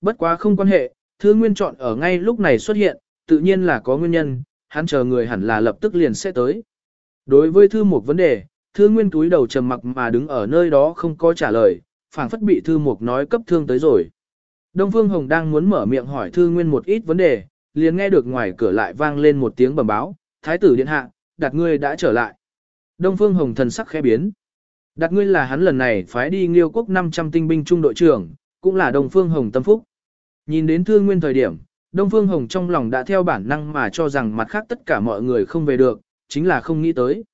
Bất quá không quan hệ, thư nguyên chọn ở ngay lúc này xuất hiện, tự nhiên là có nguyên nhân, hắn chờ người hẳn là lập tức liền sẽ tới. Đối với thư một vấn đề, thư nguyên túi đầu trầm mặc mà đứng ở nơi đó không có trả lời, phảng phất bị thư mục nói cấp thương tới rồi. Đông Phương Hồng đang muốn mở miệng hỏi thư nguyên một ít vấn đề, liền nghe được ngoài cửa lại vang lên một tiếng bẩm báo, thái tử điện hạ, đặt ngươi đã trở lại. Đông Phương Hồng thần sắc khẽ biến. Đặt ngươi là hắn lần này phái đi Nghiêu quốc 500 tinh binh trung đội trưởng, cũng là Đông Phương Hồng tâm phúc. Nhìn đến thư nguyên thời điểm, Đông Phương Hồng trong lòng đã theo bản năng mà cho rằng mặt khác tất cả mọi người không về được, chính là không nghĩ tới.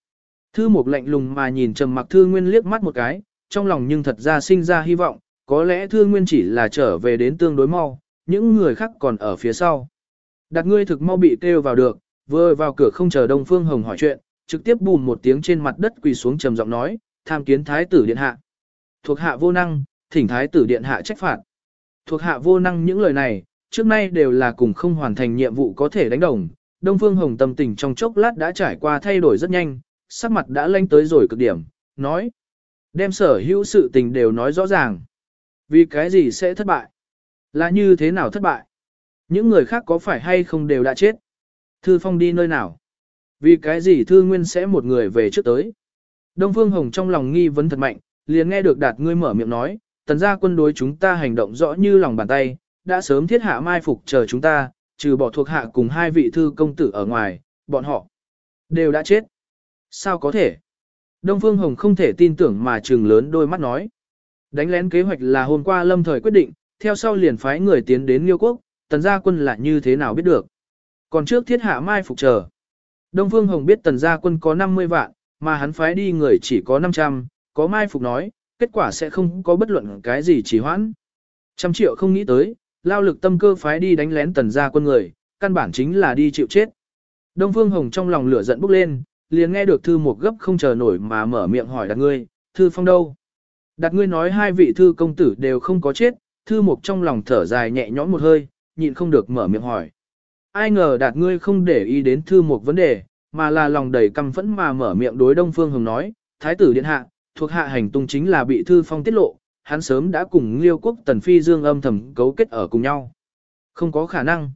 Thư một lạnh lùng mà nhìn trầm mặc thư nguyên liếc mắt một cái, trong lòng nhưng thật ra sinh ra hy vọng, có lẽ thư nguyên chỉ là trở về đến tương đối mau, những người khác còn ở phía sau. Đặt ngươi thực mau bị kêu vào được, vừa vào cửa không chờ Đông Phương Hồng hỏi chuyện, trực tiếp bùn một tiếng trên mặt đất quỳ xuống trầm giọng nói, tham kiến thái tử điện hạ. Thuộc hạ vô năng, thỉnh thái tử điện hạ trách phạt. Thuộc hạ vô năng những lời này, trước nay đều là cùng không hoàn thành nhiệm vụ có thể đánh đồng. Đông Phương Hồng tâm tình trong chốc lát đã trải qua thay đổi rất nhanh, sắc mặt đã lanh tới rồi cực điểm, nói. Đem sở hữu sự tình đều nói rõ ràng. Vì cái gì sẽ thất bại? Là như thế nào thất bại? Những người khác có phải hay không đều đã chết? Thư Phong đi nơi nào? Vì cái gì Thư Nguyên sẽ một người về trước tới? Đông Phương Hồng trong lòng nghi vấn thật mạnh, liền nghe được đạt ngươi mở miệng nói, tần gia quân đối chúng ta hành động rõ như lòng bàn tay, đã sớm thiết hạ mai phục chờ chúng ta, trừ bỏ thuộc hạ cùng hai vị thư công tử ở ngoài, bọn họ đều đã chết. Sao có thể? Đông Phương Hồng không thể tin tưởng mà trừng lớn đôi mắt nói. Đánh lén kế hoạch là hôm qua lâm thời quyết định, theo sau liền phái người tiến đến Liêu Quốc, tần gia quân là như thế nào biết được. Còn trước thiết hạ mai phục chờ. Đông Phương Hồng biết tần gia quân có 50 vạn, mà hắn phái đi người chỉ có 500, có mai phục nói, kết quả sẽ không có bất luận cái gì trì hoãn. Trăm triệu không nghĩ tới, lao lực tâm cơ phái đi đánh lén tần gia quân người, căn bản chính là đi chịu chết. Đông Phương Hồng trong lòng lửa giận bốc lên, liền nghe được thư một gấp không chờ nổi mà mở miệng hỏi đặt ngươi, thư phong đâu? Đặt ngươi nói hai vị thư công tử đều không có chết, thư mục trong lòng thở dài nhẹ nhõm một hơi, nhịn không được mở miệng hỏi. Ai ngờ đạt ngươi không để ý đến thư mục vấn đề, mà là lòng đầy căm phẫn mà mở miệng đối Đông Phương Hồng nói, Thái tử điện hạ, thuộc hạ hành tung chính là bị thư phong tiết lộ, hắn sớm đã cùng Liêu quốc Tần Phi Dương âm thầm cấu kết ở cùng nhau. Không có khả năng.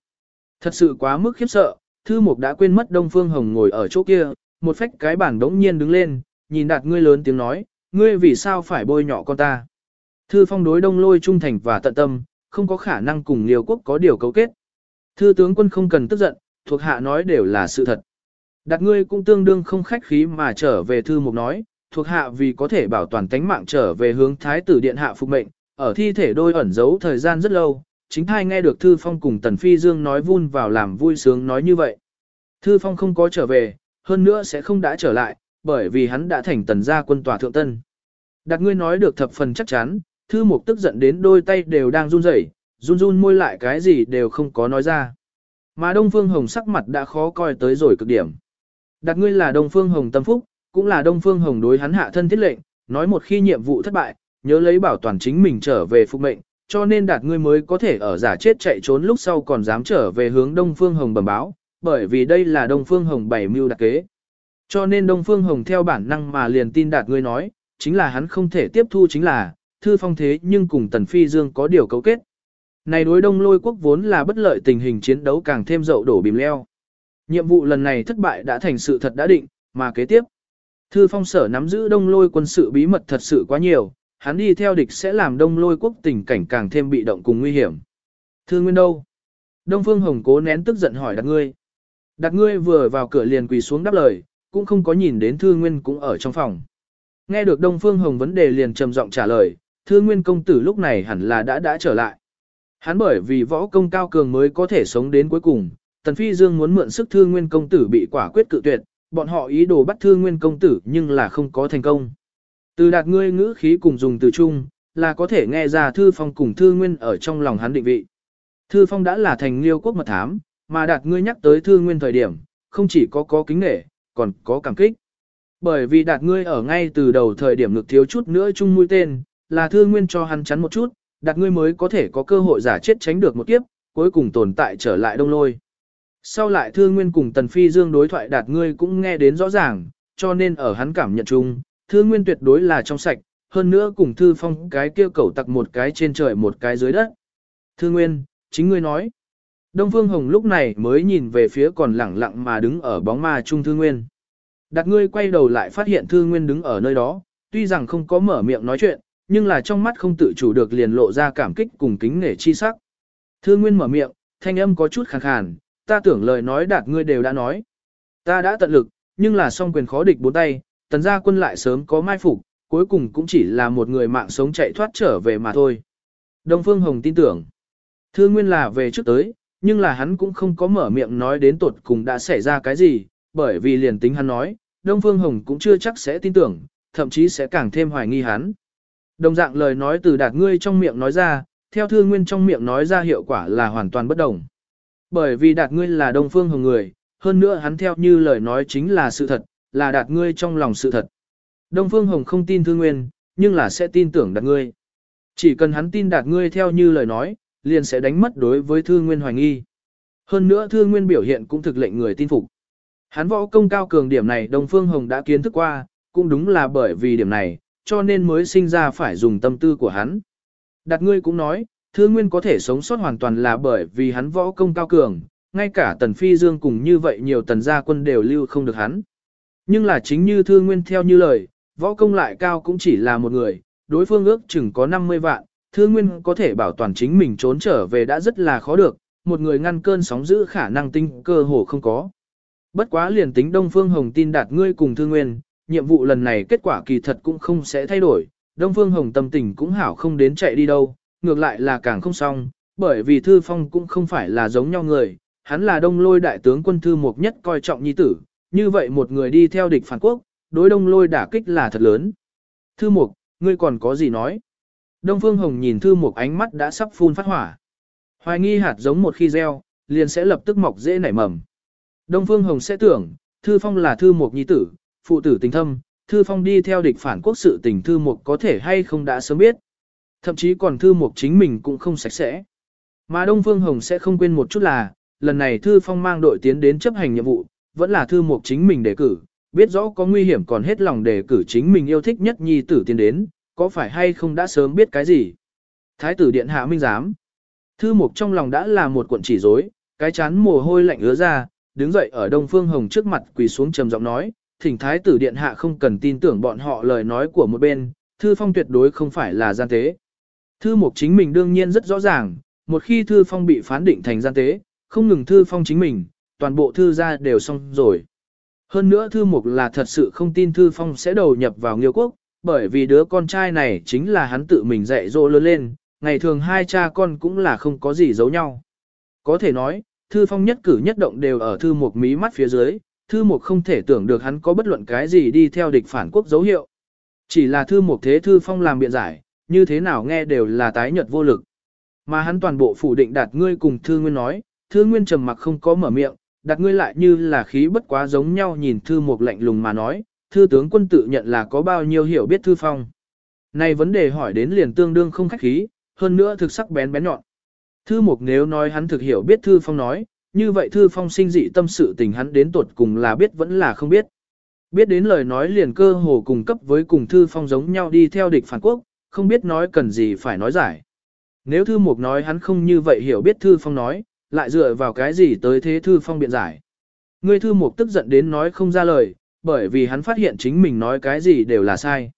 Thật sự quá mức khiếp sợ, thư mục đã quên mất Đông Phương Hồng ngồi ở chỗ kia, một phách cái bản đống nhiên đứng lên, nhìn đạt ngươi lớn tiếng nói, ngươi vì sao phải bôi nhọ con ta. Thư phong đối đông lôi trung thành và tận tâm, không có khả năng cùng Liêu quốc có điều cấu kết. Thư tướng quân không cần tức giận, thuộc hạ nói đều là sự thật. Đạt ngươi cũng tương đương không khách khí mà trở về thư mục nói, thuộc hạ vì có thể bảo toàn tánh mạng trở về hướng thái tử điện hạ phục mệnh, ở thi thể đôi ẩn giấu thời gian rất lâu, chính thai nghe được thư phong cùng tần phi dương nói vun vào làm vui sướng nói như vậy. Thư phong không có trở về, hơn nữa sẽ không đã trở lại, bởi vì hắn đã thành tần gia quân tòa thượng tân. Đạt ngươi nói được thập phần chắc chắn, thư mục tức giận đến đôi tay đều đang run rẩy, run run môi lại cái gì đều không có nói ra. Mà Đông Phương Hồng sắc mặt đã khó coi tới rồi cực điểm. Đạt ngươi là Đông Phương Hồng tâm phúc, cũng là Đông Phương Hồng đối hắn hạ thân thiết lệnh, nói một khi nhiệm vụ thất bại, nhớ lấy bảo toàn chính mình trở về phục mệnh, cho nên đạt ngươi mới có thể ở giả chết chạy trốn lúc sau còn dám trở về hướng Đông Phương Hồng bẩm báo, bởi vì đây là Đông Phương Hồng bảy mưu đặc kế. Cho nên Đông Phương Hồng theo bản năng mà liền tin đạt ngươi nói, chính là hắn không thể tiếp thu chính là, thư phong thế nhưng cùng Tần Phi Dương có điều cấu kết. Này đối đông lôi quốc vốn là bất lợi tình hình chiến đấu càng thêm dậu đổ bìm leo. Nhiệm vụ lần này thất bại đã thành sự thật đã định, mà kế tiếp. Thư phong sở nắm giữ đông lôi quân sự bí mật thật sự quá nhiều, hắn đi theo địch sẽ làm đông lôi quốc tình cảnh càng thêm bị động cùng nguy hiểm. Thư nguyên đâu? Đông phương hồng cố nén tức giận hỏi đặt ngươi. Đặt ngươi vừa vào cửa liền quỳ xuống đáp lời, cũng không có nhìn đến thư nguyên cũng ở trong phòng. Nghe được đông phương hồng vấn đề liền trầm giọng trả lời, thư nguyên công tử lúc này hẳn là đã đã trở lại. Hắn bởi vì võ công cao cường mới có thể sống đến cuối cùng, Tần Phi Dương muốn mượn sức thư nguyên công tử bị quả quyết cự tuyệt, bọn họ ý đồ bắt thư nguyên công tử nhưng là không có thành công. Từ đạt ngươi ngữ khí cùng dùng từ chung, là có thể nghe ra thư phong cùng thư nguyên ở trong lòng hắn định vị. Thư phong đã là thành liêu quốc mật thám, mà đạt ngươi nhắc tới thư nguyên thời điểm, không chỉ có có kính nghệ, còn có cảm kích. Bởi vì đạt ngươi ở ngay từ đầu thời điểm ngực thiếu chút nữa chung mũi tên, là thư nguyên cho hắn chắn một chút, đạt ngươi mới có thể có cơ hội giả chết tránh được một kiếp, cuối cùng tồn tại trở lại đông lôi. Sau lại Thư Nguyên cùng Tần Phi Dương đối thoại đạt ngươi cũng nghe đến rõ ràng, cho nên ở hắn cảm nhận chung, Thư Nguyên tuyệt đối là trong sạch, hơn nữa cùng Thư Phong cái kia cầu tặc một cái trên trời một cái dưới đất. Thư Nguyên, chính ngươi nói. Đông Phương Hồng lúc này mới nhìn về phía còn lẳng lặng mà đứng ở bóng ma Trung Thư Nguyên. Đạt ngươi quay đầu lại phát hiện Thư Nguyên đứng ở nơi đó, tuy rằng không có mở miệng nói chuyện, nhưng là trong mắt không tự chủ được liền lộ ra cảm kích cùng kính nể chi sắc. Thư Nguyên mở miệng, thanh âm có chút khàn khàn, ta tưởng lời nói đạt ngươi đều đã nói. Ta đã tận lực, nhưng là song quyền khó địch bốn tay, tần gia quân lại sớm có mai phục, cuối cùng cũng chỉ là một người mạng sống chạy thoát trở về mà thôi. Đông Phương Hồng tin tưởng, Thư Nguyên là về trước tới, nhưng là hắn cũng không có mở miệng nói đến tột cùng đã xảy ra cái gì, bởi vì liền tính hắn nói, Đông Phương Hồng cũng chưa chắc sẽ tin tưởng, thậm chí sẽ càng thêm hoài nghi hắn. Đồng dạng lời nói từ đạt ngươi trong miệng nói ra, theo thương Nguyên trong miệng nói ra hiệu quả là hoàn toàn bất đồng. Bởi vì đạt ngươi là Đông Phương Hồng người, hơn nữa hắn theo như lời nói chính là sự thật, là đạt ngươi trong lòng sự thật. Đông Phương Hồng không tin Thư Nguyên, nhưng là sẽ tin tưởng đạt ngươi. Chỉ cần hắn tin đạt ngươi theo như lời nói, liền sẽ đánh mất đối với Thư Nguyên hoài nghi. Hơn nữa Thư Nguyên biểu hiện cũng thực lệnh người tin phục. Hắn võ công cao cường điểm này Đông Phương Hồng đã kiến thức qua, cũng đúng là bởi vì điểm này, cho nên mới sinh ra phải dùng tâm tư của hắn. Đạt ngươi cũng nói, Thư Nguyên có thể sống sót hoàn toàn là bởi vì hắn võ công cao cường, ngay cả Tần Phi Dương cùng như vậy nhiều tần gia quân đều lưu không được hắn. Nhưng là chính như Thư Nguyên theo như lời, võ công lại cao cũng chỉ là một người, đối phương ước chừng có 50 vạn, Thư Nguyên có thể bảo toàn chính mình trốn trở về đã rất là khó được, một người ngăn cơn sóng giữ khả năng tinh cơ hồ không có. Bất quá liền tính Đông Phương Hồng tin đạt ngươi cùng Thư Nguyên, nhiệm vụ lần này kết quả kỳ thật cũng không sẽ thay đổi, Đông Phương Hồng tâm tình cũng hảo không đến chạy đi đâu, ngược lại là càng không xong, bởi vì Thư Phong cũng không phải là giống nhau người, hắn là đông lôi đại tướng quân Thư Mục nhất coi trọng nhi tử, như vậy một người đi theo địch phản quốc, đối đông lôi đả kích là thật lớn. Thư Mục, ngươi còn có gì nói? Đông Phương Hồng nhìn Thư Mục ánh mắt đã sắp phun phát hỏa. Hoài nghi hạt giống một khi gieo, liền sẽ lập tức mọc dễ nảy mầm. Đông Phương Hồng sẽ tưởng, Thư Phong là Thư Mục nhi tử, phụ tử tình thâm, Thư Phong đi theo địch phản quốc sự tình Thư Mục có thể hay không đã sớm biết. Thậm chí còn Thư Mục chính mình cũng không sạch sẽ. Mà Đông Phương Hồng sẽ không quên một chút là, lần này Thư Phong mang đội tiến đến chấp hành nhiệm vụ, vẫn là Thư Mục chính mình đề cử, biết rõ có nguy hiểm còn hết lòng đề cử chính mình yêu thích nhất nhi tử tiến đến, có phải hay không đã sớm biết cái gì. Thái tử điện hạ minh giám. Thư Mục trong lòng đã là một cuộn chỉ rối, cái chán mồ hôi lạnh ứa ra, đứng dậy ở Đông Phương Hồng trước mặt quỳ xuống trầm giọng nói, thỉnh thái tử điện hạ không cần tin tưởng bọn họ lời nói của một bên, thư phong tuyệt đối không phải là gian tế. Thư mục chính mình đương nhiên rất rõ ràng, một khi thư phong bị phán định thành gian tế, không ngừng thư phong chính mình, toàn bộ thư gia đều xong rồi. Hơn nữa thư mục là thật sự không tin thư phong sẽ đầu nhập vào nghiêu quốc, bởi vì đứa con trai này chính là hắn tự mình dạy dỗ lớn lên, ngày thường hai cha con cũng là không có gì giấu nhau. Có thể nói, thư phong nhất cử nhất động đều ở thư mục mí mắt phía dưới, thư mục không thể tưởng được hắn có bất luận cái gì đi theo địch phản quốc dấu hiệu. Chỉ là thư mục thế thư phong làm biện giải, như thế nào nghe đều là tái nhật vô lực. Mà hắn toàn bộ phủ định đạt ngươi cùng thư nguyên nói, thư nguyên trầm mặc không có mở miệng, đặt ngươi lại như là khí bất quá giống nhau nhìn thư mục lạnh lùng mà nói, thư tướng quân tự nhận là có bao nhiêu hiểu biết thư phong. Này vấn đề hỏi đến liền tương đương không khách khí, hơn nữa thực sắc bén bén nhọn. Thư mục nếu nói hắn thực hiểu biết thư phong nói, như vậy thư phong sinh dị tâm sự tình hắn đến tuột cùng là biết vẫn là không biết. Biết đến lời nói liền cơ hồ cùng cấp với cùng thư phong giống nhau đi theo địch phản quốc, không biết nói cần gì phải nói giải. Nếu thư mục nói hắn không như vậy hiểu biết thư phong nói, lại dựa vào cái gì tới thế thư phong biện giải. Người thư mục tức giận đến nói không ra lời, bởi vì hắn phát hiện chính mình nói cái gì đều là sai.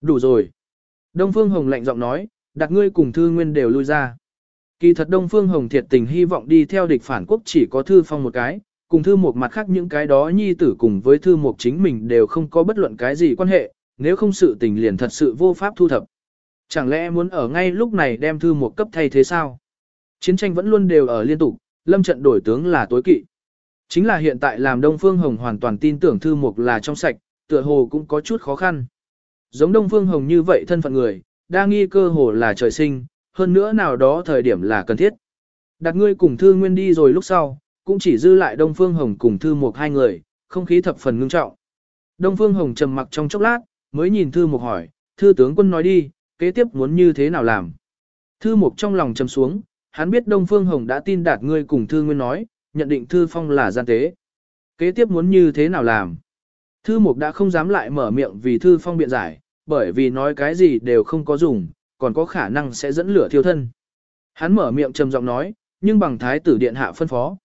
Đủ rồi. Đông Phương Hồng lạnh giọng nói, đặt ngươi cùng thư nguyên đều lui ra. Kỳ thật Đông Phương Hồng thiệt tình hy vọng đi theo địch phản quốc chỉ có thư phong một cái, cùng thư một mặt khác những cái đó nhi tử cùng với thư một chính mình đều không có bất luận cái gì quan hệ, nếu không sự tình liền thật sự vô pháp thu thập. Chẳng lẽ muốn ở ngay lúc này đem thư một cấp thay thế sao? Chiến tranh vẫn luôn đều ở liên tục, lâm trận đổi tướng là tối kỵ. Chính là hiện tại làm Đông Phương Hồng hoàn toàn tin tưởng thư mục là trong sạch, tựa hồ cũng có chút khó khăn. Giống Đông Phương Hồng như vậy thân phận người, đa nghi cơ hồ là trời sinh, hơn nữa nào đó thời điểm là cần thiết. Đặt ngươi cùng Thư Nguyên đi rồi lúc sau, cũng chỉ dư lại Đông Phương Hồng cùng Thư Mục hai người, không khí thập phần ngưng trọng. Đông Phương Hồng trầm mặc trong chốc lát, mới nhìn Thư Mục hỏi, Thư tướng quân nói đi, kế tiếp muốn như thế nào làm. Thư Mục trong lòng chầm xuống, hắn biết Đông Phương Hồng đã tin đạt ngươi cùng Thư Nguyên nói, nhận định Thư Phong là gian tế. Kế tiếp muốn như thế nào làm. Thư Mục đã không dám lại mở miệng vì Thư Phong biện giải, bởi vì nói cái gì đều không có dùng, còn có khả năng sẽ dẫn lửa thiêu thân. Hắn mở miệng trầm giọng nói, nhưng bằng thái tử điện hạ phân phó.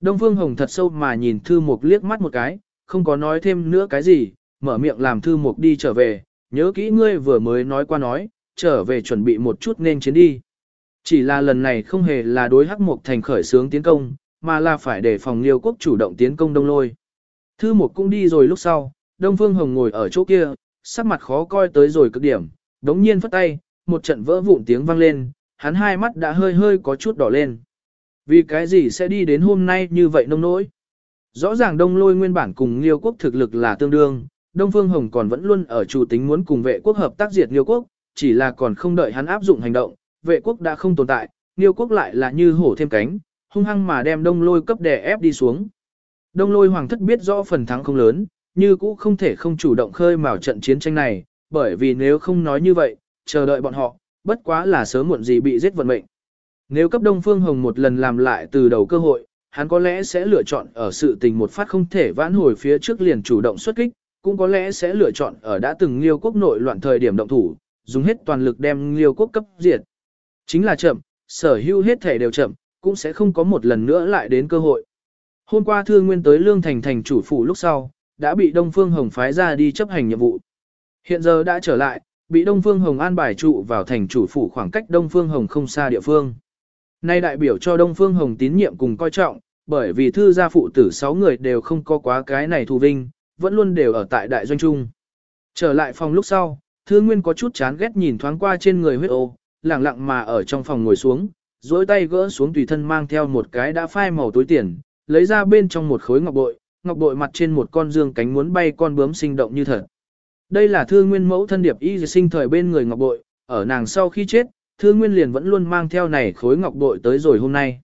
Đông Phương Hồng thật sâu mà nhìn Thư Mục liếc mắt một cái, không có nói thêm nữa cái gì, mở miệng làm Thư Mục đi trở về, nhớ kỹ ngươi vừa mới nói qua nói, trở về chuẩn bị một chút nên chiến đi. Chỉ là lần này không hề là đối hắc mục thành khởi sướng tiến công, mà là phải để phòng liêu quốc chủ động tiến công đông lôi. Thư Mục cũng đi rồi lúc sau, Đông Phương Hồng ngồi ở chỗ kia, sắc mặt khó coi tới rồi cực điểm, đống nhiên phất tay, một trận vỡ vụn tiếng vang lên, hắn hai mắt đã hơi hơi có chút đỏ lên. Vì cái gì sẽ đi đến hôm nay như vậy nông nỗi? Rõ ràng đông lôi nguyên bản cùng liêu quốc thực lực là tương đương, Đông Phương Hồng còn vẫn luôn ở chủ tính muốn cùng vệ quốc hợp tác diệt liêu quốc, chỉ là còn không đợi hắn áp dụng hành động, vệ quốc đã không tồn tại, liêu quốc lại là như hổ thêm cánh, hung hăng mà đem đông lôi cấp đè ép đi xuống. Đông lôi hoàng thất biết rõ phần thắng không lớn, như cũ không thể không chủ động khơi mào trận chiến tranh này, bởi vì nếu không nói như vậy, chờ đợi bọn họ, bất quá là sớm muộn gì bị giết vận mệnh. Nếu cấp Đông Phương Hồng một lần làm lại từ đầu cơ hội, hắn có lẽ sẽ lựa chọn ở sự tình một phát không thể vãn hồi phía trước liền chủ động xuất kích, cũng có lẽ sẽ lựa chọn ở đã từng liêu quốc nội loạn thời điểm động thủ, dùng hết toàn lực đem liêu quốc cấp diệt. Chính là chậm, sở hữu hết thể đều chậm, cũng sẽ không có một lần nữa lại đến cơ hội. Hôm qua Thương Nguyên tới Lương Thành thành chủ phủ lúc sau, đã bị Đông Phương Hồng phái ra đi chấp hành nhiệm vụ. Hiện giờ đã trở lại, bị Đông Phương Hồng an bài trụ vào thành chủ phủ khoảng cách Đông Phương Hồng không xa địa phương. Nay đại biểu cho Đông Phương Hồng tín nhiệm cùng coi trọng, bởi vì thư gia phụ tử 6 người đều không có quá cái này thù vinh, vẫn luôn đều ở tại đại doanh trung. Trở lại phòng lúc sau, Thư Nguyên có chút chán ghét nhìn thoáng qua trên người huyết ô, lặng lặng mà ở trong phòng ngồi xuống, duỗi tay gỡ xuống tùy thân mang theo một cái đã phai màu túi tiền, lấy ra bên trong một khối ngọc bội, ngọc bội mặt trên một con dương cánh muốn bay con bướm sinh động như thật. Đây là Thư Nguyên mẫu thân điệp y sinh thời bên người ngọc bội, ở nàng sau khi chết, Thư Nguyên liền vẫn luôn mang theo này khối ngọc bội tới rồi hôm nay.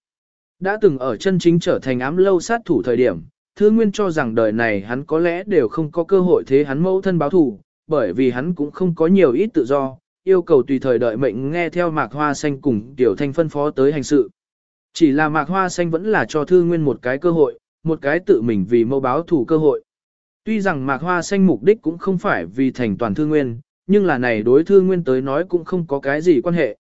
Đã từng ở chân chính trở thành ám lâu sát thủ thời điểm, Thư Nguyên cho rằng đời này hắn có lẽ đều không có cơ hội thế hắn mẫu thân báo thù, bởi vì hắn cũng không có nhiều ít tự do, yêu cầu tùy thời đợi mệnh nghe theo Mạc Hoa Xanh cùng Tiểu Thanh phân phó tới hành sự. Chỉ là Mạc Hoa Xanh vẫn là cho Thư Nguyên một cái cơ hội, một cái tự mình vì mẫu báo thù cơ hội. Tuy rằng Mạc Hoa Xanh mục đích cũng không phải vì thành toàn Thư Nguyên, nhưng là này đối Thư Nguyên tới nói cũng không có cái gì quan hệ.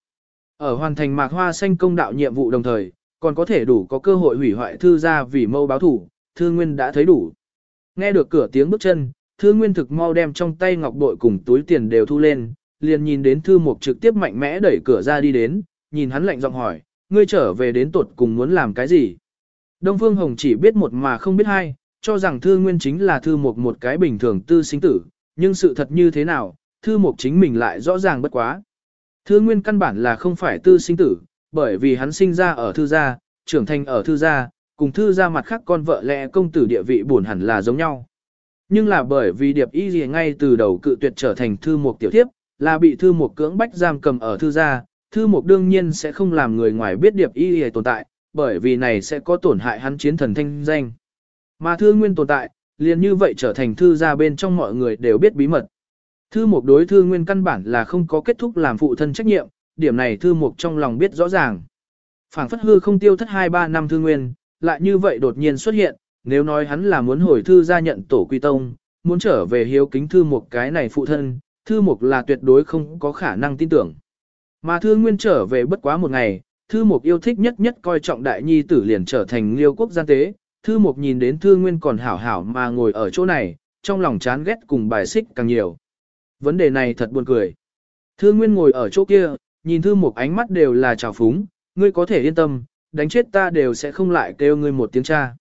Ở hoàn thành Mạc Hoa Xanh công đạo nhiệm vụ đồng thời, còn có thể đủ có cơ hội hủy hoại Thư ra vì mẫu báo thù, Thư Nguyên đã thấy đủ. Nghe được cửa tiếng bước chân, Thư Nguyên thực mau đem trong tay ngọc bội cùng túi tiền đều thu lên, liền nhìn đến Thư Mục trực tiếp mạnh mẽ đẩy cửa ra đi đến, nhìn hắn lạnh giọng hỏi, ngươi trở về đến tuột cùng muốn làm cái gì? Đông Phương Hồng chỉ biết một mà không biết hai, cho rằng Thư Nguyên chính là Thư Mục một cái bình thường tư sinh tử, nhưng sự thật như thế nào, Thư Mục chính mình lại rõ ràng bất quá. Thư Nguyên căn bản là không phải tư sinh tử, bởi vì hắn sinh ra ở Thư gia, trưởng thành ở Thư gia, cùng Thư gia mặt khác con vợ lẽ công tử địa vị buồn hẳn là giống nhau. Nhưng là bởi vì điệp y gì ngay từ đầu cự tuyệt trở thành Thư Mục tiểu thiếp, là bị Thư Mục cưỡng bách giam cầm ở Thư gia, Thư Mục đương nhiên sẽ không làm người ngoài biết điệp y gì tồn tại, bởi vì này sẽ có tổn hại hắn chiến thần thanh danh. Mà Thư Nguyên tồn tại, liền như vậy trở thành Thư gia bên trong mọi người đều biết bí mật. Thư Mục đối Thư Nguyên căn bản là không có kết thúc làm phụ thân trách nhiệm, điểm này Thư Mục trong lòng biết rõ ràng. Phảng phất hư không tiêu thất 2-3 năm Thư Nguyên, lại như vậy đột nhiên xuất hiện, nếu nói hắn là muốn hồi Thư gia nhận tổ quy tông, muốn trở về hiếu kính Thư Mục cái này phụ thân, Thư Mục là tuyệt đối không có khả năng tin tưởng. Mà Thư Nguyên trở về bất quá một ngày, Thư Mục yêu thích nhất nhất coi trọng đại nhi tử liền trở thành liêu quốc gian tế, Thư Mục nhìn đến Thư Nguyên còn hảo hảo mà ngồi ở chỗ này, trong lòng chán ghét cùng bài xích càng nhiều. Vấn đề này thật buồn cười. Thư Nguyên ngồi ở chỗ kia, nhìn Thư Mục ánh mắt đều là trào phúng, ngươi có thể yên tâm, đánh chết ta đều sẽ không lại kêu ngươi một tiếng cha.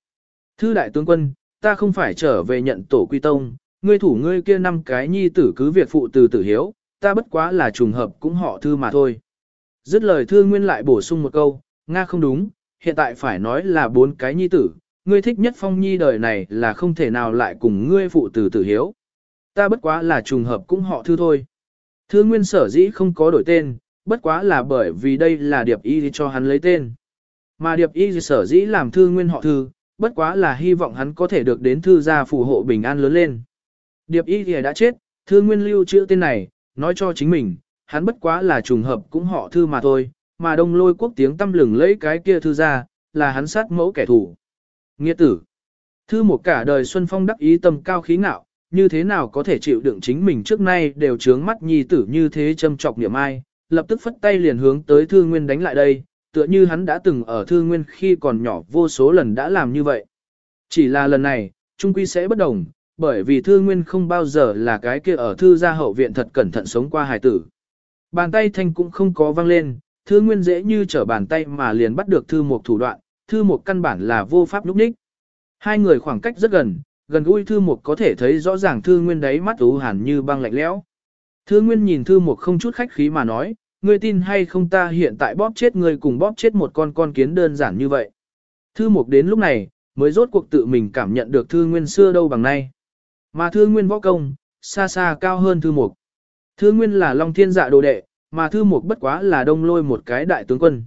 Thư đại tướng quân, ta không phải trở về nhận tổ quy tông, ngươi thủ ngươi kia năm cái nhi tử cứ việc phụ từ tử hiếu, ta bất quá là trùng hợp cũng họ thư mà thôi. Dứt lời Thư Nguyên lại bổ sung một câu, Nga không đúng, hiện tại phải nói là bốn cái nhi tử, ngươi thích nhất phong nhi đời này là không thể nào lại cùng ngươi phụ tử tử hiếu. Ta bất quá là trùng hợp cũng họ thư thôi. Thư nguyên sở dĩ không có đổi tên, bất quá là bởi vì đây là điệp y cho hắn lấy tên. Mà điệp y sở dĩ làm thư nguyên họ thư, bất quá là hy vọng hắn có thể được đến thư gia phù hộ bình an lớn lên. Điệp y thì đã chết, thư nguyên lưu chữ tên này, nói cho chính mình, hắn bất quá là trùng hợp cũng họ thư mà thôi, mà đông lôi quốc tiếng tâm lừng lấy cái kia thư gia là hắn sát mẫu kẻ thù. Nghĩa tử. Thư một cả đời Xuân Phong đắc ý tâm cao khí ngạo, như thế nào có thể chịu đựng chính mình trước nay đều trướng mắt nhi tử như thế châm trọc niệm ai, lập tức phất tay liền hướng tới Thư Nguyên đánh lại đây, tựa như hắn đã từng ở thư nguyên khi còn nhỏ vô số lần đã làm như vậy. Chỉ là lần này, trung quy sẽ bất đồng, bởi vì thư nguyên không bao giờ là cái kia ở thư gia hậu viện thật cẩn thận sống qua hài tử. Bàn tay thanh cũng không có văng lên, thư nguyên dễ như trở bàn tay mà liền bắt được thư một thủ đoạn, thư một căn bản là vô pháp lúc ních. Hai người khoảng cách rất gần, gần gũi thư một có thể thấy rõ ràng thư nguyên đấy mắt ú hẳn như băng lạnh lẽo. Thư nguyên nhìn thư một không chút khách khí mà nói, ngươi tin hay không ta hiện tại bóp chết ngươi cùng bóp chết một con con kiến đơn giản như vậy. Thư mục đến lúc này, mới rốt cuộc tự mình cảm nhận được thư nguyên xưa đâu bằng nay. Mà thư nguyên võ công, xa xa cao hơn thư mục. Thư nguyên là long thiên dạ đồ đệ, mà thư mục bất quá là đông lôi một cái đại tướng quân.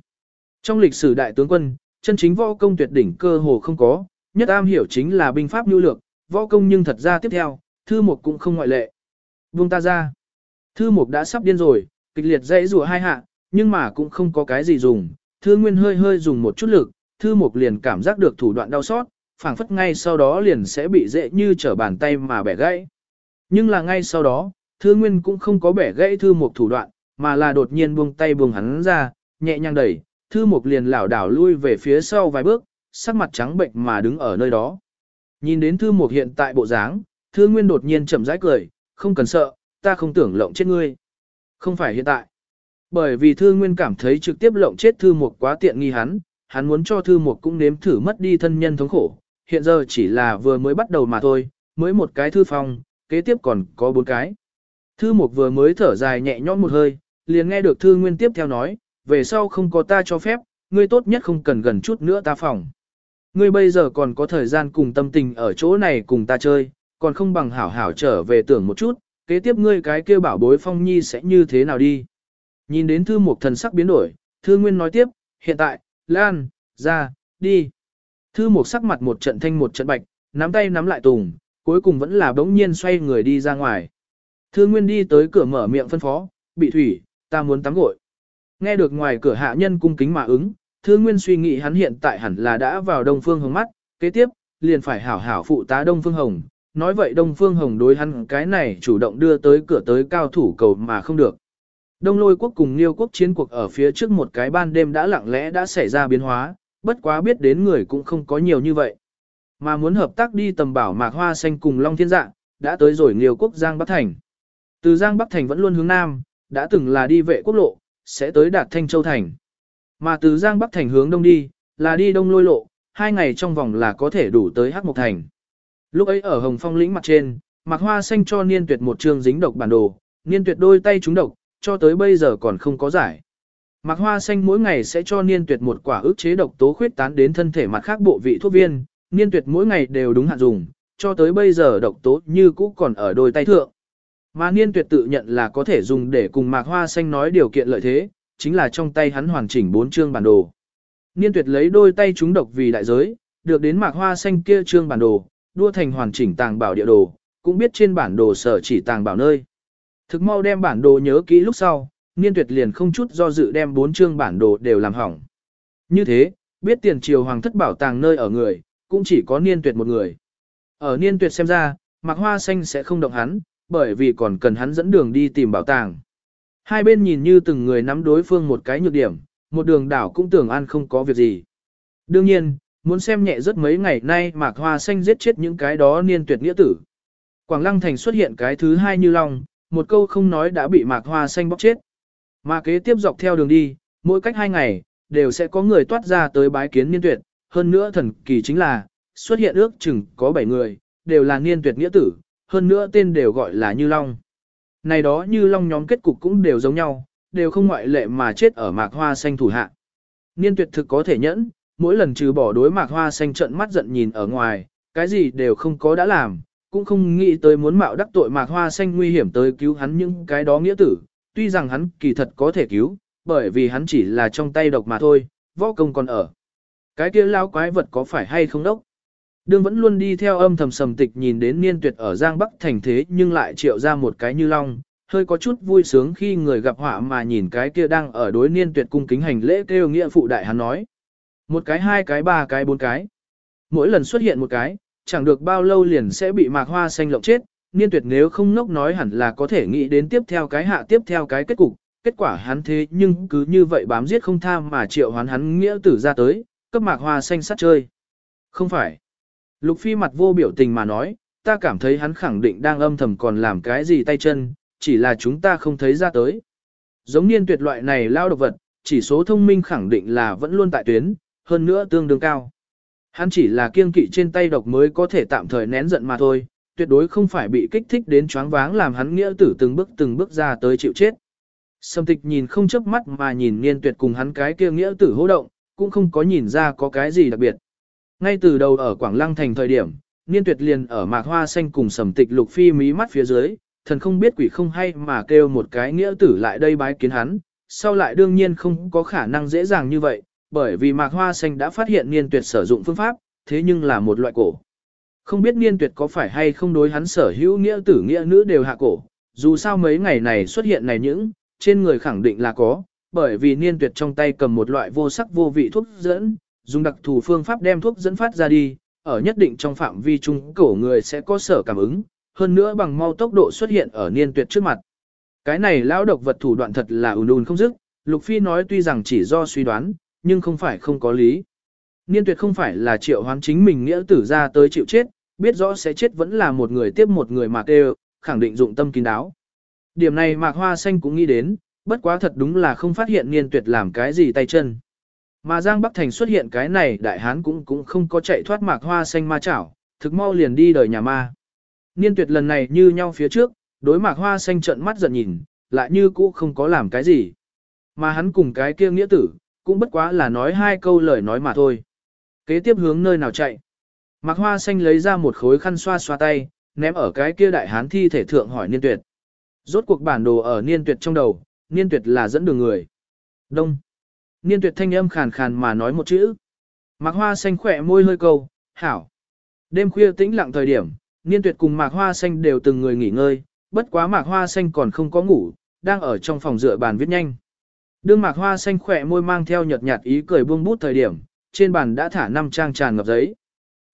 Trong lịch sử đại tướng quân, chân chính võ công tuyệt đỉnh cơ hồ không có, nhất am hiểu chính là binh pháp nhu lược, võ công nhưng thật ra tiếp theo, thư mục cũng không ngoại lệ. Buông ta ra. Thư mục đã sắp điên rồi, kịch liệt dãy rùa hai hạ, nhưng mà cũng không có cái gì dùng. Thư Nguyên hơi hơi dùng một chút lực, Thư Mục liền cảm giác được thủ đoạn đau xót, phảng phất ngay sau đó liền sẽ bị dễ như trở bàn tay mà bẻ gãy. Nhưng là ngay sau đó, Thư Nguyên cũng không có bẻ gãy Thư Mục thủ đoạn, mà là đột nhiên buông tay buông hắn ra, nhẹ nhàng đẩy, Thư Mục liền lảo đảo lui về phía sau vài bước, sắc mặt trắng bệnh mà đứng ở nơi đó. Nhìn đến Thư Mục hiện tại bộ dáng, Thư Nguyên đột nhiên chậm rãi cười, không cần sợ, ta không tưởng lộng chết ngươi. Không phải hiện tại. Bởi vì Thư Nguyên cảm thấy trực tiếp lộng chết Thư Mục quá tiện nghi hắn, hắn muốn cho Thư Mục cũng nếm thử mất đi thân nhân thống khổ. Hiện giờ chỉ là vừa mới bắt đầu mà thôi, mới một cái thư phòng, kế tiếp còn có bốn cái. Thư Mục vừa mới thở dài nhẹ nhõm một hơi, liền nghe được Thư Nguyên tiếp theo nói, về sau không có ta cho phép, ngươi tốt nhất không cần gần chút nữa ta phòng. Ngươi bây giờ còn có thời gian cùng tâm tình ở chỗ này cùng ta chơi, còn không bằng hảo hảo trở về tưởng một chút, kế tiếp ngươi cái kêu bảo bối phong nhi sẽ như thế nào đi. Nhìn đến thư mục thần sắc biến đổi, thư nguyên nói tiếp, hiện tại, lan, ra, đi. Thư mục sắc mặt một trận thanh một trận bạch, nắm tay nắm lại tùng, cuối cùng vẫn là bỗng nhiên xoay người đi ra ngoài. Thư nguyên đi tới cửa mở miệng phân phó, bị thủy, ta muốn tắm gội. Nghe được ngoài cửa hạ nhân cung kính mà ứng, thư nguyên suy nghĩ hắn hiện tại hẳn là đã vào đông phương hồng mắt, kế tiếp, liền phải hảo hảo phụ tá đông phương hồng, nói vậy Đông Phương Hồng đối hắn cái này chủ động đưa tới cửa tới cao thủ cầu mà không được. Đông lôi quốc cùng Liêu quốc chiến cuộc ở phía trước một cái ban đêm đã lặng lẽ đã xảy ra biến hóa, bất quá biết đến người cũng không có nhiều như vậy. Mà muốn hợp tác đi tầm bảo mạc hoa xanh cùng Long Thiên Dạ, đã tới rồi Liêu quốc Giang Bắc Thành. Từ Giang Bắc Thành vẫn luôn hướng Nam, đã từng là đi vệ quốc lộ, sẽ tới đạt Thanh Châu Thành. Mà từ Giang Bắc Thành hướng Đông đi, là đi Đông lôi lộ, hai ngày trong vòng là có thể đủ tới Hắc Mộc Thành. Lúc ấy ở Hồng Phong lĩnh mặt trên, Mạc Hoa Xanh cho Niên Tuyệt một chương dính độc bản đồ, Niên Tuyệt đôi tay trúng độc, cho tới bây giờ còn không có giải. Mạc Hoa Xanh mỗi ngày sẽ cho Niên Tuyệt một quả ức chế độc tố khuyết tán đến thân thể mặt khác bộ vị thuốc viên, Niên Tuyệt mỗi ngày đều đúng hạn dùng, cho tới bây giờ độc tố như cũ còn ở đôi tay thượng. Mà Niên Tuyệt tự nhận là có thể dùng để cùng Mạc Hoa Xanh nói điều kiện lợi thế, chính là trong tay hắn hoàn chỉnh bốn chương bản đồ. Niên Tuyệt lấy đôi tay trúng độc vì đại giới, được đến Mạc Hoa Xanh kia chương bản đồ, đua thành hoàn chỉnh tàng bảo địa đồ, cũng biết trên bản đồ sở chỉ tàng bảo nơi. Thực mau đem bản đồ nhớ kỹ lúc sau, niên tuyệt liền không chút do dự đem bốn chương bản đồ đều làm hỏng. Như thế, biết tiền triều hoàng thất bảo tàng nơi ở người, cũng chỉ có niên tuyệt một người. Ở niên tuyệt xem ra, mạc hoa xanh sẽ không động hắn, bởi vì còn cần hắn dẫn đường đi tìm bảo tàng. Hai bên nhìn như từng người nắm đối phương một cái nhược điểm, một đường đảo cũng tưởng ăn không có việc gì. Đương nhiên, muốn xem nhẹ rất mấy ngày nay mạc hoa xanh giết chết những cái đó niên tuyệt nghĩa tử. Quảng Lăng Thành xuất hiện cái thứ hai như long, một câu không nói đã bị mạc hoa xanh bóc chết. Mà kế tiếp dọc theo đường đi, mỗi cách hai ngày, đều sẽ có người toát ra tới bái kiến niên tuyệt, hơn nữa thần kỳ chính là, xuất hiện ước chừng có bảy người, đều là niên tuyệt nghĩa tử, hơn nữa tên đều gọi là Như Long. Này đó Như Long nhóm kết cục cũng đều giống nhau, đều không ngoại lệ mà chết ở mạc hoa xanh thủ hạ. Niên tuyệt thực có thể nhẫn, mỗi lần trừ bỏ đối mạc hoa xanh trận mắt giận nhìn ở ngoài, cái gì đều không có đã làm, cũng không nghĩ tới muốn mạo đắc tội mạc hoa xanh nguy hiểm tới cứu hắn những cái đó nghĩa tử, tuy rằng hắn kỳ thật có thể cứu, bởi vì hắn chỉ là trong tay độc mà thôi, võ công còn ở. Cái kia lao quái vật có phải hay không đốc? Đương vẫn luôn đi theo âm thầm sầm tịch nhìn đến niên tuyệt ở Giang Bắc thành thế nhưng lại triệu ra một cái như long, hơi có chút vui sướng khi người gặp họa mà nhìn cái kia đang ở đối niên tuyệt cung kính hành lễ kêu nghĩa phụ đại hắn nói. Một cái hai cái ba cái bốn cái. Mỗi lần xuất hiện một cái, chẳng được bao lâu liền sẽ bị mạc hoa xanh lộng chết, niên tuyệt nếu không ngốc nói hẳn là có thể nghĩ đến tiếp theo cái hạ tiếp theo cái kết cục, kết quả hắn thế nhưng cứ như vậy bám giết không tha mà triệu hoán hắn nghĩa tử ra tới, cấp mạc hoa xanh sát chơi. Không phải. Lục Phi mặt vô biểu tình mà nói, ta cảm thấy hắn khẳng định đang âm thầm còn làm cái gì tay chân, chỉ là chúng ta không thấy ra tới. Giống niên tuyệt loại này lao độc vật, chỉ số thông minh khẳng định là vẫn luôn tại tuyến, hơn nữa tương đương cao. Hắn chỉ là kiêng kỵ trên tay độc mới có thể tạm thời nén giận mà thôi, tuyệt đối không phải bị kích thích đến choáng váng làm hắn nghĩa tử từng bước từng bước ra tới chịu chết. Sâm tịch nhìn không chớp mắt mà nhìn niên tuyệt cùng hắn cái kia nghĩa tử hô động, cũng không có nhìn ra có cái gì đặc biệt. Ngay từ đầu ở Quảng Lăng thành thời điểm, niên tuyệt liền ở mạc hoa xanh cùng sầm tịch lục phi mí mắt phía dưới, thần không biết quỷ không hay mà kêu một cái nghĩa tử lại đây bái kiến hắn, sau lại đương nhiên không có khả năng dễ dàng như vậy, bởi vì mạc hoa xanh đã phát hiện niên tuyệt sử dụng phương pháp, thế nhưng là một loại cổ. Không biết niên tuyệt có phải hay không đối hắn sở hữu nghĩa tử nghĩa nữ đều hạ cổ, dù sao mấy ngày này xuất hiện này những, trên người khẳng định là có, bởi vì niên tuyệt trong tay cầm một loại vô sắc vô vị thuốc dẫn, dùng đặc thù phương pháp đem thuốc dẫn phát ra đi, ở nhất định trong phạm vi chung cổ người sẽ có sở cảm ứng, hơn nữa bằng mau tốc độ xuất hiện ở niên tuyệt trước mặt. Cái này lão độc vật thủ đoạn thật là ùn ùn không dứt, Lục Phi nói tuy rằng chỉ do suy đoán, nhưng không phải không có lý. Niên tuyệt không phải là triệu hoán chính mình nghĩa tử ra tới chịu chết, biết rõ sẽ chết vẫn là một người tiếp một người mà kêu, khẳng định dụng tâm kín đáo. Điểm này Mạc Hoa Xanh cũng nghĩ đến, bất quá thật đúng là không phát hiện niên tuyệt làm cái gì tay chân. Mà Giang Bắc Thành xuất hiện cái này đại hán cũng cũng không có chạy thoát Mạc Hoa Xanh ma chảo, thực mau liền đi đời nhà ma. Niên tuyệt lần này như nhau phía trước, đối Mạc Hoa Xanh trợn mắt giận nhìn, lại như cũ không có làm cái gì. Mà hắn cùng cái kia nghĩa tử, cũng bất quá là nói hai câu lời nói mà thôi. Kế tiếp hướng nơi nào chạy. Mạc Hoa Xanh lấy ra một khối khăn xoa xoa tay, ném ở cái kia đại hán thi thể thượng hỏi niên tuyệt. Rốt cuộc bản đồ ở niên tuyệt trong đầu, niên tuyệt là dẫn đường người. Đông. Niên tuyệt thanh âm khàn khàn mà nói một chữ. Mạc Hoa Xanh khỏe môi hơi câu, hảo. Đêm khuya tĩnh lặng thời điểm, niên tuyệt cùng Mạc Hoa Xanh đều từng người nghỉ ngơi, bất quá Mạc Hoa Xanh còn không có ngủ, đang ở trong phòng dựa bàn viết nhanh. Đương Mạc Hoa Xanh khỏe môi mang theo nhợt nhạt ý cười buông bút thời điểm, trên bàn đã thả năm trang tràn ngập giấy.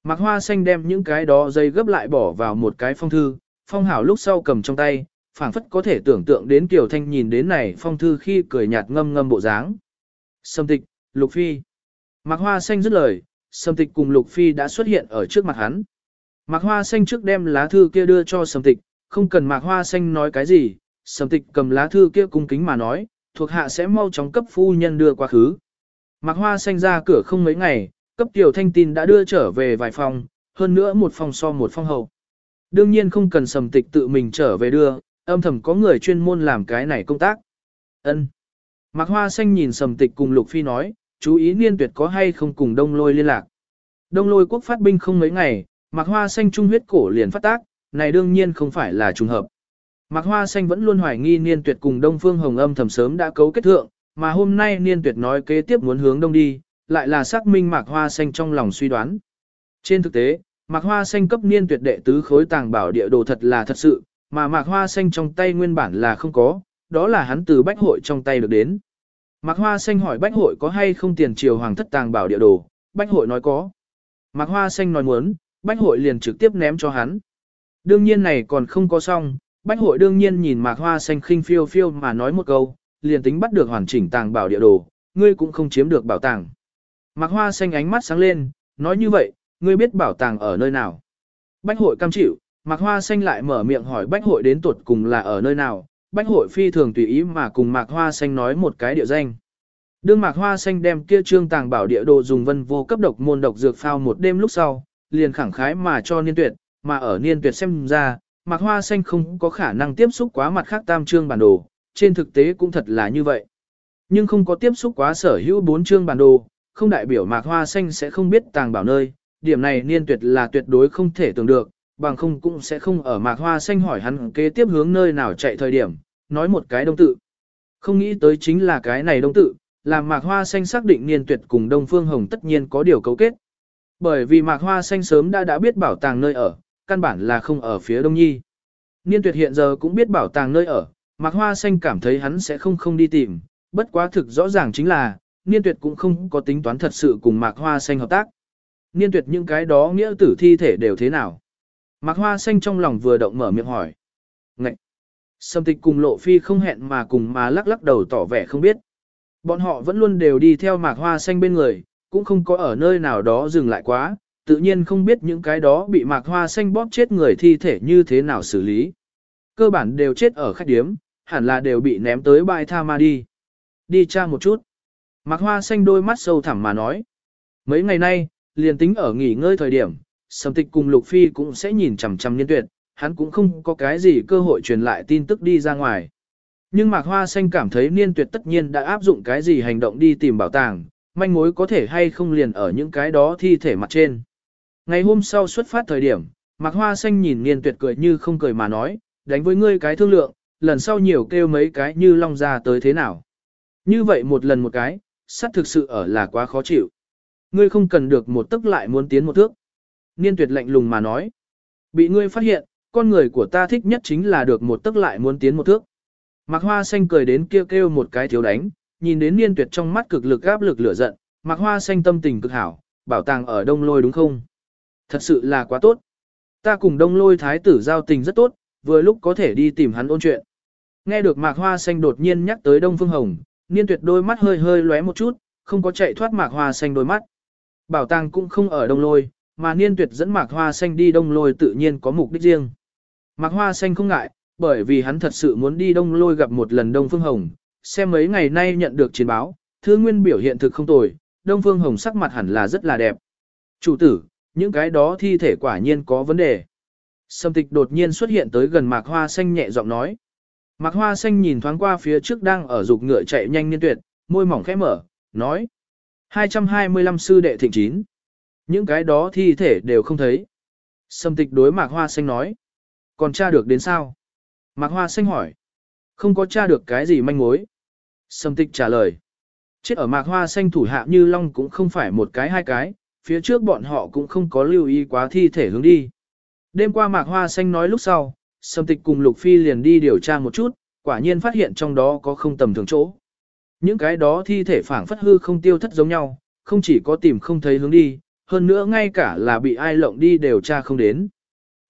Mạc Hoa Xanh đem những cái đó dây gấp lại bỏ vào một cái phong thư, phong hảo lúc sau cầm trong tay, phảng phất có thể tưởng tượng đến Kiều Thanh nhìn đến này phong thư khi cười nhạt ngâm ngâm bộ dáng. Sâm tịch, Lục Phi. Mạc Hoa Xanh dứt lời, Sâm tịch cùng Lục Phi đã xuất hiện ở trước mặt hắn. Mạc Hoa Xanh trước đem lá thư kia đưa cho Sâm tịch, không cần Mạc Hoa Xanh nói cái gì, Sâm tịch cầm lá thư kia cung kính mà nói, thuộc hạ sẽ mau chóng cấp phu nhân đưa qua khứ. Mạc Hoa Xanh ra cửa không mấy ngày, cấp tiểu thanh tin đã đưa trở về vài phòng, hơn nữa một phòng so một phòng hậu. Đương nhiên không cần sầm tịch tự mình trở về đưa, âm thầm có người chuyên môn làm cái này công tác. Ân. Mạc Hoa Xanh nhìn sầm tịch cùng Lục Phi nói, chú ý niên tuyệt có hay không cùng đông lôi liên lạc. Đông lôi quốc phát binh không mấy ngày, Mạc Hoa Xanh trung huyết cổ liền phát tác, này đương nhiên không phải là trùng hợp. Mạc Hoa Xanh vẫn luôn hoài nghi niên tuyệt cùng Đông Phương Hồng âm thầm sớm đã cấu kết thượng, mà hôm nay niên tuyệt nói kế tiếp muốn hướng đông đi, lại là xác minh Mạc Hoa Xanh trong lòng suy đoán. Trên thực tế, Mạc Hoa Xanh cấp niên tuyệt đệ tứ khối tàng bảo địa đồ thật là thật sự, mà Mạc Hoa Xanh trong tay nguyên bản là không có, đó là hắn từ bách hội trong tay được đến. Mạc Hoa Xanh hỏi bách hội có hay không tiền triều hoàng thất tàng bảo địa đồ, bách hội nói có. Mạc Hoa Xanh nói muốn, bách hội liền trực tiếp ném cho hắn. Đương nhiên này còn không có xong, bách hội đương nhiên nhìn Mạc Hoa Xanh khinh phiêu phiêu mà nói một câu, liền tính bắt được hoàn chỉnh tàng bảo địa đồ, ngươi cũng không chiếm được bảo tàng. Mạc Hoa Xanh ánh mắt sáng lên, nói như vậy, ngươi biết bảo tàng ở nơi nào. Bách hội cam chịu, Mạc Hoa Xanh lại mở miệng hỏi Bách hội đến tuột cùng là ở nơi nào, Bách hội phi thường tùy ý mà cùng Mạc Hoa Xanh nói một cái địa danh. Đương Mạc Hoa Xanh đem kia trương tàng bảo địa đồ dùng vân vô cấp độc môn độc dược phao một đêm lúc sau, liền khẳng khái mà cho niên tuyệt, mà ở niên tuyệt xem ra, Mạc Hoa Xanh không có khả năng tiếp xúc quá mặt khác tam trương bản đồ, trên thực tế cũng thật là như vậy. Nhưng không có tiếp xúc quá sở hữu bốn trương bản đồ, không đại biểu Mạc Hoa Xanh sẽ không biết tàng bảo nơi, điểm này niên tuyệt là tuyệt đối không thể tưởng được, bằng không cũng sẽ không ở Mạc Hoa Xanh hỏi hắn kế tiếp hướng nơi nào chạy thời điểm, nói một cái đông tự. Không nghĩ tới chính là cái này đông tự, làm Mạc Hoa Xanh xác định niên tuyệt cùng Đông Phương Hồng tất nhiên có điều cấu kết. Bởi vì Mạc Hoa Xanh sớm đã đã biết bảo tàng nơi ở, căn bản là không ở phía Đông Nhi. Niên tuyệt hiện giờ cũng biết bảo tàng nơi ở, Mạc Hoa Xanh cảm thấy hắn sẽ không không đi tìm, bất quá thực rõ ràng chính là, Niên tuyệt cũng không có tính toán thật sự cùng Mạc Hoa Xanh hợp tác. Niên tuyệt những cái đó nghĩa tử thi thể đều thế nào. Mạc Hoa Xanh trong lòng vừa động mở miệng hỏi. Ngậy! Sâm tịch cùng lộ phi không hẹn mà cùng mà lắc lắc đầu tỏ vẻ không biết. Bọn họ vẫn luôn đều đi theo mạc hoa xanh bên người, cũng không có ở nơi nào đó dừng lại quá, tự nhiên không biết những cái đó bị mạc hoa xanh bóp chết người thi thể như thế nào xử lý. Cơ bản đều chết ở khách điếm, hẳn là đều bị ném tới bãi tha ma đi. Đi tra một chút. Mạc hoa xanh đôi mắt sâu thẳm mà nói. Mấy ngày nay, liền tính ở nghỉ ngơi thời điểm, sầm tịch cùng Lục Phi cũng sẽ nhìn chằm chằm niên tuyệt, hắn cũng không có cái gì cơ hội truyền lại tin tức đi ra ngoài. Nhưng Mạc Hoa Xanh cảm thấy niên tuyệt tất nhiên đã áp dụng cái gì hành động đi tìm bảo tàng, manh mối có thể hay không liền ở những cái đó thi thể mặt trên. Ngày hôm sau xuất phát thời điểm, Mạc Hoa Xanh nhìn niên tuyệt cười như không cười mà nói, đánh với ngươi cái thương lượng, lần sau nhiều kêu mấy cái như long ra tới thế nào. Như vậy một lần một cái, sắt thực sự ở là quá khó chịu. Ngươi không cần được một tức lại muốn tiến một thước. Niên tuyệt lạnh lùng mà nói. Bị ngươi phát hiện, con người của ta thích nhất chính là được một tức lại muốn tiến một thước. Mạc Hoa Xanh cười đến kêu kêu một cái thiếu đánh, nhìn đến niên tuyệt trong mắt cực lực áp lực lửa giận, Mạc Hoa Xanh tâm tình cực hảo, bảo tàng ở đông lôi đúng không? Thật sự là quá tốt. Ta cùng đông lôi thái tử giao tình rất tốt, vừa lúc có thể đi tìm hắn ôn chuyện. Nghe được Mạc Hoa Xanh đột nhiên nhắc tới Đông Phương Hồng, niên tuyệt đôi mắt hơi hơi lóe một chút, không có chạy thoát Mạc Hoa Xanh đôi mắt. Bảo tàng cũng không ở đông lôi, mà niên tuyệt dẫn Mạc Hoa Xanh đi đông lôi tự nhiên có mục đích riêng. Mạc Hoa Xanh không ngại, bởi vì hắn thật sự muốn đi đông lôi gặp một lần Đông Phương Hồng, xem mấy ngày nay nhận được chiến báo, thư nguyên biểu hiện thực không tồi, Đông Phương Hồng sắc mặt hẳn là rất là đẹp. Chủ tử, những cái đó thi thể quả nhiên có vấn đề. Sâm tịch đột nhiên xuất hiện tới gần Mạc Hoa Xanh nhẹ giọng nói. Mạc Hoa Xanh nhìn thoáng qua phía trước đang ở dục ngựa chạy nhanh niên tuyệt, môi mỏng khẽ mở, nói. 225 sư đệ thịnh chín. Những cái đó thi thể đều không thấy. Sâm tịch đối Mạc Hoa Xanh nói. Còn tra được đến sao? Mạc Hoa Xanh hỏi. Không có tra được cái gì manh mối. Sâm tịch trả lời. Chết ở Mạc Hoa Xanh thủ hạ như Long cũng không phải một cái hai cái, phía trước bọn họ cũng không có lưu ý quá thi thể hướng đi. Đêm qua Mạc Hoa Xanh nói lúc sau, Sâm tịch cùng Lục Phi liền đi điều tra một chút, quả nhiên phát hiện trong đó có không tầm thường chỗ. Những cái đó thi thể phảng phất hư không tiêu thất giống nhau, không chỉ có tìm không thấy hướng đi, hơn nữa ngay cả là bị ai lộng đi điều tra không đến.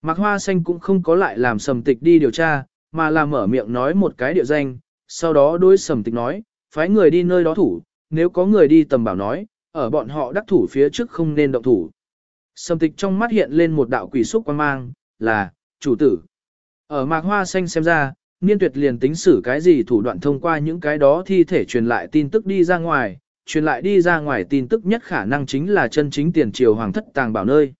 Mạc Hoa Xanh cũng không có lại làm sầm tịch đi điều tra, mà là mở miệng nói một cái địa danh, sau đó đối sầm tịch nói, phái người đi nơi đó thủ, nếu có người đi tầm bảo nói, ở bọn họ đắc thủ phía trước không nên động thủ. Sầm tịch trong mắt hiện lên một đạo quỷ xúc quan mang, là, chủ tử. Ở Mạc Hoa Xanh xem ra, Niên tuyệt liền tính xử cái gì thủ đoạn thông qua những cái đó thi thể truyền lại tin tức đi ra ngoài, truyền lại đi ra ngoài tin tức nhất khả năng chính là chân chính tiền triều hoàng thất tàng bảo nơi.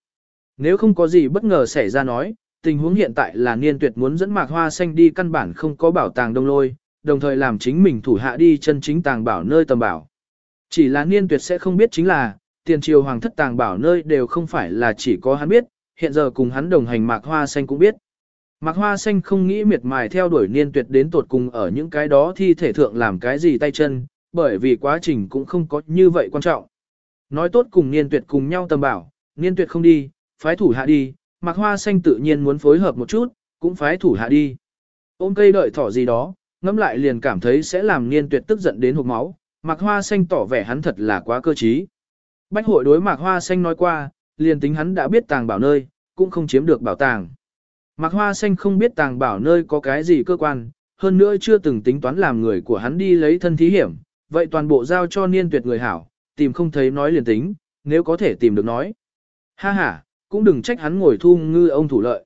Nếu không có gì bất ngờ xảy ra nói, tình huống hiện tại là niên tuyệt muốn dẫn mạc hoa xanh đi căn bản không có bảo tàng đông lôi, đồng thời làm chính mình thủ hạ đi chân chính tàng bảo nơi tầm bảo. Chỉ là niên tuyệt sẽ không biết chính là, tiền triều hoàng thất tàng bảo nơi đều không phải là chỉ có hắn biết, hiện giờ cùng hắn đồng hành mạc hoa xanh cũng biết. Mạc Hoa Xanh không nghĩ miệt mài theo đuổi niên tuyệt đến tột cùng ở những cái đó thi thể thượng làm cái gì tay chân, bởi vì quá trình cũng không có như vậy quan trọng. Nói tốt cùng niên tuyệt cùng nhau tầm bảo, niên tuyệt không đi, phái thủ hạ đi, Mạc Hoa Xanh tự nhiên muốn phối hợp một chút, cũng phái thủ hạ đi. Ôm cây đợi thỏ gì đó, ngẫm lại liền cảm thấy sẽ làm niên tuyệt tức giận đến hụt máu, Mạc Hoa Xanh tỏ vẻ hắn thật là quá cơ trí. Bách hội đối Mạc Hoa Xanh nói qua, liền tính hắn đã biết tàng bảo nơi, cũng không chiếm được bảo tàng. Mạc Hoa Xanh không biết tàng bảo nơi có cái gì cơ quan, hơn nữa chưa từng tính toán làm người của hắn đi lấy thân thí hiểm, vậy toàn bộ giao cho niên tuyệt người hảo, tìm không thấy nói liền tính, nếu có thể tìm được nói. Ha ha, cũng đừng trách hắn ngồi thu ngư ông thủ lợi.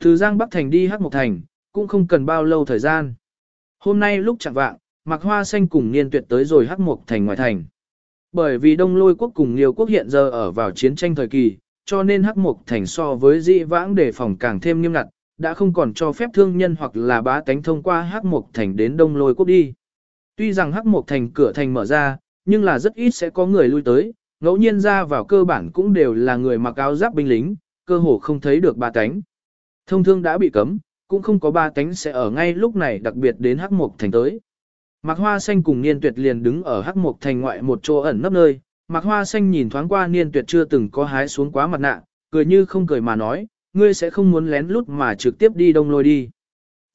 Từ Giang Bắc Thành đi Hắc Mộc Thành, cũng không cần bao lâu thời gian. Hôm nay lúc chẳng vạng, Mạc Hoa Xanh cùng niên tuyệt tới rồi Hắc Mộc Thành ngoài thành. Bởi vì Đông Lôi quốc cùng Liêu quốc hiện giờ ở vào chiến tranh thời kỳ, cho nên hắc mục thành so với dị vãng đề phòng càng thêm nghiêm ngặt, đã không còn cho phép thương nhân hoặc là bá tánh thông qua hắc mục thành đến đông lôi quốc đi. Tuy rằng hắc mục thành cửa thành mở ra, nhưng là rất ít sẽ có người lui tới, ngẫu nhiên ra vào cơ bản cũng đều là người mặc áo giáp binh lính, cơ hồ không thấy được ba tánh. Thông thương đã bị cấm, cũng không có ba tánh sẽ ở ngay lúc này đặc biệt đến hắc mục thành tới. Mạc Hoa Xanh cùng Niên Tuyệt liền đứng ở hắc mục thành ngoại một chỗ ẩn nấp nơi, Mạc Hoa Xanh nhìn thoáng qua niên tuyệt chưa từng có hái xuống quá mặt nạ, cười như không cười mà nói, ngươi sẽ không muốn lén lút mà trực tiếp đi đông lôi đi.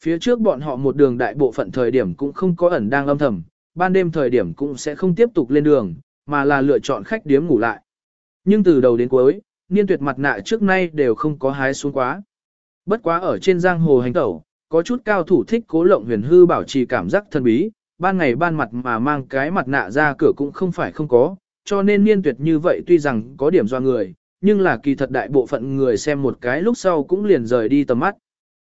Phía trước bọn họ một đường đại bộ phận thời điểm cũng không có ẩn đang âm thầm, ban đêm thời điểm cũng sẽ không tiếp tục lên đường, mà là lựa chọn khách điếm ngủ lại. Nhưng từ đầu đến cuối, niên tuyệt mặt nạ trước nay đều không có hái xuống quá. Bất quá ở trên giang hồ hành tẩu, có chút cao thủ thích cố lộng huyền hư bảo trì cảm giác thần bí, ban ngày ban mặt mà mang cái mặt nạ ra cửa cũng không phải không có, cho nên niên tuyệt như vậy tuy rằng có điểm do người, nhưng là kỳ thật đại bộ phận người xem một cái lúc sau cũng liền rời đi tầm mắt.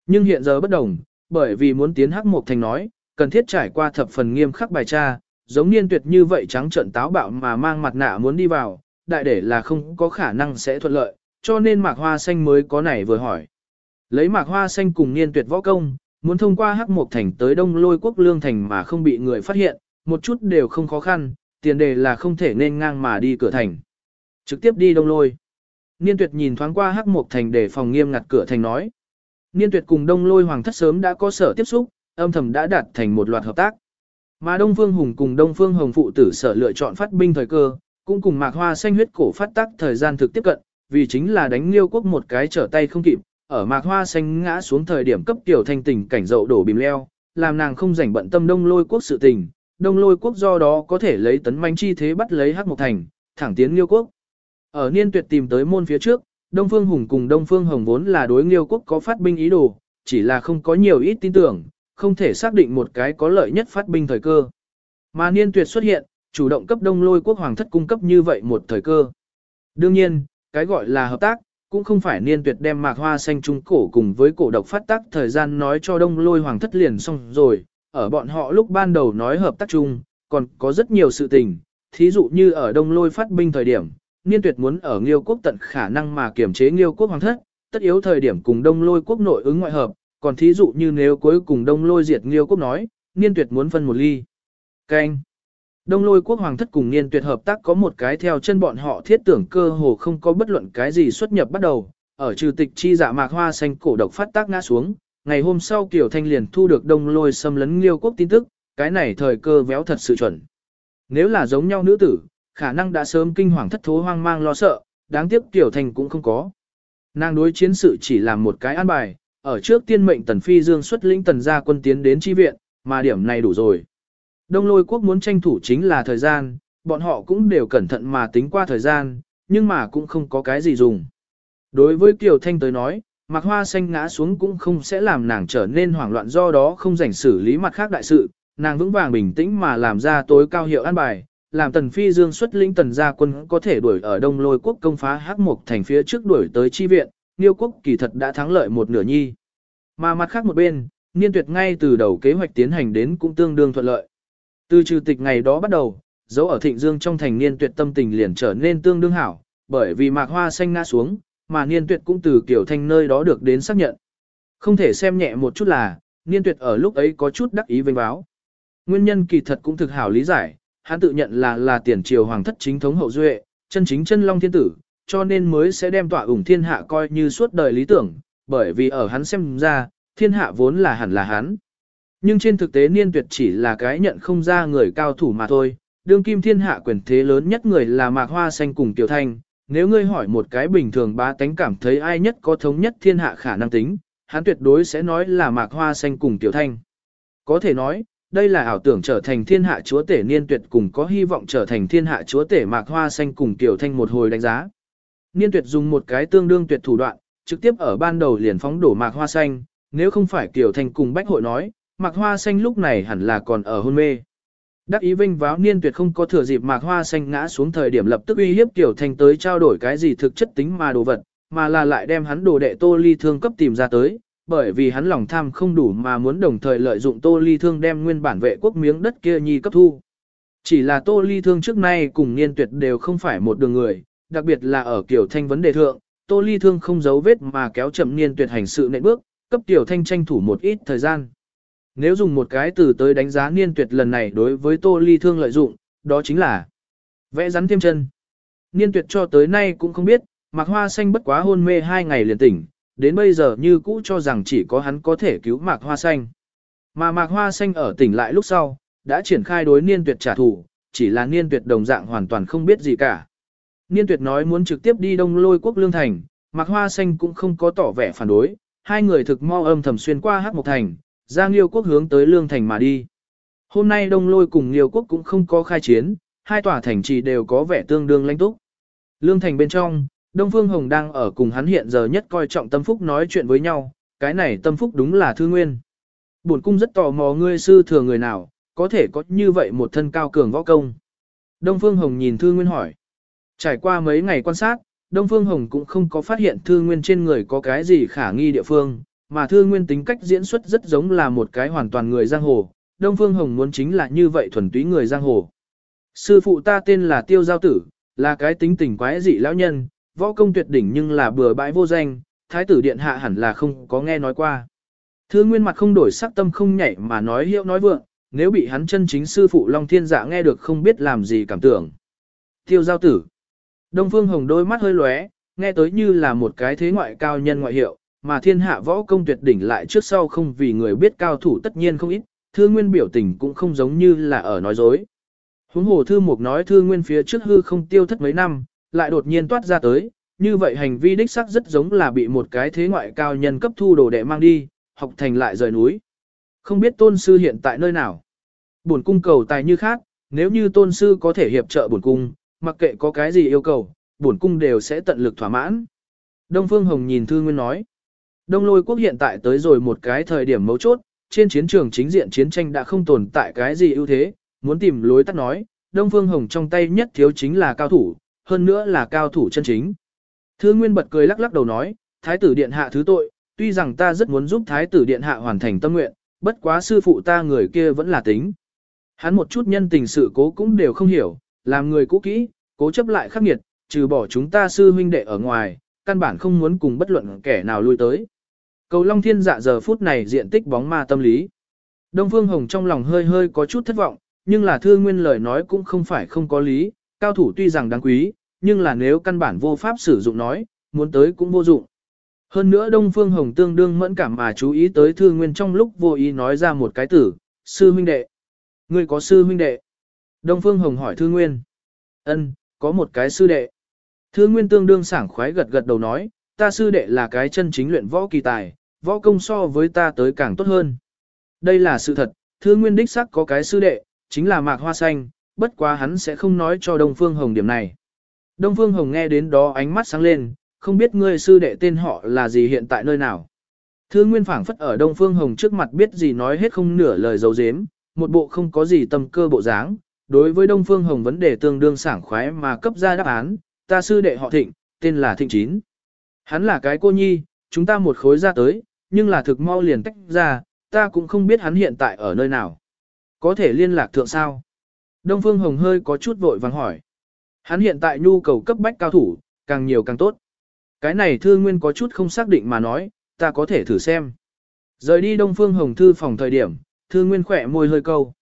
Nhưng hiện giờ bất đồng, bởi vì muốn tiến hắc mục thành nói, cần thiết trải qua thập phần nghiêm khắc bài tra, giống niên tuyệt như vậy trắng trợn táo bạo mà mang mặt nạ muốn đi vào, đại để là không có khả năng sẽ thuận lợi, cho nên mạc hoa xanh mới có này vừa hỏi. Lấy mạc hoa xanh cùng niên tuyệt võ công, muốn thông qua hắc mục thành tới đông lôi quốc lương thành mà không bị người phát hiện, một chút đều không khó khăn, tiền đề là không thể nên ngang mà đi cửa thành. Trực tiếp đi đông lôi. Niên tuyệt nhìn thoáng qua hắc mục thành để phòng nghiêm ngặt cửa thành nói. Niên tuyệt cùng đông lôi hoàng thất sớm đã có sở tiếp xúc, âm thầm đã đạt thành một loạt hợp tác. Mà Đông Phương Hùng cùng Đông Phương Hồng phụ tử sở lựa chọn phát binh thời cơ, cũng cùng Mạc Hoa xanh huyết cổ phát tác thời gian thực tiếp cận, vì chính là đánh Liêu quốc một cái trở tay không kịp, ở Mạc Hoa xanh ngã xuống thời điểm cấp tiểu thanh tình cảnh dậu đổ bìm leo, làm nàng không rảnh bận tâm Đông Lôi quốc sự tình, Đông Lôi quốc do đó có thể lấy tấn manh chi thế bắt lấy Hắc Mộc Thành, thẳng tiến Liêu quốc. Ở niên tuyệt tìm tới môn phía trước, Đông Phương Hùng cùng Đông Phương Hồng vốn là đối Liêu quốc có phát binh ý đồ, chỉ là không có nhiều ít tin tưởng, không thể xác định một cái có lợi nhất phát binh thời cơ. Mà niên tuyệt xuất hiện, chủ động cấp đông lôi quốc hoàng thất cung cấp như vậy một thời cơ. Đương nhiên, cái gọi là hợp tác, cũng không phải niên tuyệt đem mạc hoa xanh trung cổ cùng với cổ độc phát tác thời gian nói cho đông lôi hoàng thất liền xong rồi, ở bọn họ lúc ban đầu nói hợp tác chung, còn có rất nhiều sự tình, thí dụ như ở đông lôi phát binh thời điểm, niên tuyệt muốn ở nghiêu quốc tận khả năng mà kiểm chế nghiêu quốc hoàng thất, tất yếu thời điểm cùng đông lôi quốc nội ứng ngoại hợp, còn thí dụ như nếu cuối cùng đông lôi diệt nghiêu quốc nói, niên tuyệt muốn phân một ly. Canh. Đông lôi quốc hoàng thất cùng niên tuyệt hợp tác có một cái theo chân bọn họ thiết tưởng cơ hồ không có bất luận cái gì xuất nhập bắt đầu, ở trừ tịch chi dạ mạc hoa xanh cổ độc phát tác ngã xuống, ngày hôm sau Kiều Thanh liền thu được đông lôi xâm lấn liêu quốc tin tức, cái này thời cơ véo thật sự chuẩn. Nếu là giống nhau nữ tử, khả năng đã sớm kinh hoàng thất thố hoang mang lo sợ, đáng tiếc Kiều Thanh cũng không có. Nàng đối chiến sự chỉ làm một cái an bài, ở trước tiên mệnh Tần Phi Dương xuất lĩnh tần gia quân tiến đến chi viện, mà điểm này đủ rồi. Đông lôi quốc muốn tranh thủ chính là thời gian, bọn họ cũng đều cẩn thận mà tính qua thời gian, nhưng mà cũng không có cái gì dùng. Đối với Kiều Thanh tới nói, mặc hoa xanh ngã xuống cũng không sẽ làm nàng trở nên hoảng loạn do đó không rảnh xử lý mặt khác đại sự, nàng vững vàng bình tĩnh mà làm ra tối cao hiệu an bài, làm tần phi dương xuất lĩnh tần gia quân có thể đuổi ở đông lôi quốc công phá hắc mục thành phía trước đuổi tới chi viện, Niêu quốc kỳ thật đã thắng lợi một nửa nhi. Mà mặt khác một bên, niên tuyệt ngay từ đầu kế hoạch tiến hành đến cũng tương đương thuận lợi. Từ trừ tịch ngày đó bắt đầu, dấu ở thịnh dương trong thành niên tuyệt tâm tình liền trở nên tương đương hảo, bởi vì mạc hoa xanh ngã xuống, mà niên tuyệt cũng từ kiểu thanh nơi đó được đến xác nhận. Không thể xem nhẹ một chút là, niên tuyệt ở lúc ấy có chút đắc ý vinh báo. Nguyên nhân kỳ thật cũng thực hảo lý giải, hắn tự nhận là là tiền triều hoàng thất chính thống hậu duệ, chân chính chân long thiên tử, cho nên mới sẽ đem tọa ủng thiên hạ coi như suốt đời lý tưởng, bởi vì ở hắn xem ra, thiên hạ vốn là hẳn là hắn. Nhưng trên thực tế niên tuyệt chỉ là cái nhận không ra người cao thủ mà thôi, đương kim thiên hạ quyền thế lớn nhất người là mạc hoa xanh cùng tiểu thanh. Nếu ngươi hỏi một cái bình thường ba tánh cảm thấy ai nhất có thống nhất thiên hạ khả năng tính, hắn tuyệt đối sẽ nói là mạc hoa xanh cùng tiểu thanh. Có thể nói, đây là ảo tưởng trở thành thiên hạ chúa tể niên tuyệt cùng có hy vọng trở thành thiên hạ chúa tể mạc hoa xanh cùng tiểu thanh một hồi đánh giá. Niên tuyệt dùng một cái tương đương tuyệt thủ đoạn, trực tiếp ở ban đầu liền phóng đổ mạc hoa xanh, nếu không phải tiểu thanh cùng bách hội nói, mạc hoa xanh lúc này hẳn là còn ở hôn mê. Đắc ý vinh váo niên tuyệt không có thừa dịp mạc hoa xanh ngã xuống thời điểm lập tức uy hiếp tiểu thanh tới trao đổi cái gì thực chất tính mà đồ vật, mà là lại đem hắn đồ đệ tô ly thương cấp tìm ra tới, bởi vì hắn lòng tham không đủ mà muốn đồng thời lợi dụng tô ly thương đem nguyên bản vệ quốc miếng đất kia nhi cấp thu. Chỉ là tô ly thương trước nay cùng niên tuyệt đều không phải một đường người, đặc biệt là ở kiểu thanh vấn đề thượng, tô ly thương không giấu vết mà kéo chậm niên tuyệt hành sự nệ bước, cấp tiểu thanh tranh thủ một ít thời gian. Nếu dùng một cái từ tới đánh giá niên tuyệt lần này đối với tô ly thương lợi dụng, đó chính là vẽ rắn thêm chân. Niên tuyệt cho tới nay cũng không biết, Mặc hoa xanh bất quá hôn mê hai ngày liền tỉnh, đến bây giờ như cũ cho rằng chỉ có hắn có thể cứu mạc hoa xanh. Mà mạc hoa xanh ở tỉnh lại lúc sau, đã triển khai đối niên tuyệt trả thù, chỉ là niên tuyệt đồng dạng hoàn toàn không biết gì cả. Niên tuyệt nói muốn trực tiếp đi đông lôi quốc lương thành, mạc hoa xanh cũng không có tỏ vẻ phản đối, hai người thực mo âm thầm xuyên qua hát một thành, ra Nghiêu quốc hướng tới Lương Thành mà đi. Hôm nay Đông Lôi cùng Nghiêu quốc cũng không có khai chiến, hai tòa thành trì đều có vẻ tương đương lãnh túc. Lương Thành bên trong, Đông Phương Hồng đang ở cùng hắn hiện giờ nhất coi trọng Tâm Phúc nói chuyện với nhau, cái này Tâm Phúc đúng là Thư Nguyên. bổn cung rất tò mò ngươi sư thừa người nào, có thể có như vậy một thân cao cường võ công. Đông Phương Hồng nhìn Thư Nguyên hỏi. Trải qua mấy ngày quan sát, Đông Phương Hồng cũng không có phát hiện Thư Nguyên trên người có cái gì khả nghi địa phương, mà Thư Nguyên tính cách diễn xuất rất giống là một cái hoàn toàn người giang hồ. Đông Phương Hồng muốn chính là như vậy thuần túy người giang hồ. Sư phụ ta tên là Tiêu Giao Tử, là cái tính tình quái dị lão nhân, võ công tuyệt đỉnh nhưng là bừa bãi vô danh, thái tử điện hạ hẳn là không có nghe nói qua. Thư Nguyên mặt không đổi sắc tâm không nhảy mà nói hiệu nói vượng, nếu bị hắn chân chính sư phụ Long Thiên Dạ nghe được không biết làm gì cảm tưởng. Tiêu giao tử. Đông Phương Hồng đôi mắt hơi lóe, nghe tới như là một cái thế ngoại cao nhân ngoại hiệu, mà thiên hạ võ công tuyệt đỉnh lại trước sau không vì người biết cao thủ tất nhiên không ít, thư nguyên biểu tình cũng không giống như là ở nói dối. Huống hồ thư mục nói thư nguyên phía trước hư không tiêu thất mấy năm, lại đột nhiên toát ra tới, như vậy hành vi đích sắc rất giống là bị một cái thế ngoại cao nhân cấp thu đồ đệ mang đi, học thành lại rời núi. Không biết tôn sư hiện tại nơi nào. Bổn cung cầu tài như khác, nếu như tôn sư có thể hiệp trợ bổn cung, mặc kệ có cái gì yêu cầu, bổn cung đều sẽ tận lực thỏa mãn. Đông Phương Hồng nhìn Thư Nguyên nói. Đông lôi quốc hiện tại tới rồi một cái thời điểm mấu chốt, trên chiến trường chính diện chiến tranh đã không tồn tại cái gì ưu thế, muốn tìm lối tắt nói, Đông Phương Hồng trong tay nhất thiếu chính là cao thủ, hơn nữa là cao thủ chân chính. Thư Nguyên bật cười lắc lắc đầu nói, Thái tử Điện Hạ thứ tội, tuy rằng ta rất muốn giúp Thái tử Điện Hạ hoàn thành tâm nguyện, bất quá sư phụ ta người kia vẫn là tính. Hắn một chút nhân tình sự cố cũng đều không hiểu, làm người cũ kỹ, cố chấp lại khắc nghiệt, trừ bỏ chúng ta sư huynh đệ ở ngoài, căn bản không muốn cùng bất luận kẻ nào lui tới. Cầu Long Thiên dạ giờ phút này diện tích bóng ma tâm lý. Đông Phương Hồng trong lòng hơi hơi có chút thất vọng, nhưng là thư nguyên lời nói cũng không phải không có lý, cao thủ tuy rằng đáng quý, nhưng là nếu căn bản vô pháp sử dụng nói, muốn tới cũng vô dụng. Hơn nữa Đông Phương Hồng tương đương mẫn cảm mà chú ý tới thư nguyên trong lúc vô ý nói ra một cái tử, sư huynh đệ. Ngươi có sư huynh đệ? Đông Phương Hồng hỏi thư nguyên. Ân, có một cái sư đệ. Thư nguyên tương đương sảng khoái gật gật đầu nói, ta sư đệ là cái chân chính luyện võ kỳ tài, võ công so với ta tới càng tốt hơn. Đây là sự thật, thư nguyên đích sắc có cái sư đệ, chính là mạc hoa xanh, bất quá hắn sẽ không nói cho Đông Phương Hồng điểm này. Đông Phương Hồng nghe đến đó ánh mắt sáng lên, không biết ngươi sư đệ tên họ là gì hiện tại nơi nào. Thư Nguyên phảng phất ở Đông Phương Hồng trước mặt biết gì nói hết không nửa lời dấu dếm, một bộ không có gì tâm cơ bộ dáng. Đối với Đông Phương Hồng vấn đề tương đương sảng khoái mà cấp ra đáp án, ta sư đệ họ Thịnh, tên là Thịnh Chín. Hắn là cái cô nhi, chúng ta một khối ra tới, nhưng là thực mau liền tách ra, ta cũng không biết hắn hiện tại ở nơi nào. Có thể liên lạc thượng sao? Đông Phương Hồng hơi có chút vội vàng hỏi. Hắn hiện tại nhu cầu cấp bách cao thủ, càng nhiều càng tốt. Cái này thư nguyên có chút không xác định mà nói, ta có thể thử xem. Rời đi Đông Phương Hồng thư phòng thời điểm, thư nguyên khỏe môi hơi câu.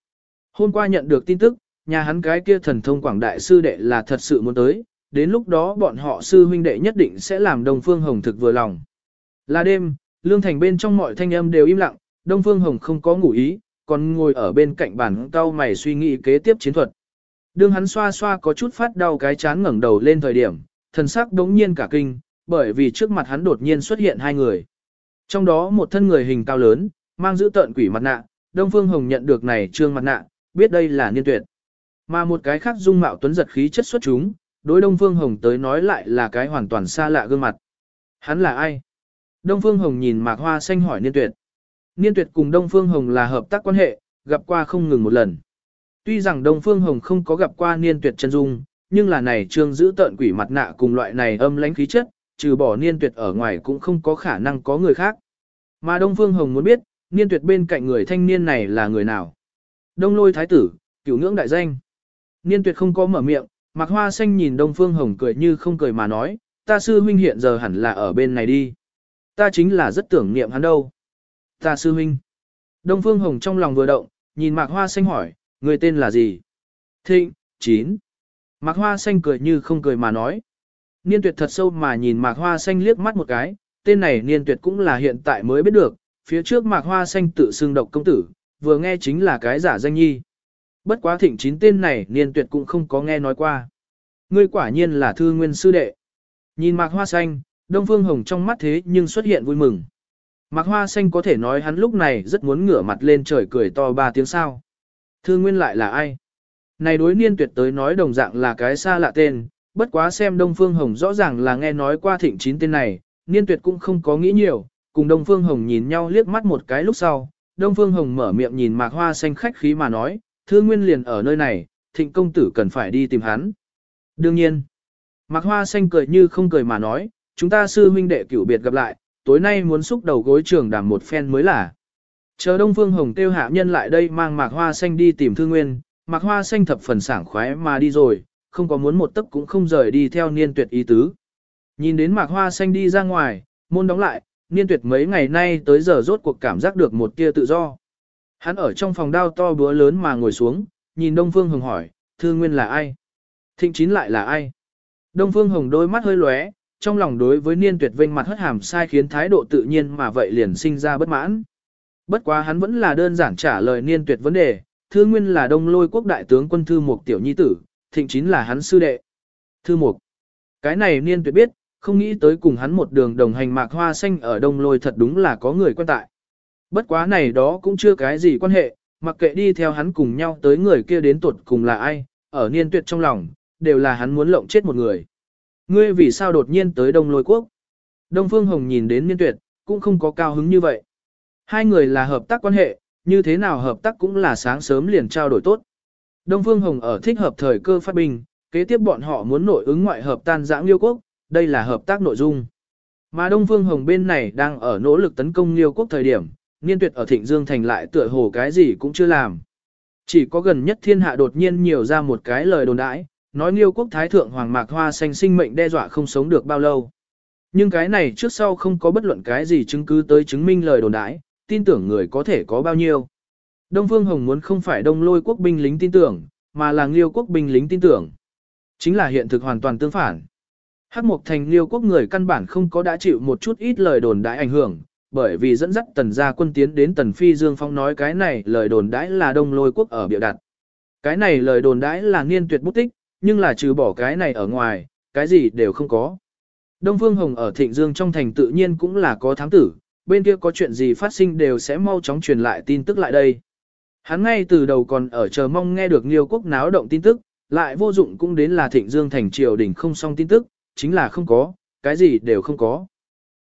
Hôm qua nhận được tin tức, nhà hắn cái kia thần thông quảng đại sư đệ là thật sự muốn tới, đến lúc đó bọn họ sư huynh đệ nhất định sẽ làm Đông Phương Hồng thực vừa lòng. Là đêm, lương thành bên trong mọi thanh âm đều im lặng, Đông Phương Hồng không có ngủ ý, còn ngồi ở bên cạnh bàn cao mày suy nghĩ kế tiếp chiến thuật. Đương hắn xoa xoa có chút phát đau cái chán ngẩng đầu lên thời điểm, thần sắc đống nhiên cả kinh, bởi vì trước mặt hắn đột nhiên xuất hiện hai người. Trong đó một thân người hình cao lớn, mang giữ tợn quỷ mặt nạ, Đông Phương Hồng nhận được này trương mặt nạ, biết đây là niên tuyệt. Mà một cái khác dung mạo tuấn giật khí chất xuất chúng, đối Đông Phương Hồng tới nói lại là cái hoàn toàn xa lạ gương mặt. Hắn là ai? Đông Phương Hồng nhìn Mạc Hoa Xanh hỏi Niên Tuyệt. Niên Tuyệt cùng Đông Phương Hồng là hợp tác quan hệ, gặp qua không ngừng một lần. Tuy rằng Đông Phương Hồng không có gặp qua Niên Tuyệt chân dung, nhưng là này trương giữ tợn quỷ mặt nạ cùng loại này âm lãnh khí chất, trừ bỏ Niên Tuyệt ở ngoài cũng không có khả năng có người khác. Mà Đông Phương Hồng muốn biết, Niên Tuyệt bên cạnh người thanh niên này là người nào? Đông Lôi Thái tử, cửu ngưỡng đại danh. Niên Tuyệt không có mở miệng, Mạc Hoa Xanh nhìn Đông Phương Hồng cười như không cười mà nói, ta sư huynh hiện giờ hẳn là ở bên này đi. Ta chính là rất tưởng niệm hắn đâu. Ta sư huynh. Đông Phương Hồng trong lòng vừa động, nhìn Mạc Hoa Xanh hỏi, người tên là gì? Thịnh, chín. Mạc Hoa Xanh cười như không cười mà nói. Niên tuyệt thật sâu mà nhìn Mạc Hoa Xanh liếc mắt một cái, tên này niên tuyệt cũng là hiện tại mới biết được, phía trước Mạc Hoa Xanh tự xưng độc công tử, vừa nghe chính là cái giả danh nhi. Bất quá thịnh chín tên này niên tuyệt cũng không có nghe nói qua. Ngươi quả nhiên là thư nguyên sư đệ. Nhìn Mạc Hoa Xanh, Đông Phương Hồng trong mắt thế nhưng xuất hiện vui mừng. Mạc Hoa Xanh có thể nói hắn lúc này rất muốn ngửa mặt lên trời cười to ba tiếng sao. Thư Nguyên lại là ai? Này đối niên tuyệt tới nói đồng dạng là cái xa lạ tên, bất quá xem Đông Phương Hồng rõ ràng là nghe nói qua thịnh chín tên này, niên tuyệt cũng không có nghĩ nhiều, cùng Đông Phương Hồng nhìn nhau liếc mắt một cái lúc sau, Đông Phương Hồng mở miệng nhìn Mạc Hoa Xanh khách khí mà nói, Thư Nguyên liền ở nơi này, thịnh công tử cần phải đi tìm hắn. Đương nhiên, Mạc Hoa Xanh cười như không cười mà nói, chúng ta sư huynh đệ cửu biệt gặp lại, tối nay muốn xúc đầu gối trường đàm một phen mới là. Chờ Đông Phương Hồng tiêu hạ nhân lại đây mang Mạc Hoa Xanh đi tìm Thư Nguyên, Mạc Hoa Xanh thập phần sảng khoái mà đi rồi, không có muốn một tấc cũng không rời đi theo niên tuyệt ý tứ. Nhìn đến Mạc Hoa Xanh đi ra ngoài, môn đóng lại, niên tuyệt mấy ngày nay tới giờ rốt cuộc cảm giác được một tia tự do. Hắn ở trong phòng đao to búa lớn mà ngồi xuống, nhìn Đông Phương Hồng hỏi, Thư Nguyên là ai? Thịnh Chín lại là ai? Đông Phương Hồng đôi mắt hơi lóe, trong lòng đối với niên tuyệt vinh mặt hất hàm sai khiến thái độ tự nhiên mà vậy liền sinh ra bất mãn. Bất quá hắn vẫn là đơn giản trả lời niên tuyệt vấn đề, Thư Nguyên là đông lôi quốc đại tướng quân Thư Mục Tiểu Nhi Tử, Thịnh chính là hắn sư đệ. Thư Mục. Cái này niên tuyệt biết, không nghĩ tới cùng hắn một đường đồng hành mạc hoa xanh ở đông lôi thật đúng là có người quen tại. Bất quá này đó cũng chưa cái gì quan hệ, mặc kệ đi theo hắn cùng nhau tới người kia đến tuột cùng là ai, ở niên tuyệt trong lòng, đều là hắn muốn lộng chết một người. Ngươi vì sao đột nhiên tới đông lôi quốc? Đông Phương Hồng nhìn đến niên tuyệt, cũng không có cao hứng như vậy. Hai người là hợp tác quan hệ, như thế nào hợp tác cũng là sáng sớm liền trao đổi tốt. Đông Phương Hồng ở thích hợp thời cơ phát bình, kế tiếp bọn họ muốn nội ứng ngoại hợp tan rã liêu quốc, đây là hợp tác nội dung. Mà Đông Phương Hồng bên này đang ở nỗ lực tấn công liêu quốc thời điểm, niên tuyệt ở Thịnh Dương Thành lại tựa hồ cái gì cũng chưa làm. Chỉ có gần nhất thiên hạ đột nhiên nhiều ra một cái lời đồn đãi, nói liêu quốc thái thượng hoàng mạc hoa xanh sinh mệnh đe dọa không sống được bao lâu. Nhưng cái này trước sau không có bất luận cái gì chứng cứ tới chứng minh lời đồn đãi, tin tưởng người có thể có bao nhiêu. Đông Phương Hồng muốn không phải đông lôi quốc binh lính tin tưởng, mà là liêu quốc binh lính tin tưởng. Chính là hiện thực hoàn toàn tương phản. Hắc Mộc Thành liêu quốc người căn bản không có đã chịu một chút ít lời đồn đãi ảnh hưởng, bởi vì dẫn dắt tần gia quân tiến đến tần phi dương phong nói cái này lời đồn đãi là đông lôi quốc ở biểu đặt. Cái này lời đồn đãi là niên tuyệt bút tích, nhưng là trừ bỏ cái này ở ngoài, cái gì đều không có. Đông Phương Hồng ở Thịnh Dương trong thành tự nhiên cũng là có thám tử, bên kia có chuyện gì phát sinh đều sẽ mau chóng truyền lại tin tức lại đây. Hắn ngay từ đầu còn ở chờ mong nghe được Liêu quốc náo động tin tức, lại vô dụng cũng đến là Thịnh Dương thành triều đình không xong tin tức, chính là không có, cái gì đều không có.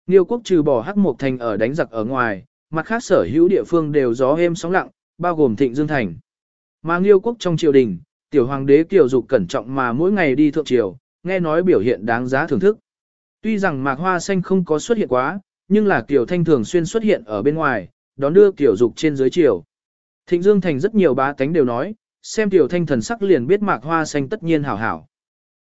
Liêu quốc trừ bỏ Hắc Mộc thành ở đánh giặc ở ngoài, mặt khác sở hữu địa phương đều gió êm sóng lặng, bao gồm Thịnh Dương thành. Mà Liêu quốc trong triều đình, tiểu hoàng đế kiều dục cẩn trọng mà mỗi ngày đi thượng triều, nghe nói biểu hiện đáng giá thưởng thức. Tuy rằng mạc hoa xanh không có xuất hiện quá, nhưng là Kiều Thanh thường xuyên xuất hiện ở bên ngoài, đón đưa Kiều Dục trên dưới triều. Thịnh Dương Thành rất nhiều bá tánh đều nói, xem Kiều Thanh thần sắc liền biết mạc hoa xanh tất nhiên hảo hảo.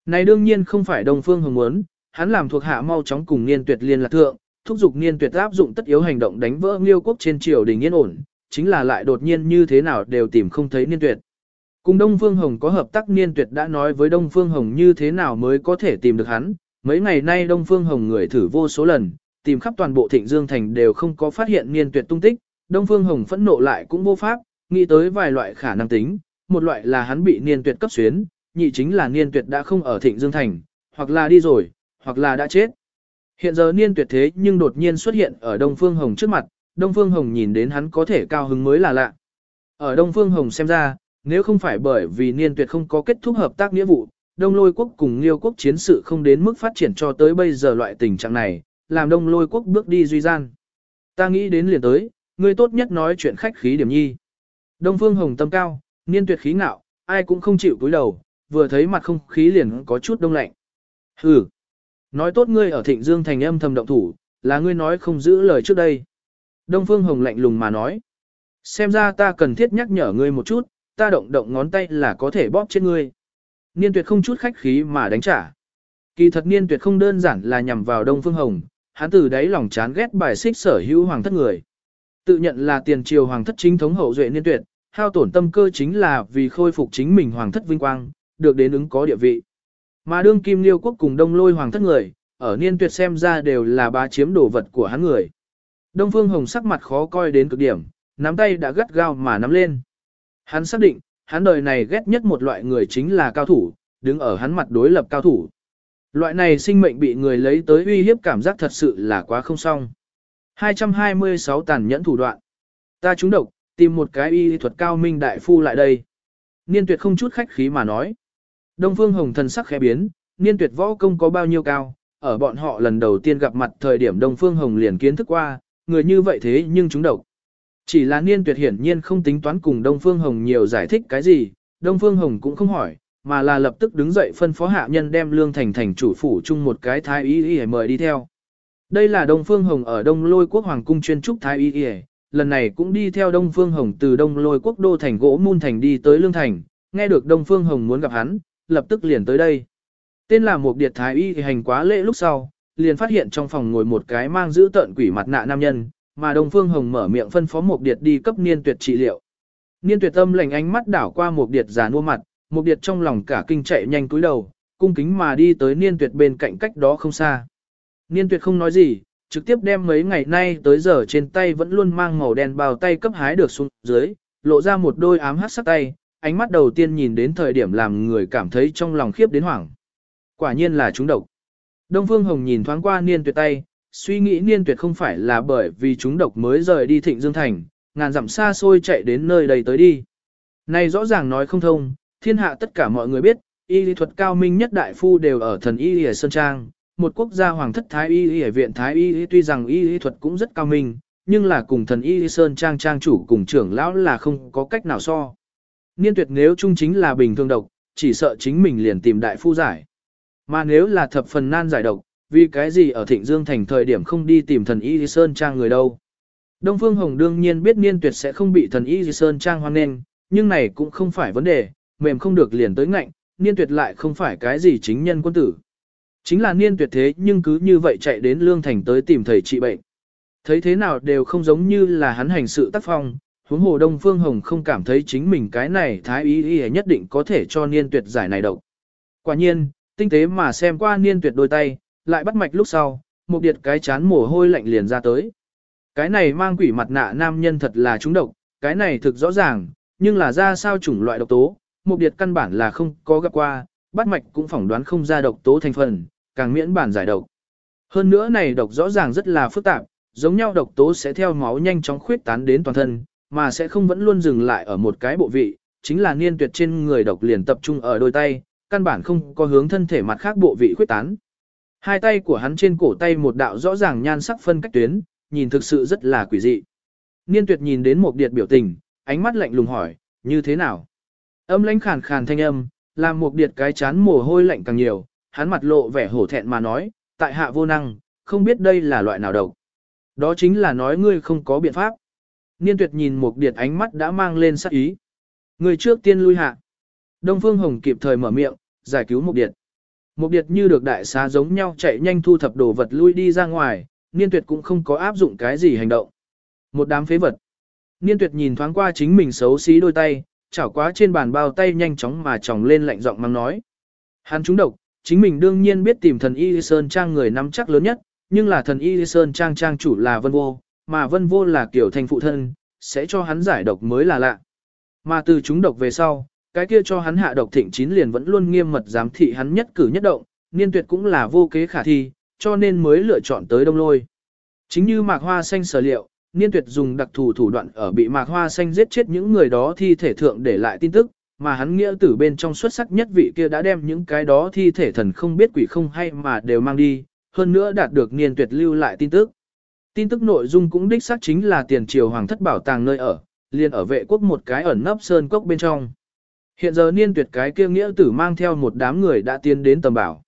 Này đương nhiên không phải Đông Phương Hồng muốn, hắn làm thuộc hạ mau chóng cùng Niên Tuyệt liên lạc thượng, thúc giục Niên Tuyệt áp dụng tất yếu hành động đánh vỡ Liêu quốc trên triều đình yên ổn, chính là lại đột nhiên như thế nào đều tìm không thấy Niên Tuyệt. Cùng Đông Phương Hồng có hợp tác Niên Tuyệt đã nói với Đông Phương Hồng như thế nào mới có thể tìm được hắn, mấy ngày nay Đông Phương Hồng người thử vô số lần, tìm khắp toàn bộ Thịnh Dương Thành đều không có phát hiện niên tuyệt tung tích, Đông Phương Hồng phẫn nộ lại cũng vô pháp, nghĩ tới vài loại khả năng tính, một loại là hắn bị niên tuyệt cấp xuyến, nhị chính là niên tuyệt đã không ở Thịnh Dương Thành, hoặc là đi rồi, hoặc là đã chết. Hiện giờ niên tuyệt thế nhưng đột nhiên xuất hiện ở Đông Phương Hồng trước mặt, Đông Phương Hồng nhìn đến hắn có thể cao hứng mới là lạ. Ở Đông Phương Hồng xem ra, nếu không phải bởi vì niên tuyệt không có kết thúc hợp tác nghĩa vụ, Đông Lôi quốc cùng Liêu quốc chiến sự không đến mức phát triển cho tới bây giờ loại tình trạng này, làm đông lôi quốc bước đi duy gian. Ta nghĩ đến liền tới, ngươi tốt nhất nói chuyện khách khí điểm nhi. Đông phương hồng tâm cao, niên tuyệt khí ngạo, ai cũng không chịu cúi đầu, vừa thấy mặt không khí liền có chút đông lạnh. Hừ, nói tốt ngươi ở thịnh dương thành âm thầm động thủ, là ngươi nói không giữ lời trước đây. Đông phương hồng lạnh lùng mà nói. Xem ra ta cần thiết nhắc nhở ngươi một chút, ta động động ngón tay là có thể bóp chết ngươi. Niên tuyệt không chút khách khí mà đánh trả. Kỳ thật niên tuyệt không đơn giản là nhằm vào Đông Phương Hồng, hắn từ đấy lòng chán ghét bài xích sở hữu hoàng thất người. Tự nhận là tiền triều hoàng thất chính thống hậu duệ niên tuyệt, hao tổn tâm cơ chính là vì khôi phục chính mình hoàng thất vinh quang, được đến ứng có địa vị. Mà đương kim liêu quốc cùng đông lôi hoàng thất người, ở niên tuyệt xem ra đều là ba chiếm đồ vật của hắn người. Đông Phương Hồng sắc mặt khó coi đến cực điểm, nắm tay đã gắt gao mà nắm lên. Hắn xác định, hắn đời này ghét nhất một loại người chính là cao thủ, đứng ở hắn mặt đối lập cao thủ. Loại này sinh mệnh bị người lấy tới uy hiếp cảm giác thật sự là quá không xong. 226 tàn nhẫn thủ đoạn. Ta trúng độc, tìm một cái y thuật cao minh đại phu lại đây. Niên tuyệt không chút khách khí mà nói. Đông Phương Hồng thần sắc khẽ biến, niên tuyệt võ công có bao nhiêu cao, ở bọn họ lần đầu tiên gặp mặt thời điểm Đông Phương Hồng liền kiến thức qua, người như vậy thế nhưng trúng độc. Chỉ là niên tuyệt hiển nhiên không tính toán cùng Đông Phương Hồng nhiều giải thích cái gì, Đông Phương Hồng cũng không hỏi, mà là lập tức đứng dậy phân phó hạ nhân đem Lương Thành thành chủ phủ chung một cái thái y y mời đi theo. Đây là Đông Phương Hồng ở Đông Lôi Quốc Hoàng Cung chuyên trúc thái y y, lần này cũng đi theo Đông Phương Hồng từ Đông Lôi Quốc đô thành gỗ mun thành đi tới Lương Thành, nghe được Đông Phương Hồng muốn gặp hắn, lập tức liền tới đây. Tên là một điệt thái y hành quá lễ lúc sau, liền phát hiện trong phòng ngồi một cái mang giữ tợn quỷ mặt nạ nam nhân, mà Đông Phương Hồng mở miệng phân phó Mục điệt đi cấp niên tuyệt trị liệu. Niên tuyệt âm lành ánh mắt đảo qua Mục điệt già nua mặt, Mục điệt trong lòng cả kinh chạy nhanh cúi đầu, cung kính mà đi tới niên tuyệt bên cạnh cách đó không xa. Niên tuyệt không nói gì, trực tiếp đem mấy ngày nay tới giờ trên tay vẫn luôn mang màu đen bao tay cấp hái được xuống dưới, lộ ra một đôi ám hát sắc tay, ánh mắt đầu tiên nhìn đến thời điểm làm người cảm thấy trong lòng khiếp đến hoảng. Quả nhiên là chúng độc. Đông Phương Hồng nhìn thoáng qua niên tuyệt tay, suy nghĩ niên tuyệt không phải là bởi vì chúng độc mới rời đi thịnh Dương Thành, ngàn dặm xa xôi chạy đến nơi đây tới đi. Này rõ ràng nói không thông, thiên hạ tất cả mọi người biết, y lý thuật cao minh nhất đại phu đều ở thần y lý Sơn Trang, một quốc gia hoàng thất thái y lý viện thái y lý tuy rằng y lý thuật cũng rất cao minh, nhưng là cùng thần y lý Sơn Trang trang chủ cùng trưởng lão là không có cách nào so. Niên tuyệt nếu trung chính là bình thường độc, chỉ sợ chính mình liền tìm đại phu giải. Mà nếu là thập phần nan giải độc, vì cái gì ở Thịnh Dương thành thời điểm không đi tìm thần Y Sơn Trang người đâu. Đông Phương Hồng đương nhiên biết Niên Tuyệt sẽ không bị thần Y Sơn Trang hoan nghênh, nhưng này cũng không phải vấn đề, mềm không được liền tới ngạnh, Niên Tuyệt lại không phải cái gì chính nhân quân tử. Chính là Niên Tuyệt thế nhưng cứ như vậy chạy đến Lương Thành tới tìm thầy trị bệnh. Thấy thế nào đều không giống như là hắn hành sự tác phong, huống hồ Đông Phương Hồng không cảm thấy chính mình cái này thái ý ý nhất định có thể cho Niên Tuyệt giải này độc. Quả nhiên, tinh tế mà xem qua Niên Tuyệt đôi tay, lại bắt mạch lúc sau, một điệt cái chán mồ hôi lạnh liền ra tới. Cái này mang quỷ mặt nạ nam nhân thật là trúng độc, cái này thực rõ ràng, nhưng là ra sao chủng loại độc tố, một điệt căn bản là không có gặp qua, bắt mạch cũng phỏng đoán không ra độc tố thành phần, càng miễn bản giải độc. Hơn nữa này độc rõ ràng rất là phức tạp, giống nhau độc tố sẽ theo máu nhanh chóng khuyết tán đến toàn thân, mà sẽ không vẫn luôn dừng lại ở một cái bộ vị, chính là niên tuyệt trên người độc liền tập trung ở đôi tay, căn bản không có hướng thân thể mặt khác bộ vị khuyết tán. Hai tay của hắn trên cổ tay một đạo rõ ràng nhan sắc phân cách tuyến, nhìn thực sự rất là quỷ dị. Niên tuyệt nhìn đến một điệt biểu tình, ánh mắt lạnh lùng hỏi, như thế nào? Âm lãnh khàn khàn thanh âm, làm một điệt cái chán mồ hôi lạnh càng nhiều, hắn mặt lộ vẻ hổ thẹn mà nói, tại hạ vô năng, không biết đây là loại nào độc. Đó chính là nói ngươi không có biện pháp. Niên tuyệt nhìn một điệt ánh mắt đã mang lên sắc ý. Người trước tiên lui hạ. Đông Phương Hồng kịp thời mở miệng, giải cứu một điệt. Một điệt như được đại xá giống nhau chạy nhanh thu thập đồ vật lui đi ra ngoài, niên tuyệt cũng không có áp dụng cái gì hành động. Một đám phế vật. Niên tuyệt nhìn thoáng qua chính mình xấu xí đôi tay, chảo quá trên bàn bao tay nhanh chóng mà tròng lên lạnh giọng mang nói. Hắn trúng độc, chính mình đương nhiên biết tìm thần Y Sơn Trang người nắm chắc lớn nhất, nhưng là thần Y Sơn Trang Trang chủ là Vân Vô, mà Vân Vô là kiểu thành phụ thân, sẽ cho hắn giải độc mới là lạ. Mà từ trúng độc về sau, cái kia cho hắn hạ độc thịnh chín liền vẫn luôn nghiêm mật giám thị hắn nhất cử nhất động, niên tuyệt cũng là vô kế khả thi, cho nên mới lựa chọn tới đông lôi. Chính như mạc hoa xanh sở liệu, niên tuyệt dùng đặc thù thủ đoạn ở bị mạc hoa xanh giết chết những người đó thi thể thượng để lại tin tức, mà hắn nghĩa tử bên trong xuất sắc nhất vị kia đã đem những cái đó thi thể thần không biết quỷ không hay mà đều mang đi, hơn nữa đạt được niên tuyệt lưu lại tin tức. Tin tức nội dung cũng đích xác chính là tiền triều hoàng thất bảo tàng nơi ở, liền ở vệ quốc một cái ẩn nấp sơn cốc bên trong. Hiện giờ niên tuyệt cái kia nghĩa tử mang theo một đám người đã tiến đến tầm bảo.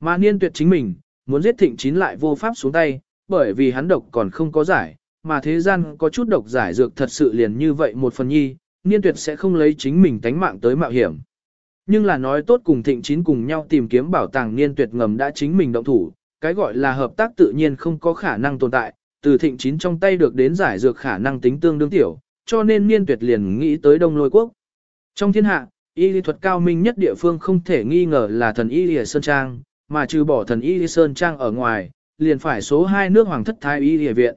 Mà niên tuyệt chính mình, muốn giết thịnh chín lại vô pháp xuống tay, bởi vì hắn độc còn không có giải, mà thế gian có chút độc giải dược thật sự liền như vậy một phần nhi, niên tuyệt sẽ không lấy chính mình tánh mạng tới mạo hiểm. Nhưng là nói tốt cùng thịnh chín cùng nhau tìm kiếm bảo tàng niên tuyệt ngầm đã chính mình động thủ, cái gọi là hợp tác tự nhiên không có khả năng tồn tại, từ thịnh chín trong tay được đến giải dược khả năng tính tương đương tiểu, cho nên niên tuyệt liền nghĩ tới đông lôi quốc. Trong thiên hạ, y lý thuật cao minh nhất địa phương không thể nghi ngờ là thần y lìa sơn trang, mà trừ bỏ thần y lìa sơn trang ở ngoài, liền phải số hai nước hoàng thất thái y lìa viện.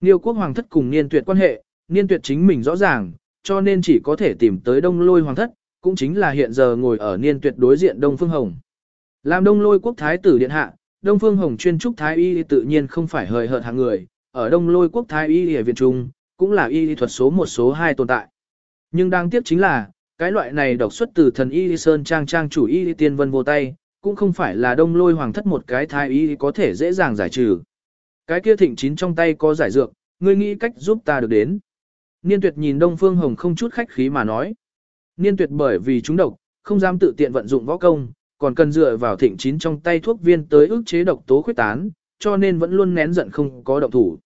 Niêu quốc hoàng thất cùng niên tuyệt quan hệ, niên tuyệt chính mình rõ ràng, cho nên chỉ có thể tìm tới đông lôi hoàng thất, cũng chính là hiện giờ ngồi ở niên tuyệt đối diện Đông Phương Hồng. Làm đông lôi quốc thái tử điện hạ, Đông Phương Hồng chuyên trúc thái y tự nhiên không phải hời hợt hàng người, ở đông lôi quốc thái y lìa viện trung, cũng là y thuật số một số hai tồn tại. Nhưng đáng tiếc chính là, cái loại này độc xuất từ thần y sơn trang trang chủ y tiên vân vô tay, cũng không phải là đông lôi hoàng thất một cái thái y có thể dễ dàng giải trừ. Cái kia thịnh chín trong tay có giải dược, ngươi nghĩ cách giúp ta được đến. Niên tuyệt nhìn Đông Phương Hồng không chút khách khí mà nói. Niên tuyệt bởi vì chúng độc, không dám tự tiện vận dụng võ công, còn cần dựa vào thịnh chín trong tay thuốc viên tới ức chế độc tố khuyết tán, cho nên vẫn luôn nén giận không có động thủ.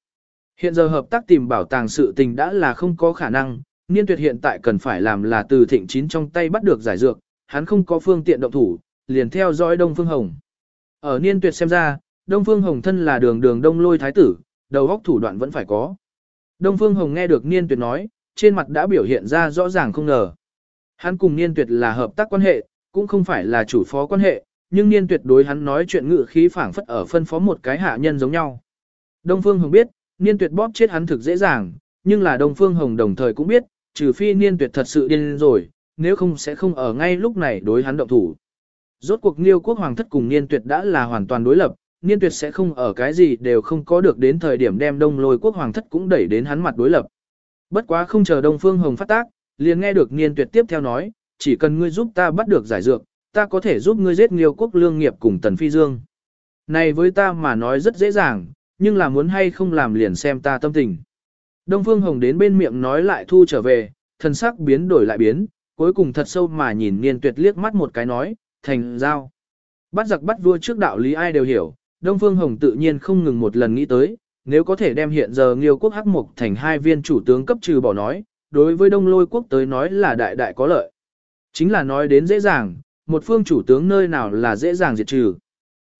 Hiện giờ hợp tác tìm bảo tàng sự tình đã là không có khả năng, niên tuyệt hiện tại cần phải làm là từ thịnh chín trong tay bắt được giải dược, hắn không có phương tiện động thủ, liền theo dõi Đông Phương Hồng. Ở niên tuyệt xem ra, Đông Phương Hồng thân là đường đường đông lôi thái tử, đầu óc thủ đoạn vẫn phải có. Đông Phương Hồng nghe được niên tuyệt nói, trên mặt đã biểu hiện ra rõ ràng không ngờ. Hắn cùng niên tuyệt là hợp tác quan hệ, cũng không phải là chủ phó quan hệ, nhưng niên tuyệt đối hắn nói chuyện ngự khí phảng phất ở phân phó một cái hạ nhân giống nhau. Đông Phương Hồng biết, niên tuyệt bóp chết hắn thực dễ dàng, nhưng là Đông Phương Hồng đồng thời cũng biết, trừ phi niên tuyệt thật sự điên rồi, nếu không sẽ không ở ngay lúc này đối hắn động thủ. Rốt cuộc Niêu quốc hoàng thất cùng niên tuyệt đã là hoàn toàn đối lập, niên tuyệt sẽ không ở cái gì đều không có được đến thời điểm đem đông lôi quốc hoàng thất cũng đẩy đến hắn mặt đối lập. Bất quá không chờ Đông Phương Hồng phát tác, liền nghe được niên tuyệt tiếp theo nói, chỉ cần ngươi giúp ta bắt được giải dược, ta có thể giúp ngươi giết Niêu quốc lương nghiệp cùng Tần Phi Dương. Này với ta mà nói rất dễ dàng, nhưng là muốn hay không làm liền xem ta tâm tình. Đông Phương Hồng đến bên miệng nói lại thu trở về, thân sắc biến đổi lại biến, cuối cùng thật sâu mà nhìn niên tuyệt liếc mắt một cái nói, thành giao. Bắt giặc bắt vua trước đạo lý ai đều hiểu, Đông Phương Hồng tự nhiên không ngừng một lần nghĩ tới, nếu có thể đem hiện giờ Nghiêu quốc Hắc Mục thành hai viên chủ tướng cấp trừ bỏ nói, đối với Đông Lôi quốc tới nói là đại đại có lợi. Chính là nói đến dễ dàng, một phương chủ tướng nơi nào là dễ dàng diệt trừ.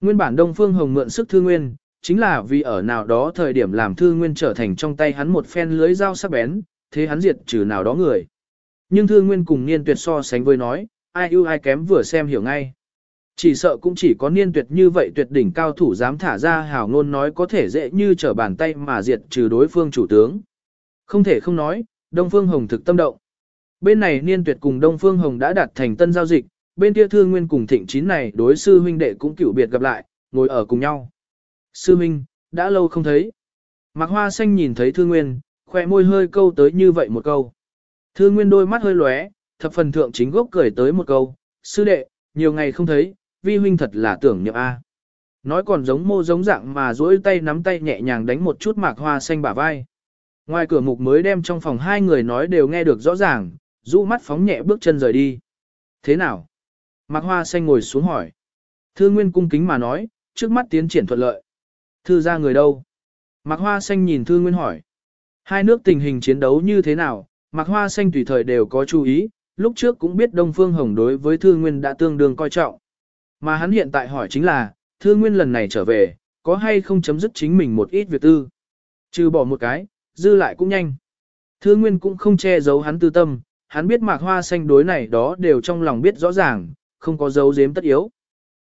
Nguyên bản Đông Phương Hồng mượn sức thư nguyên, chính là vì ở nào đó thời điểm làm thư nguyên trở thành trong tay hắn một phen lưới dao sắc bén, thế hắn diệt trừ nào đó người. Nhưng thư nguyên cùng niên tuyệt so sánh với nói, ai ưu ai kém vừa xem hiểu ngay. Chỉ sợ cũng chỉ có niên tuyệt như vậy tuyệt đỉnh cao thủ dám thả ra hào ngôn nói có thể dễ như trở bàn tay mà diệt trừ đối phương chủ tướng. Không thể không nói, Đông Phương Hồng thực tâm động. Bên này niên tuyệt cùng Đông Phương Hồng đã đạt thành tân giao dịch, bên kia thương nguyên cùng thịnh chín này đối sư huynh đệ cũng cựu biệt gặp lại, ngồi ở cùng nhau. Sư Minh đã lâu không thấy. Mạc Hoa Xanh nhìn thấy Thư nguyên, khoe môi hơi câu tới như vậy một câu. Thư nguyên đôi mắt hơi lóe, thập phần thượng chính gốc cười tới một câu, sư đệ, nhiều ngày không thấy, vi huynh thật là tưởng niệm A. Nói còn giống mô giống dạng mà duỗi tay nắm tay nhẹ nhàng đánh một chút mạc hoa xanh bả vai. Ngoài cửa mục mới đem trong phòng hai người nói đều nghe được rõ ràng, rũ mắt phóng nhẹ bước chân rời đi. Thế nào? Mạc hoa xanh ngồi xuống hỏi. Thư Nguyên cung kính mà nói, trước mắt tiến triển thuận lợi. Thư ra người đâu? Mạc hoa xanh nhìn Thư Nguyên hỏi. Hai nước tình hình chiến đấu như thế nào? Mạc hoa xanh tùy thời đều có chú ý, lúc trước cũng biết Đông Phương Hồng đối với Thư Nguyên đã tương đương coi trọng. Mà hắn hiện tại hỏi chính là, Thư Nguyên lần này trở về, có hay không chấm dứt chính mình một ít việc tư. Trừ bỏ một cái, dư lại cũng nhanh. Thư Nguyên cũng không che giấu hắn tư tâm, hắn biết mạc hoa xanh đối này đó đều trong lòng biết rõ ràng, không có giấu giếm tất yếu.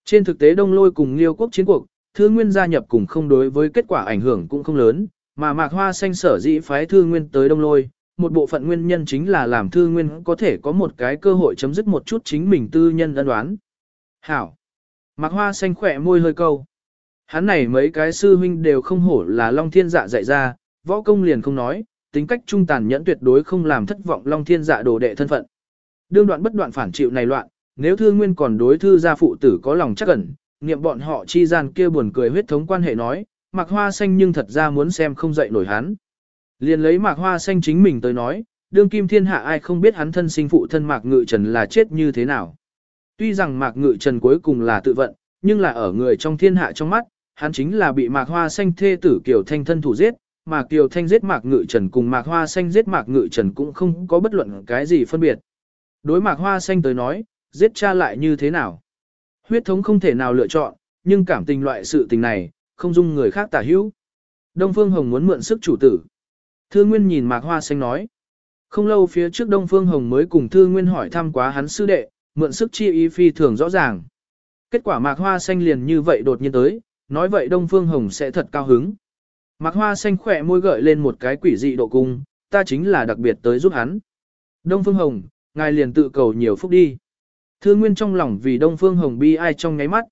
Trên thực tế Đông Lôi cùng Liêu quốc chiến cuộc, Thư Nguyên gia nhập cùng không đối với kết quả ảnh hưởng cũng không lớn, mà mạc hoa xanh sở dĩ phái Thư Nguyên tới Đông Lôi, một bộ phận nguyên nhân chính là làm Thư Nguyên có thể có một cái cơ hội chấm dứt một chút chính mình tư nhân ân đoán. Hảo! Mạc hoa xanh khỏe môi hơi câu. Hắn này mấy cái sư huynh đều không hổ là Long Thiên Dạ dạy ra, võ công liền không nói, tính cách trung tàn nhẫn tuyệt đối không làm thất vọng Long Thiên Dạ đồ đệ thân phận. Đương đoạn bất đoạn phản chịu này loạn, nếu thương nguyên còn đối thư gia phụ tử có lòng chắc ẩn, niệm bọn họ chi gian kia buồn cười huyết thống quan hệ nói, Mạc Hoa Xanh nhưng thật ra muốn xem không dậy nổi hắn. Liền lấy Mạc Hoa Xanh chính mình tới nói, đương kim thiên hạ ai không biết hắn thân sinh phụ thân Mạc Ngự Trần là chết như thế nào. Tuy rằng Mạc Ngự Trần cuối cùng là tự vận, nhưng là ở người trong thiên hạ trong mắt, hắn chính là bị Mạc Hoa Xanh thê tử Kiều Thanh thân thủ giết, mà Kiều Thanh giết Mạc Ngự Trần cùng Mạc Hoa Xanh giết Mạc Ngự Trần cũng không có bất luận cái gì phân biệt. Đối Mạc Hoa Xanh tới nói, giết cha lại như thế nào? Huyết thống không thể nào lựa chọn, nhưng cảm tình loại sự tình này, không dung người khác tả hữu. Đông Phương Hồng muốn mượn sức chủ tử. Thư Nguyên nhìn Mạc Hoa Xanh nói. Không lâu phía trước Đông Phương Hồng mới cùng Thư Nguyên hỏi thăm quá hắn sư đệ, mượn sức chi ý phi thường rõ ràng. Kết quả Mạc Hoa Xanh liền như vậy đột nhiên tới, nói vậy Đông Phương Hồng sẽ thật cao hứng. Mạc Hoa Xanh khỏe môi gợi lên một cái quỷ dị độ cung, ta chính là đặc biệt tới giúp hắn. Đông Phương Hồng, ngài liền tự cầu nhiều phúc đi. Thương Nguyên trong lòng vì Đông Phương Hồng bi ai trong ngáy mắt.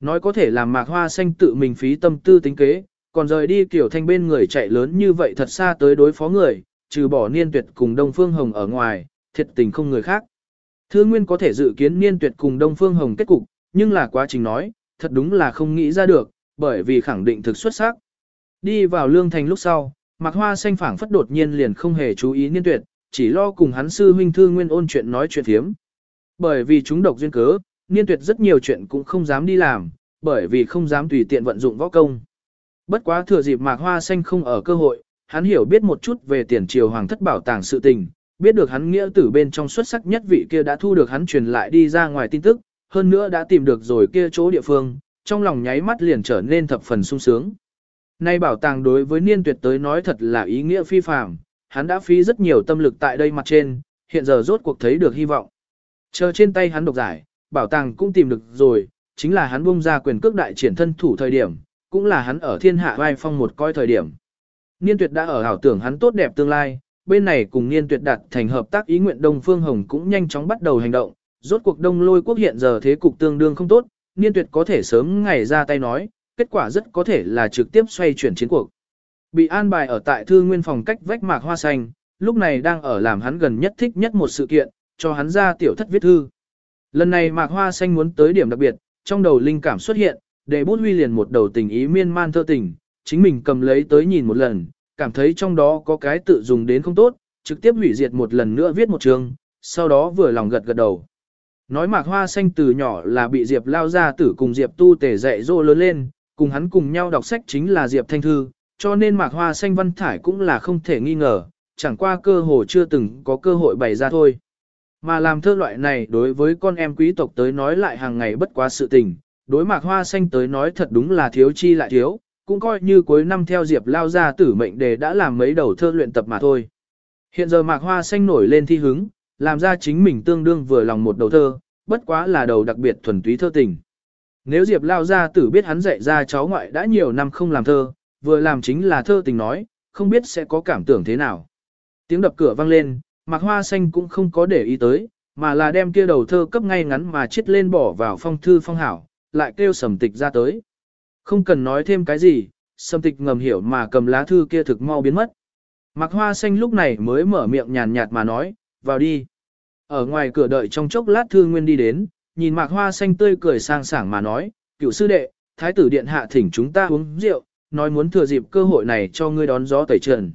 Nói có thể làm Mạc Hoa Xanh tự mình phí tâm tư tính kế, còn rời đi kiểu thanh bên người chạy lớn như vậy thật xa tới đối phó người, trừ bỏ niên tuyệt cùng Đông Phương Hồng ở ngoài, thiệt tình không người khác. Thương Nguyên có thể dự kiến niên tuyệt cùng Đông Phương Hồng kết cục, nhưng là quá trình nói, thật đúng là không nghĩ ra được, bởi vì khẳng định thực xuất sắc. Đi vào lương thành lúc sau, Mạc Hoa xanh phảng phất đột nhiên liền không hề chú ý Niên Tuyệt, chỉ lo cùng hắn sư huynh Thư Nguyên ôn chuyện nói chuyện thiếm. Bởi vì chúng độc duyên cớ, Niên Tuyệt rất nhiều chuyện cũng không dám đi làm, bởi vì không dám tùy tiện vận dụng võ công. Bất quá thừa dịp Mạc Hoa xanh không ở cơ hội, hắn hiểu biết một chút về tiền triều hoàng thất bảo tàng sự tình, biết được hắn nghĩa tử bên trong xuất sắc nhất vị kia đã thu được hắn truyền lại đi ra ngoài tin tức, hơn nữa đã tìm được rồi kia chỗ địa phương, trong lòng nháy mắt liền trở nên thập phần sung sướng. Nay bảo tàng đối với niên tuyệt tới nói thật là ý nghĩa phi phàm, hắn đã phí rất nhiều tâm lực tại đây mặt trên, hiện giờ rốt cuộc thấy được hy vọng. Chờ trên tay hắn độc giải, bảo tàng cũng tìm được rồi, chính là hắn bung ra quyền cước đại triển thân thủ thời điểm, cũng là hắn ở thiên hạ vai phong một coi thời điểm. Niên tuyệt đã ở hảo tưởng hắn tốt đẹp tương lai, bên này cùng niên tuyệt đạt thành hợp tác ý nguyện Đông Phương Hồng cũng nhanh chóng bắt đầu hành động, rốt cuộc đông lôi quốc hiện giờ thế cục tương đương không tốt, niên tuyệt có thể sớm ngày ra tay nói, kết quả rất có thể là trực tiếp xoay chuyển chiến cuộc. Bị an bài ở tại thư nguyên phòng cách vách mạc hoa xanh, lúc này đang ở làm hắn gần nhất thích nhất một sự kiện, cho hắn ra tiểu thất viết thư. Lần này mạc hoa xanh muốn tới điểm đặc biệt, trong đầu linh cảm xuất hiện, để bút huy liền một đầu tình ý miên man thơ tình, chính mình cầm lấy tới nhìn một lần, cảm thấy trong đó có cái tự dùng đến không tốt, trực tiếp hủy diệt một lần nữa viết một chương, sau đó vừa lòng gật gật đầu. Nói mạc hoa xanh từ nhỏ là bị Diệp lao ra tử cùng Diệp tu tể dạy dỗ lớn lên, cùng hắn cùng nhau đọc sách chính là Diệp Thanh Thư, cho nên mạc hoa xanh văn thải cũng là không thể nghi ngờ, chẳng qua cơ hồ chưa từng có cơ hội bày ra thôi. Mà làm thơ loại này đối với con em quý tộc tới nói lại hàng ngày bất quá sự tình, đối mạc hoa xanh tới nói thật đúng là thiếu chi lại thiếu, cũng coi như cuối năm theo Diệp lao ra tử mệnh đề đã làm mấy đầu thơ luyện tập mà thôi. Hiện giờ mạc hoa xanh nổi lên thi hứng, làm ra chính mình tương đương vừa lòng một đầu thơ, bất quá là đầu đặc biệt thuần túy thơ tình. Nếu Diệp lao ra tử biết hắn dạy ra cháu ngoại đã nhiều năm không làm thơ, vừa làm chính là thơ tình nói, không biết sẽ có cảm tưởng thế nào. Tiếng đập cửa vang lên, mạc hoa xanh cũng không có để ý tới, mà là đem kia đầu thơ cấp ngay ngắn mà chết lên bỏ vào phong thư phong hảo, lại kêu sầm tịch ra tới. Không cần nói thêm cái gì, sầm tịch ngầm hiểu mà cầm lá thư kia thực mau biến mất. Mạc hoa xanh lúc này mới mở miệng nhàn nhạt mà nói, vào đi. Ở ngoài cửa đợi trong chốc lát thư nguyên đi đến, nhìn mạc hoa xanh tươi cười sang sảng mà nói, cựu sư đệ, thái tử điện hạ thỉnh chúng ta uống rượu, nói muốn thừa dịp cơ hội này cho ngươi đón gió tẩy trần.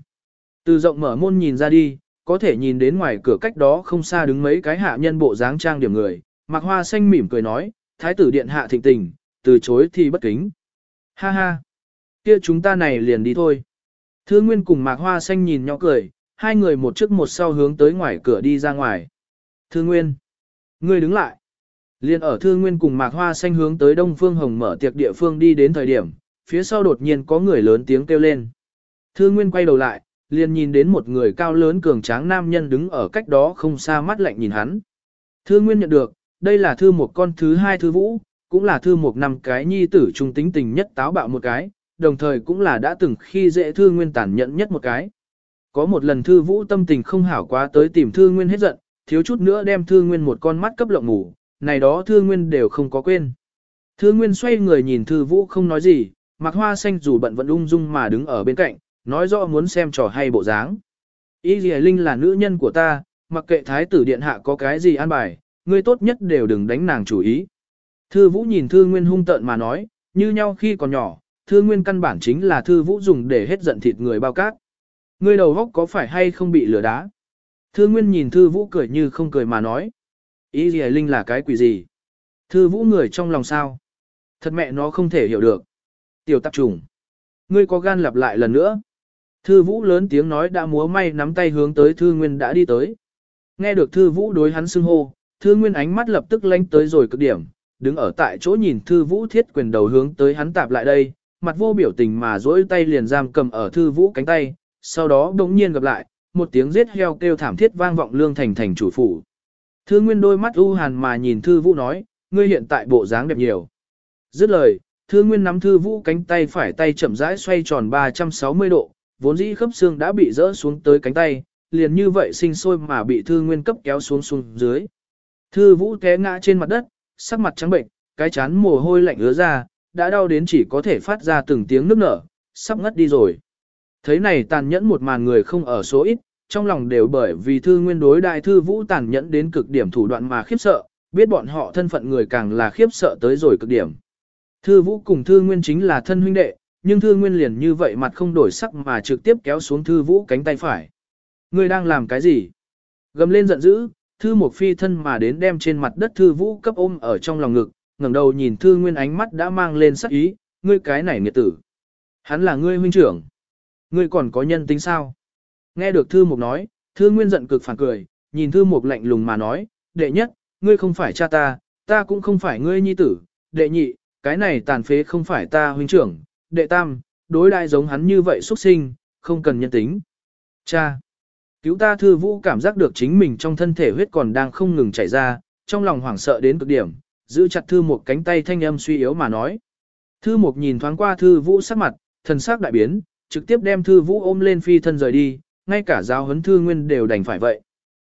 Từ rộng mở môn nhìn ra đi, có thể nhìn đến ngoài cửa cách đó không xa đứng mấy cái hạ nhân bộ dáng trang điểm người, mạc hoa xanh mỉm cười nói, thái tử điện hạ thịnh tình, từ chối thì bất kính. Ha ha, kia chúng ta này liền đi thôi. Thư Nguyên cùng mạc hoa xanh nhìn nhau cười, hai người một trước một sau hướng tới ngoài cửa đi ra ngoài. Thư Nguyên, ngươi đứng lại. Liên ở Thư Nguyên cùng Mạc Hoa Xanh hướng tới Đông Phương Hồng mở tiệc địa phương đi đến thời điểm, phía sau đột nhiên có người lớn tiếng kêu lên. Thư Nguyên quay đầu lại, liền nhìn đến một người cao lớn cường tráng nam nhân đứng ở cách đó không xa mắt lạnh nhìn hắn. Thư Nguyên nhận được, đây là thư một con thứ hai thư vũ, cũng là thư một năm cái nhi tử trung tính tình nhất táo bạo một cái, đồng thời cũng là đã từng khi dễ thư Nguyên tàn nhẫn nhất một cái. Có một lần thư vũ tâm tình không hảo quá tới tìm thư Nguyên hết giận, thiếu chút nữa đem Thư Nguyên một con mắt cấp lộng ngủ, này đó Thư Nguyên đều không có quên. Thư Nguyên xoay người nhìn Thư Vũ không nói gì, mặc hoa xanh dù bận vẫn ung dung mà đứng ở bên cạnh, nói rõ muốn xem trò hay bộ dáng. Y Dì Linh là nữ nhân của ta, mặc kệ thái tử điện hạ có cái gì an bài, ngươi tốt nhất đều đừng đánh nàng chủ ý. Thư Vũ nhìn Thư Nguyên hung tợn mà nói, như nhau khi còn nhỏ, Thư Nguyên căn bản chính là Thư Vũ dùng để hết giận thịt người bao cát. Ngươi đầu góc có phải hay không bị lửa đá? Thư Nguyên nhìn Thư Vũ cười như không cười mà nói. Ý gì Linh là cái quỷ gì? Thư Vũ người trong lòng sao? Thật mẹ nó không thể hiểu được. Tiểu tạp trùng. Ngươi có gan lặp lại lần nữa. Thư Vũ lớn tiếng nói đã múa may nắm tay hướng tới Thư Nguyên đã đi tới. Nghe được Thư Vũ đối hắn xưng hô, Thư Nguyên ánh mắt lập tức lanh tới rồi cực điểm, đứng ở tại chỗ nhìn Thư Vũ thiết quyền đầu hướng tới hắn tạp lại đây, mặt vô biểu tình mà dỗi tay liền giam cầm ở Thư Vũ cánh tay, sau đó đống nhiên gặp lại, một tiếng giết heo kêu thảm thiết vang vọng lương thành thành chủ phủ. Thư Nguyên đôi mắt u hàn mà nhìn Thư Vũ nói, ngươi hiện tại bộ dáng đẹp nhiều. Dứt lời, Thư Nguyên nắm Thư Vũ cánh tay phải tay chậm rãi xoay tròn 360 độ, vốn dĩ khớp xương đã bị rỡ xuống tới cánh tay, liền như vậy sinh sôi mà bị Thư Nguyên cấp kéo xuống xuống dưới. Thư Vũ té ngã trên mặt đất, sắc mặt trắng bệnh, cái chán mồ hôi lạnh ứa ra, đã đau đến chỉ có thể phát ra từng tiếng nức nở, sắp ngất đi rồi. Thấy này tàn nhẫn một màn người không ở số ít, trong lòng đều bởi vì thư nguyên đối đại thư vũ tàn nhẫn đến cực điểm thủ đoạn mà khiếp sợ, biết bọn họ thân phận người càng là khiếp sợ tới rồi cực điểm. Thư vũ cùng thư nguyên chính là thân huynh đệ, nhưng thư nguyên liền như vậy mặt không đổi sắc mà trực tiếp kéo xuống thư vũ cánh tay phải. Ngươi đang làm cái gì? Gầm lên giận dữ, thư một phi thân mà đến đem trên mặt đất thư vũ cấp ôm ở trong lòng ngực, ngẩng đầu nhìn thư nguyên ánh mắt đã mang lên sắc ý, ngươi cái này nghiệt tử. Hắn là ngươi huynh trưởng. Ngươi còn có nhân tính sao? Nghe được thư mục nói, thư nguyên giận cực phản cười, nhìn thư mục lạnh lùng mà nói, đệ nhất, ngươi không phải cha ta, ta cũng không phải ngươi nhi tử, đệ nhị, cái này tàn phế không phải ta huynh trưởng, đệ tam, đối đại giống hắn như vậy xuất sinh, không cần nhân tính. Cha! Cứu ta thư vũ cảm giác được chính mình trong thân thể huyết còn đang không ngừng chảy ra, trong lòng hoảng sợ đến cực điểm, giữ chặt thư một cánh tay thanh âm suy yếu mà nói. Thư một nhìn thoáng qua thư vũ sắc mặt, thần sắc đại biến, trực tiếp đem thư vũ ôm lên phi thân rời đi, ngay cả giáo huấn thư nguyên đều đành phải vậy.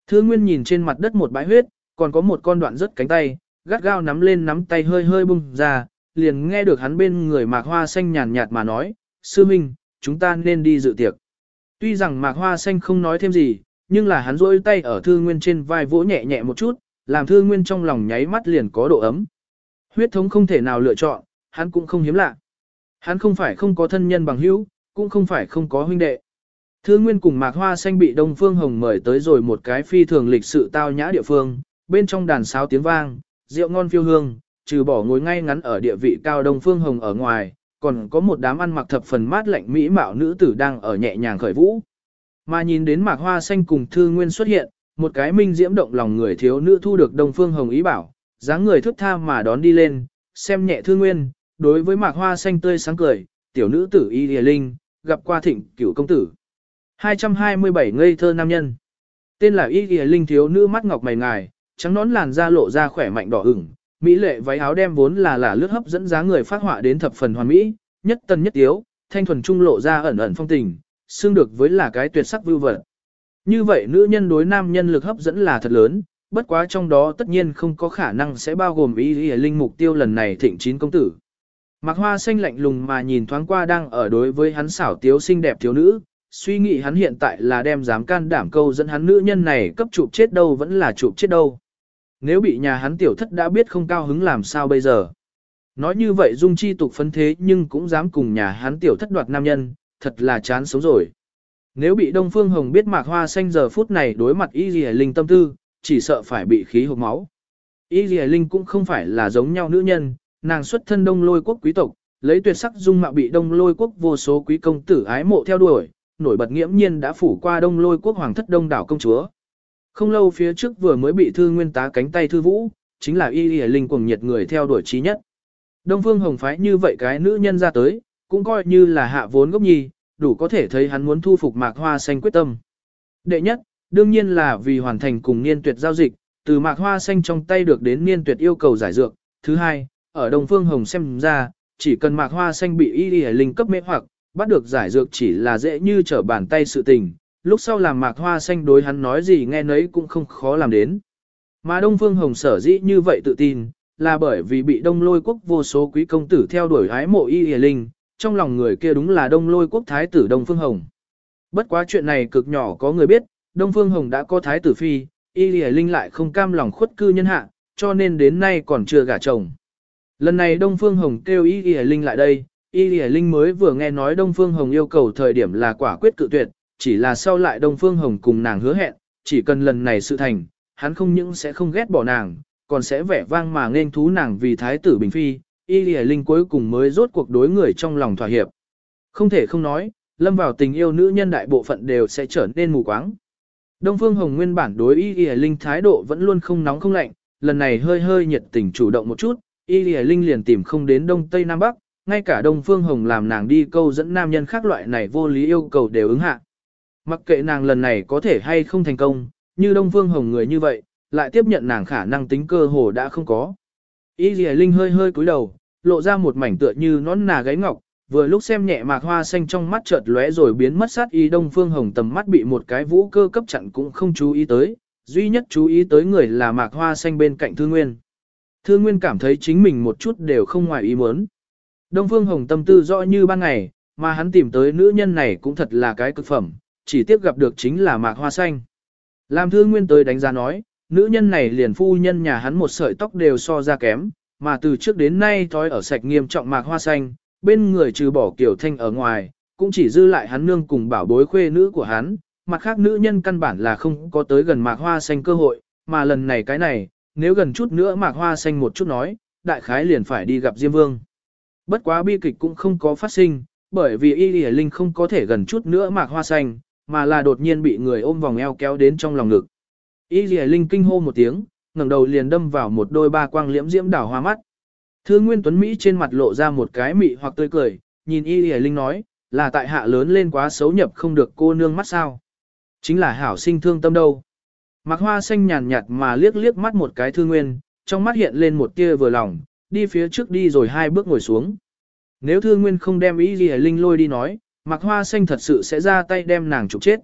Thư nguyên nhìn trên mặt đất một bãi huyết, còn có một con đoạn rất cánh tay, gắt gao nắm lên nắm tay hơi hơi bung ra, liền nghe được hắn bên người mạc hoa xanh nhàn nhạt mà nói, sư minh, chúng ta nên đi dự tiệc. Tuy rằng mạc hoa xanh không nói thêm gì, nhưng là hắn rỗi tay ở thư nguyên trên vai vỗ nhẹ nhẹ một chút, làm thư nguyên trong lòng nháy mắt liền có độ ấm. Huyết thống không thể nào lựa chọn, hắn cũng không hiếm lạ. Hắn không phải không có thân nhân bằng hữu, cũng không phải không có huynh đệ. Thư Nguyên cùng Mạc Hoa Xanh bị Đông Phương Hồng mời tới rồi một cái phi thường lịch sự tao nhã địa phương, bên trong đàn sáo tiếng vang, rượu ngon phiêu hương, trừ bỏ ngồi ngay ngắn ở địa vị cao Đông Phương Hồng ở ngoài, còn có một đám ăn mặc thập phần mát lạnh mỹ mạo nữ tử đang ở nhẹ nhàng khởi vũ. Mà nhìn đến Mạc Hoa Xanh cùng Thư Nguyên xuất hiện, một cái minh diễm động lòng người thiếu nữ thu được Đông Phương Hồng ý bảo, dáng người thức tha mà đón đi lên, xem nhẹ Thư Nguyên, đối với Mạc Hoa Xanh tươi sáng cười, tiểu nữ tử Y Lìa Linh, gặp qua thịnh cửu công tử. 227 ngây thơ nam nhân. Tên là Y Lìa Linh thiếu nữ mắt ngọc mày ngài, trắng nón làn da lộ ra khỏe mạnh đỏ ửng, mỹ lệ váy áo đem vốn là là lướt hấp dẫn dáng người phát họa đến thập phần hoàn mỹ, nhất tân nhất tiếu, thanh thuần trung lộ ra ẩn ẩn phong tình, xương được với là cái tuyệt sắc vưu vật. Như vậy nữ nhân đối nam nhân lực hấp dẫn là thật lớn, bất quá trong đó tất nhiên không có khả năng sẽ bao gồm ý ý Linh mục tiêu lần này thịnh chín công tử. Mạc Hoa xanh lạnh lùng mà nhìn thoáng qua đang ở đối với hắn xảo tiếu xinh đẹp thiếu nữ, suy nghĩ hắn hiện tại là đem dám can đảm câu dẫn hắn nữ nhân này cấp chụp chết đâu vẫn là chụp chết đâu. Nếu bị nhà hắn tiểu thất đã biết không cao hứng làm sao bây giờ. Nói như vậy dung chi tục phấn thế nhưng cũng dám cùng nhà hắn tiểu thất đoạt nam nhân, thật là chán sống rồi. Nếu bị Đông Phương Hồng biết Mạc Hoa xanh giờ phút này đối mặt Y Dì Linh tâm tư, chỉ sợ phải bị khí hộp máu. Y Dì Linh cũng không phải là giống nhau nữ nhân, nàng xuất thân đông lôi quốc quý tộc, lấy tuyệt sắc dung mạo bị đông lôi quốc vô số quý công tử ái mộ theo đuổi, nổi bật nghiễm nhiên đã phủ qua đông lôi quốc hoàng thất đông đảo công chúa. Không lâu phía trước vừa mới bị thư nguyên tá cánh tay thư vũ, chính là y y linh cuồng nhiệt người theo đuổi trí nhất. Đông phương hồng phái như vậy cái nữ nhân ra tới, cũng coi như là hạ vốn gốc nhi, đủ có thể thấy hắn muốn thu phục mạc hoa xanh quyết tâm. Đệ nhất, đương nhiên là vì hoàn thành cùng niên tuyệt giao dịch, từ mạc hoa xanh trong tay được đến niên tuyệt yêu cầu giải dược. Thứ hai, ở Đông Phương Hồng xem ra, chỉ cần mạc hoa xanh bị y y linh cấp mê hoặc, bắt được giải dược chỉ là dễ như trở bàn tay sự tình, lúc sau làm mạc hoa xanh đối hắn nói gì nghe nấy cũng không khó làm đến. Mà Đông Phương Hồng sở dĩ như vậy tự tin, là bởi vì bị đông lôi quốc vô số quý công tử theo đuổi hái mộ y hề linh, trong lòng người kia đúng là đông lôi quốc thái tử Đông Phương Hồng. Bất quá chuyện này cực nhỏ có người biết, Đông Phương Hồng đã có thái tử phi, y hề linh lại không cam lòng khuất cư nhân hạ, cho nên đến nay còn chưa gả chồng. Lần này Đông Phương Hồng kêu Y hề Linh lại đây, Y hề Linh mới vừa nghe nói Đông Phương Hồng yêu cầu thời điểm là quả quyết cự tuyệt, chỉ là sau lại Đông Phương Hồng cùng nàng hứa hẹn, chỉ cần lần này sự thành, hắn không những sẽ không ghét bỏ nàng, còn sẽ vẻ vang mà nên thú nàng vì thái tử Bình Phi, Y lìa Linh cuối cùng mới rốt cuộc đối người trong lòng thỏa hiệp. Không thể không nói, lâm vào tình yêu nữ nhân đại bộ phận đều sẽ trở nên mù quáng. Đông Phương Hồng nguyên bản đối Y lìa Linh thái độ vẫn luôn không nóng không lạnh, lần này hơi hơi nhiệt tình chủ động một chút, Y lìa Linh liền tìm không đến Đông Tây Nam Bắc, ngay cả Đông Phương Hồng làm nàng đi câu dẫn nam nhân khác loại này vô lý yêu cầu đều ứng hạ. Mặc kệ nàng lần này có thể hay không thành công, như Đông Phương Hồng người như vậy, lại tiếp nhận nàng khả năng tính cơ hồ đã không có. Y Lì Linh hơi hơi cúi đầu, lộ ra một mảnh tựa như nón nà gáy ngọc, vừa lúc xem nhẹ mạc hoa xanh trong mắt chợt lóe rồi biến mất sát y Đông Phương Hồng tầm mắt bị một cái vũ cơ cấp chặn cũng không chú ý tới, duy nhất chú ý tới người là mạc hoa xanh bên cạnh Thư Nguyên. Thư Nguyên cảm thấy chính mình một chút đều không ngoài ý muốn. Đông Phương Hồng tâm tư rõ như ban ngày, mà hắn tìm tới nữ nhân này cũng thật là cái cực phẩm, chỉ tiếp gặp được chính là mạc hoa xanh. Làm Thương Nguyên tới đánh giá nói, nữ nhân này liền phu nhân nhà hắn một sợi tóc đều so ra kém, mà từ trước đến nay thói ở sạch nghiêm trọng mạc hoa xanh, bên người trừ bỏ kiểu thanh ở ngoài, cũng chỉ dư lại hắn nương cùng bảo bối khuê nữ của hắn, mặt khác nữ nhân căn bản là không có tới gần mạc hoa xanh cơ hội, mà lần này cái này, nếu gần chút nữa mạc hoa xanh một chút nói, đại khái liền phải đi gặp Diêm Vương. Bất quá bi kịch cũng không có phát sinh, bởi vì Y Lì Linh không có thể gần chút nữa mạc hoa xanh, mà là đột nhiên bị người ôm vòng eo kéo đến trong lòng ngực. Y Lì Linh kinh hô một tiếng, ngẩng đầu liền đâm vào một đôi ba quang liễm diễm đảo hoa mắt. Thương Nguyên Tuấn Mỹ trên mặt lộ ra một cái mị hoặc tươi cười, nhìn Y Lì Linh nói, là tại hạ lớn lên quá xấu nhập không được cô nương mắt sao. Chính là hảo sinh thương tâm đâu. Mạc hoa xanh nhàn nhạt mà liếc liếc mắt một cái Thương Nguyên, trong mắt hiện lên một tia vừa lòng, đi phía trước đi rồi hai bước ngồi xuống. Nếu Thương Nguyên không đem Y Lì Linh lôi đi nói, Mạc hoa xanh thật sự sẽ ra tay đem nàng trục chết.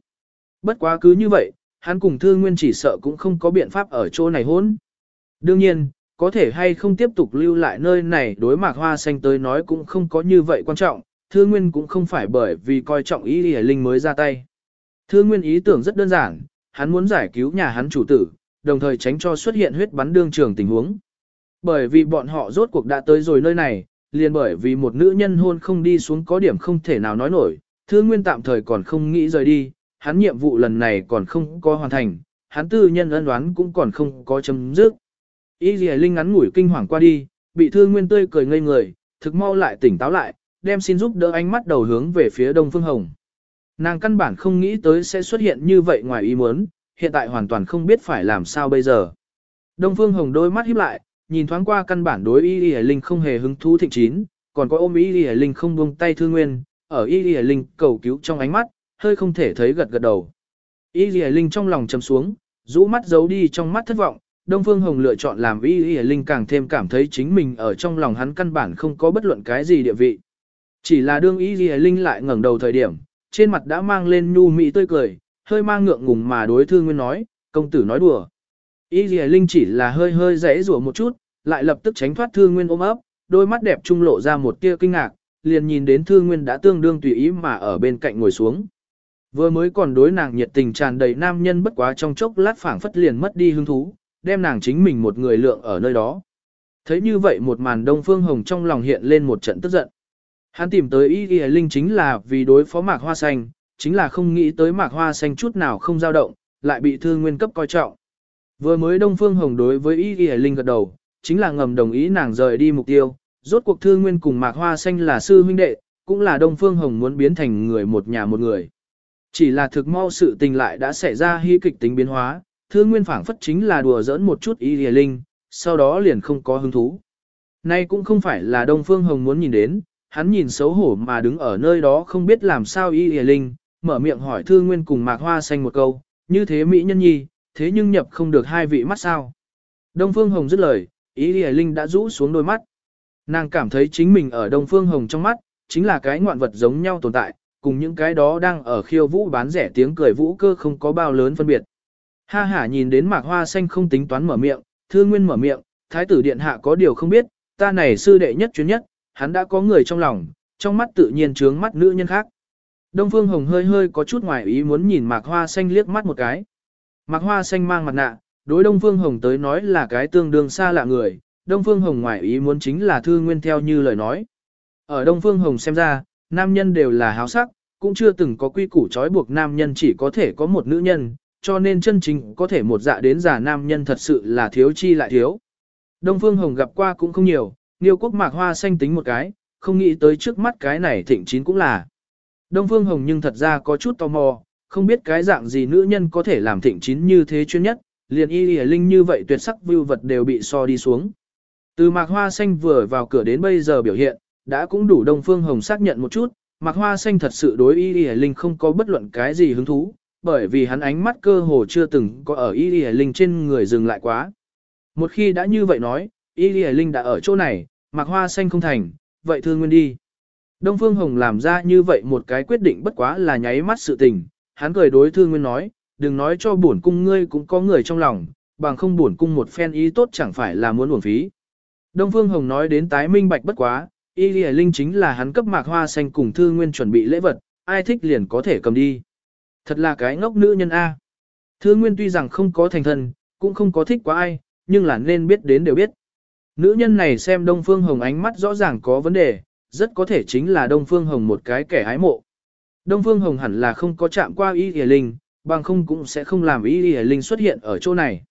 Bất quá cứ như vậy, hắn cùng Thư Nguyên chỉ sợ cũng không có biện pháp ở chỗ này hôn. Đương nhiên, có thể hay không tiếp tục lưu lại nơi này đối mạc hoa xanh tới nói cũng không có như vậy quan trọng, Thư Nguyên cũng không phải bởi vì coi trọng ý Lì Linh mới ra tay. Thư Nguyên ý tưởng rất đơn giản, hắn muốn giải cứu nhà hắn chủ tử, đồng thời tránh cho xuất hiện huyết bắn đương trường tình huống. Bởi vì bọn họ rốt cuộc đã tới rồi nơi này, liền bởi vì một nữ nhân hôn không đi xuống có điểm không thể nào nói nổi, Thư Nguyên tạm thời còn không nghĩ rời đi, hắn nhiệm vụ lần này còn không có hoàn thành, hắn tư nhân ân đoán cũng còn không có chấm dứt. Y Lì Linh ngắn ngủi kinh hoàng qua đi, bị Thư Nguyên tươi cười ngây người, thực mau lại tỉnh táo lại, đem xin giúp đỡ ánh mắt đầu hướng về phía Đông Phương Hồng. Nàng căn bản không nghĩ tới sẽ xuất hiện như vậy ngoài ý muốn, hiện tại hoàn toàn không biết phải làm sao bây giờ. Đông Phương Hồng đôi mắt híp lại, nhìn thoáng qua căn bản đối Y Y Linh không hề hứng thú thịnh chín, còn có ôm Y Y Linh không buông tay thương nguyên, ở Y Y Linh cầu cứu trong ánh mắt, hơi không thể thấy gật gật đầu. Y Y Linh trong lòng trầm xuống, rũ mắt giấu đi trong mắt thất vọng, Đông Phương Hồng lựa chọn làm Y Y Linh càng thêm cảm thấy chính mình ở trong lòng hắn căn bản không có bất luận cái gì địa vị. Chỉ là đương Y Y Linh lại ngẩng đầu thời điểm, trên mặt đã mang lên nhu mị tươi cười, hơi mang ngượng ngùng mà đối thương nguyên nói, công tử nói đùa. Y Y Linh chỉ là hơi hơi rẽ rủa một chút, lại lập tức tránh thoát thương nguyên ôm ấp, đôi mắt đẹp trung lộ ra một tia kinh ngạc, liền nhìn đến thương nguyên đã tương đương tùy ý mà ở bên cạnh ngồi xuống. Vừa mới còn đối nàng nhiệt tình tràn đầy nam nhân bất quá trong chốc lát phảng phất liền mất đi hứng thú, đem nàng chính mình một người lượng ở nơi đó. Thấy như vậy một màn đông phương hồng trong lòng hiện lên một trận tức giận. Hắn tìm tới Y Y Linh chính là vì đối phó mạc hoa xanh, chính là không nghĩ tới mạc hoa xanh chút nào không dao động, lại bị thương nguyên cấp coi trọng. Vừa mới Đông Phương Hồng đối với Y Y Linh gật đầu, chính là ngầm đồng ý nàng rời đi mục tiêu, rốt cuộc Thư nguyên cùng mạc hoa xanh là sư huynh đệ, cũng là Đông Phương Hồng muốn biến thành người một nhà một người. Chỉ là thực mau sự tình lại đã xảy ra hy kịch tính biến hóa, Thư nguyên phảng phất chính là đùa giỡn một chút Y Y Linh, sau đó liền không có hứng thú. Nay cũng không phải là Đông Phương Hồng muốn nhìn đến, hắn nhìn xấu hổ mà đứng ở nơi đó không biết làm sao y Y linh, mở miệng hỏi Thư Nguyên cùng Mạc Hoa Xanh một câu, như thế Mỹ nhân nhi, thế nhưng nhập không được hai vị mắt sao. Đông Phương Hồng dứt lời, ý hề linh đã rũ xuống đôi mắt. Nàng cảm thấy chính mình ở Đông Phương Hồng trong mắt, chính là cái ngoạn vật giống nhau tồn tại, cùng những cái đó đang ở khiêu vũ bán rẻ tiếng cười vũ cơ không có bao lớn phân biệt. Ha hả nhìn đến Mạc Hoa Xanh không tính toán mở miệng, Thương Nguyên mở miệng, Thái tử Điện Hạ có điều không biết, ta này sư đệ nhất chuyến nhất, hắn đã có người trong lòng, trong mắt tự nhiên trướng mắt nữ nhân khác. Đông Phương Hồng hơi hơi có chút ngoài ý muốn nhìn Mạc Hoa Xanh liếc mắt một cái. Mạc Hoa Xanh mang mặt nạ, đối Đông Phương Hồng tới nói là cái tương đương xa lạ người, Đông Phương Hồng ngoài ý muốn chính là thư nguyên theo như lời nói. Ở Đông Phương Hồng xem ra, nam nhân đều là háo sắc, cũng chưa từng có quy củ trói buộc nam nhân chỉ có thể có một nữ nhân, cho nên chân chính có thể một dạ đến giả nam nhân thật sự là thiếu chi lại thiếu. Đông Phương Hồng gặp qua cũng không nhiều, Niêu quốc mạc hoa xanh tính một cái, không nghĩ tới trước mắt cái này thịnh chín cũng là. Đông Phương Hồng nhưng thật ra có chút tò mò, không biết cái dạng gì nữ nhân có thể làm thịnh chín như thế chuyên nhất, liền y Y linh như vậy tuyệt sắc vưu vật đều bị so đi xuống. Từ mạc hoa xanh vừa vào cửa đến bây giờ biểu hiện, đã cũng đủ Đông Phương Hồng xác nhận một chút, mạc hoa xanh thật sự đối y Y linh không có bất luận cái gì hứng thú, bởi vì hắn ánh mắt cơ hồ chưa từng có ở y Y linh trên người dừng lại quá. Một khi đã như vậy nói, Y Y Linh đã ở chỗ này, mặc hoa xanh không thành, vậy thương nguyên đi. Đông Phương Hồng làm ra như vậy một cái quyết định bất quá là nháy mắt sự tình, hắn cười đối thương nguyên nói, đừng nói cho bổn cung ngươi cũng có người trong lòng, bằng không bổn cung một phen ý tốt chẳng phải là muốn uổng phí. Đông Phương Hồng nói đến tái minh bạch bất quá, Y lìa Linh chính là hắn cấp mạc hoa xanh cùng thương nguyên chuẩn bị lễ vật, ai thích liền có thể cầm đi. Thật là cái ngốc nữ nhân A. Thương nguyên tuy rằng không có thành thần, cũng không có thích quá ai, nhưng là nên biết đến đều biết. Nữ nhân này xem Đông Phương Hồng ánh mắt rõ ràng có vấn đề, rất có thể chính là Đông Phương Hồng một cái kẻ hái mộ. Đông Phương Hồng hẳn là không có chạm qua Y Y Linh, bằng không cũng sẽ không làm Y Y Linh xuất hiện ở chỗ này.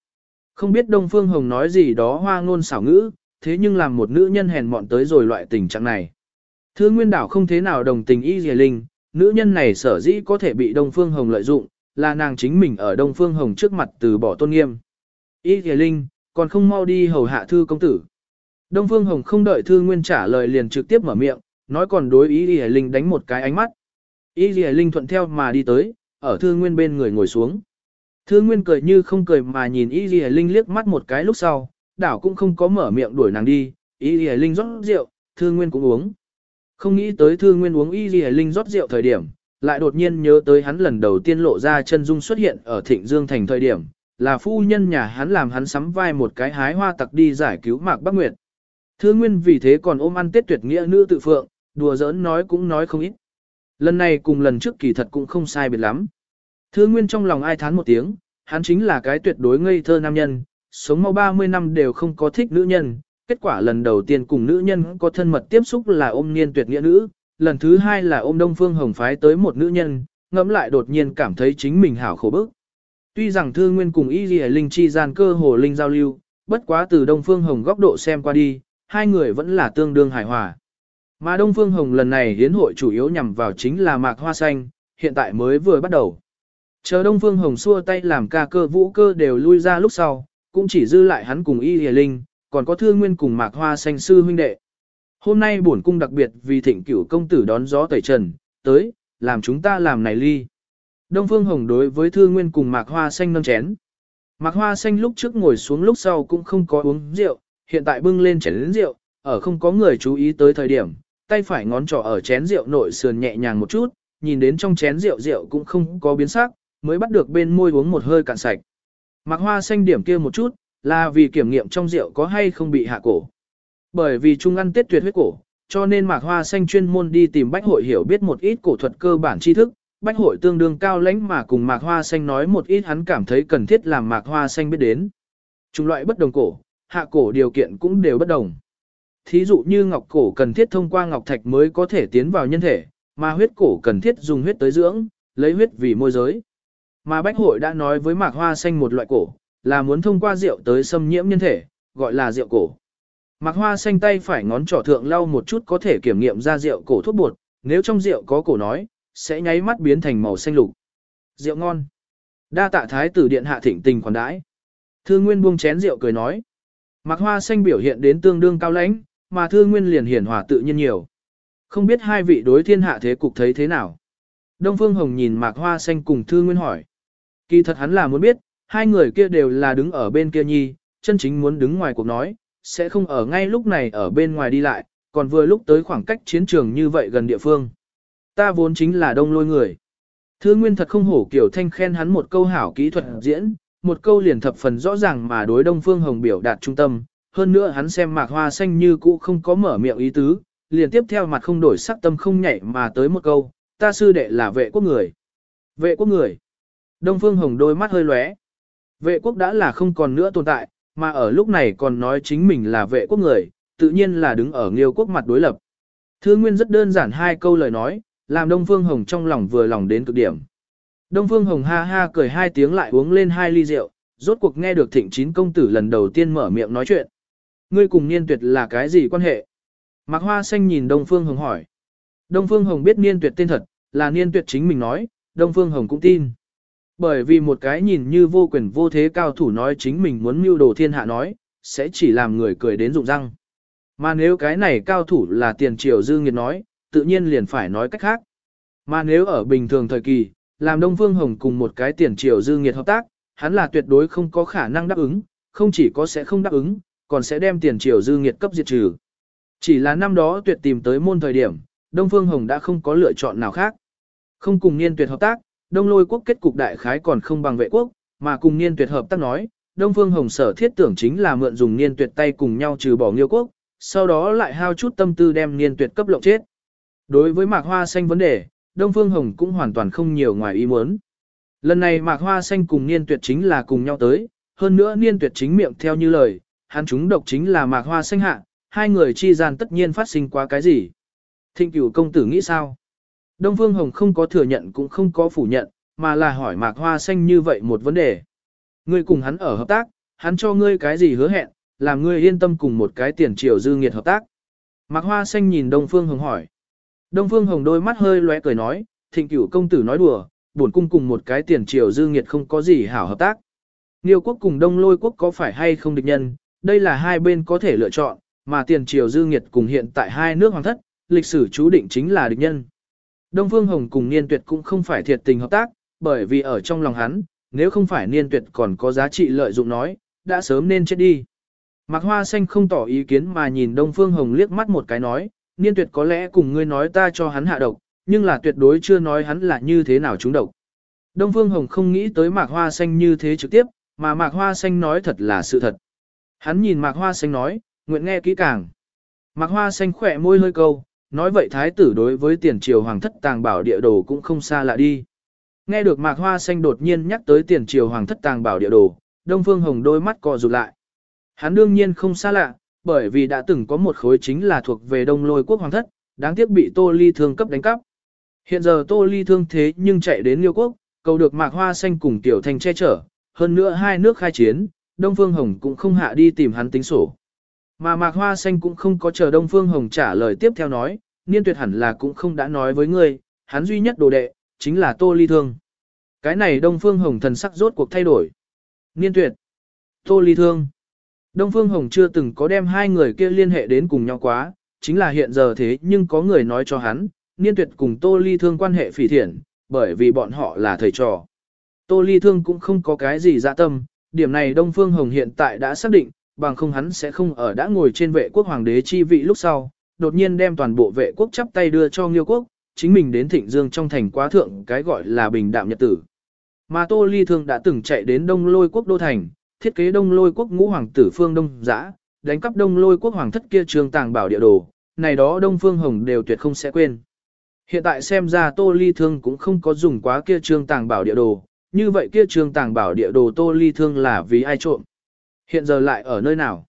Không biết Đông Phương Hồng nói gì đó hoa ngôn xảo ngữ, thế nhưng làm một nữ nhân hèn mọn tới rồi loại tình trạng này. Thưa Nguyên Đảo không thế nào đồng tình Y Y Linh, nữ nhân này sở dĩ có thể bị Đông Phương Hồng lợi dụng, là nàng chính mình ở Đông Phương Hồng trước mặt từ bỏ tôn nghiêm. Y Y Linh, còn không mau đi hầu hạ thư công tử. Đông Phương Hồng không đợi Thư Nguyên trả lời liền trực tiếp mở miệng, nói còn đối ý Y Linh đánh một cái ánh mắt. Y Linh thuận theo mà đi tới, ở Thư Nguyên bên người ngồi xuống. Thư Nguyên cười như không cười mà nhìn Y Linh liếc mắt một cái lúc sau, đảo cũng không có mở miệng đuổi nàng đi, Y Linh rót rượu, Thư Nguyên cũng uống. Không nghĩ tới Thư Nguyên uống Y Linh rót rượu thời điểm, lại đột nhiên nhớ tới hắn lần đầu tiên lộ ra chân dung xuất hiện ở Thịnh Dương thành thời điểm, là phu nhân nhà hắn làm hắn sắm vai một cái hái hoa tặc đi giải cứu Mạc Bắc Nguyệt. Thương Nguyên vì thế còn ôm ăn tết tuyệt nghĩa nữ tự phượng, đùa giỡn nói cũng nói không ít. Lần này cùng lần trước kỳ thật cũng không sai biệt lắm. Thư Nguyên trong lòng ai thán một tiếng, hắn chính là cái tuyệt đối ngây thơ nam nhân, sống mau 30 năm đều không có thích nữ nhân, kết quả lần đầu tiên cùng nữ nhân có thân mật tiếp xúc là ôm niên tuyệt nghĩa nữ, lần thứ hai là ôm Đông Phương Hồng phái tới một nữ nhân, ngẫm lại đột nhiên cảm thấy chính mình hảo khổ bức. Tuy rằng Thư Nguyên cùng Y Lì Linh chi gian cơ hồ linh giao lưu, bất quá từ Đông Phương Hồng góc độ xem qua đi, hai người vẫn là tương đương hài hòa. Mà Đông Phương Hồng lần này hiến hội chủ yếu nhằm vào chính là mạc hoa xanh, hiện tại mới vừa bắt đầu. Chờ Đông Phương Hồng xua tay làm ca cơ vũ cơ đều lui ra lúc sau, cũng chỉ dư lại hắn cùng Y Hề Linh, còn có thương nguyên cùng mạc hoa xanh sư huynh đệ. Hôm nay bổn cung đặc biệt vì thịnh cửu công tử đón gió tẩy trần, tới, làm chúng ta làm này ly. Đông Phương Hồng đối với thương nguyên cùng mạc hoa xanh nâng chén. Mạc hoa xanh lúc trước ngồi xuống lúc sau cũng không có uống rượu, hiện tại bưng lên chén lớn rượu, ở không có người chú ý tới thời điểm, tay phải ngón trỏ ở chén rượu nội sườn nhẹ nhàng một chút, nhìn đến trong chén rượu rượu cũng không có biến sắc, mới bắt được bên môi uống một hơi cạn sạch. Mạc hoa xanh điểm kia một chút, là vì kiểm nghiệm trong rượu có hay không bị hạ cổ. Bởi vì trung ăn tết tuyệt huyết cổ, cho nên mạc hoa xanh chuyên môn đi tìm bách hội hiểu biết một ít cổ thuật cơ bản tri thức, bách hội tương đương cao lãnh mà cùng mạc hoa xanh nói một ít hắn cảm thấy cần thiết làm mạc hoa xanh biết đến. Chúng loại bất đồng cổ, hạ cổ điều kiện cũng đều bất đồng. Thí dụ như ngọc cổ cần thiết thông qua ngọc thạch mới có thể tiến vào nhân thể, mà huyết cổ cần thiết dùng huyết tới dưỡng, lấy huyết vì môi giới. Mà Bách Hội đã nói với mạc hoa xanh một loại cổ, là muốn thông qua rượu tới xâm nhiễm nhân thể, gọi là rượu cổ. Mạc hoa xanh tay phải ngón trỏ thượng lau một chút có thể kiểm nghiệm ra rượu cổ thuốc bột, nếu trong rượu có cổ nói, sẽ nháy mắt biến thành màu xanh lục. Rượu ngon. Đa tạ thái tử điện hạ thịnh tình khoản đãi. Thương Nguyên buông chén rượu cười nói. Mạc Hoa Xanh biểu hiện đến tương đương cao lãnh, mà Thư Nguyên liền hiển hòa tự nhiên nhiều. Không biết hai vị đối thiên hạ thế cục thấy thế nào? Đông Phương Hồng nhìn Mạc Hoa Xanh cùng Thư Nguyên hỏi. Kỳ thật hắn là muốn biết, hai người kia đều là đứng ở bên kia nhi, chân chính muốn đứng ngoài cuộc nói, sẽ không ở ngay lúc này ở bên ngoài đi lại, còn vừa lúc tới khoảng cách chiến trường như vậy gần địa phương. Ta vốn chính là đông lôi người. Thư Nguyên thật không hổ kiểu thanh khen hắn một câu hảo kỹ thuật diễn, một câu liền thập phần rõ ràng mà đối Đông Phương Hồng biểu đạt trung tâm, hơn nữa hắn xem mạc hoa xanh như cũ không có mở miệng ý tứ, liền tiếp theo mặt không đổi sắc tâm không nhảy mà tới một câu, ta sư đệ là vệ quốc người. Vệ quốc người. Đông Phương Hồng đôi mắt hơi lóe. Vệ quốc đã là không còn nữa tồn tại, mà ở lúc này còn nói chính mình là vệ quốc người, tự nhiên là đứng ở nghiêu quốc mặt đối lập. Thư Nguyên rất đơn giản hai câu lời nói, làm Đông Phương Hồng trong lòng vừa lòng đến cực điểm. Đông Phương Hồng ha ha cười hai tiếng lại uống lên hai ly rượu, rốt cuộc nghe được thịnh chín công tử lần đầu tiên mở miệng nói chuyện. Ngươi cùng niên tuyệt là cái gì quan hệ? Mạc Hoa Xanh nhìn Đông Phương Hồng hỏi. Đông Phương Hồng biết niên tuyệt tên thật, là niên tuyệt chính mình nói, Đông Phương Hồng cũng tin. Bởi vì một cái nhìn như vô quyền vô thế cao thủ nói chính mình muốn mưu đồ thiên hạ nói, sẽ chỉ làm người cười đến rụng răng. Mà nếu cái này cao thủ là tiền triều dư nghiệt nói, tự nhiên liền phải nói cách khác. Mà nếu ở bình thường thời kỳ, làm Đông Phương Hồng cùng một cái tiền triều dư nghiệt hợp tác, hắn là tuyệt đối không có khả năng đáp ứng, không chỉ có sẽ không đáp ứng, còn sẽ đem tiền triều dư nghiệt cấp diệt trừ. Chỉ là năm đó tuyệt tìm tới môn thời điểm, Đông Phương Hồng đã không có lựa chọn nào khác. Không cùng niên tuyệt hợp tác, Đông lôi quốc kết cục đại khái còn không bằng vệ quốc, mà cùng niên tuyệt hợp tác nói, Đông Phương Hồng sở thiết tưởng chính là mượn dùng niên tuyệt tay cùng nhau trừ bỏ nghiêu quốc, sau đó lại hao chút tâm tư đem niên tuyệt cấp lộng chết. Đối với mạc hoa xanh vấn đề, Đông Phương Hồng cũng hoàn toàn không nhiều ngoài ý muốn. Lần này Mạc Hoa Xanh cùng Niên Tuyệt chính là cùng nhau tới, hơn nữa Niên Tuyệt chính miệng theo như lời, hắn chúng độc chính là Mạc Hoa Xanh hạ, hai người chi gian tất nhiên phát sinh qua cái gì. Thịnh cửu công tử nghĩ sao? Đông Phương Hồng không có thừa nhận cũng không có phủ nhận, mà là hỏi Mạc Hoa Xanh như vậy một vấn đề. Ngươi cùng hắn ở hợp tác, hắn cho ngươi cái gì hứa hẹn, làm ngươi yên tâm cùng một cái tiền triều dư nghiệt hợp tác. Mạc Hoa Xanh nhìn Đông Phương Hồng hỏi. Đông Phương Hồng đôi mắt hơi lóe cười nói, thịnh cửu công tử nói đùa, buồn cung cùng một cái tiền triều dư nghiệt không có gì hảo hợp tác. Nghiêu quốc cùng Đông Lôi quốc có phải hay không địch nhân, đây là hai bên có thể lựa chọn, mà tiền triều dư nghiệt cùng hiện tại hai nước hoàng thất, lịch sử chú định chính là địch nhân. Đông Phương Hồng cùng Niên Tuyệt cũng không phải thiệt tình hợp tác, bởi vì ở trong lòng hắn, nếu không phải Niên Tuyệt còn có giá trị lợi dụng nói, đã sớm nên chết đi. Mạc Hoa Xanh không tỏ ý kiến mà nhìn Đông Phương Hồng liếc mắt một cái nói, Niên Tuyệt có lẽ cùng ngươi nói ta cho hắn hạ độc, nhưng là tuyệt đối chưa nói hắn là như thế nào trúng độc. Đông Phương Hồng không nghĩ tới Mạc Hoa Xanh như thế trực tiếp, mà Mạc Hoa Xanh nói thật là sự thật. Hắn nhìn Mạc Hoa Xanh nói, nguyện nghe kỹ càng. Mạc Hoa Xanh khỏe môi hơi câu, nói vậy thái tử đối với tiền triều hoàng thất tàng bảo địa đồ cũng không xa lạ đi. Nghe được Mạc Hoa Xanh đột nhiên nhắc tới tiền triều hoàng thất tàng bảo địa đồ, Đông Phương Hồng đôi mắt co rụt lại. Hắn đương nhiên không xa lạ, bởi vì đã từng có một khối chính là thuộc về Đông Lôi quốc hoàng thất, đáng tiếc bị Tô Ly thương cấp đánh cắp. Hiện giờ Tô Ly thương thế nhưng chạy đến Liêu quốc, cầu được Mạc Hoa Xanh cùng Tiểu Thành che chở, hơn nữa hai nước khai chiến, Đông Phương Hồng cũng không hạ đi tìm hắn tính sổ. Mà Mạc Hoa Xanh cũng không có chờ Đông Phương Hồng trả lời tiếp theo nói, niên tuyệt hẳn là cũng không đã nói với ngươi, hắn duy nhất đồ đệ, chính là Tô Ly Thương. Cái này Đông Phương Hồng thần sắc rốt cuộc thay đổi. Niên tuyệt, Tô Ly Thương. Đông Phương Hồng chưa từng có đem hai người kia liên hệ đến cùng nhau quá, chính là hiện giờ thế nhưng có người nói cho hắn, niên tuyệt cùng Tô Ly Thương quan hệ phỉ thiện, bởi vì bọn họ là thầy trò. Tô Ly Thương cũng không có cái gì dạ tâm, điểm này Đông Phương Hồng hiện tại đã xác định, bằng không hắn sẽ không ở đã ngồi trên vệ quốc hoàng đế chi vị lúc sau, đột nhiên đem toàn bộ vệ quốc chắp tay đưa cho Nghiêu quốc, chính mình đến Thịnh Dương trong thành quá thượng cái gọi là bình đạm nhật tử. Mà Tô Ly Thương đã từng chạy đến Đông Lôi quốc đô thành, thiết kế Đông Lôi quốc ngũ hoàng tử phương Đông Giã, đánh cắp Đông Lôi quốc hoàng thất kia trường tàng bảo địa đồ, này đó Đông Phương Hồng đều tuyệt không sẽ quên. Hiện tại xem ra Tô Ly Thương cũng không có dùng quá kia trương tàng bảo địa đồ, như vậy kia trường tàng bảo địa đồ Tô Ly Thương là vì ai trộm. Hiện giờ lại ở nơi nào?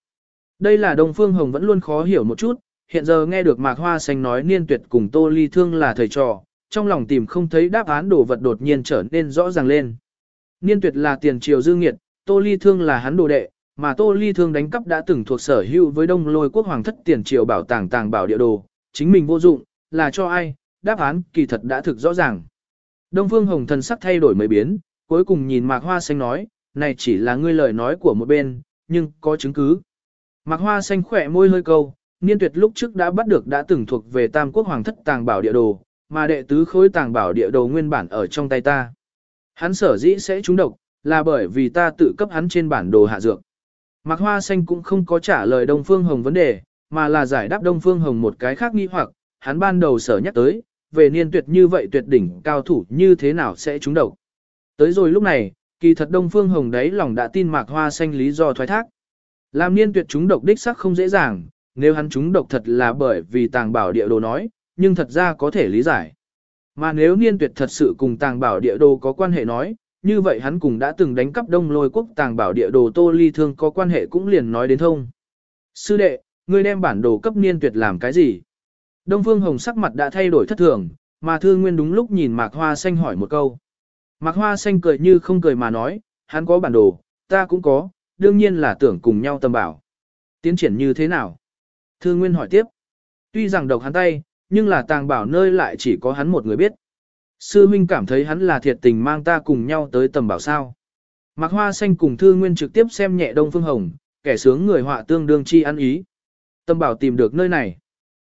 Đây là Đông Phương Hồng vẫn luôn khó hiểu một chút, hiện giờ nghe được Mạc Hoa Xanh nói niên tuyệt cùng Tô Ly Thương là thầy trò, trong lòng tìm không thấy đáp án đồ vật đột nhiên trở nên rõ ràng lên. Niên tuyệt là tiền triều dư nghiệt, Tô Ly Thương là hắn đồ đệ, mà Tô Ly Thương đánh cắp đã từng thuộc sở hữu với Đông Lôi quốc hoàng thất tiền triều bảo tàng tàng bảo địa đồ, chính mình vô dụng, là cho ai, đáp án kỳ thật đã thực rõ ràng. Đông Phương Hồng thần sắc thay đổi mấy biến, cuối cùng nhìn Mạc Hoa Xanh nói, này chỉ là ngươi lời nói của một bên, nhưng có chứng cứ. Mạc Hoa Xanh khỏe môi hơi câu, niên tuyệt lúc trước đã bắt được đã từng thuộc về Tam Quốc Hoàng thất tàng bảo địa đồ, mà đệ tứ khối tàng bảo địa đồ nguyên bản ở trong tay ta. Hắn sở dĩ sẽ trúng độc, là bởi vì ta tự cấp hắn trên bản đồ hạ dược. Mạc Hoa Xanh cũng không có trả lời Đông Phương Hồng vấn đề, mà là giải đáp Đông Phương Hồng một cái khác nghi hoặc, hắn ban đầu sở nhắc tới, về niên tuyệt như vậy tuyệt đỉnh cao thủ như thế nào sẽ trúng độc. Tới rồi lúc này, kỳ thật Đông Phương Hồng đấy lòng đã tin Mạc Hoa Xanh lý do thoái thác. Làm niên tuyệt chúng độc đích sắc không dễ dàng, nếu hắn chúng độc thật là bởi vì tàng bảo địa đồ nói, nhưng thật ra có thể lý giải. Mà nếu niên tuyệt thật sự cùng tàng bảo địa đồ có quan hệ nói, như vậy hắn cùng đã từng đánh cắp đông lôi quốc tàng bảo địa đồ tô ly thương có quan hệ cũng liền nói đến thông. Sư đệ, ngươi đem bản đồ cấp niên tuyệt làm cái gì? Đông Phương Hồng sắc mặt đã thay đổi thất thường, mà Thư Nguyên đúng lúc nhìn Mạc Hoa Xanh hỏi một câu. Mạc Hoa Xanh cười như không cười mà nói, hắn có bản đồ, ta cũng có, đương nhiên là tưởng cùng nhau tâm bảo. Tiến triển như thế nào? Thư Nguyên hỏi tiếp. Tuy rằng độc hắn tay, nhưng là tàng bảo nơi lại chỉ có hắn một người biết. Sư Minh cảm thấy hắn là thiệt tình mang ta cùng nhau tới tầm bảo sao. Mạc Hoa Xanh cùng Thư Nguyên trực tiếp xem nhẹ Đông Phương Hồng, kẻ sướng người họa tương đương chi ăn ý. Tầm bảo tìm được nơi này.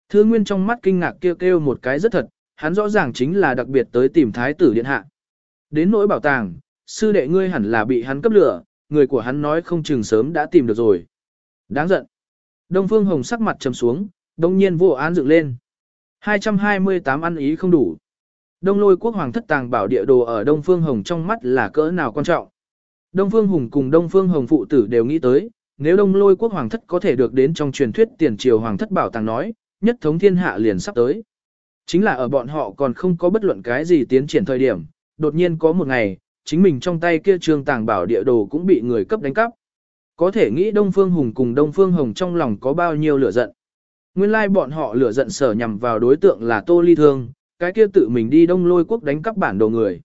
Thư Nguyên trong mắt kinh ngạc kêu kêu một cái rất thật, hắn rõ ràng chính là đặc biệt tới tìm thái tử điện hạ. Đến nỗi bảo tàng, sư đệ ngươi hẳn là bị hắn cấp lửa, người của hắn nói không chừng sớm đã tìm được rồi. Đáng giận. Đông Phương Hồng sắc mặt trầm xuống, đông nhiên vô án dựng lên. 228 ăn ý không đủ. Đông lôi quốc hoàng thất tàng bảo địa đồ ở Đông Phương Hồng trong mắt là cỡ nào quan trọng. Đông Phương Hùng cùng Đông Phương Hồng phụ tử đều nghĩ tới, nếu Đông lôi quốc hoàng thất có thể được đến trong truyền thuyết tiền triều hoàng thất bảo tàng nói, nhất thống thiên hạ liền sắp tới. Chính là ở bọn họ còn không có bất luận cái gì tiến triển thời điểm, đột nhiên có một ngày, chính mình trong tay kia trương tàng bảo địa đồ cũng bị người cấp đánh cắp. Có thể nghĩ Đông Phương Hùng cùng Đông Phương Hồng trong lòng có bao nhiêu lửa giận. Nguyên lai like bọn họ lửa giận sở nhằm vào đối tượng là Tô Ly Thương, cái kia tự mình đi đông lôi quốc đánh cắp bản đồ người.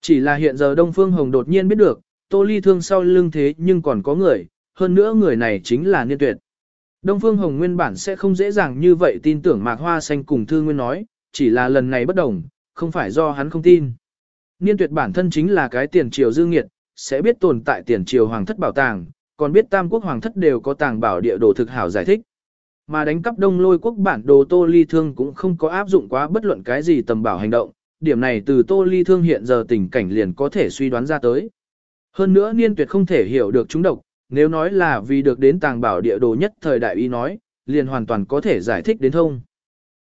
Chỉ là hiện giờ Đông Phương Hồng đột nhiên biết được, Tô Ly Thương sau lưng thế nhưng còn có người, hơn nữa người này chính là Niên Tuyệt. Đông Phương Hồng nguyên bản sẽ không dễ dàng như vậy tin tưởng Mạc Hoa Xanh cùng Thư Nguyên nói, chỉ là lần này bất đồng, không phải do hắn không tin. Niên Tuyệt bản thân chính là cái tiền triều dư nghiệt, sẽ biết tồn tại tiền triều hoàng thất bảo tàng, còn biết tam quốc hoàng thất đều có tàng bảo địa đồ thực hảo giải thích. Mà đánh cắp đông lôi quốc bản đồ Tô Ly Thương cũng không có áp dụng quá bất luận cái gì tầm bảo hành động, điểm này từ Tô Ly Thương hiện giờ tình cảnh liền có thể suy đoán ra tới. Hơn nữa niên tuyệt không thể hiểu được chúng độc, nếu nói là vì được đến tàng bảo địa đồ nhất thời đại y nói, liền hoàn toàn có thể giải thích đến thông.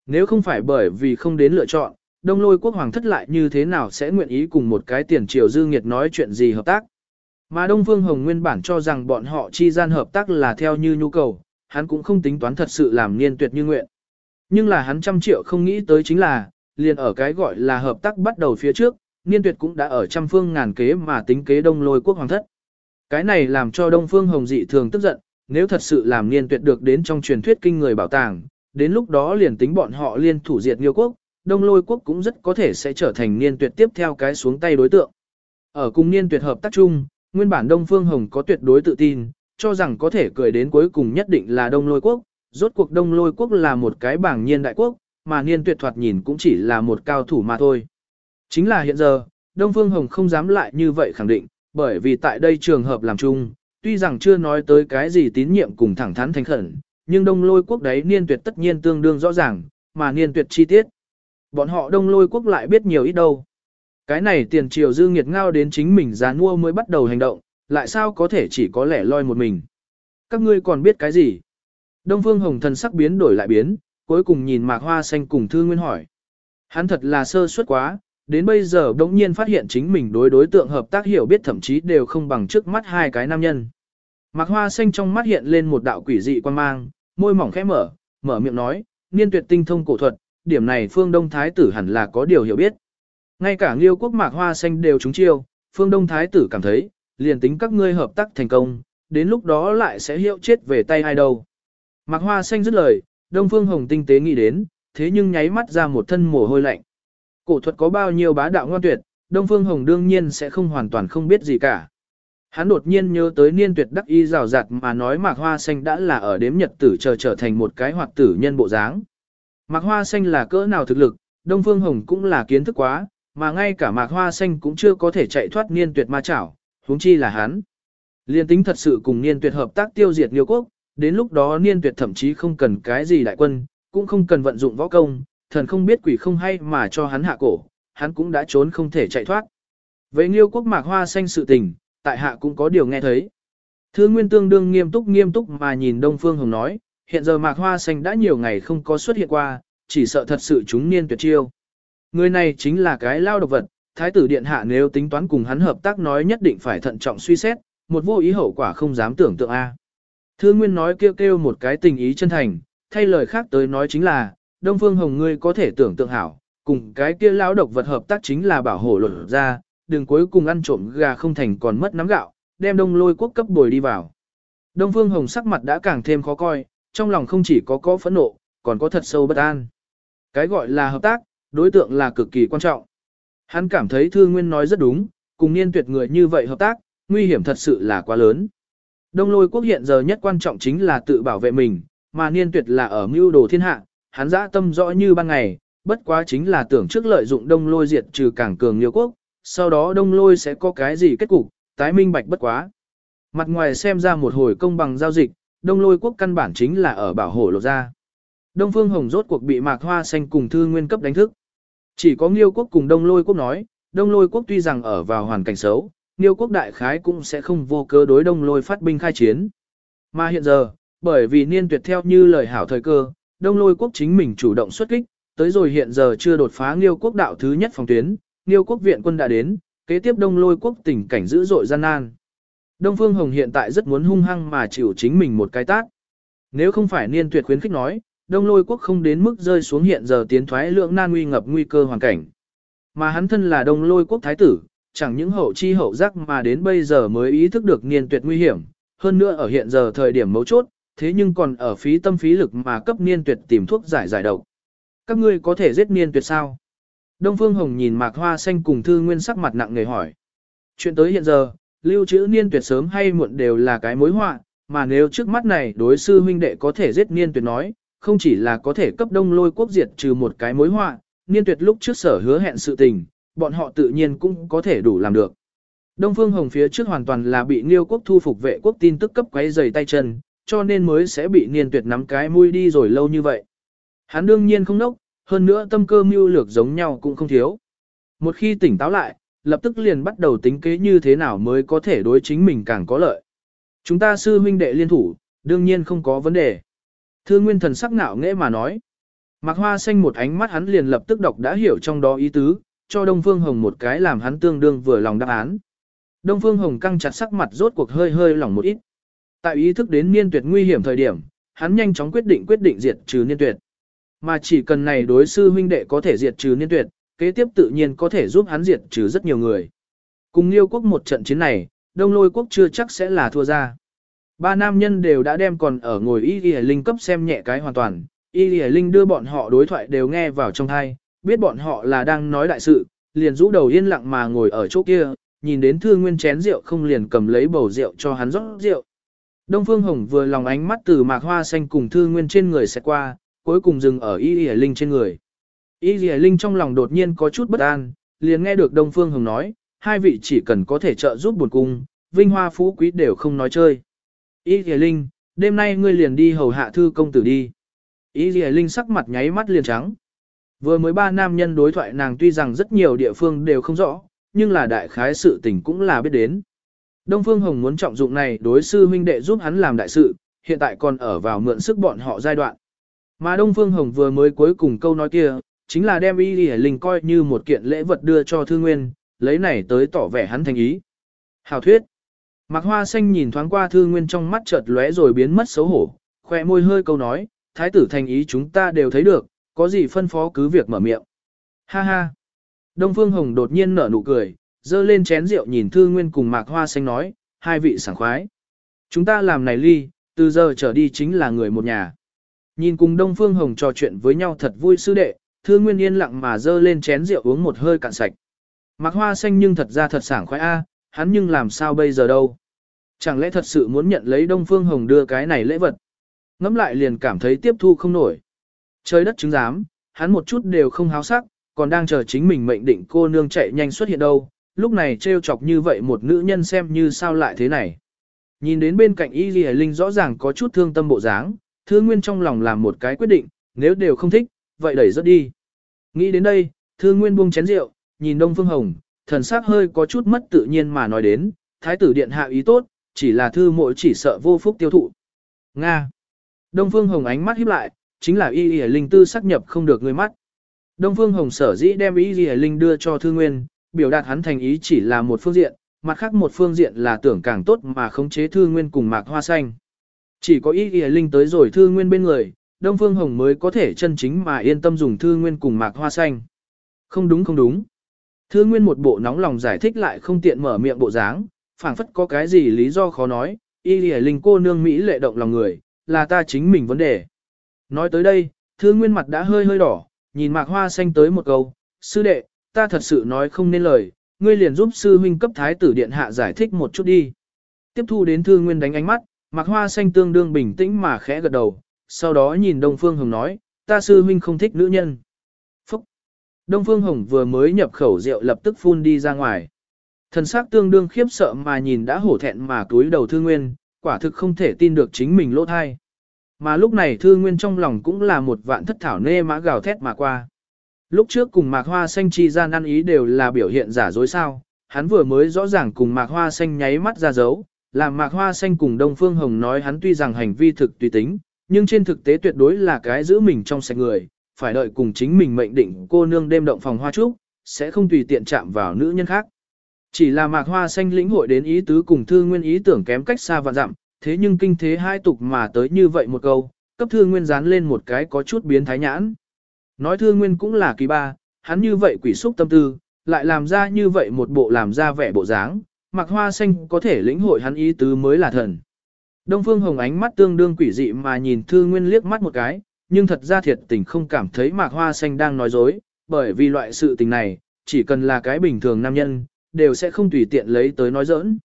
Nếu không phải bởi vì không đến lựa chọn, đông lôi quốc hoàng thất lại như thế nào sẽ nguyện ý cùng một cái tiền triều dư nghiệt nói chuyện gì hợp tác. Mà Đông Phương Hồng nguyên bản cho rằng bọn họ chi gian hợp tác là theo như nhu cầu, hắn cũng không tính toán thật sự làm niên tuyệt như nguyện. Nhưng là hắn trăm triệu không nghĩ tới chính là, liền ở cái gọi là hợp tác bắt đầu phía trước, niên tuyệt cũng đã ở trăm phương ngàn kế mà tính kế đông lôi quốc hoàng thất. Cái này làm cho Đông Phương Hồng dị thường tức giận, nếu thật sự làm niên tuyệt được đến trong truyền thuyết kinh người bảo tàng, đến lúc đó liền tính bọn họ liên thủ diệt Nghiêu quốc, Đông Lôi quốc cũng rất có thể sẽ trở thành niên tuyệt tiếp theo cái xuống tay đối tượng. Ở cùng niên tuyệt hợp tác chung, nguyên bản Đông Phương Hồng có tuyệt đối tự tin, cho rằng có thể cười đến cuối cùng nhất định là Đông Lôi quốc, rốt cuộc Đông Lôi quốc là một cái bảng nhiên đại quốc, mà niên tuyệt thoạt nhìn cũng chỉ là một cao thủ mà thôi. Chính là hiện giờ, Đông Phương Hồng không dám lại như vậy khẳng định, bởi vì tại đây trường hợp làm chung, tuy rằng chưa nói tới cái gì tín nhiệm cùng thẳng thắn thành khẩn, nhưng đông lôi quốc đấy niên tuyệt tất nhiên tương đương rõ ràng, mà niên tuyệt chi tiết. Bọn họ đông lôi quốc lại biết nhiều ít đâu. Cái này tiền triều dư nghiệt ngao đến chính mình giá mua mới bắt đầu hành động, lại sao có thể chỉ có lẻ loi một mình. Các ngươi còn biết cái gì? Đông Phương Hồng thần sắc biến đổi lại biến, cuối cùng nhìn Mạc Hoa Xanh cùng Thư Nguyên hỏi. Hắn thật là sơ suất quá, đến bây giờ đống nhiên phát hiện chính mình đối đối tượng hợp tác hiểu biết thậm chí đều không bằng trước mắt hai cái nam nhân. Mạc Hoa Xanh trong mắt hiện lên một đạo quỷ dị quan mang, môi mỏng khẽ mở, mở miệng nói, niên tuyệt tinh thông cổ thuật, điểm này phương Đông Thái tử hẳn là có điều hiểu biết. Ngay cả Liêu quốc Mạc Hoa Xanh đều trúng chiêu, phương Đông Thái tử cảm thấy, liền tính các ngươi hợp tác thành công, đến lúc đó lại sẽ hiệu chết về tay ai đâu. Mạc Hoa Xanh dứt lời, Đông Phương Hồng tinh tế nghĩ đến, thế nhưng nháy mắt ra một thân mồ hôi lạnh. Cổ thuật có bao nhiêu bá đạo ngoan tuyệt, Đông Phương Hồng đương nhiên sẽ không hoàn toàn không biết gì cả. Hắn đột nhiên nhớ tới niên tuyệt đắc y rào rạt mà nói mạc hoa xanh đã là ở đếm nhật tử chờ trở thành một cái hoạt tử nhân bộ dáng. Mạc hoa xanh là cỡ nào thực lực, Đông Phương Hồng cũng là kiến thức quá, mà ngay cả mạc hoa xanh cũng chưa có thể chạy thoát niên tuyệt ma chảo, huống chi là hắn. Liên tính thật sự cùng niên tuyệt hợp tác tiêu diệt Liêu quốc, đến lúc đó niên tuyệt thậm chí không cần cái gì đại quân, cũng không cần vận dụng võ công, thần không biết quỷ không hay mà cho hắn hạ cổ, hắn cũng đã trốn không thể chạy thoát. Với Nghiêu quốc mạc hoa xanh sự tình, tại hạ cũng có điều nghe thấy. Thư Nguyên tương đương nghiêm túc nghiêm túc mà nhìn Đông Phương Hồng nói, hiện giờ mạc hoa xanh đã nhiều ngày không có xuất hiện qua, chỉ sợ thật sự chúng niên tuyệt chiêu. Người này chính là cái lao độc vật, thái tử điện hạ nếu tính toán cùng hắn hợp tác nói nhất định phải thận trọng suy xét, một vô ý hậu quả không dám tưởng tượng a. Thư Nguyên nói kêu kêu một cái tình ý chân thành, thay lời khác tới nói chính là, Đông Phương Hồng ngươi có thể tưởng tượng hảo, cùng cái kia lão độc vật hợp tác chính là bảo hộ luật ra, đừng cuối cùng ăn trộm gà không thành còn mất nắm gạo, đem đông lôi quốc cấp bồi đi vào. Đông Phương Hồng sắc mặt đã càng thêm khó coi, trong lòng không chỉ có có phẫn nộ, còn có thật sâu bất an. Cái gọi là hợp tác, đối tượng là cực kỳ quan trọng. Hắn cảm thấy Thư Nguyên nói rất đúng, cùng niên tuyệt người như vậy hợp tác, nguy hiểm thật sự là quá lớn. Đông lôi quốc hiện giờ nhất quan trọng chính là tự bảo vệ mình, mà niên tuyệt là ở mưu đồ thiên hạ, hắn dã tâm rõ như ban ngày, bất quá chính là tưởng trước lợi dụng đông lôi diệt trừ cảng cường liêu quốc, sau đó đông lôi sẽ có cái gì kết cục, tái minh bạch bất quá. Mặt ngoài xem ra một hồi công bằng giao dịch, đông lôi quốc căn bản chính là ở bảo hộ lộ ra. Đông Phương Hồng rốt cuộc bị mạc hoa xanh cùng thư nguyên cấp đánh thức. Chỉ có Nghiêu quốc cùng Đông Lôi quốc nói, Đông Lôi quốc tuy rằng ở vào hoàn cảnh xấu, Nghiêu quốc đại khái cũng sẽ không vô cớ đối Đông Lôi phát binh khai chiến. Mà hiện giờ, bởi vì niên tuyệt theo như lời hảo thời cơ, Đông Lôi quốc chính mình chủ động xuất kích, tới rồi hiện giờ chưa đột phá Nghiêu quốc đạo thứ nhất phòng tuyến, Nghiêu quốc viện quân đã đến, kế tiếp Đông Lôi quốc tình cảnh dữ dội gian nan. Đông Phương Hồng hiện tại rất muốn hung hăng mà chịu chính mình một cái tát. Nếu không phải niên tuyệt khuyến khích nói, Đông Lôi quốc không đến mức rơi xuống hiện giờ tiến thoái lượng nan nguy ngập nguy cơ hoàn cảnh. Mà hắn thân là Đông Lôi quốc thái tử, chẳng những hậu chi hậu giác mà đến bây giờ mới ý thức được niên tuyệt nguy hiểm, hơn nữa ở hiện giờ thời điểm mấu chốt, thế nhưng còn ở phí tâm phí lực mà cấp niên tuyệt tìm thuốc giải giải độc. Các ngươi có thể giết niên tuyệt sao? Đông Phương Hồng nhìn Mạc Hoa Xanh cùng Thư Nguyên sắc mặt nặng nề hỏi. Chuyện tới hiện giờ, lưu trữ niên tuyệt sớm hay muộn đều là cái mối họa, mà nếu trước mắt này đối sư huynh đệ có thể giết niên tuyệt nói, không chỉ là có thể cấp đông lôi quốc diệt trừ một cái mối họa, niên tuyệt lúc trước sở hứa hẹn sự tình, bọn họ tự nhiên cũng có thể đủ làm được. Đông Phương Hồng phía trước hoàn toàn là bị Niêu quốc thu phục vệ quốc tin tức cấp quấy dày tay chân, cho nên mới sẽ bị niên tuyệt nắm cái mũi đi rồi lâu như vậy. Hắn đương nhiên không nốc, hơn nữa tâm cơ mưu lược giống nhau cũng không thiếu. Một khi tỉnh táo lại, lập tức liền bắt đầu tính kế như thế nào mới có thể đối chính mình càng có lợi. Chúng ta sư huynh đệ liên thủ, đương nhiên không có vấn đề. Thương nguyên thần sắc ngạo nghễ mà nói. Mạc Hoa xanh một ánh mắt hắn liền lập tức đọc đã hiểu trong đó ý tứ, cho Đông Phương Hồng một cái làm hắn tương đương vừa lòng đáp án. Đông Phương Hồng căng chặt sắc mặt rốt cuộc hơi hơi lỏng một ít. Tại ý thức đến niên tuyệt nguy hiểm thời điểm, hắn nhanh chóng quyết định quyết định diệt trừ niên tuyệt. Mà chỉ cần này đối sư huynh đệ có thể diệt trừ niên tuyệt, kế tiếp tự nhiên có thể giúp hắn diệt trừ rất nhiều người. Cùng Liêu quốc một trận chiến này, Đông Lôi quốc chưa chắc sẽ là thua ra. Ba nam nhân đều đã đem còn ở ngồi Y Y Linh cấp xem nhẹ cái hoàn toàn, Y Y Linh đưa bọn họ đối thoại đều nghe vào trong tai, biết bọn họ là đang nói đại sự, liền rũ đầu yên lặng mà ngồi ở chỗ kia, nhìn đến Thư Nguyên chén rượu không liền cầm lấy bầu rượu cho hắn rót rượu. Đông Phương Hồng vừa lòng ánh mắt từ mạc hoa xanh cùng Thư Nguyên trên người sẽ qua, cuối cùng dừng ở Y Y Linh trên người. Y Dì Linh trong lòng đột nhiên có chút bất an, liền nghe được Đông Phương Hồng nói, hai vị chỉ cần có thể trợ giúp buồn cung, vinh hoa phú quý đều không nói chơi. Y Dì Linh, đêm nay ngươi liền đi hầu hạ thư công tử đi. Y Dì Linh sắc mặt nháy mắt liền trắng. Vừa mới ba nam nhân đối thoại nàng tuy rằng rất nhiều địa phương đều không rõ, nhưng là đại khái sự tình cũng là biết đến. Đông Phương Hồng muốn trọng dụng này đối sư huynh đệ giúp hắn làm đại sự, hiện tại còn ở vào mượn sức bọn họ giai đoạn. Mà Đông Phương Hồng vừa mới cuối cùng câu nói kia, chính là đem Y Lì Linh coi như một kiện lễ vật đưa cho Thư Nguyên, lấy này tới tỏ vẻ hắn thành ý. Hào thuyết. Mạc Hoa Xanh nhìn thoáng qua Thư Nguyên trong mắt chợt lóe rồi biến mất xấu hổ, khoe môi hơi câu nói, thái tử thành ý chúng ta đều thấy được, có gì phân phó cứ việc mở miệng. Ha ha. Đông Phương Hồng đột nhiên nở nụ cười, dơ lên chén rượu nhìn Thư Nguyên cùng Mạc Hoa Xanh nói, hai vị sảng khoái. Chúng ta làm này ly, từ giờ trở đi chính là người một nhà. Nhìn cùng Đông Phương Hồng trò chuyện với nhau thật vui sư đệ, Thư Nguyên yên lặng mà dơ lên chén rượu uống một hơi cạn sạch. Mạc Hoa Xanh nhưng thật ra thật sảng khoái a, hắn nhưng làm sao bây giờ đâu. Chẳng lẽ thật sự muốn nhận lấy Đông Phương Hồng đưa cái này lễ vật? Ngắm lại liền cảm thấy tiếp thu không nổi. Trời đất chứng giám, hắn một chút đều không háo sắc, còn đang chờ chính mình mệnh định cô nương chạy nhanh xuất hiện đâu, lúc này trêu chọc như vậy một nữ nhân xem như sao lại thế này. Nhìn đến bên cạnh Y Lì Linh rõ ràng có chút thương tâm bộ dáng, Thư Nguyên trong lòng làm một cái quyết định, nếu đều không thích, vậy đẩy rất đi. Nghĩ đến đây, Thư Nguyên buông chén rượu, nhìn Đông Phương Hồng, thần sắc hơi có chút mất tự nhiên mà nói đến, Thái tử điện hạ ý tốt, chỉ là thư mỗi chỉ sợ vô phúc tiêu thụ. Nga. Đông Phương Hồng ánh mắt híp lại, chính là Y Y Linh tư xác nhập không được người mắt. Đông Phương Hồng sở dĩ đem Y Y Linh đưa cho Thư Nguyên, biểu đạt hắn thành ý chỉ là một phương diện, mặt khác một phương diện là tưởng càng tốt mà khống chế Thư Nguyên cùng Mạc Hoa Xanh. Chỉ có Y Y Linh tới rồi Thư Nguyên bên người, Đông Phương Hồng mới có thể chân chính mà yên tâm dùng Thư Nguyên cùng Mạc Hoa Xanh. Không đúng không đúng. Thư Nguyên một bộ nóng lòng giải thích lại không tiện mở miệng bộ dáng, phảng phất có cái gì lý do khó nói, Y lìa Linh cô nương Mỹ lệ động lòng người, là ta chính mình vấn đề. Nói tới đây, Thư Nguyên mặt đã hơi hơi đỏ, nhìn Mạc Hoa Xanh tới một câu, sư đệ, ta thật sự nói không nên lời, ngươi liền giúp sư huynh cấp thái tử điện hạ giải thích một chút đi. Tiếp thu đến Thư Nguyên đánh ánh mắt, Mạc Hoa Xanh tương đương bình tĩnh mà khẽ gật đầu, sau đó nhìn Đông Phương Hồng nói, ta sư huynh không thích nữ nhân. Phúc! Đông Phương Hồng vừa mới nhập khẩu rượu lập tức phun đi ra ngoài. Thần sắc tương đương khiếp sợ mà nhìn đã hổ thẹn mà túi đầu Thư Nguyên, quả thực không thể tin được chính mình lỗ thai. Mà lúc này Thư Nguyên trong lòng cũng là một vạn thất thảo nê mã gào thét mà qua. Lúc trước cùng Mạc Hoa Xanh chi ra năn ý đều là biểu hiện giả dối sao, hắn vừa mới rõ ràng cùng Mạc Hoa Xanh nháy mắt ra dấu, làm Mạc Hoa Xanh cùng Đông Phương Hồng nói hắn tuy rằng hành vi thực tùy tính, nhưng trên thực tế tuyệt đối là cái giữ mình trong sạch người, phải đợi cùng chính mình mệnh định cô nương đêm động phòng hoa trúc, sẽ không tùy tiện chạm vào nữ nhân khác. Chỉ là Mạc Hoa Xanh lĩnh hội đến ý tứ cùng Thư Nguyên ý tưởng kém cách xa và dặm, thế nhưng kinh thế hai tục mà tới như vậy một câu, cấp Thư Nguyên dán lên một cái có chút biến thái nhãn. Nói Thư Nguyên cũng là kỳ ba, hắn như vậy quỷ xúc tâm tư, lại làm ra như vậy một bộ làm ra vẻ bộ dáng, Mạc Hoa Xanh có thể lĩnh hội hắn ý tứ mới là thần. Đông Phương Hồng ánh mắt tương đương quỷ dị mà nhìn Thư Nguyên liếc mắt một cái, nhưng thật ra thiệt tình không cảm thấy Mạc Hoa Xanh đang nói dối, bởi vì loại sự tình này, chỉ cần là cái bình thường nam nhân, đều sẽ không tùy tiện lấy tới nói giỡn.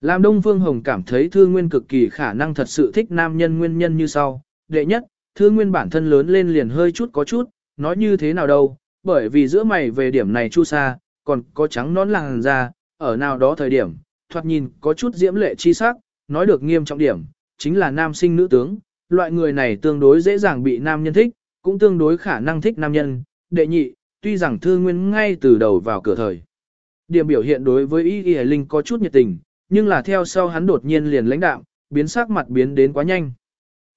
Làm Đông Phương Hồng cảm thấy Thư Nguyên cực kỳ khả năng thật sự thích nam nhân nguyên nhân như sau. Đệ nhất, Thư Nguyên bản thân lớn lên liền hơi chút có chút, nói như thế nào đâu, bởi vì giữa mày về điểm này chu sa, còn có trắng nón làng ra, ở nào đó thời điểm, thoạt nhìn có chút diễm lệ chi sắc, nói được nghiêm trọng điểm, chính là nam sinh nữ tướng, loại người này tương đối dễ dàng bị nam nhân thích, cũng tương đối khả năng thích nam nhân. Đệ nhị, tuy rằng Thư Nguyên ngay từ đầu vào cửa thời. Điểm biểu hiện đối với Y Y Linh có chút nhiệt tình, nhưng là theo sau hắn đột nhiên liền lãnh đạm, biến sắc mặt biến đến quá nhanh.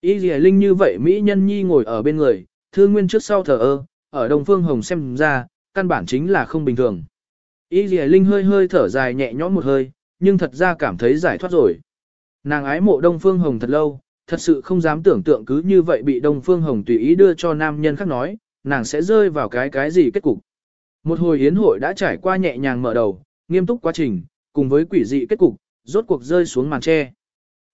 Y Y Linh như vậy Mỹ nhân nhi ngồi ở bên người, Thư Nguyên trước sau thờ ơ, ở Đông Phương Hồng xem ra, căn bản chính là không bình thường. Y Y Linh hơi hơi thở dài nhẹ nhõm một hơi, nhưng thật ra cảm thấy giải thoát rồi. Nàng ái mộ Đông Phương Hồng thật lâu, thật sự không dám tưởng tượng cứ như vậy bị Đông Phương Hồng tùy ý đưa cho nam nhân khác nói, nàng sẽ rơi vào cái cái gì kết cục. Một hồi yến hội đã trải qua nhẹ nhàng mở đầu, nghiêm túc quá trình, cùng với quỷ dị kết cục, rốt cuộc rơi xuống màn tre.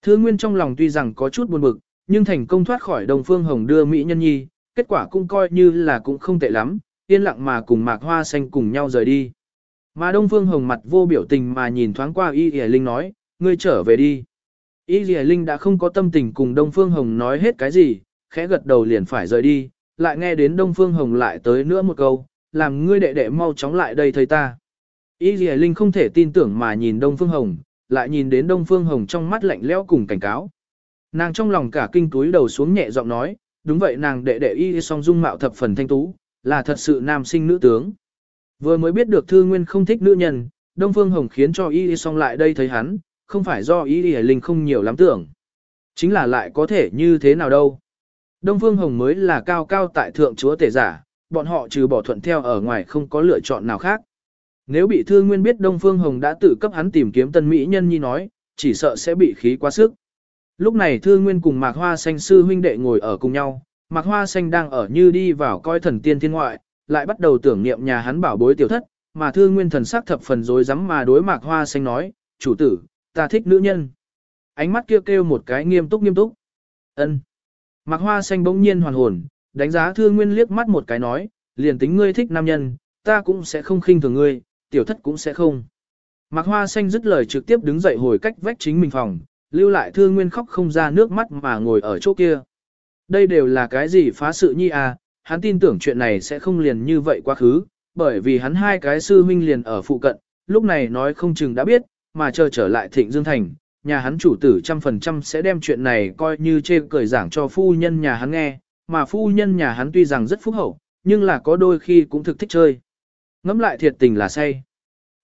Thư Nguyên trong lòng tuy rằng có chút buồn bực, nhưng thành công thoát khỏi Đông Phương Hồng đưa Mỹ Nhân Nhi, kết quả cũng coi như là cũng không tệ lắm, yên lặng mà cùng Mạc Hoa Xanh cùng nhau rời đi. Mà Đông Phương Hồng mặt vô biểu tình mà nhìn thoáng qua Y Y Linh nói, ngươi trở về đi. Y Y Linh đã không có tâm tình cùng Đông Phương Hồng nói hết cái gì, khẽ gật đầu liền phải rời đi, lại nghe đến Đông Phương Hồng lại tới nữa một câu, làm ngươi đệ đệ mau chóng lại đây thấy ta. Y Y Linh không thể tin tưởng mà nhìn Đông Phương Hồng, lại nhìn đến Đông Phương Hồng trong mắt lạnh lẽo cùng cảnh cáo. Nàng trong lòng cả kinh túi đầu xuống nhẹ giọng nói, đúng vậy nàng đệ đệ Y song dung mạo thập phần thanh tú, là thật sự nam sinh nữ tướng. Vừa mới biết được Thư Nguyên không thích nữ nhân, Đông Phương Hồng khiến cho Y song lại đây thấy hắn, không phải do ý Y Linh không nhiều lắm tưởng. Chính là lại có thể như thế nào đâu. Đông Phương Hồng mới là cao cao tại thượng chúa tể giả, bọn họ trừ bỏ thuận theo ở ngoài không có lựa chọn nào khác. Nếu bị Thư Nguyên biết Đông Phương Hồng đã tự cấp hắn tìm kiếm tân mỹ nhân nhi nói, chỉ sợ sẽ bị khí quá sức. Lúc này Thư Nguyên cùng Mạc Hoa Xanh sư huynh đệ ngồi ở cùng nhau, Mạc Hoa Xanh đang ở như đi vào coi thần tiên thiên ngoại, lại bắt đầu tưởng niệm nhà hắn bảo bối tiểu thất, mà Thư Nguyên thần sắc thập phần rối rắm mà đối Mạc Hoa Xanh nói, chủ tử, ta thích nữ nhân. Ánh mắt kia kêu, kêu một cái nghiêm túc nghiêm túc. ân Mạc Hoa Xanh bỗng nhiên hoàn hồn, đánh giá Thư Nguyên liếc mắt một cái nói, liền tính ngươi thích nam nhân, ta cũng sẽ không khinh thường ngươi, tiểu thất cũng sẽ không. Mạc Hoa Xanh dứt lời trực tiếp đứng dậy hồi cách vách chính mình phòng, lưu lại Thư Nguyên khóc không ra nước mắt mà ngồi ở chỗ kia. Đây đều là cái gì phá sự nhi à, hắn tin tưởng chuyện này sẽ không liền như vậy quá khứ, bởi vì hắn hai cái sư huynh liền ở phụ cận, lúc này nói không chừng đã biết, mà chờ trở lại Thịnh Dương Thành, nhà hắn chủ tử trăm phần trăm sẽ đem chuyện này coi như chê cười giảng cho phu nhân nhà hắn nghe, mà phu nhân nhà hắn tuy rằng rất phúc hậu, nhưng là có đôi khi cũng thực thích chơi. Ngắm lại thiệt tình là say.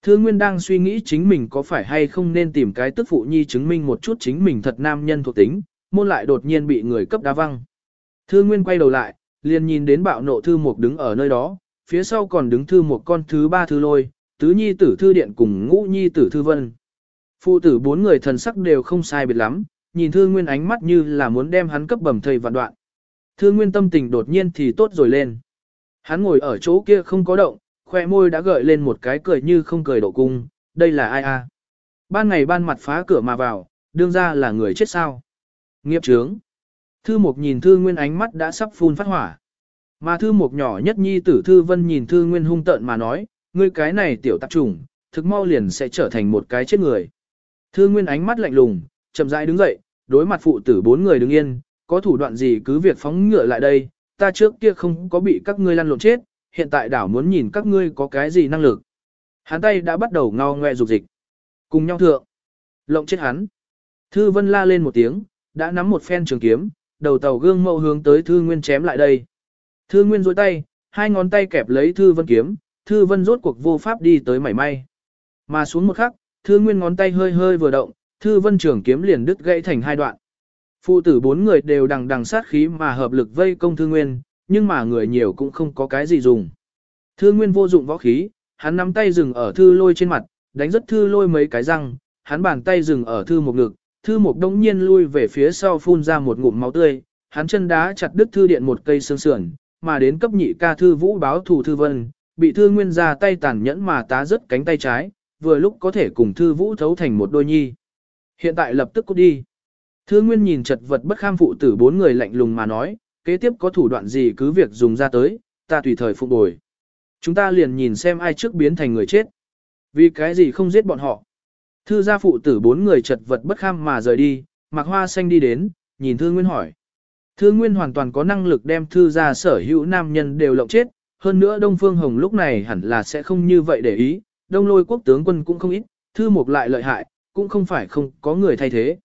Thương Nguyên đang suy nghĩ chính mình có phải hay không nên tìm cái tức phụ nhi chứng minh một chút chính mình thật nam nhân thuộc tính, môn lại đột nhiên bị người cấp đá văng. Thương Nguyên quay đầu lại, liền nhìn đến bạo nộ thư mục đứng ở nơi đó, phía sau còn đứng thư một con thứ ba thư lôi, tứ nhi tử thư điện cùng ngũ nhi tử thư vân. Phụ tử bốn người thần sắc đều không sai biệt lắm, nhìn thư Nguyên ánh mắt như là muốn đem hắn cấp bầm thầy vạn đoạn. thư Nguyên tâm tình đột nhiên thì tốt rồi lên. Hắn ngồi ở chỗ kia không có động, khoe môi đã gợi lên một cái cười như không cười độ cung, đây là ai a? Ban ngày ban mặt phá cửa mà vào, đương ra là người chết sao. Nghiệp trướng. Thư Mục nhìn Thư Nguyên ánh mắt đã sắp phun phát hỏa. Mà Thư Mục nhỏ nhất nhi tử Thư Vân nhìn Thư Nguyên hung tợn mà nói, ngươi cái này tiểu tạp trùng, thực mau liền sẽ trở thành một cái chết người. Thư Nguyên ánh mắt lạnh lùng, chậm rãi đứng dậy, đối mặt phụ tử bốn người đứng yên, có thủ đoạn gì cứ việc phóng ngựa lại đây, ta trước kia không có bị các ngươi lăn lộn chết, hiện tại đảo muốn nhìn các ngươi có cái gì năng lực. Hắn tay đã bắt đầu ngao ngoe dục dịch. Cùng nhau thượng. Lộng chết hắn. Thư Vân la lên một tiếng, đã nắm một phen trường kiếm, đầu tàu gương mẫu hướng tới Thư Nguyên chém lại đây. Thư Nguyên duỗi tay, hai ngón tay kẹp lấy Thư Vân kiếm, Thư Vân rốt cuộc vô pháp đi tới mảy may. Mà xuống một khắc, Thư Nguyên ngón tay hơi hơi vừa động, Thư Vân trường kiếm liền đứt gãy thành hai đoạn. Phụ tử bốn người đều đằng đằng sát khí mà hợp lực vây công Thư Nguyên, nhưng mà người nhiều cũng không có cái gì dùng. Thư Nguyên vô dụng võ khí, hắn nắm tay dừng ở Thư Lôi trên mặt, đánh rất Thư Lôi mấy cái răng, hắn bàn tay dừng ở Thư một ngực, Thư một đống nhiên lui về phía sau phun ra một ngụm máu tươi, hắn chân đá chặt đứt Thư điện một cây xương sườn, mà đến cấp nhị ca Thư Vũ báo thù Thư Vân, bị Thư Nguyên ra tay tàn nhẫn mà tá rớt cánh tay trái, vừa lúc có thể cùng Thư Vũ thấu thành một đôi nhi. Hiện tại lập tức cút đi. Thư Nguyên nhìn chật vật bất kham phụ tử bốn người lạnh lùng mà nói, kế tiếp có thủ đoạn gì cứ việc dùng ra tới, ta tùy thời phục bồi. Chúng ta liền nhìn xem ai trước biến thành người chết. Vì cái gì không giết bọn họ. Thư gia phụ tử bốn người chật vật bất kham mà rời đi, mặc hoa xanh đi đến, nhìn Thư Nguyên hỏi. Thư Nguyên hoàn toàn có năng lực đem thư gia sở hữu nam nhân đều lộng chết, hơn nữa Đông Phương Hồng lúc này hẳn là sẽ không như vậy để ý, Đông lôi quốc tướng quân cũng không ít, Thư Mục lại lợi hại, cũng không phải không có người thay thế.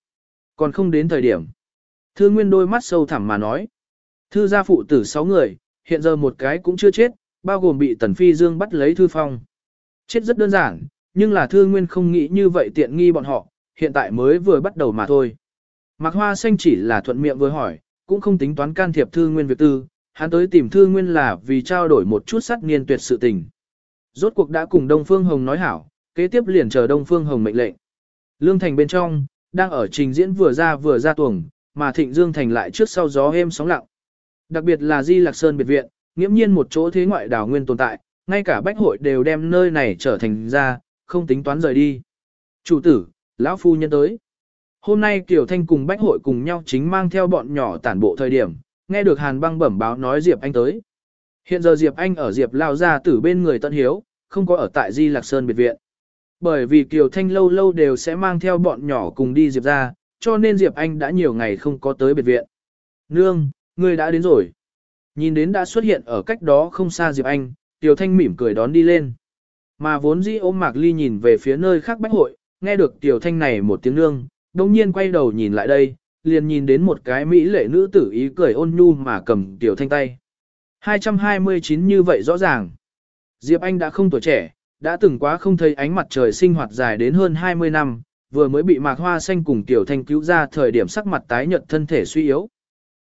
Còn không đến thời điểm. Thư Nguyên đôi mắt sâu thẳm mà nói. Thư gia phụ tử 6 người, hiện giờ một cái cũng chưa chết, bao gồm bị Tần Phi Dương bắt lấy Thư Phong. Chết rất đơn giản, nhưng là Thư Nguyên không nghĩ như vậy tiện nghi bọn họ, hiện tại mới vừa bắt đầu mà thôi. Mạc Hoa Xanh chỉ là thuận miệng vừa hỏi, cũng không tính toán can thiệp Thư Nguyên việc tư, hắn tới tìm Thư Nguyên là vì trao đổi một chút sát niên tuyệt sự tình. Rốt cuộc đã cùng Đông Phương Hồng nói hảo, kế tiếp liền chờ Đông Phương Hồng mệnh lệnh. Lương Thành bên trong, đang ở trình diễn vừa ra vừa ra tuồng, mà Thịnh Dương Thành lại trước sau gió êm sóng lặng. Đặc biệt là Di Lạc Sơn biệt viện, nghiễm nhiên một chỗ thế ngoại đảo nguyên tồn tại, ngay cả bách hội đều đem nơi này trở thành ra, không tính toán rời đi. Chủ tử, lão phu nhân tới. Hôm nay Kiều Thanh cùng bách hội cùng nhau chính mang theo bọn nhỏ tản bộ thời điểm, nghe được Hàn băng bẩm báo nói Diệp Anh tới. Hiện giờ Diệp Anh ở Diệp lao gia tử bên người Tân Hiếu, không có ở tại Di Lạc Sơn biệt viện. Bởi vì Kiều Thanh lâu lâu đều sẽ mang theo bọn nhỏ cùng đi Diệp ra, cho nên Diệp Anh đã nhiều ngày không có tới biệt viện. Nương, ngươi đã đến rồi. Nhìn đến đã xuất hiện ở cách đó không xa Diệp Anh, Kiều Thanh mỉm cười đón đi lên. Mà vốn dĩ ôm Mạc Ly nhìn về phía nơi khác bách hội, nghe được Kiều Thanh này một tiếng nương, đồng nhiên quay đầu nhìn lại đây, liền nhìn đến một cái mỹ lệ nữ tử ý cười ôn nhu mà cầm tiểu Thanh tay. 229 như vậy rõ ràng. Diệp Anh đã không tuổi trẻ, đã từng quá không thấy ánh mặt trời sinh hoạt dài đến hơn 20 năm, vừa mới bị mạc hoa xanh cùng tiểu thanh cứu ra thời điểm sắc mặt tái nhợt thân thể suy yếu.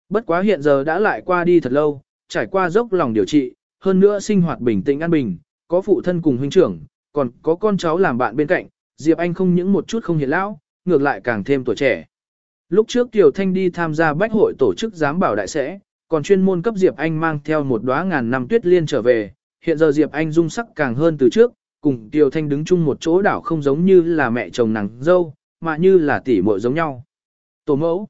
Bất quá hiện giờ đã lại qua đi thật lâu, trải qua dốc lòng điều trị, hơn nữa sinh hoạt bình tĩnh an bình, có phụ thân cùng huynh trưởng, còn có con cháu làm bạn bên cạnh, Diệp Anh không những một chút không hiện lão, ngược lại càng thêm tuổi trẻ. Lúc trước Tiểu Thanh đi tham gia bách hội tổ chức giám bảo đại sẽ, còn chuyên môn cấp Diệp Anh mang theo một đóa ngàn năm tuyết liên trở về, hiện giờ Diệp Anh dung sắc càng hơn từ trước, cùng Tiêu Thanh đứng chung một chỗ đảo không giống như là mẹ chồng nàng dâu, mà như là tỷ muội giống nhau. Tổ mẫu.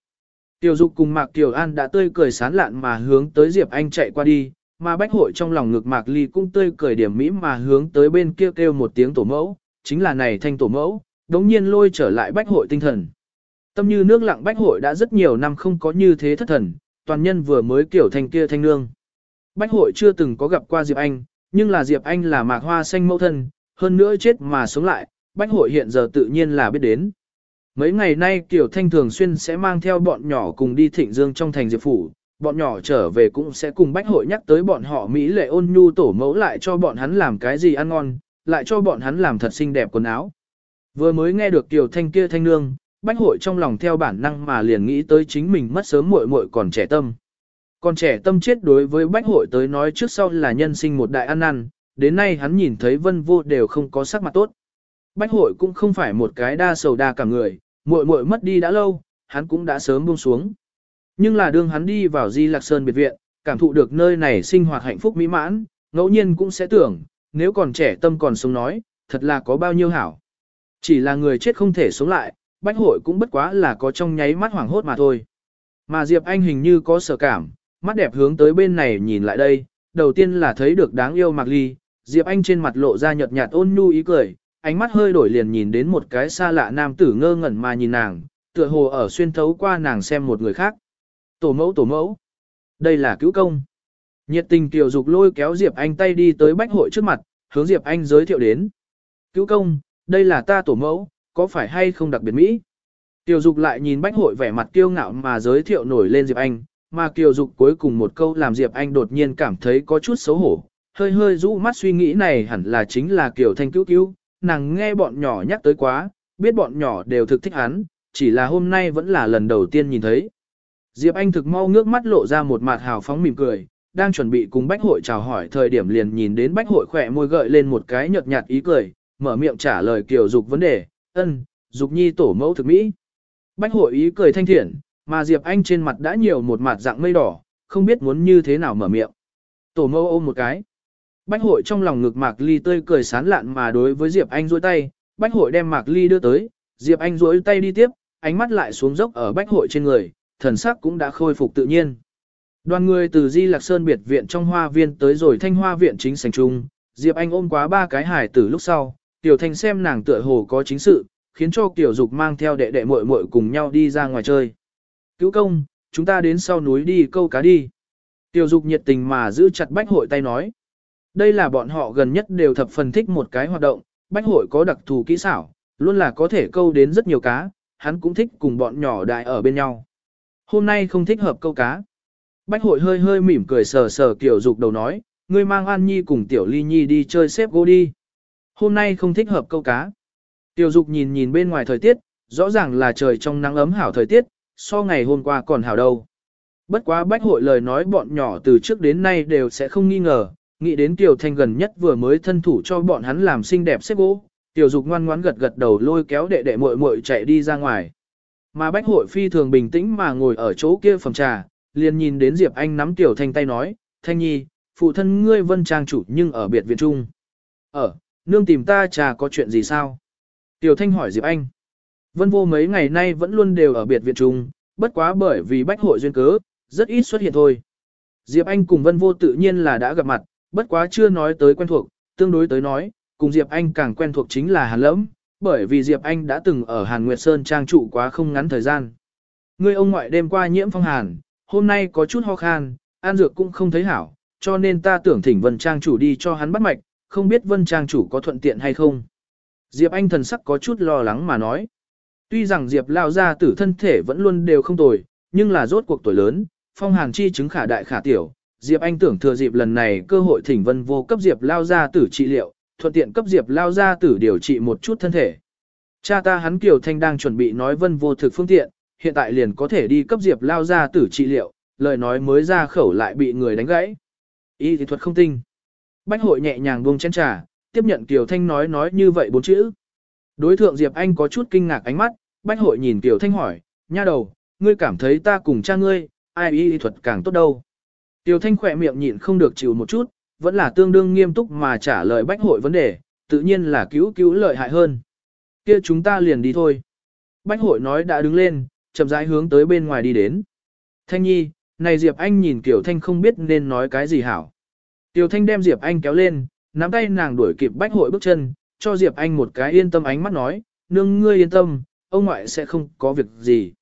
Tiêu Dục cùng Mạc Tiểu An đã tươi cười sán lạn mà hướng tới Diệp Anh chạy qua đi, mà bách hội trong lòng ngực Mạc Ly cũng tươi cười điểm mỹ mà hướng tới bên kia kêu một tiếng tổ mẫu, chính là này thanh tổ mẫu, đống nhiên lôi trở lại bách hội tinh thần. Tâm như nước lặng bách hội đã rất nhiều năm không có như thế thất thần, toàn nhân vừa mới kiểu thanh kia thanh nương. Bách hội chưa từng có gặp qua Diệp Anh, nhưng là Diệp Anh là mạc hoa xanh mẫu thân, hơn nữa chết mà sống lại, bách hội hiện giờ tự nhiên là biết đến. Mấy ngày nay Tiểu Thanh thường xuyên sẽ mang theo bọn nhỏ cùng đi thịnh dương trong thành Diệp Phủ, bọn nhỏ trở về cũng sẽ cùng bách hội nhắc tới bọn họ Mỹ lệ ôn nhu tổ mẫu lại cho bọn hắn làm cái gì ăn ngon, lại cho bọn hắn làm thật xinh đẹp quần áo. Vừa mới nghe được Tiểu Thanh kia thanh nương, bách hội trong lòng theo bản năng mà liền nghĩ tới chính mình mất sớm muội muội còn trẻ tâm. Còn trẻ tâm chết đối với bách hội tới nói trước sau là nhân sinh một đại ăn năn, đến nay hắn nhìn thấy vân vô đều không có sắc mặt tốt. Bách hội cũng không phải một cái đa sầu đa cả người, muội muội mất đi đã lâu, hắn cũng đã sớm buông xuống. Nhưng là đương hắn đi vào Di Lạc Sơn biệt viện, cảm thụ được nơi này sinh hoạt hạnh phúc mỹ mãn, ngẫu nhiên cũng sẽ tưởng, nếu còn trẻ tâm còn sống nói, thật là có bao nhiêu hảo. Chỉ là người chết không thể sống lại, bách hội cũng bất quá là có trong nháy mắt hoảng hốt mà thôi. Mà Diệp Anh hình như có sở cảm, mắt đẹp hướng tới bên này nhìn lại đây, đầu tiên là thấy được đáng yêu Mạc Ly, Diệp Anh trên mặt lộ ra nhợt nhạt ôn nhu ý cười, ánh mắt hơi đổi liền nhìn đến một cái xa lạ nam tử ngơ ngẩn mà nhìn nàng, tựa hồ ở xuyên thấu qua nàng xem một người khác. Tổ mẫu tổ mẫu, đây là cứu công. Nhiệt tình tiểu dục lôi kéo Diệp Anh tay đi tới bách hội trước mặt, hướng Diệp Anh giới thiệu đến. Cứu công, đây là ta tổ mẫu, có phải hay không đặc biệt Mỹ? Tiểu dục lại nhìn bách hội vẻ mặt kiêu ngạo mà giới thiệu nổi lên Diệp Anh, mà Kiều Dục cuối cùng một câu làm Diệp Anh đột nhiên cảm thấy có chút xấu hổ, hơi hơi rũ mắt suy nghĩ này hẳn là chính là Kiều Thanh cứu cứu, nàng nghe bọn nhỏ nhắc tới quá, biết bọn nhỏ đều thực thích hắn, chỉ là hôm nay vẫn là lần đầu tiên nhìn thấy. Diệp Anh thực mau ngước mắt lộ ra một mặt hào phóng mỉm cười, đang chuẩn bị cùng Bách Hội chào hỏi thời điểm liền nhìn đến Bách Hội khỏe môi gợi lên một cái nhợt nhạt ý cười, mở miệng trả lời Kiều Dục vấn đề, ân, Dục Nhi tổ mẫu thực mỹ. Bách Hội ý cười thanh thiện, mà Diệp Anh trên mặt đã nhiều một mặt dạng mây đỏ, không biết muốn như thế nào mở miệng. Tổ mâu ôm một cái. Bách hội trong lòng ngực Mạc Ly tươi cười sán lạn mà đối với Diệp Anh duỗi tay, Bách hội đem Mạc Ly đưa tới, Diệp Anh duỗi tay đi tiếp, ánh mắt lại xuống dốc ở bách hội trên người, thần sắc cũng đã khôi phục tự nhiên. Đoàn người từ Di Lạc Sơn biệt viện trong hoa viên tới rồi thanh hoa viện chính sành trung, Diệp Anh ôm quá ba cái hải tử lúc sau, Tiểu Thanh xem nàng tựa hồ có chính sự, khiến cho Tiểu Dục mang theo đệ đệ muội muội cùng nhau đi ra ngoài chơi. Cứu công, chúng ta đến sau núi đi câu cá đi. Tiểu Dục nhiệt tình mà giữ chặt bách hội tay nói. Đây là bọn họ gần nhất đều thập phần thích một cái hoạt động, bách hội có đặc thù kỹ xảo, luôn là có thể câu đến rất nhiều cá, hắn cũng thích cùng bọn nhỏ đại ở bên nhau. Hôm nay không thích hợp câu cá. Bách hội hơi hơi mỉm cười sờ sờ Tiểu dục đầu nói, ngươi mang An Nhi cùng Tiểu Ly Nhi đi chơi xếp gỗ đi. Hôm nay không thích hợp câu cá. Tiểu dục nhìn nhìn bên ngoài thời tiết, rõ ràng là trời trong nắng ấm hảo thời tiết, so ngày hôm qua còn hảo đâu. Bất quá bách hội lời nói bọn nhỏ từ trước đến nay đều sẽ không nghi ngờ, nghĩ đến Tiểu Thanh gần nhất vừa mới thân thủ cho bọn hắn làm xinh đẹp xếp gỗ, Tiểu Dục ngoan ngoãn gật gật đầu lôi kéo đệ đệ muội muội chạy đi ra ngoài. Mà Bách Hội phi thường bình tĩnh mà ngồi ở chỗ kia phòng trà, liền nhìn đến Diệp Anh nắm Tiểu Thanh tay nói, Thanh Nhi, phụ thân ngươi vân trang chủ nhưng ở biệt viện trung. Ở, nương tìm ta trà có chuyện gì sao? Tiểu Thanh hỏi Diệp Anh. Vân vô mấy ngày nay vẫn luôn đều ở biệt viện trung, bất quá bởi vì Bách Hội duyên cớ, rất ít xuất hiện thôi. Diệp Anh cùng Vân vô tự nhiên là đã gặp mặt, bất quá chưa nói tới quen thuộc, tương đối tới nói, cùng Diệp Anh càng quen thuộc chính là Hàn Lẫm, bởi vì Diệp Anh đã từng ở Hàn Nguyệt Sơn trang trụ quá không ngắn thời gian. Người ông ngoại đêm qua nhiễm phong hàn, hôm nay có chút ho khan, an dược cũng không thấy hảo, cho nên ta tưởng thỉnh Vân Trang chủ đi cho hắn bắt mạch, không biết Vân Trang chủ có thuận tiện hay không. Diệp Anh thần sắc có chút lo lắng mà nói. Tuy rằng Diệp lao ra tử thân thể vẫn luôn đều không tồi, nhưng là rốt cuộc tuổi lớn, phong hàn chi chứng khả đại khả tiểu, Diệp Anh tưởng thừa dịp lần này cơ hội thỉnh vân vô cấp Diệp lao ra tử trị liệu, thuận tiện cấp Diệp lao ra tử điều trị một chút thân thể. Cha ta hắn Kiều Thanh đang chuẩn bị nói vân vô thực phương tiện, hiện tại liền có thể đi cấp Diệp lao ra tử trị liệu, lời nói mới ra khẩu lại bị người đánh gãy. Y thì thuật không tinh. Bách hội nhẹ nhàng buông chén trà, tiếp nhận Kiều Thanh nói nói như vậy bốn chữ. Đối thượng Diệp Anh có chút kinh ngạc ánh mắt, Bách hội nhìn Kiều Thanh hỏi, nha đầu, ngươi cảm thấy ta cùng cha ngươi, ai y thuật càng tốt đâu. Tiêu Thanh khỏe miệng nhịn không được chịu một chút, vẫn là tương đương nghiêm túc mà trả lời bách hội vấn đề, tự nhiên là cứu cứu lợi hại hơn. Kia chúng ta liền đi thôi. Bách hội nói đã đứng lên, chậm rãi hướng tới bên ngoài đi đến. Thanh nhi, này Diệp Anh nhìn Kiều Thanh không biết nên nói cái gì hảo. Tiểu Thanh đem Diệp Anh kéo lên, nắm tay nàng đuổi kịp bách hội bước chân, cho Diệp Anh một cái yên tâm ánh mắt nói, nương ngươi yên tâm, ông ngoại sẽ không có việc gì.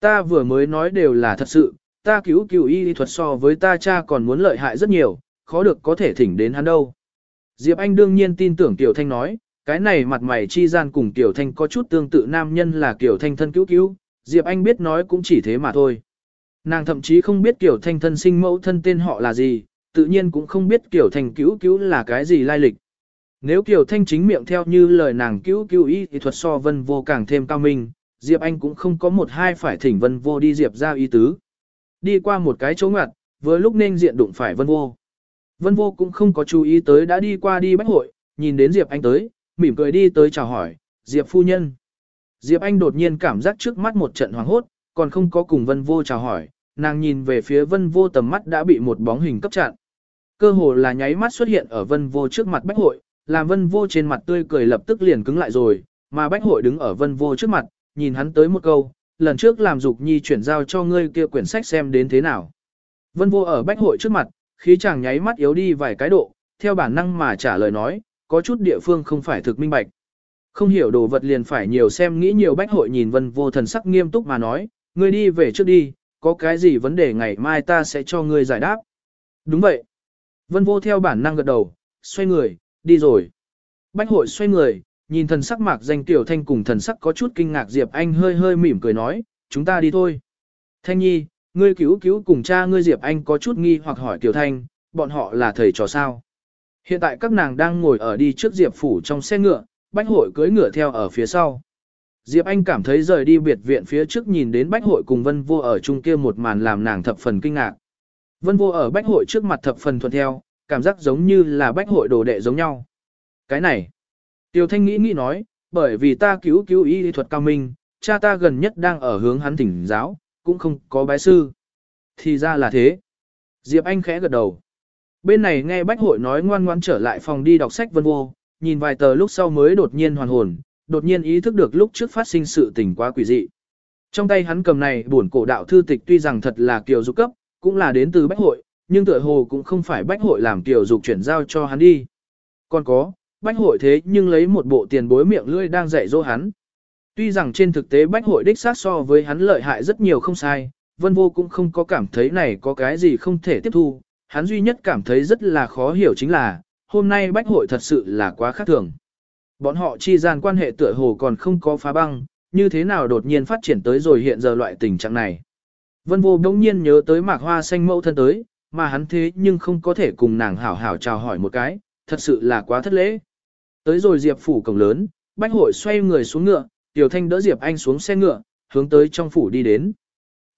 Ta vừa mới nói đều là thật sự, ta cứu cứu y thuật so với ta cha còn muốn lợi hại rất nhiều, khó được có thể thỉnh đến hắn đâu. Diệp Anh đương nhiên tin tưởng Tiểu Thanh nói, cái này mặt mày chi gian cùng Tiểu Thanh có chút tương tự nam nhân là Tiểu Thanh thân cứu cứu, Diệp Anh biết nói cũng chỉ thế mà thôi. Nàng thậm chí không biết Tiểu Thanh thân sinh mẫu thân tên họ là gì, tự nhiên cũng không biết kiểu Thanh cứu cứu là cái gì lai lịch. Nếu kiểu Thanh chính miệng theo như lời nàng cứu cứu ý thì thuật so vân vô càng thêm cao minh, Diệp Anh cũng không có một hai phải thỉnh vân vô đi Diệp ra ý tứ. Đi qua một cái chỗ ngặt, vừa lúc nên diện đụng phải vân vô. Vân vô cũng không có chú ý tới đã đi qua đi bách hội, nhìn đến Diệp Anh tới, mỉm cười đi tới chào hỏi, Diệp phu nhân. Diệp Anh đột nhiên cảm giác trước mắt một trận hoàng hốt, còn không có cùng vân vô chào hỏi, nàng nhìn về phía vân vô tầm mắt đã bị một bóng hình cấp chặn. Cơ hồ là nháy mắt xuất hiện ở vân vô trước mặt bách hội, làm vân vô trên mặt tươi cười lập tức liền cứng lại rồi, mà bách hội đứng ở vân vô trước mặt, nhìn hắn tới một câu, lần trước làm dục nhi chuyển giao cho ngươi kia quyển sách xem đến thế nào. Vân vô ở bách hội trước mặt, khí chàng nháy mắt yếu đi vài cái độ, theo bản năng mà trả lời nói, có chút địa phương không phải thực minh bạch. Không hiểu đồ vật liền phải nhiều xem nghĩ nhiều bách hội nhìn vân vô thần sắc nghiêm túc mà nói, ngươi đi về trước đi, có cái gì vấn đề ngày mai ta sẽ cho ngươi giải đáp. Đúng vậy. Vân vô theo bản năng gật đầu, xoay người, đi rồi. Bách hội xoay người, nhìn thần sắc mạc danh tiểu thanh cùng thần sắc có chút kinh ngạc Diệp Anh hơi hơi mỉm cười nói, chúng ta đi thôi. Thanh nhi, ngươi cứu cứu cùng cha ngươi Diệp Anh có chút nghi hoặc hỏi tiểu thanh, bọn họ là thầy trò sao. Hiện tại các nàng đang ngồi ở đi trước Diệp phủ trong xe ngựa, bách hội cưỡi ngựa theo ở phía sau. Diệp Anh cảm thấy rời đi biệt viện phía trước nhìn đến bách hội cùng vân vô ở chung kia một màn làm nàng thập phần kinh ngạc. Vân vô ở bách hội trước mặt thập phần thuận theo, cảm giác giống như là bách hội đồ đệ giống nhau. Cái này, Tiêu Thanh nghĩ nghĩ nói, bởi vì ta cứu cứu y thuật cao minh, cha ta gần nhất đang ở hướng hắn thỉnh giáo, cũng không có bái sư. Thì ra là thế. Diệp Anh khẽ gật đầu. Bên này nghe bách hội nói ngoan ngoan trở lại phòng đi đọc sách vân vô, nhìn vài tờ lúc sau mới đột nhiên hoàn hồn, đột nhiên ý thức được lúc trước phát sinh sự tình quá quỷ dị. Trong tay hắn cầm này buồn cổ đạo thư tịch tuy rằng thật là kiều dục cấp, cũng là đến từ bách hội, nhưng tựa hồ cũng không phải bách hội làm tiểu dục chuyển giao cho hắn đi. Còn có, bách hội thế nhưng lấy một bộ tiền bối miệng lưỡi đang dạy dỗ hắn. Tuy rằng trên thực tế bách hội đích sát so với hắn lợi hại rất nhiều không sai, vân vô cũng không có cảm thấy này có cái gì không thể tiếp thu, hắn duy nhất cảm thấy rất là khó hiểu chính là, hôm nay bách hội thật sự là quá khác thường. Bọn họ chi gian quan hệ tựa hồ còn không có phá băng, như thế nào đột nhiên phát triển tới rồi hiện giờ loại tình trạng này. Vân vô đống nhiên nhớ tới mạc hoa xanh mẫu thân tới, mà hắn thế nhưng không có thể cùng nàng hảo hảo chào hỏi một cái, thật sự là quá thất lễ. Tới rồi Diệp phủ cổng lớn, bách hội xoay người xuống ngựa, Tiểu Thanh đỡ Diệp Anh xuống xe ngựa, hướng tới trong phủ đi đến.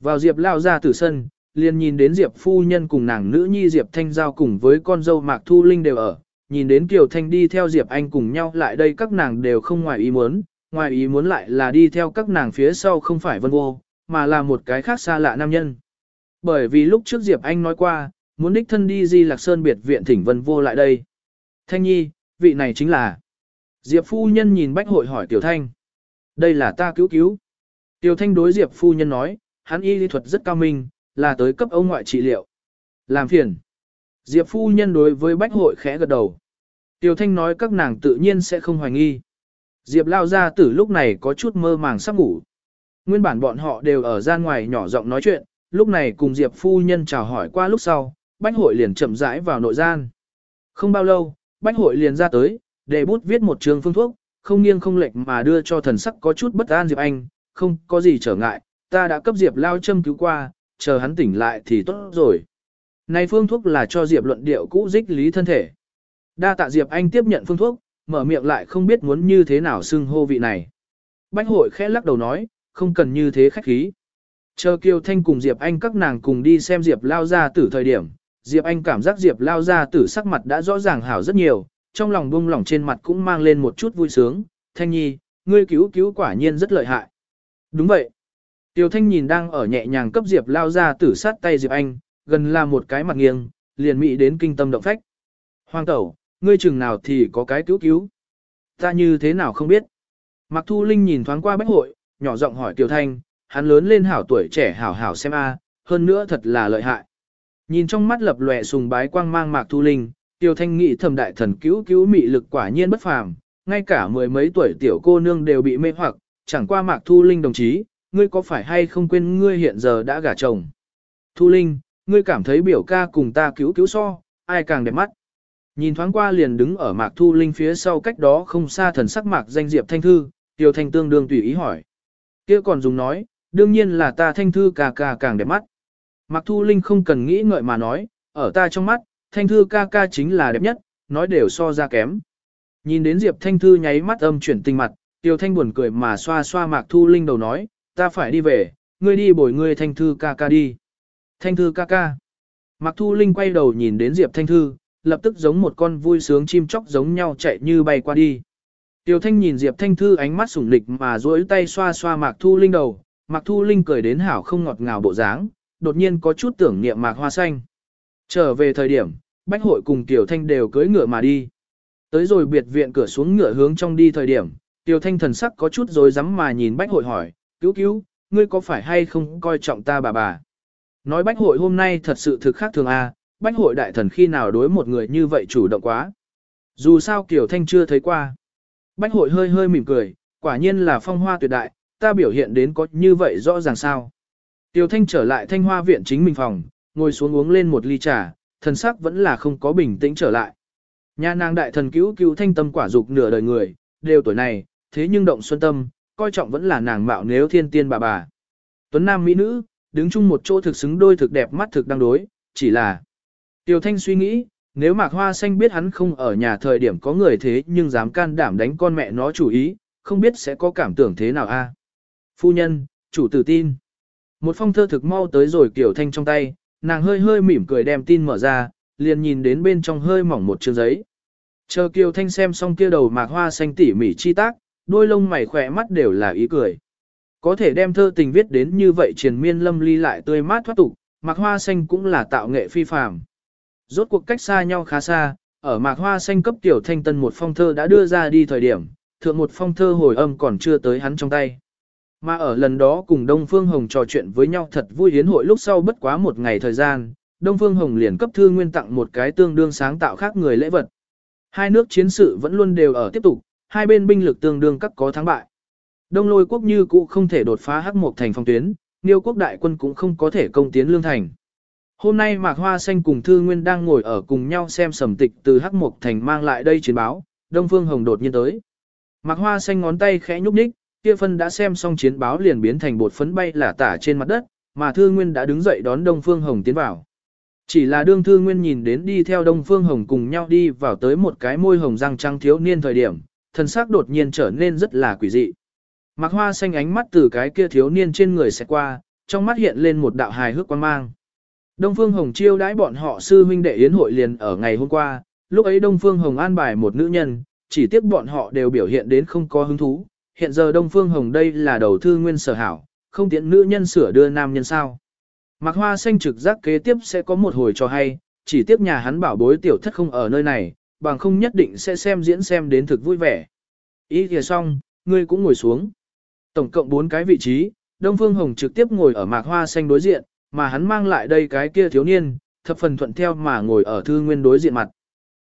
Vào Diệp lao ra từ sân, liền nhìn đến Diệp phu nhân cùng nàng nữ nhi Diệp Thanh giao cùng với con dâu Mạc Thu Linh đều ở, nhìn đến Kiều Thanh đi theo Diệp Anh cùng nhau lại đây các nàng đều không ngoài ý muốn, ngoài ý muốn lại là đi theo các nàng phía sau không phải vân vô, mà là một cái khác xa lạ nam nhân. Bởi vì lúc trước Diệp Anh nói qua, muốn đích thân đi Di Lạc Sơn biệt viện thỉnh vân vô lại đây. Thanh nhi, vị này chính là. Diệp phu nhân nhìn bách hội hỏi Tiểu Thanh. Đây là ta cứu cứu. Tiểu Thanh đối Diệp phu nhân nói, hắn y lý thuật rất cao minh, là tới cấp ông ngoại trị liệu. Làm phiền. Diệp phu nhân đối với bách hội khẽ gật đầu. Tiểu Thanh nói các nàng tự nhiên sẽ không hoài nghi. Diệp lao ra từ lúc này có chút mơ màng sắp ngủ. Nguyên bản bọn họ đều ở gian ngoài nhỏ giọng nói chuyện, lúc này cùng Diệp phu nhân chào hỏi qua lúc sau, bách hội liền chậm rãi vào nội gian. Không bao lâu, bách hội liền ra tới, để bút viết một trường phương thuốc, không nghiêng không lệch mà đưa cho thần sắc có chút bất an Diệp Anh, không có gì trở ngại, ta đã cấp Diệp lao châm cứu qua, chờ hắn tỉnh lại thì tốt rồi. Này phương thuốc là cho Diệp luận điệu cũ dích lý thân thể. Đa tạ Diệp Anh tiếp nhận phương thuốc, mở miệng lại không biết muốn như thế nào xưng hô vị này. Bách hội khẽ lắc đầu nói, không cần như thế khách khí. Chờ Kiều Thanh cùng Diệp Anh các nàng cùng đi xem Diệp lao gia tử thời điểm, Diệp Anh cảm giác Diệp lao gia tử sắc mặt đã rõ ràng hảo rất nhiều, trong lòng buông lỏng trên mặt cũng mang lên một chút vui sướng, Thanh Nhi, ngươi cứu cứu quả nhiên rất lợi hại. Đúng vậy. Tiểu Thanh nhìn đang ở nhẹ nhàng cấp Diệp lao gia tử sát tay Diệp Anh, gần là một cái mặt nghiêng, liền mị đến kinh tâm động phách. Hoàng tẩu, ngươi chừng nào thì có cái cứu cứu. Ta như thế nào không biết. Mặc Thu Linh nhìn thoáng qua bách hội, nhỏ giọng hỏi Tiểu Thanh, hắn lớn lên hảo tuổi trẻ hảo hảo xem a, hơn nữa thật là lợi hại. Nhìn trong mắt lập lòe sùng bái quang mang Mạc Thu Linh, Tiểu Thanh nghĩ thầm đại thần cứu cứu mị lực quả nhiên bất phàm, ngay cả mười mấy tuổi tiểu cô nương đều bị mê hoặc, chẳng qua Mạc Thu Linh đồng chí, ngươi có phải hay không quên ngươi hiện giờ đã gả chồng. Thu Linh, ngươi cảm thấy biểu ca cùng ta cứu cứu so, ai càng đẹp mắt. Nhìn thoáng qua liền đứng ở Mạc Thu Linh phía sau cách đó không xa thần sắc Mạc danh Diệp Thanh Thư, Tiểu Thanh tương đương tùy ý hỏi kia còn dùng nói, đương nhiên là ta Thanh Thư ca ca càng đẹp mắt. Mặc Thu Linh không cần nghĩ ngợi mà nói, ở ta trong mắt, Thanh Thư ca ca chính là đẹp nhất, nói đều so ra kém. Nhìn đến Diệp Thanh Thư nháy mắt âm chuyển tình mặt, Tiêu Thanh buồn cười mà xoa xoa Mạc Thu Linh đầu nói, ta phải đi về, ngươi đi bồi ngươi Thanh Thư ca ca đi. Thanh Thư ca ca. Mạc Thu Linh quay đầu nhìn đến Diệp Thanh Thư, lập tức giống một con vui sướng chim chóc giống nhau chạy như bay qua đi. Tiểu Thanh nhìn Diệp Thanh Thư ánh mắt sủng lịch mà duỗi tay xoa xoa Mạc Thu Linh đầu, Mạc Thu Linh cười đến hảo không ngọt ngào bộ dáng, đột nhiên có chút tưởng niệm Mạc Hoa Xanh. Trở về thời điểm, Bách Hội cùng Tiểu Thanh đều cưỡi ngựa mà đi. Tới rồi biệt viện cửa xuống ngựa hướng trong đi thời điểm, Tiểu Thanh thần sắc có chút rối rắm mà nhìn Bách Hội hỏi, cứu cứu, ngươi có phải hay không coi trọng ta bà bà? Nói Bách Hội hôm nay thật sự thực khác thường à, Bách Hội đại thần khi nào đối một người như vậy chủ động quá. Dù sao Tiểu Thanh chưa thấy qua. Bách Hội hơi hơi mỉm cười, quả nhiên là phong hoa tuyệt đại, ta biểu hiện đến có như vậy rõ ràng sao. Tiêu Thanh trở lại thanh hoa viện chính mình phòng, ngồi xuống uống lên một ly trà, thần sắc vẫn là không có bình tĩnh trở lại. Nhà nàng đại thần cứu cứu thanh tâm quả dục nửa đời người, đều tuổi này, thế nhưng động xuân tâm, coi trọng vẫn là nàng mạo nếu thiên tiên bà bà. Tuấn nam mỹ nữ, đứng chung một chỗ thực xứng đôi thực đẹp mắt thực đang đối, chỉ là. Tiêu Thanh suy nghĩ, nếu Mạc Hoa Xanh biết hắn không ở nhà thời điểm có người thế nhưng dám can đảm đánh con mẹ nó chủ ý, không biết sẽ có cảm tưởng thế nào a. Phu nhân, chủ tử tin. Một phong thơ thực mau tới rồi Kiều Thanh trong tay, nàng hơi hơi mỉm cười đem tin mở ra, liền nhìn đến bên trong hơi mỏng một chương giấy. Chờ Kiều Thanh xem xong kia đầu mạc hoa xanh tỉ mỉ chi tác, đôi lông mày khỏe mắt đều là ý cười. Có thể đem thơ tình viết đến như vậy triền miên lâm ly lại tươi mát thoát tục, mạc hoa xanh cũng là tạo nghệ phi phàm. Rốt cuộc cách xa nhau khá xa, ở mạc hoa xanh cấp tiểu thanh tân một phong thơ đã đưa ra đi thời điểm, thượng một phong thơ hồi âm còn chưa tới hắn trong tay. Mà ở lần đó cùng Đông Phương Hồng trò chuyện với nhau thật vui hiến hội lúc sau bất quá một ngày thời gian, Đông Phương Hồng liền cấp thư nguyên tặng một cái tương đương sáng tạo khác người lễ vật. Hai nước chiến sự vẫn luôn đều ở tiếp tục, hai bên binh lực tương đương các có thắng bại. Đông lôi quốc như cũ không thể đột phá hắc một thành phong tuyến, Niêu quốc đại quân cũng không có thể công tiến lương thành. Hôm nay Mạc Hoa Xanh cùng Thư Nguyên đang ngồi ở cùng nhau xem sầm tịch từ hắc mộc thành mang lại đây chiến báo, Đông Phương Hồng đột nhiên tới. Mạc Hoa Xanh ngón tay khẽ nhúc nhích, kia phân đã xem xong chiến báo liền biến thành bột phấn bay lả tả trên mặt đất, mà Thư Nguyên đã đứng dậy đón Đông Phương Hồng tiến vào. Chỉ là đương Thư Nguyên nhìn đến đi theo Đông Phương Hồng cùng nhau đi vào tới một cái môi hồng răng trắng thiếu niên thời điểm, thân xác đột nhiên trở nên rất là quỷ dị. Mạc Hoa Xanh ánh mắt từ cái kia thiếu niên trên người sẽ qua, trong mắt hiện lên một đạo hài hước quan mang. Đông Phương Hồng chiêu đãi bọn họ sư huynh đệ yến hội liền ở ngày hôm qua, lúc ấy Đông Phương Hồng an bài một nữ nhân, chỉ tiếc bọn họ đều biểu hiện đến không có hứng thú, hiện giờ Đông Phương Hồng đây là đầu thư nguyên sở hảo, không tiện nữ nhân sửa đưa nam nhân sao. Mạc Hoa xanh trực giác kế tiếp sẽ có một hồi cho hay, chỉ tiếp nhà hắn bảo bối tiểu thất không ở nơi này, bằng không nhất định sẽ xem diễn xem đến thực vui vẻ. Ý kìa xong, ngươi cũng ngồi xuống. Tổng cộng 4 cái vị trí, Đông Phương Hồng trực tiếp ngồi ở Mạc Hoa xanh đối diện, mà hắn mang lại đây cái kia thiếu niên, thập phần thuận theo mà ngồi ở thư nguyên đối diện mặt.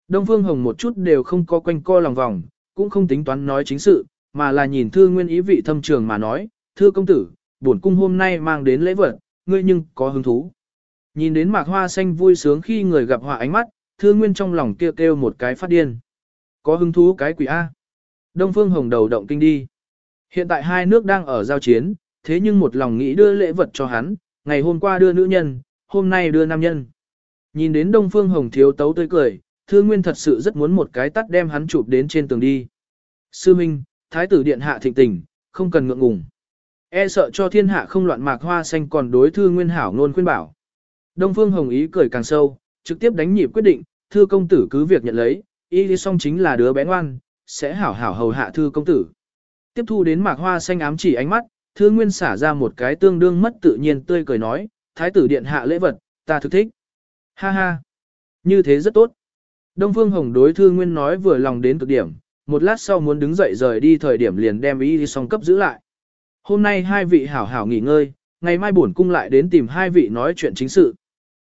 Đông Phương Hồng một chút đều không có quanh co lòng vòng, cũng không tính toán nói chính sự, mà là nhìn thư nguyên ý vị thâm trường mà nói, thưa công tử, bổn cung hôm nay mang đến lễ vật, ngươi nhưng có hứng thú. Nhìn đến mạc hoa xanh vui sướng khi người gặp họa ánh mắt, thư nguyên trong lòng kêu kêu một cái phát điên. Có hứng thú cái quỷ A. Đông Phương Hồng đầu động kinh đi. Hiện tại hai nước đang ở giao chiến, thế nhưng một lòng nghĩ đưa lễ vật cho hắn, ngày hôm qua đưa nữ nhân, hôm nay đưa nam nhân. Nhìn đến Đông Phương Hồng thiếu tấu tươi cười, Thư Nguyên thật sự rất muốn một cái tắt đem hắn chụp đến trên tường đi. Sư Minh, Thái tử Điện Hạ thịnh tình, không cần ngượng ngùng. E sợ cho thiên hạ không loạn mạc hoa xanh còn đối Thư Nguyên hảo ngôn khuyên bảo. Đông Phương Hồng ý cười càng sâu, trực tiếp đánh nhịp quyết định, Thư công tử cứ việc nhận lấy, y đi Song chính là đứa bé ngoan, sẽ hảo hảo hầu hạ Thư công tử. Tiếp thu đến mạc hoa xanh ám chỉ ánh mắt, Thư Nguyên xả ra một cái tương đương mất tự nhiên tươi cười nói, Thái tử Điện Hạ lễ vật, ta thực thích. Ha ha, như thế rất tốt. Đông Phương Hồng đối Thư Nguyên nói vừa lòng đến cực điểm, một lát sau muốn đứng dậy rời đi thời điểm liền đem ý đi song cấp giữ lại. Hôm nay hai vị hảo hảo nghỉ ngơi, ngày mai bổn cung lại đến tìm hai vị nói chuyện chính sự.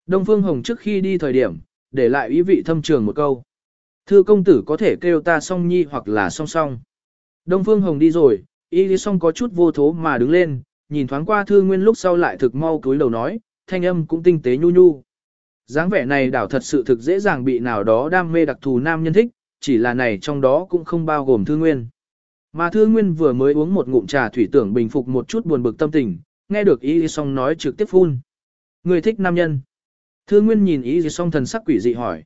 Đông Phương Hồng trước khi đi thời điểm, để lại ý vị thâm trường một câu. Thư công tử có thể kêu ta song nhi hoặc là song song. Đông Phương Hồng đi rồi, Y Lý Song có chút vô thố mà đứng lên, nhìn thoáng qua Thư Nguyên lúc sau lại thực mau cúi đầu nói, thanh âm cũng tinh tế nhu nhu dáng vẻ này đảo thật sự thực dễ dàng bị nào đó đam mê đặc thù nam nhân thích, chỉ là này trong đó cũng không bao gồm Thư Nguyên. Mà Thư Nguyên vừa mới uống một ngụm trà thủy tưởng bình phục một chút buồn bực tâm tình, nghe được Yi Song nói trực tiếp phun. Người thích nam nhân. Thư Nguyên nhìn Yi Song thần sắc quỷ dị hỏi.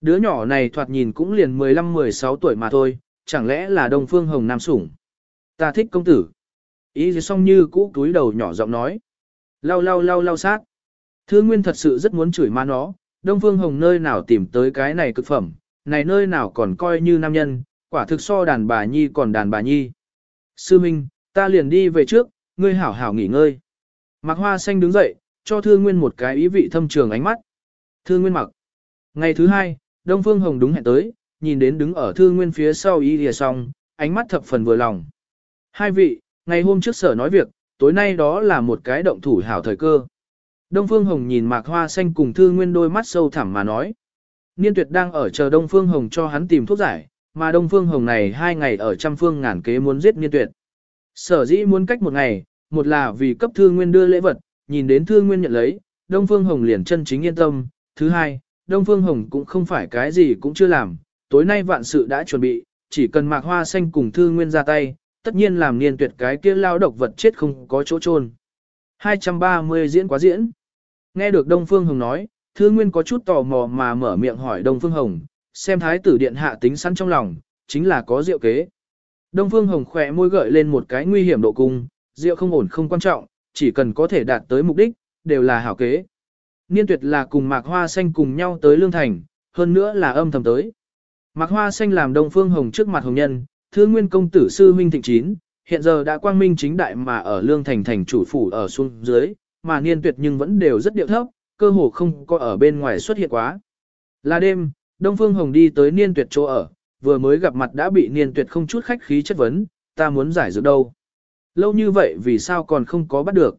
Đứa nhỏ này thoạt nhìn cũng liền 15-16 tuổi mà thôi, chẳng lẽ là Đông Phương Hồng Nam Sủng. Ta thích công tử. Ý Song như cũ túi đầu nhỏ giọng nói. Lau lau lau lau sát. Thư Nguyên thật sự rất muốn chửi ma nó, Đông Phương Hồng nơi nào tìm tới cái này cực phẩm, này nơi nào còn coi như nam nhân, quả thực so đàn bà nhi còn đàn bà nhi. Sư Minh, ta liền đi về trước, ngươi hảo hảo nghỉ ngơi. Mạc Hoa Xanh đứng dậy, cho Thư Nguyên một cái ý vị thâm trường ánh mắt. Thư Nguyên mặc. Ngày thứ hai, Đông Phương Hồng đúng hẹn tới, nhìn đến đứng ở Thư Nguyên phía sau ý lìa Song, ánh mắt thập phần vừa lòng. Hai vị, ngày hôm trước sở nói việc, tối nay đó là một cái động thủ hảo thời cơ. Đông Phương Hồng nhìn Mạc Hoa Xanh cùng Thư Nguyên đôi mắt sâu thẳm mà nói. Niên tuyệt đang ở chờ Đông Phương Hồng cho hắn tìm thuốc giải, mà Đông Phương Hồng này hai ngày ở trăm phương ngàn kế muốn giết Niên tuyệt. Sở dĩ muốn cách một ngày, một là vì cấp Thư Nguyên đưa lễ vật, nhìn đến Thư Nguyên nhận lấy, Đông Phương Hồng liền chân chính yên tâm. Thứ hai, Đông Phương Hồng cũng không phải cái gì cũng chưa làm, tối nay vạn sự đã chuẩn bị, chỉ cần Mạc Hoa Xanh cùng Thư Nguyên ra tay, tất nhiên làm Niên tuyệt cái kia lao độc vật chết không có chỗ chôn 230 diễn quá diễn. Nghe được Đông Phương Hồng nói, Thư Nguyên có chút tò mò mà mở miệng hỏi Đông Phương Hồng, xem thái tử điện hạ tính sẵn trong lòng, chính là có rượu kế. Đông Phương Hồng khỏe môi gợi lên một cái nguy hiểm độ cung, rượu không ổn không quan trọng, chỉ cần có thể đạt tới mục đích, đều là hảo kế. Niên tuyệt là cùng Mạc Hoa Xanh cùng nhau tới Lương Thành, hơn nữa là âm thầm tới. Mạc Hoa Xanh làm Đông Phương Hồng trước mặt Hồng Nhân, Thư Nguyên công tử sư huynh thịnh chín, hiện giờ đã quang minh chính đại mà ở Lương Thành thành chủ phủ ở xuống dưới, mà niên tuyệt nhưng vẫn đều rất điệu thấp, cơ hồ không có ở bên ngoài xuất hiện quá. Là đêm, Đông Phương Hồng đi tới niên tuyệt chỗ ở, vừa mới gặp mặt đã bị niên tuyệt không chút khách khí chất vấn, ta muốn giải dược đâu. Lâu như vậy vì sao còn không có bắt được?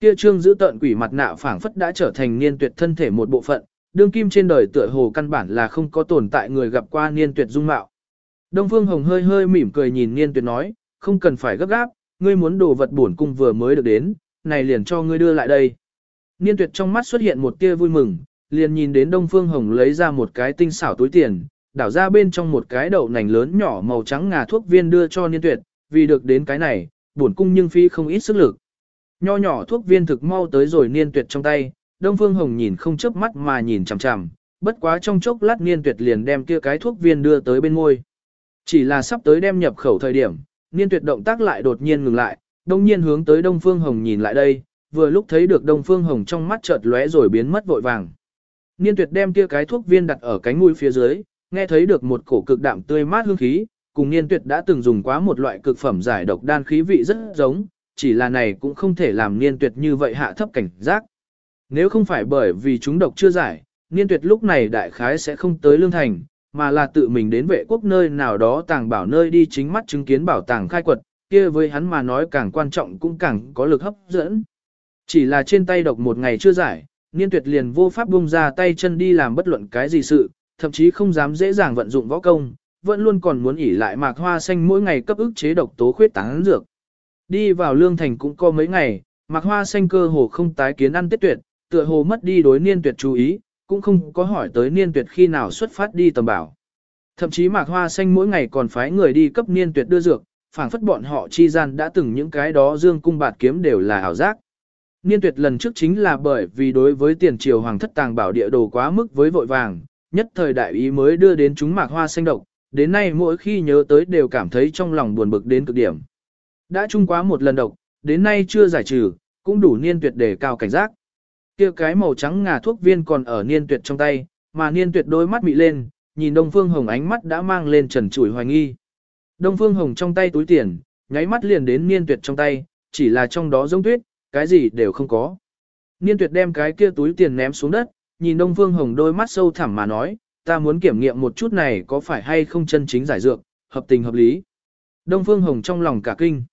Kia trương giữ tận quỷ mặt nạ phảng phất đã trở thành niên tuyệt thân thể một bộ phận, đương kim trên đời tựa hồ căn bản là không có tồn tại người gặp qua niên tuyệt dung mạo. Đông Phương Hồng hơi hơi mỉm cười nhìn niên tuyệt nói, không cần phải gấp gáp, ngươi muốn đồ vật bổn cung vừa mới được đến, này liền cho ngươi đưa lại đây. Niên tuyệt trong mắt xuất hiện một tia vui mừng, liền nhìn đến Đông Phương Hồng lấy ra một cái tinh xảo túi tiền, đảo ra bên trong một cái đậu nành lớn nhỏ màu trắng ngà thuốc viên đưa cho niên tuyệt, vì được đến cái này, bổn cung nhưng phi không ít sức lực. Nho nhỏ thuốc viên thực mau tới rồi niên tuyệt trong tay, Đông Phương Hồng nhìn không chớp mắt mà nhìn chằm chằm, bất quá trong chốc lát niên tuyệt liền đem kia cái thuốc viên đưa tới bên môi. Chỉ là sắp tới đem nhập khẩu thời điểm, niên tuyệt động tác lại đột nhiên ngừng lại, đông nhiên hướng tới Đông Phương Hồng nhìn lại đây, vừa lúc thấy được Đông Phương Hồng trong mắt chợt lóe rồi biến mất vội vàng. Niên tuyệt đem kia cái thuốc viên đặt ở cánh mũi phía dưới, nghe thấy được một cổ cực đạm tươi mát hương khí, cùng niên tuyệt đã từng dùng quá một loại cực phẩm giải độc đan khí vị rất giống, chỉ là này cũng không thể làm niên tuyệt như vậy hạ thấp cảnh giác. Nếu không phải bởi vì chúng độc chưa giải, niên tuyệt lúc này đại khái sẽ không tới lương thành, mà là tự mình đến vệ quốc nơi nào đó tàng bảo nơi đi chính mắt chứng kiến bảo tàng khai quật, kia với hắn mà nói càng quan trọng cũng càng có lực hấp dẫn. Chỉ là trên tay độc một ngày chưa giải, niên tuyệt liền vô pháp bung ra tay chân đi làm bất luận cái gì sự, thậm chí không dám dễ dàng vận dụng võ công, vẫn luôn còn muốn ỉ lại mạc hoa xanh mỗi ngày cấp ức chế độc tố khuyết tán dược. Đi vào lương thành cũng có mấy ngày, mạc hoa xanh cơ hồ không tái kiến ăn tết tuyệt, tựa hồ mất đi đối niên tuyệt chú ý, cũng không có hỏi tới niên tuyệt khi nào xuất phát đi tầm bảo. Thậm chí mạc hoa xanh mỗi ngày còn phái người đi cấp niên tuyệt đưa dược, phảng phất bọn họ chi gian đã từng những cái đó dương cung bạt kiếm đều là ảo giác. Niên tuyệt lần trước chính là bởi vì đối với tiền triều hoàng thất tàng bảo địa đồ quá mức với vội vàng, nhất thời đại ý mới đưa đến chúng mạc hoa xanh độc, đến nay mỗi khi nhớ tới đều cảm thấy trong lòng buồn bực đến cực điểm. Đã chung quá một lần độc, đến nay chưa giải trừ, cũng đủ niên tuyệt để cao cảnh giác. Kia cái màu trắng ngà thuốc viên còn ở niên tuyệt trong tay, mà niên tuyệt đôi mắt mị lên, nhìn Đông Phương Hồng ánh mắt đã mang lên trần trụi hoài nghi. Đông Phương Hồng trong tay túi tiền, nháy mắt liền đến niên tuyệt trong tay, chỉ là trong đó giống tuyết, cái gì đều không có. Niên tuyệt đem cái kia túi tiền ném xuống đất, nhìn Đông Phương Hồng đôi mắt sâu thẳm mà nói, ta muốn kiểm nghiệm một chút này có phải hay không chân chính giải dược, hợp tình hợp lý. Đông Phương Hồng trong lòng cả kinh.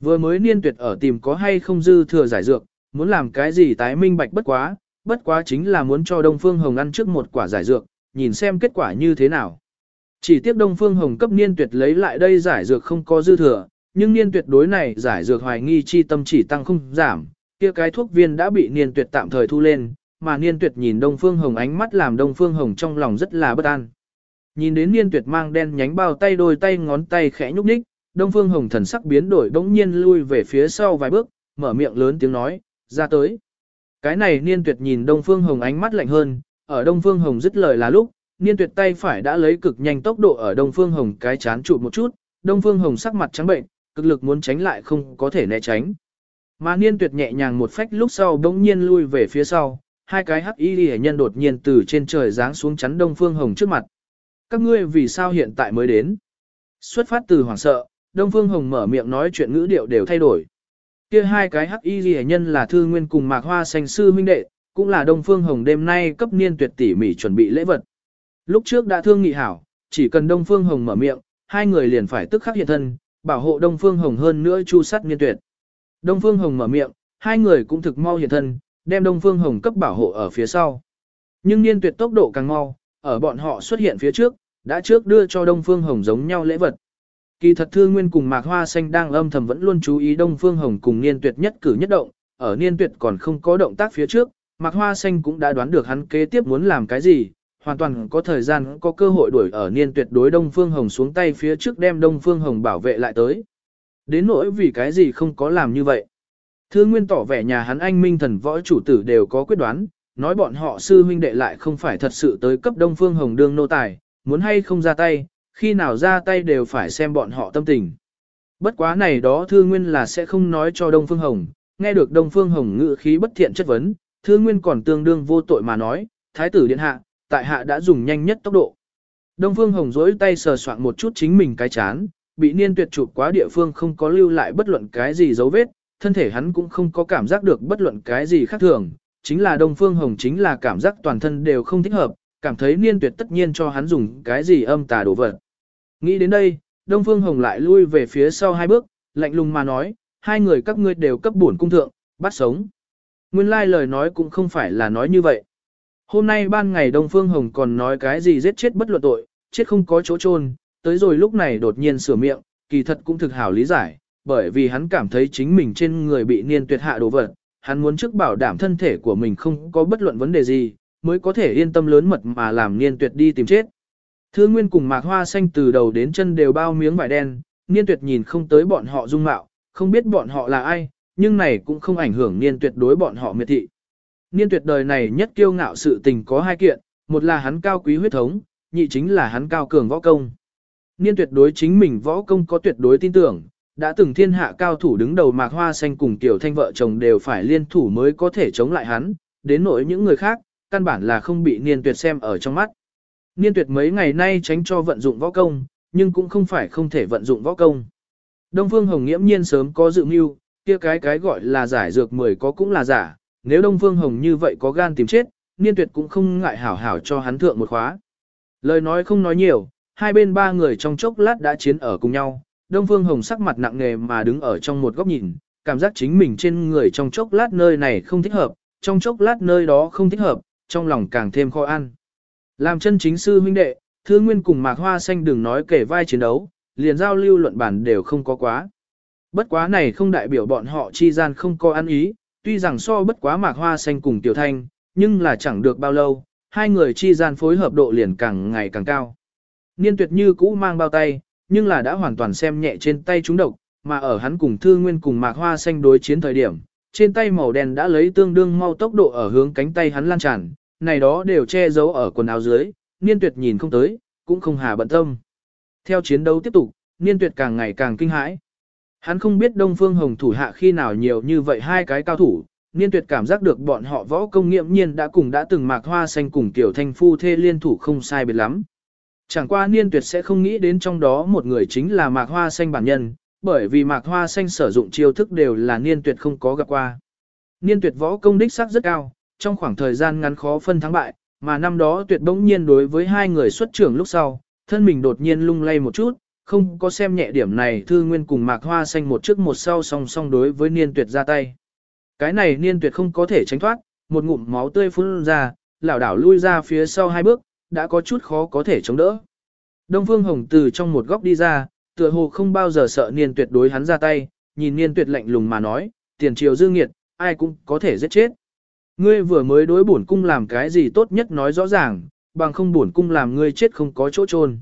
Vừa mới niên tuyệt ở tìm có hay không dư thừa giải dược, muốn làm cái gì tái minh bạch bất quá, bất quá chính là muốn cho Đông Phương Hồng ăn trước một quả giải dược, nhìn xem kết quả như thế nào. Chỉ tiếc Đông Phương Hồng cấp niên tuyệt lấy lại đây giải dược không có dư thừa, nhưng niên tuyệt đối này giải dược hoài nghi chi tâm chỉ tăng không giảm, kia cái thuốc viên đã bị niên tuyệt tạm thời thu lên, mà niên tuyệt nhìn Đông Phương Hồng ánh mắt làm Đông Phương Hồng trong lòng rất là bất an. Nhìn đến niên tuyệt mang đen nhánh bao tay đôi tay ngón tay khẽ nhúc nhích, Đông Phương Hồng thần sắc biến đổi bỗng nhiên lui về phía sau vài bước, mở miệng lớn tiếng nói, ra tới. Cái này niên tuyệt nhìn Đông Phương Hồng ánh mắt lạnh hơn, ở Đông Phương Hồng dứt lời là lúc, niên tuyệt tay phải đã lấy cực nhanh tốc độ ở Đông Phương Hồng cái chán trụ một chút, Đông Phương Hồng sắc mặt trắng bệnh, cực lực muốn tránh lại không có thể né tránh. Mà niên tuyệt nhẹ nhàng một phách lúc sau bỗng nhiên lui về phía sau, hai cái hắc y hệ nhân đột nhiên từ trên trời giáng xuống chắn Đông Phương Hồng trước mặt. Các ngươi vì sao hiện tại mới đến? Xuất phát từ hoảng sợ, Đông Phương Hồng mở miệng nói chuyện ngữ điệu đều thay đổi. Kia hai cái hắc y ghi nhân là Thư Nguyên cùng Mạc Hoa Xanh sư huynh đệ, cũng là Đông Phương Hồng đêm nay cấp niên tuyệt tỉ mỉ chuẩn bị lễ vật. Lúc trước đã thương nghị hảo, chỉ cần Đông Phương Hồng mở miệng, hai người liền phải tức khắc hiện thân, bảo hộ Đông Phương Hồng hơn nữa chu sát niên tuyệt. Đông Phương Hồng mở miệng, hai người cũng thực mau hiện thân, đem Đông Phương Hồng cấp bảo hộ ở phía sau. Nhưng niên tuyệt tốc độ càng mau, ở bọn họ xuất hiện phía trước, đã trước đưa cho Đông Phương Hồng giống nhau lễ vật. Kỳ thật Thư Nguyên cùng Mạc Hoa Xanh đang âm thầm vẫn luôn chú ý Đông Phương Hồng cùng niên tuyệt nhất cử nhất động, ở niên tuyệt còn không có động tác phía trước, Mạc Hoa Xanh cũng đã đoán được hắn kế tiếp muốn làm cái gì, hoàn toàn có thời gian có cơ hội đuổi ở niên tuyệt đối Đông Phương Hồng xuống tay phía trước đem Đông Phương Hồng bảo vệ lại tới. Đến nỗi vì cái gì không có làm như vậy. Thương Nguyên tỏ vẻ nhà hắn anh minh thần võ chủ tử đều có quyết đoán, nói bọn họ sư huynh đệ lại không phải thật sự tới cấp Đông Phương Hồng đương nô tài, muốn hay không ra tay, khi nào ra tay đều phải xem bọn họ tâm tình. Bất quá này đó Thư Nguyên là sẽ không nói cho Đông Phương Hồng, nghe được Đông Phương Hồng ngự khí bất thiện chất vấn, Thư Nguyên còn tương đương vô tội mà nói, Thái tử điện hạ, tại hạ đã dùng nhanh nhất tốc độ. Đông Phương Hồng rỗi tay sờ soạn một chút chính mình cái chán, bị niên tuyệt chụp quá địa phương không có lưu lại bất luận cái gì dấu vết, thân thể hắn cũng không có cảm giác được bất luận cái gì khác thường, chính là Đông Phương Hồng chính là cảm giác toàn thân đều không thích hợp, cảm thấy niên tuyệt tất nhiên cho hắn dùng cái gì âm tà đổ vật. Nghĩ đến đây, Đông Phương Hồng lại lui về phía sau hai bước, lạnh lùng mà nói, hai người các ngươi đều cấp bổn cung thượng, bắt sống. Nguyên lai lời nói cũng không phải là nói như vậy. Hôm nay ban ngày Đông Phương Hồng còn nói cái gì giết chết bất luận tội, chết không có chỗ chôn, tới rồi lúc này đột nhiên sửa miệng, kỳ thật cũng thực hảo lý giải, bởi vì hắn cảm thấy chính mình trên người bị niên tuyệt hạ đồ vật, hắn muốn trước bảo đảm thân thể của mình không có bất luận vấn đề gì, mới có thể yên tâm lớn mật mà làm niên tuyệt đi tìm chết. Thương Nguyên cùng Mạc Hoa Xanh từ đầu đến chân đều bao miếng vải đen, niên tuyệt nhìn không tới bọn họ dung mạo, không biết bọn họ là ai, nhưng này cũng không ảnh hưởng niên tuyệt đối bọn họ miệt thị. Niên tuyệt đời này nhất kiêu ngạo sự tình có hai kiện, một là hắn cao quý huyết thống, nhị chính là hắn cao cường võ công. Niên tuyệt đối chính mình võ công có tuyệt đối tin tưởng, đã từng thiên hạ cao thủ đứng đầu mạc hoa xanh cùng tiểu thanh vợ chồng đều phải liên thủ mới có thể chống lại hắn, đến nỗi những người khác, căn bản là không bị niên tuyệt xem ở trong mắt. Niên tuyệt mấy ngày nay tránh cho vận dụng võ công, nhưng cũng không phải không thể vận dụng võ công. Đông Phương Hồng nghiễm nhiên sớm có dự mưu, kia cái cái gọi là giải dược mười có cũng là giả, nếu Đông Phương Hồng như vậy có gan tìm chết, niên tuyệt cũng không ngại hảo hảo cho hắn thượng một khóa. Lời nói không nói nhiều, hai bên ba người trong chốc lát đã chiến ở cùng nhau, Đông Phương Hồng sắc mặt nặng nề mà đứng ở trong một góc nhìn, cảm giác chính mình trên người trong chốc lát nơi này không thích hợp, trong chốc lát nơi đó không thích hợp, trong lòng càng thêm khó ăn. Làm chân chính sư huynh đệ, Thương Nguyên cùng Mạc Hoa Xanh đừng nói kể vai chiến đấu, liền giao lưu luận bản đều không có quá. Bất quá này không đại biểu bọn họ chi gian không có ăn ý, tuy rằng so bất quá Mạc Hoa Xanh cùng Tiểu Thanh, nhưng là chẳng được bao lâu, hai người chi gian phối hợp độ liền càng ngày càng cao. Niên tuyệt như cũ mang bao tay, nhưng là đã hoàn toàn xem nhẹ trên tay chúng độc, mà ở hắn cùng Thư Nguyên cùng Mạc Hoa Xanh đối chiến thời điểm, trên tay màu đen đã lấy tương đương mau tốc độ ở hướng cánh tay hắn lan tràn, này đó đều che giấu ở quần áo dưới, niên tuyệt nhìn không tới, cũng không hà bận tâm. Theo chiến đấu tiếp tục, niên tuyệt càng ngày càng kinh hãi. Hắn không biết Đông Phương Hồng thủ hạ khi nào nhiều như vậy hai cái cao thủ, niên tuyệt cảm giác được bọn họ võ công nghiệm nhiên đã cùng đã từng mạc hoa xanh cùng tiểu thanh phu thê liên thủ không sai biệt lắm. Chẳng qua niên tuyệt sẽ không nghĩ đến trong đó một người chính là mạc hoa xanh bản nhân, bởi vì mạc hoa xanh sử dụng chiêu thức đều là niên tuyệt không có gặp qua. Niên tuyệt võ công đích sắc rất cao, trong khoảng thời gian ngắn khó phân thắng bại, mà năm đó tuyệt bỗng nhiên đối với hai người xuất trưởng lúc sau, thân mình đột nhiên lung lay một chút, không có xem nhẹ điểm này thư nguyên cùng mạc hoa xanh một trước một sau song song đối với niên tuyệt ra tay. Cái này niên tuyệt không có thể tránh thoát, một ngụm máu tươi phun ra, lảo đảo lui ra phía sau hai bước, đã có chút khó có thể chống đỡ. Đông Phương Hồng từ trong một góc đi ra, tựa hồ không bao giờ sợ niên tuyệt đối hắn ra tay, nhìn niên tuyệt lạnh lùng mà nói, tiền triều dương nghiệt, ai cũng có thể giết chết. Ngươi vừa mới đối bổn cung làm cái gì tốt nhất nói rõ ràng, bằng không bổn cung làm ngươi chết không có chỗ chôn.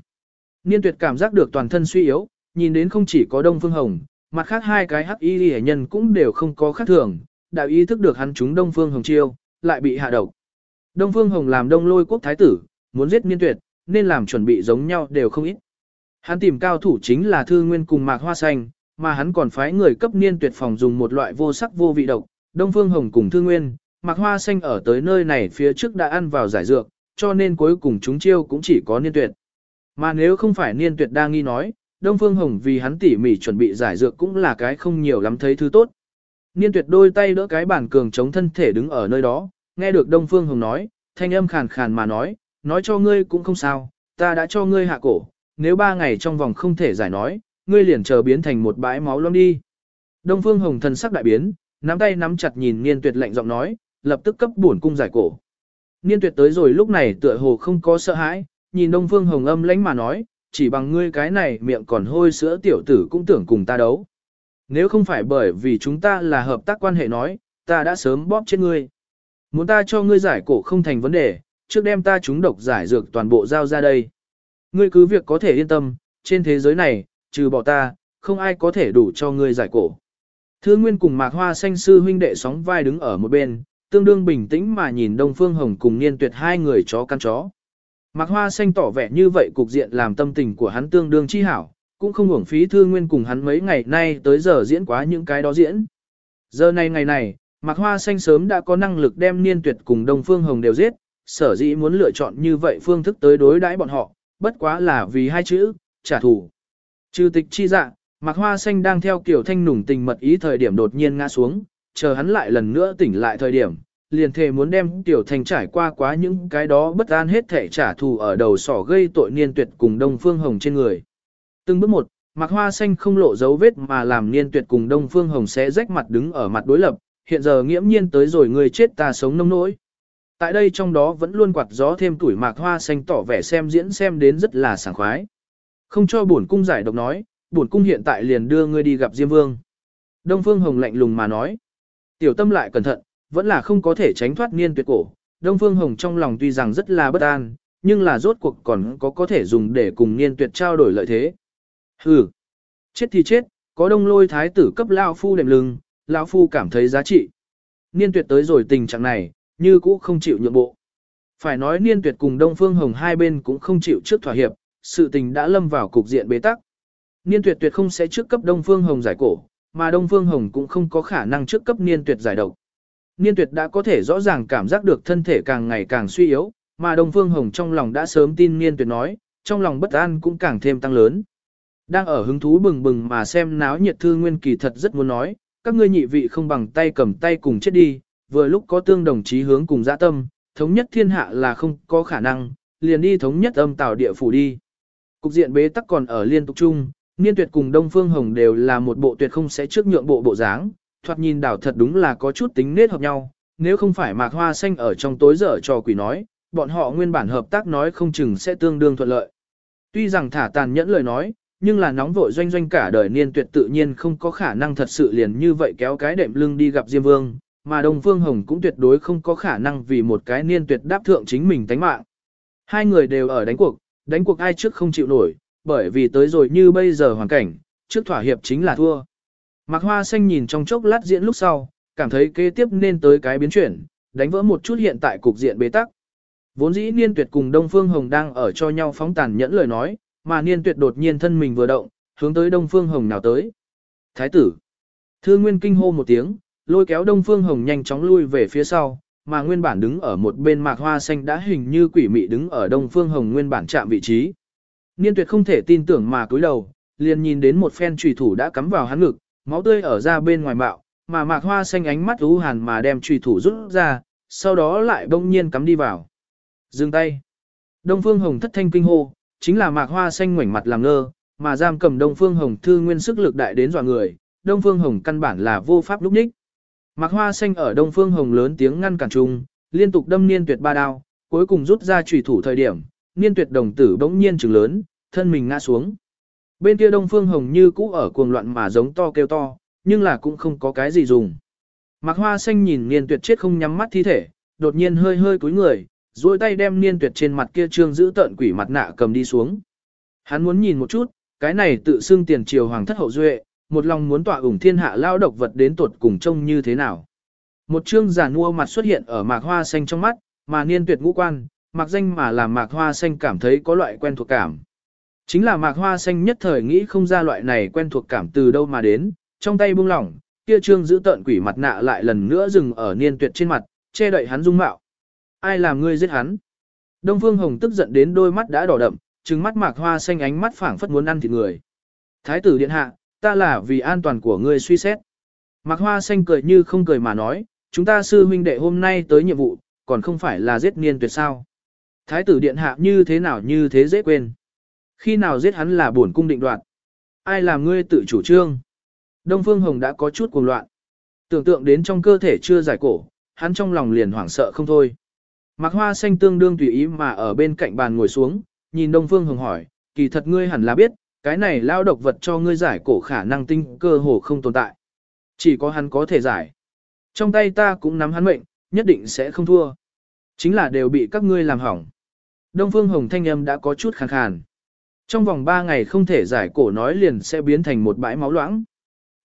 Niên tuyệt cảm giác được toàn thân suy yếu, nhìn đến không chỉ có Đông Phương Hồng, mặt khác hai cái hắc y hệ nhân cũng đều không có khác thường, đạo ý thức được hắn chúng Đông Phương Hồng chiêu, lại bị hạ độc. Đông Phương Hồng làm đông lôi quốc thái tử, muốn giết niên tuyệt, nên làm chuẩn bị giống nhau đều không ít. Hắn tìm cao thủ chính là Thư Nguyên cùng Mạc Hoa Xanh, mà hắn còn phái người cấp niên tuyệt phòng dùng một loại vô sắc vô vị độc, Đông Phương Hồng cùng Thư Nguyên, Mạc Hoa Xanh ở tới nơi này phía trước đã ăn vào giải dược, cho nên cuối cùng chúng chiêu cũng chỉ có niên tuyệt. Mà nếu không phải niên tuyệt đang nghi nói, Đông Phương Hồng vì hắn tỉ mỉ chuẩn bị giải dược cũng là cái không nhiều lắm thấy thứ tốt. Niên tuyệt đôi tay đỡ cái bản cường chống thân thể đứng ở nơi đó, nghe được Đông Phương Hồng nói, thanh âm khàn khàn mà nói, nói cho ngươi cũng không sao, ta đã cho ngươi hạ cổ, nếu ba ngày trong vòng không thể giải nói, ngươi liền chờ biến thành một bãi máu loang đi. Đông Phương Hồng thần sắc đại biến, nắm tay nắm chặt nhìn Niên Tuyệt lạnh giọng nói, lập tức cấp bổn cung giải cổ. Niên Tuyệt tới rồi lúc này tựa hồ không có sợ hãi, nhìn Đông Phương Hồng âm lãnh mà nói, chỉ bằng ngươi cái này miệng còn hôi sữa tiểu tử cũng tưởng cùng ta đấu. Nếu không phải bởi vì chúng ta là hợp tác quan hệ nói, ta đã sớm bóp chết ngươi. Muốn ta cho ngươi giải cổ không thành vấn đề, trước đem ta chúng độc giải dược toàn bộ giao ra đây. Ngươi cứ việc có thể yên tâm, trên thế giới này, trừ bỏ ta, không ai có thể đủ cho ngươi giải cổ. Thư Nguyên cùng Mạc Hoa Xanh sư huynh đệ sóng vai đứng ở một bên, tương đương bình tĩnh mà nhìn Đông Phương Hồng cùng Niên Tuyệt hai người chó căn chó. Mạc Hoa Xanh tỏ vẻ như vậy cục diện làm tâm tình của hắn tương đương chi hảo, cũng không uổng phí Thư Nguyên cùng hắn mấy ngày nay tới giờ diễn quá những cái đó diễn. Giờ này ngày này, Mạc Hoa Xanh sớm đã có năng lực đem Niên Tuyệt cùng Đông Phương Hồng đều giết, sở dĩ muốn lựa chọn như vậy phương thức tới đối đãi bọn họ, bất quá là vì hai chữ, trả thù. Trừ tịch chi dạ, Mạc Hoa Xanh đang theo kiểu thanh nùng tình mật ý thời điểm đột nhiên ngã xuống, chờ hắn lại lần nữa tỉnh lại thời điểm, liền thề muốn đem tiểu thành trải qua quá những cái đó bất an hết thể trả thù ở đầu sỏ gây tội niên tuyệt cùng Đông Phương Hồng trên người. Từng bước một, Mạc Hoa Xanh không lộ dấu vết mà làm niên tuyệt cùng Đông Phương Hồng sẽ rách mặt đứng ở mặt đối lập, hiện giờ nghiễm nhiên tới rồi người chết ta sống nông nỗi. Tại đây trong đó vẫn luôn quạt gió thêm tuổi Mạc Hoa Xanh tỏ vẻ xem diễn xem đến rất là sảng khoái. Không cho bổn cung giải độc nói, bổn cung hiện tại liền đưa ngươi đi gặp Diêm Vương. Đông Phương Hồng lạnh lùng mà nói. Tiểu tâm lại cẩn thận, vẫn là không có thể tránh thoát niên tuyệt cổ. Đông Phương Hồng trong lòng tuy rằng rất là bất an, nhưng là rốt cuộc còn có có thể dùng để cùng niên tuyệt trao đổi lợi thế. Hừ, chết thì chết, có đông lôi thái tử cấp lao phu đệm lưng, lao phu cảm thấy giá trị. Niên tuyệt tới rồi tình trạng này, như cũ không chịu nhượng bộ. Phải nói niên tuyệt cùng Đông Phương Hồng hai bên cũng không chịu trước thỏa hiệp, sự tình đã lâm vào cục diện bế tắc. Niên tuyệt tuyệt không sẽ trước cấp Đông Phương Hồng giải cổ, mà Đông Phương Hồng cũng không có khả năng trước cấp niên tuyệt giải độc. Niên tuyệt đã có thể rõ ràng cảm giác được thân thể càng ngày càng suy yếu, mà Đông Phương Hồng trong lòng đã sớm tin niên tuyệt nói, trong lòng bất an cũng càng thêm tăng lớn. Đang ở hứng thú bừng bừng mà xem náo nhiệt thư nguyên kỳ thật rất muốn nói, các ngươi nhị vị không bằng tay cầm tay cùng chết đi, vừa lúc có tương đồng chí hướng cùng dã tâm, thống nhất thiên hạ là không có khả năng, liền đi thống nhất âm tạo địa phủ đi. Cục diện bế tắc còn ở liên tục chung, Niên Tuyệt cùng Đông Phương Hồng đều là một bộ tuyệt không sẽ trước nhượng bộ bộ dáng, thoạt nhìn đảo thật đúng là có chút tính nết hợp nhau, nếu không phải Mạc Hoa Xanh ở trong tối giờ trò quỷ nói, bọn họ nguyên bản hợp tác nói không chừng sẽ tương đương thuận lợi. Tuy rằng thả tàn nhẫn lời nói, nhưng là nóng vội doanh doanh cả đời Niên Tuyệt tự nhiên không có khả năng thật sự liền như vậy kéo cái đệm lưng đi gặp Diêm Vương, mà Đông Phương Hồng cũng tuyệt đối không có khả năng vì một cái Niên Tuyệt đáp thượng chính mình tánh mạng. Hai người đều ở đánh cuộc, đánh cuộc ai trước không chịu nổi, bởi vì tới rồi như bây giờ hoàn cảnh, trước thỏa hiệp chính là thua. Mạc Hoa Xanh nhìn trong chốc lát diễn lúc sau, cảm thấy kế tiếp nên tới cái biến chuyển, đánh vỡ một chút hiện tại cục diện bế tắc. Vốn dĩ Niên Tuyệt cùng Đông Phương Hồng đang ở cho nhau phóng tàn nhẫn lời nói, mà Niên Tuyệt đột nhiên thân mình vừa động, hướng tới Đông Phương Hồng nào tới. Thái tử. Thư Nguyên kinh hô một tiếng, lôi kéo Đông Phương Hồng nhanh chóng lui về phía sau, mà nguyên bản đứng ở một bên Mạc Hoa Xanh đã hình như quỷ mị đứng ở Đông Phương Hồng nguyên bản chạm vị trí. Niên tuyệt không thể tin tưởng mà cúi đầu, liền nhìn đến một phen trùy thủ đã cắm vào hắn ngực, máu tươi ở ra bên ngoài bạo, mà mạc hoa xanh ánh mắt u hàn mà đem trùy thủ rút ra, sau đó lại bỗng nhiên cắm đi vào. Dừng tay. Đông Phương Hồng thất thanh kinh hô, chính là mạc hoa xanh ngoảnh mặt làm ngơ, mà giam cầm Đông Phương Hồng thư nguyên sức lực đại đến dọa người, Đông Phương Hồng căn bản là vô pháp lúc ních. Mạc hoa xanh ở Đông Phương Hồng lớn tiếng ngăn cản trung, liên tục đâm niên tuyệt ba đao, cuối cùng rút ra trùy thủ thời điểm, niên tuyệt đồng tử bỗng nhiên trừng lớn, thân mình ngã xuống. Bên kia Đông Phương Hồng như cũ ở cuồng loạn mà giống to kêu to, nhưng là cũng không có cái gì dùng. Mạc Hoa Xanh nhìn niên tuyệt chết không nhắm mắt thi thể, đột nhiên hơi hơi cúi người, duỗi tay đem niên tuyệt trên mặt kia trương giữ tận quỷ mặt nạ cầm đi xuống. Hắn muốn nhìn một chút, cái này tự xưng tiền triều hoàng thất hậu duệ, một lòng muốn tọa ủng thiên hạ lao độc vật đến tuột cùng trông như thế nào. Một trương giả mua mặt xuất hiện ở mạc hoa xanh trong mắt, mà niên tuyệt ngũ quan, mặc danh mà làm mạc hoa xanh cảm thấy có loại quen thuộc cảm. Chính là mạc hoa xanh nhất thời nghĩ không ra loại này quen thuộc cảm từ đâu mà đến, trong tay buông lỏng, kia trương giữ tận quỷ mặt nạ lại lần nữa dừng ở niên tuyệt trên mặt, che đậy hắn dung mạo. Ai làm ngươi giết hắn? Đông Phương Hồng tức giận đến đôi mắt đã đỏ đậm, trừng mắt mạc hoa xanh ánh mắt phảng phất muốn ăn thịt người. Thái tử điện hạ, ta là vì an toàn của ngươi suy xét. Mạc hoa xanh cười như không cười mà nói, chúng ta sư huynh đệ hôm nay tới nhiệm vụ, còn không phải là giết niên tuyệt sao. Thái tử điện hạ như thế nào như thế dễ quên. Khi nào giết hắn là bổn cung định đoạt. Ai làm ngươi tự chủ trương. Đông Phương Hồng đã có chút cuồng loạn. Tưởng tượng đến trong cơ thể chưa giải cổ, hắn trong lòng liền hoảng sợ không thôi. Mạc Hoa Xanh tương đương tùy ý mà ở bên cạnh bàn ngồi xuống, nhìn Đông Phương Hồng hỏi, kỳ thật ngươi hẳn là biết, cái này lao độc vật cho ngươi giải cổ khả năng tinh cơ hồ không tồn tại. Chỉ có hắn có thể giải. Trong tay ta cũng nắm hắn mệnh, nhất định sẽ không thua. Chính là đều bị các ngươi làm hỏng. Đông Phương Hồng thanh âm đã có chút khàn khàn. Trong vòng 3 ngày không thể giải cổ nói liền sẽ biến thành một bãi máu loãng.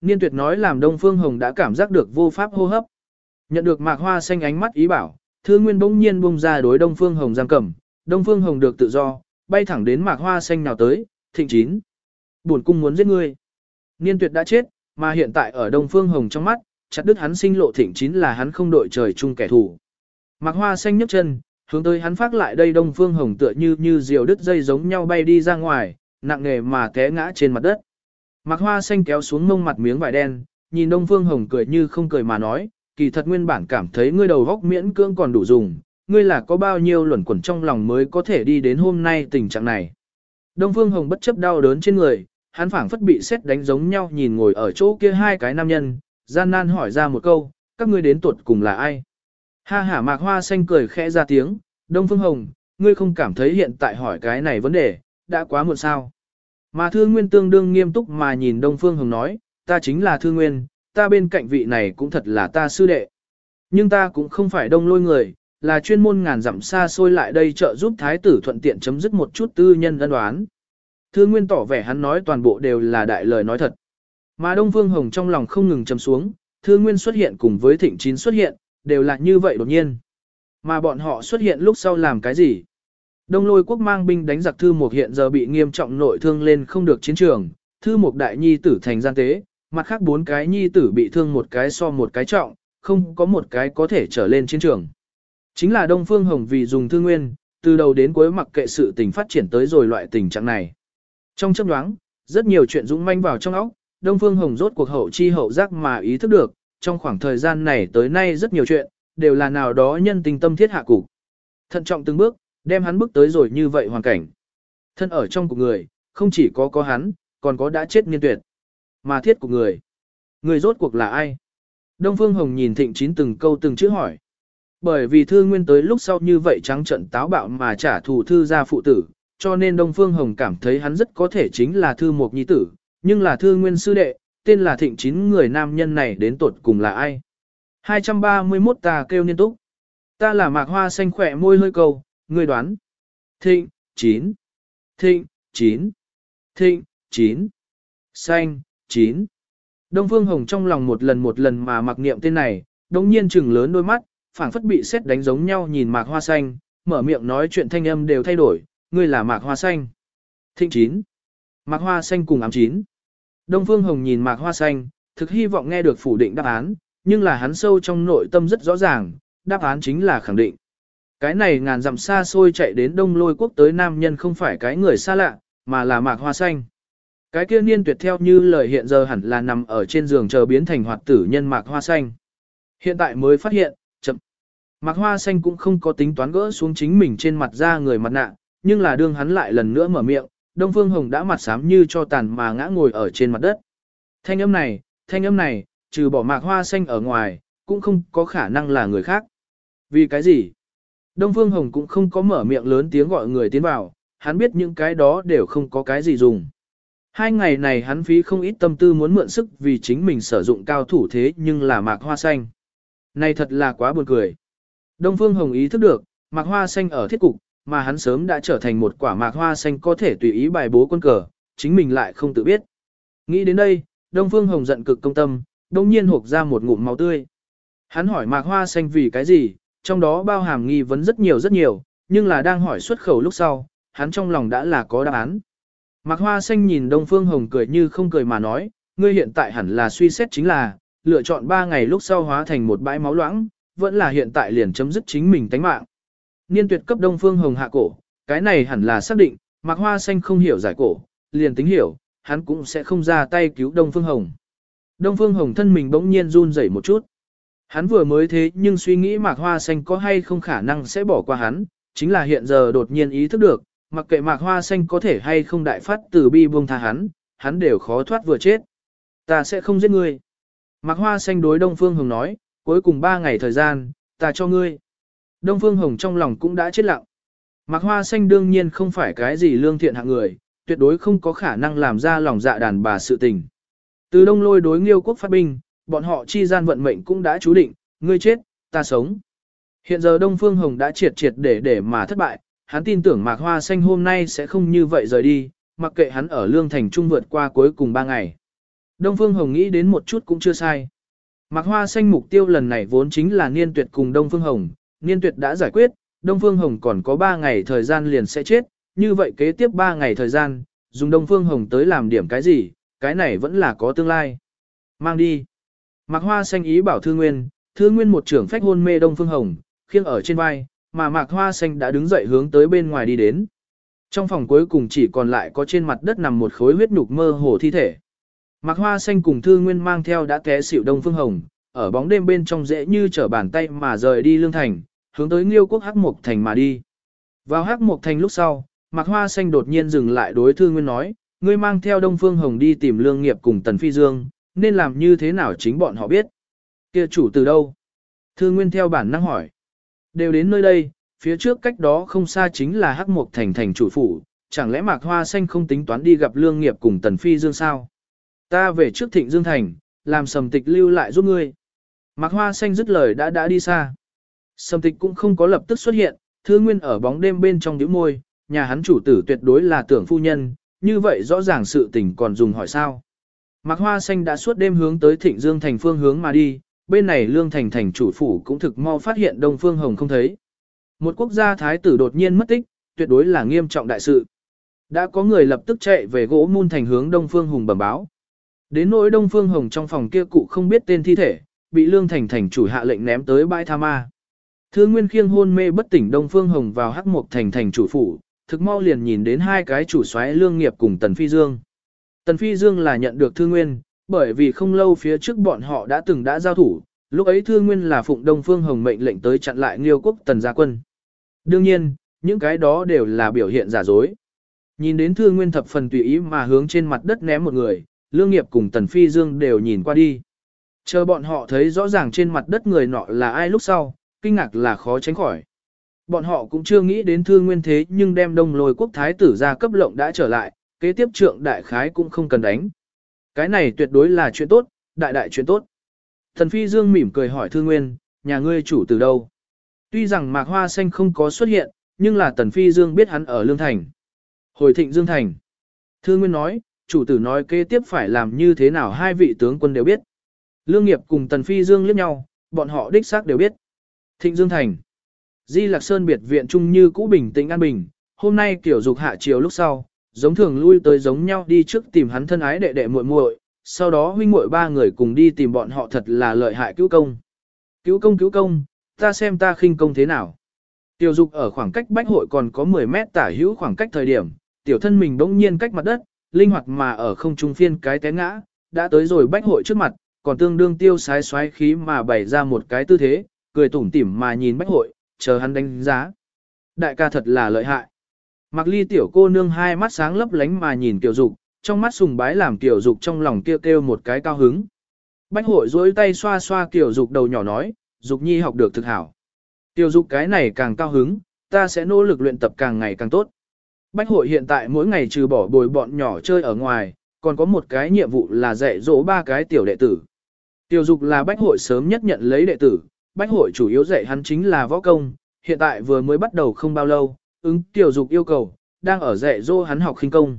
Niên tuyệt nói làm Đông Phương Hồng đã cảm giác được vô pháp hô hấp. Nhận được mạc hoa xanh ánh mắt ý bảo, Thư Nguyên bỗng nhiên bung ra đối Đông Phương Hồng giam cầm, Đông Phương Hồng được tự do, bay thẳng đến mạc hoa xanh nào tới, thịnh chín. Buồn cung muốn giết ngươi. Niên tuyệt đã chết, mà hiện tại ở Đông Phương Hồng trong mắt, chặt đứt hắn sinh lộ thịnh chín là hắn không đội trời chung kẻ thù. Mạc hoa xanh nhấc chân, hướng tới hắn phát lại đây Đông Phương Hồng tựa như như diều đứt dây giống nhau bay đi ra ngoài, nặng nề mà té ngã trên mặt đất. Mạc Hoa xanh kéo xuống mông mặt miếng vải đen, nhìn Đông Phương Hồng cười như không cười mà nói, kỳ thật nguyên bản cảm thấy ngươi đầu góc miễn cưỡng còn đủ dùng, ngươi là có bao nhiêu luẩn quẩn trong lòng mới có thể đi đến hôm nay tình trạng này. Đông Phương Hồng bất chấp đau đớn trên người, hắn phảng phất bị xét đánh giống nhau nhìn ngồi ở chỗ kia hai cái nam nhân, gian nan hỏi ra một câu, các ngươi đến tuột cùng là ai? Ha hả mạc hoa xanh cười khẽ ra tiếng, Đông Phương Hồng, ngươi không cảm thấy hiện tại hỏi cái này vấn đề, đã quá muộn sao? Mà Thư Nguyên tương đương nghiêm túc mà nhìn Đông Phương Hồng nói, ta chính là Thư Nguyên, ta bên cạnh vị này cũng thật là ta sư đệ. Nhưng ta cũng không phải đông lôi người, là chuyên môn ngàn dặm xa xôi lại đây trợ giúp thái tử thuận tiện chấm dứt một chút tư nhân ân đoán. Thư Nguyên tỏ vẻ hắn nói toàn bộ đều là đại lời nói thật. Mà Đông Phương Hồng trong lòng không ngừng chấm xuống, Thư Nguyên xuất hiện cùng với Thịnh Chín xuất hiện, đều là như vậy đột nhiên. Mà bọn họ xuất hiện lúc sau làm cái gì? Đông lôi quốc mang binh đánh giặc Thư Mục hiện giờ bị nghiêm trọng nội thương lên không được chiến trường, Thư Mục đại nhi tử thành gian tế, mặt khác bốn cái nhi tử bị thương một cái so một cái trọng, không có một cái có thể trở lên chiến trường. Chính là Đông Phương Hồng vì dùng Thư Nguyên, từ đầu đến cuối mặc kệ sự tình phát triển tới rồi loại tình trạng này. Trong chấp đoáng, rất nhiều chuyện dũng manh vào trong óc, Đông Phương Hồng rốt cuộc hậu chi hậu giác mà ý thức được, trong khoảng thời gian này tới nay rất nhiều chuyện, đều là nào đó nhân tình tâm thiết hạ cục. Thận trọng từng bước, đem hắn bước tới rồi như vậy hoàn cảnh. Thân ở trong cục người, không chỉ có có hắn, còn có đã chết niên tuyệt. Mà thiết của người. Người rốt cuộc là ai? Đông Phương Hồng nhìn thịnh chín từng câu từng chữ hỏi. Bởi vì thư nguyên tới lúc sau như vậy trắng trận táo bạo mà trả thù thư ra phụ tử, cho nên Đông Phương Hồng cảm thấy hắn rất có thể chính là thư một nhi tử, nhưng là thư nguyên sư đệ, tên là thịnh chín người nam nhân này đến tột cùng là ai. 231 ta kêu liên túc. Ta là mạc hoa xanh khỏe môi hơi cầu, người đoán. Thịnh, chín. Thịnh, chín. Thịnh, chín. Xanh, chín. Đông Phương Hồng trong lòng một lần một lần mà mặc niệm tên này, đồng nhiên chừng lớn đôi mắt, phảng phất bị xét đánh giống nhau nhìn mạc hoa xanh, mở miệng nói chuyện thanh âm đều thay đổi, ngươi là mạc hoa xanh. Thịnh chín. Mạc hoa xanh cùng ám chín. Đông Phương Hồng nhìn mạc hoa xanh, thực hy vọng nghe được phủ định đáp án, nhưng là hắn sâu trong nội tâm rất rõ ràng, đáp án chính là khẳng định. Cái này ngàn dặm xa xôi chạy đến đông lôi quốc tới nam nhân không phải cái người xa lạ, mà là mạc hoa xanh. Cái kia niên tuyệt theo như lời hiện giờ hẳn là nằm ở trên giường chờ biến thành hoạt tử nhân mạc hoa xanh. Hiện tại mới phát hiện, chậm. Mạc hoa xanh cũng không có tính toán gỡ xuống chính mình trên mặt ra người mặt nạ, nhưng là đương hắn lại lần nữa mở miệng, Đông Phương Hồng đã mặt xám như cho tàn mà ngã ngồi ở trên mặt đất. Thanh âm này, thanh âm này, trừ bỏ mạc hoa xanh ở ngoài, cũng không có khả năng là người khác. Vì cái gì? Đông Phương Hồng cũng không có mở miệng lớn tiếng gọi người tiến vào, hắn biết những cái đó đều không có cái gì dùng. Hai ngày này hắn phí không ít tâm tư muốn mượn sức vì chính mình sử dụng cao thủ thế nhưng là mạc hoa xanh. Này thật là quá buồn cười. Đông Phương Hồng ý thức được, mạc hoa xanh ở thiết cục, mà hắn sớm đã trở thành một quả mạc hoa xanh có thể tùy ý bài bố quân cờ, chính mình lại không tự biết. Nghĩ đến đây, Đông Phương Hồng giận cực công tâm, đông nhiên hộp ra một ngụm máu tươi. Hắn hỏi mạc hoa xanh vì cái gì, trong đó bao hàm nghi vấn rất nhiều rất nhiều, nhưng là đang hỏi xuất khẩu lúc sau, hắn trong lòng đã là có đáp án. Mạc hoa xanh nhìn Đông Phương Hồng cười như không cười mà nói, ngươi hiện tại hẳn là suy xét chính là, lựa chọn 3 ngày lúc sau hóa thành một bãi máu loãng, vẫn là hiện tại liền chấm dứt chính mình tánh mạng. Niên tuyệt cấp Đông Phương Hồng hạ cổ, cái này hẳn là xác định, Mặc Hoa Xanh không hiểu giải cổ, liền tính hiểu, hắn cũng sẽ không ra tay cứu Đông Phương Hồng. Đông Phương Hồng thân mình bỗng nhiên run rẩy một chút. Hắn vừa mới thế nhưng suy nghĩ Mạc Hoa Xanh có hay không khả năng sẽ bỏ qua hắn, chính là hiện giờ đột nhiên ý thức được, mặc kệ Mạc Hoa Xanh có thể hay không đại phát từ bi buông tha hắn, hắn đều khó thoát vừa chết. Ta sẽ không giết ngươi. Mạc Hoa Xanh đối Đông Phương Hồng nói, cuối cùng ba ngày thời gian, ta cho ngươi. Đông Phương Hồng trong lòng cũng đã chết lặng. Mạc Hoa Xanh đương nhiên không phải cái gì lương thiện hạng người, tuyệt đối không có khả năng làm ra lòng dạ đàn bà sự tình. Từ đông lôi đối nghiêu quốc phát binh, bọn họ chi gian vận mệnh cũng đã chú định, ngươi chết, ta sống. Hiện giờ Đông Phương Hồng đã triệt triệt để để mà thất bại, hắn tin tưởng Mạc Hoa Xanh hôm nay sẽ không như vậy rời đi, mặc kệ hắn ở Lương Thành Trung vượt qua cuối cùng 3 ngày. Đông Phương Hồng nghĩ đến một chút cũng chưa sai. Mạc Hoa Xanh mục tiêu lần này vốn chính là niên tuyệt cùng Đông Phương Hồng, niên tuyệt đã giải quyết, Đông Phương Hồng còn có 3 ngày thời gian liền sẽ chết, như vậy kế tiếp 3 ngày thời gian, dùng Đông Phương Hồng tới làm điểm cái gì, cái này vẫn là có tương lai. Mang đi. Mạc Hoa xanh ý bảo Thư Nguyên, Thư Nguyên một trưởng phách hôn mê Đông Phương Hồng, khiêng ở trên vai, mà Mạc Hoa xanh đã đứng dậy hướng tới bên ngoài đi đến. Trong phòng cuối cùng chỉ còn lại có trên mặt đất nằm một khối huyết nhục mơ hồ thi thể. Mạc Hoa xanh cùng Thư Nguyên mang theo đã té xỉu Đông Phương Hồng, ở bóng đêm bên trong dễ như trở bàn tay mà rời đi lương thành, hướng tới Nghiêu quốc Hắc Mộc thành mà đi. Vào Hắc Mộc thành lúc sau, Mạc Hoa xanh đột nhiên dừng lại đối Thư Nguyên nói, ngươi mang theo Đông Phương Hồng đi tìm lương nghiệp cùng Tần Phi Dương, nên làm như thế nào chính bọn họ biết. Kia chủ từ đâu? Thư Nguyên theo bản năng hỏi. Đều đến nơi đây, phía trước cách đó không xa chính là Hắc Mộc Thành thành chủ phủ, chẳng lẽ Mạc Hoa Xanh không tính toán đi gặp lương nghiệp cùng Tần Phi Dương sao? Ta về trước Thịnh Dương Thành, làm sầm tịch lưu lại giúp ngươi. Mạc Hoa Xanh dứt lời đã đã đi xa. Sầm tịch cũng không có lập tức xuất hiện, Thư Nguyên ở bóng đêm bên trong nhíu môi, nhà hắn chủ tử tuyệt đối là tưởng phu nhân, như vậy rõ ràng sự tình còn dùng hỏi sao. Mạc Hoa Xanh đã suốt đêm hướng tới Thịnh Dương thành phương hướng mà đi, bên này Lương Thành thành chủ phủ cũng thực mau phát hiện Đông Phương Hồng không thấy. Một quốc gia thái tử đột nhiên mất tích, tuyệt đối là nghiêm trọng đại sự. Đã có người lập tức chạy về gỗ môn thành hướng Đông Phương Hùng bẩm báo. Đến nỗi Đông Phương Hồng trong phòng kia cụ không biết tên thi thể, bị Lương Thành thành chủ hạ lệnh ném tới bãi tha ma. Thương Nguyên khiêng hôn mê bất tỉnh Đông Phương Hồng vào hắc mục thành thành chủ phủ, thực mau liền nhìn đến hai cái chủ soái lương nghiệp cùng Tần Phi Dương. Tần Phi Dương là nhận được Thương Nguyên, bởi vì không lâu phía trước bọn họ đã từng đã giao thủ, lúc ấy Thương Nguyên là phụng Đông Phương Hồng mệnh lệnh tới chặn lại Nghiêu quốc Tần gia quân. Đương nhiên, những cái đó đều là biểu hiện giả dối. Nhìn đến Thương Nguyên thập phần tùy ý mà hướng trên mặt đất ném một người, Lương Nghiệp cùng Tần Phi Dương đều nhìn qua đi. Chờ bọn họ thấy rõ ràng trên mặt đất người nọ là ai lúc sau, kinh ngạc là khó tránh khỏi. Bọn họ cũng chưa nghĩ đến thương nguyên thế nhưng đem đông lôi quốc thái tử ra cấp lộng đã trở lại, kế tiếp trượng đại khái cũng không cần đánh. Cái này tuyệt đối là chuyện tốt, đại đại chuyện tốt. Thần Phi Dương mỉm cười hỏi thương nguyên, nhà ngươi chủ từ đâu? Tuy rằng mạc hoa xanh không có xuất hiện, nhưng là Tần Phi Dương biết hắn ở Lương Thành. Hồi thịnh Dương Thành. Thương Nguyên nói, chủ tử nói kế tiếp phải làm như thế nào hai vị tướng quân đều biết. Lương nghiệp cùng Tần Phi Dương liếc nhau, bọn họ đích xác đều biết. Thịnh Dương Thành. Di Lạc Sơn biệt viện trung như cũ bình tĩnh an bình, hôm nay kiểu dục hạ chiều lúc sau, giống thường lui tới giống nhau đi trước tìm hắn thân ái đệ đệ muội muội, sau đó huynh muội ba người cùng đi tìm bọn họ thật là lợi hại cứu công. Cứu công cứu công, ta xem ta khinh công thế nào. Tiểu dục ở khoảng cách bách hội còn có 10 mét tả hữu khoảng cách thời điểm, tiểu thân mình bỗng nhiên cách mặt đất, linh hoạt mà ở không trung phiên cái té ngã, đã tới rồi bách hội trước mặt, còn tương đương tiêu sái xoáy khí mà bày ra một cái tư thế, cười tủm tỉm mà nhìn bách hội, chờ hắn đánh giá. Đại ca thật là lợi hại. Mặc ly tiểu cô nương hai mắt sáng lấp lánh mà nhìn tiểu dục, trong mắt sùng bái làm tiểu dục trong lòng kêu kêu một cái cao hứng. Bách hội dối tay xoa xoa tiểu dục đầu nhỏ nói, dục nhi học được thực hảo. Tiểu dục cái này càng cao hứng, ta sẽ nỗ lực luyện tập càng ngày càng tốt. Bách hội hiện tại mỗi ngày trừ bỏ bồi bọn nhỏ chơi ở ngoài, còn có một cái nhiệm vụ là dạy dỗ ba cái tiểu đệ tử. Tiểu dục là bách hội sớm nhất nhận lấy đệ tử, bách hội chủ yếu dạy hắn chính là võ công, hiện tại vừa mới bắt đầu không bao lâu, ứng tiểu dục yêu cầu, đang ở dạy dỗ hắn học khinh công.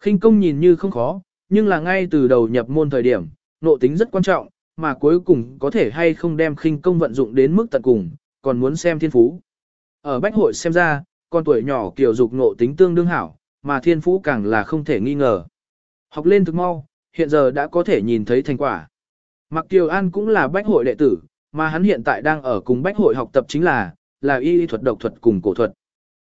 Khinh công nhìn như không khó, nhưng là ngay từ đầu nhập môn thời điểm, nộ tính rất quan trọng, mà cuối cùng có thể hay không đem khinh công vận dụng đến mức tận cùng, còn muốn xem thiên phú. Ở bách hội xem ra, con tuổi nhỏ kiểu dục nộ tính tương đương hảo, mà thiên phú càng là không thể nghi ngờ. Học lên thực mau, hiện giờ đã có thể nhìn thấy thành quả. Mặc Kiều An cũng là bách hội đệ tử, mà hắn hiện tại đang ở cùng bách hội học tập chính là, là y thuật độc thuật cùng cổ thuật.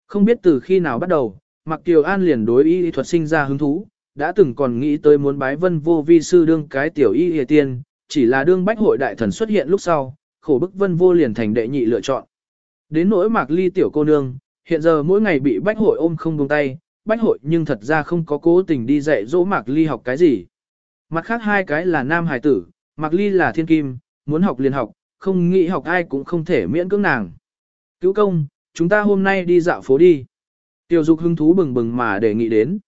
Không biết từ khi nào bắt đầu, mạc Kiều An liền đối y thuật sinh ra hứng thú, đã từng còn nghĩ tới muốn bái vân vô vi sư đương cái tiểu y y tiên, chỉ là đương bách hội đại thần xuất hiện lúc sau, khổ bức vân vô liền thành đệ nhị lựa chọn. Đến nỗi Mạc Ly tiểu cô nương, hiện giờ mỗi ngày bị bách hội ôm không buông tay, bách hội nhưng thật ra không có cố tình đi dạy dỗ Mạc Ly học cái gì. Mặt khác hai cái là nam hải tử, Mạc Ly là thiên kim, muốn học liền học, không nghĩ học ai cũng không thể miễn cưỡng nàng. Cứu công, chúng ta hôm nay đi dạo phố đi. Tiểu dục hứng thú bừng bừng mà đề nghị đến.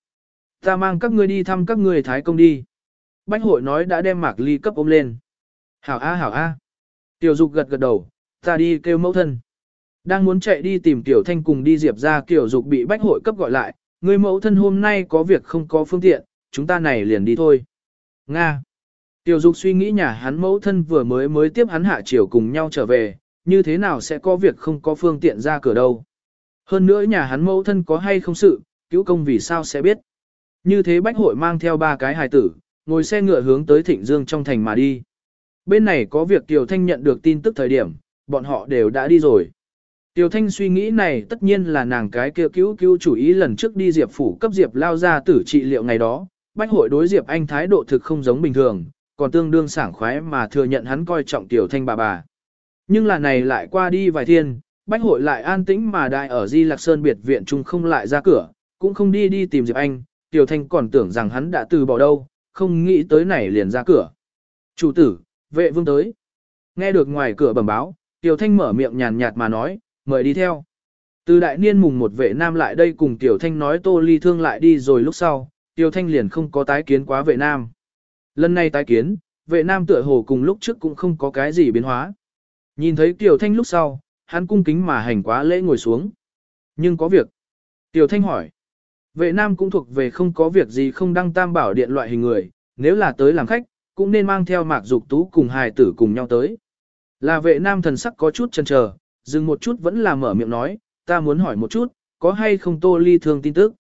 Ta mang các ngươi đi thăm các ngươi thái công đi. Bách hội nói đã đem Mạc Ly cấp ôm lên. Hảo A hảo A. Tiểu dục gật gật đầu, ta đi kêu mẫu thân. Đang muốn chạy đi tìm Tiểu Thanh cùng đi diệp ra Tiểu dục bị bách hội cấp gọi lại. Người mẫu thân hôm nay có việc không có phương tiện, chúng ta này liền đi thôi. Nga. Tiểu dục suy nghĩ nhà hắn mẫu thân vừa mới mới tiếp hắn hạ chiều cùng nhau trở về, như thế nào sẽ có việc không có phương tiện ra cửa đâu. Hơn nữa nhà hắn mẫu thân có hay không sự, cứu công vì sao sẽ biết. Như thế bách hội mang theo ba cái hài tử, ngồi xe ngựa hướng tới thịnh dương trong thành mà đi. Bên này có việc Tiểu Thanh nhận được tin tức thời điểm, bọn họ đều đã đi rồi. Tiểu Thanh suy nghĩ này tất nhiên là nàng cái kia cứu cứu chủ ý lần trước đi Diệp phủ cấp Diệp lao ra tử trị liệu ngày đó, bách hội đối Diệp Anh thái độ thực không giống bình thường, còn tương đương sảng khoái mà thừa nhận hắn coi trọng tiểu thanh bà bà. Nhưng là này lại qua đi vài thiên, bách hội lại an tĩnh mà đại ở Di Lạc Sơn biệt viện chung không lại ra cửa, cũng không đi đi tìm Diệp Anh, Tiểu Thanh còn tưởng rằng hắn đã từ bỏ đâu, không nghĩ tới này liền ra cửa. Chủ tử, vệ vương tới. Nghe được ngoài cửa bẩm báo, Tiểu Thanh mở miệng nhàn nhạt mà nói, mời đi theo. Từ đại niên mùng một vệ nam lại đây cùng Tiểu Thanh nói tô ly thương lại đi rồi lúc sau, Tiểu Thanh liền không có tái kiến quá vệ nam. Lần này tái kiến, vệ nam tựa hồ cùng lúc trước cũng không có cái gì biến hóa. Nhìn thấy Tiểu Thanh lúc sau, hắn cung kính mà hành quá lễ ngồi xuống. Nhưng có việc. Tiểu Thanh hỏi. Vệ nam cũng thuộc về không có việc gì không đăng tam bảo điện loại hình người, nếu là tới làm khách, cũng nên mang theo mạc dục tú cùng hài tử cùng nhau tới. Là vệ nam thần sắc có chút chần chờ, dừng một chút vẫn là mở miệng nói, ta muốn hỏi một chút, có hay không tô ly thương tin tức.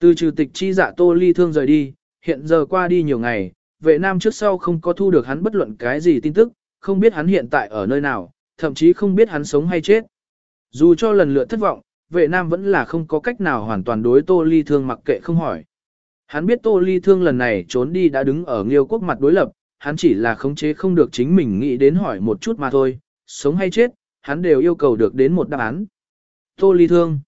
Từ trừ tịch chi dạ tô ly thương rời đi, hiện giờ qua đi nhiều ngày, vệ nam trước sau không có thu được hắn bất luận cái gì tin tức, không biết hắn hiện tại ở nơi nào, thậm chí không biết hắn sống hay chết. Dù cho lần lượt thất vọng, vệ nam vẫn là không có cách nào hoàn toàn đối tô ly thương mặc kệ không hỏi. Hắn biết tô ly thương lần này trốn đi đã đứng ở nghiêu quốc mặt đối lập, hắn chỉ là khống chế không được chính mình nghĩ đến hỏi một chút mà thôi, sống hay chết, hắn đều yêu cầu được đến một đáp án. Tô ly thương.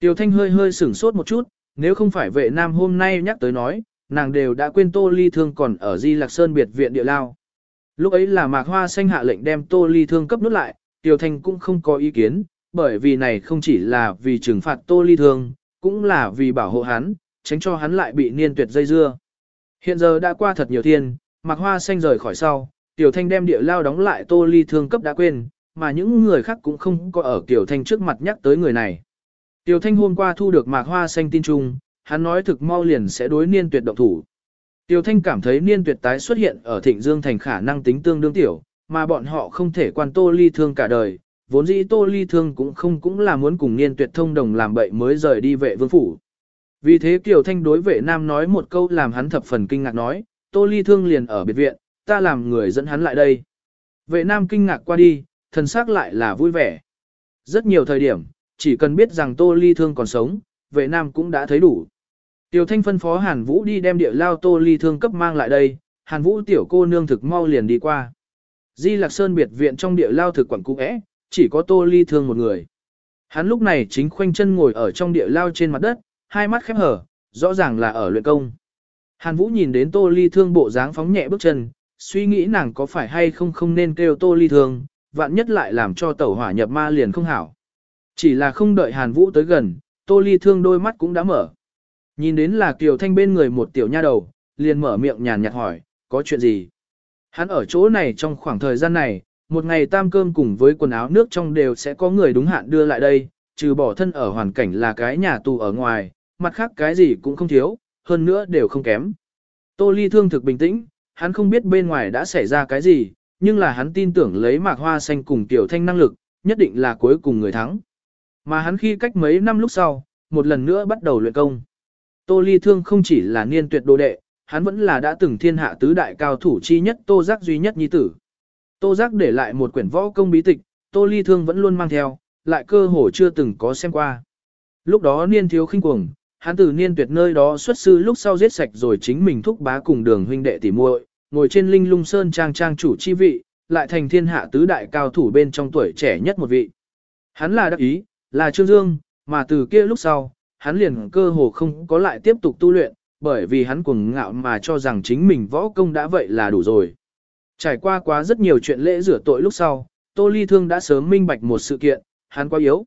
Tiểu thanh hơi hơi sửng sốt một chút, nếu không phải vệ nam hôm nay nhắc tới nói, nàng đều đã quên tô ly thương còn ở Di Lạc Sơn biệt viện địa lao. Lúc ấy là mạc hoa xanh hạ lệnh đem tô ly thương cấp nút lại, Tiểu thanh cũng không có ý kiến, bởi vì này không chỉ là vì trừng phạt tô ly thương, cũng là vì bảo hộ hắn, tránh cho hắn lại bị niên tuyệt dây dưa. Hiện giờ đã qua thật nhiều thiên, mặc hoa xanh rời khỏi sau, tiểu thanh đem địa lao đóng lại tô ly thương cấp đã quên, mà những người khác cũng không có ở tiểu thanh trước mặt nhắc tới người này. Tiểu thanh hôm qua thu được mạc hoa xanh tin chung, hắn nói thực mau liền sẽ đối niên tuyệt động thủ. Tiêu thanh cảm thấy niên tuyệt tái xuất hiện ở thịnh dương thành khả năng tính tương đương tiểu, mà bọn họ không thể quan tô ly thương cả đời, vốn dĩ tô ly thương cũng không cũng là muốn cùng niên tuyệt thông đồng làm bậy mới rời đi vệ vương phủ. Vì thế Kiều Thanh đối vệ nam nói một câu làm hắn thập phần kinh ngạc nói, tô ly thương liền ở biệt viện, ta làm người dẫn hắn lại đây. Vệ nam kinh ngạc qua đi, thần sắc lại là vui vẻ. Rất nhiều thời điểm, chỉ cần biết rằng tô ly thương còn sống, vệ nam cũng đã thấy đủ. Tiểu thanh phân phó Hàn Vũ đi đem địa lao tô ly thương cấp mang lại đây, Hàn Vũ tiểu cô nương thực mau liền đi qua. Di Lạc Sơn biệt viện trong địa lao thực quẩn cũ ẽ, chỉ có tô ly thương một người. Hắn lúc này chính khoanh chân ngồi ở trong địa lao trên mặt đất, hai mắt khép hở, rõ ràng là ở luyện công. Hàn Vũ nhìn đến tô ly thương bộ dáng phóng nhẹ bước chân, suy nghĩ nàng có phải hay không không nên kêu tô ly thương, vạn nhất lại làm cho tẩu hỏa nhập ma liền không hảo. Chỉ là không đợi Hàn Vũ tới gần, tô ly thương đôi mắt cũng đã mở. Nhìn đến là Kiều Thanh bên người một tiểu nha đầu, liền mở miệng nhàn nhạt hỏi, có chuyện gì? Hắn ở chỗ này trong khoảng thời gian này, một ngày tam cơm cùng với quần áo nước trong đều sẽ có người đúng hạn đưa lại đây, trừ bỏ thân ở hoàn cảnh là cái nhà tù ở ngoài, mặt khác cái gì cũng không thiếu, hơn nữa đều không kém. Tô Ly thương thực bình tĩnh, hắn không biết bên ngoài đã xảy ra cái gì, nhưng là hắn tin tưởng lấy mạc hoa xanh cùng tiểu thanh năng lực, nhất định là cuối cùng người thắng. Mà hắn khi cách mấy năm lúc sau, một lần nữa bắt đầu luyện công. Tô Ly thương không chỉ là niên tuyệt đồ đệ, hắn vẫn là đã từng thiên hạ tứ đại cao thủ chi nhất Tô Giác duy nhất nhi tử. Tô Giác để lại một quyển võ công bí tịch, Tô Ly Thương vẫn luôn mang theo, lại cơ hồ chưa từng có xem qua. Lúc đó niên thiếu khinh cuồng, hắn từ niên tuyệt nơi đó xuất sư lúc sau giết sạch rồi chính mình thúc bá cùng đường huynh đệ tỉ muội, ngồi trên linh lung sơn trang trang chủ chi vị, lại thành thiên hạ tứ đại cao thủ bên trong tuổi trẻ nhất một vị. Hắn là đắc ý, là Trương Dương, mà từ kia lúc sau, hắn liền cơ hồ không có lại tiếp tục tu luyện, bởi vì hắn cuồng ngạo mà cho rằng chính mình võ công đã vậy là đủ rồi. Trải qua quá rất nhiều chuyện lễ rửa tội lúc sau, Tô Ly Thương đã sớm minh bạch một sự kiện, hắn quá yếu.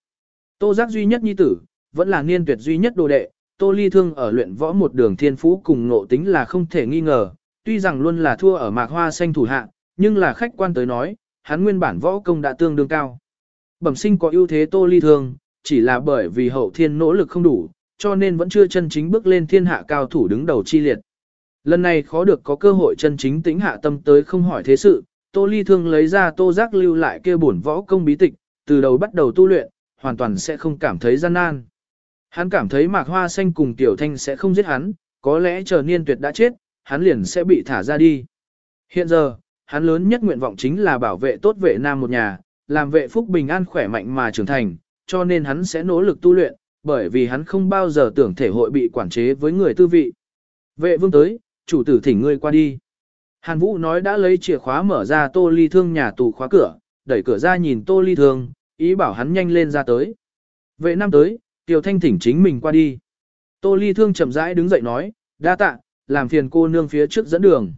Tô Giác duy nhất nhi tử, vẫn là niên tuyệt duy nhất đồ đệ, Tô Ly Thương ở luyện võ một đường thiên phú cùng ngộ tính là không thể nghi ngờ, tuy rằng luôn là thua ở mạc hoa xanh thủ hạ, nhưng là khách quan tới nói, hắn nguyên bản võ công đã tương đương cao. Bẩm sinh có ưu thế Tô Ly Thương, chỉ là bởi vì hậu thiên nỗ lực không đủ, cho nên vẫn chưa chân chính bước lên thiên hạ cao thủ đứng đầu chi liệt. Lần này khó được có cơ hội chân chính tính hạ tâm tới không hỏi thế sự, Tô Ly Thương lấy ra Tô Giác lưu lại kia bổn võ công bí tịch, từ đầu bắt đầu tu luyện, hoàn toàn sẽ không cảm thấy gian nan. Hắn cảm thấy Mạc Hoa Xanh cùng Tiểu Thanh sẽ không giết hắn, có lẽ chờ niên tuyệt đã chết, hắn liền sẽ bị thả ra đi. Hiện giờ, hắn lớn nhất nguyện vọng chính là bảo vệ tốt vệ nam một nhà, làm vệ phúc bình an khỏe mạnh mà trưởng thành, cho nên hắn sẽ nỗ lực tu luyện, bởi vì hắn không bao giờ tưởng thể hội bị quản chế với người tư vị. Vệ vương tới, chủ tử thỉnh ngươi qua đi. Hàn Vũ nói đã lấy chìa khóa mở ra tô ly thương nhà tù khóa cửa, đẩy cửa ra nhìn tô ly thương, ý bảo hắn nhanh lên ra tới. Vệ năm tới, Tiểu Thanh thỉnh chính mình qua đi. Tô ly thương chậm rãi đứng dậy nói, đa tạ, làm phiền cô nương phía trước dẫn đường.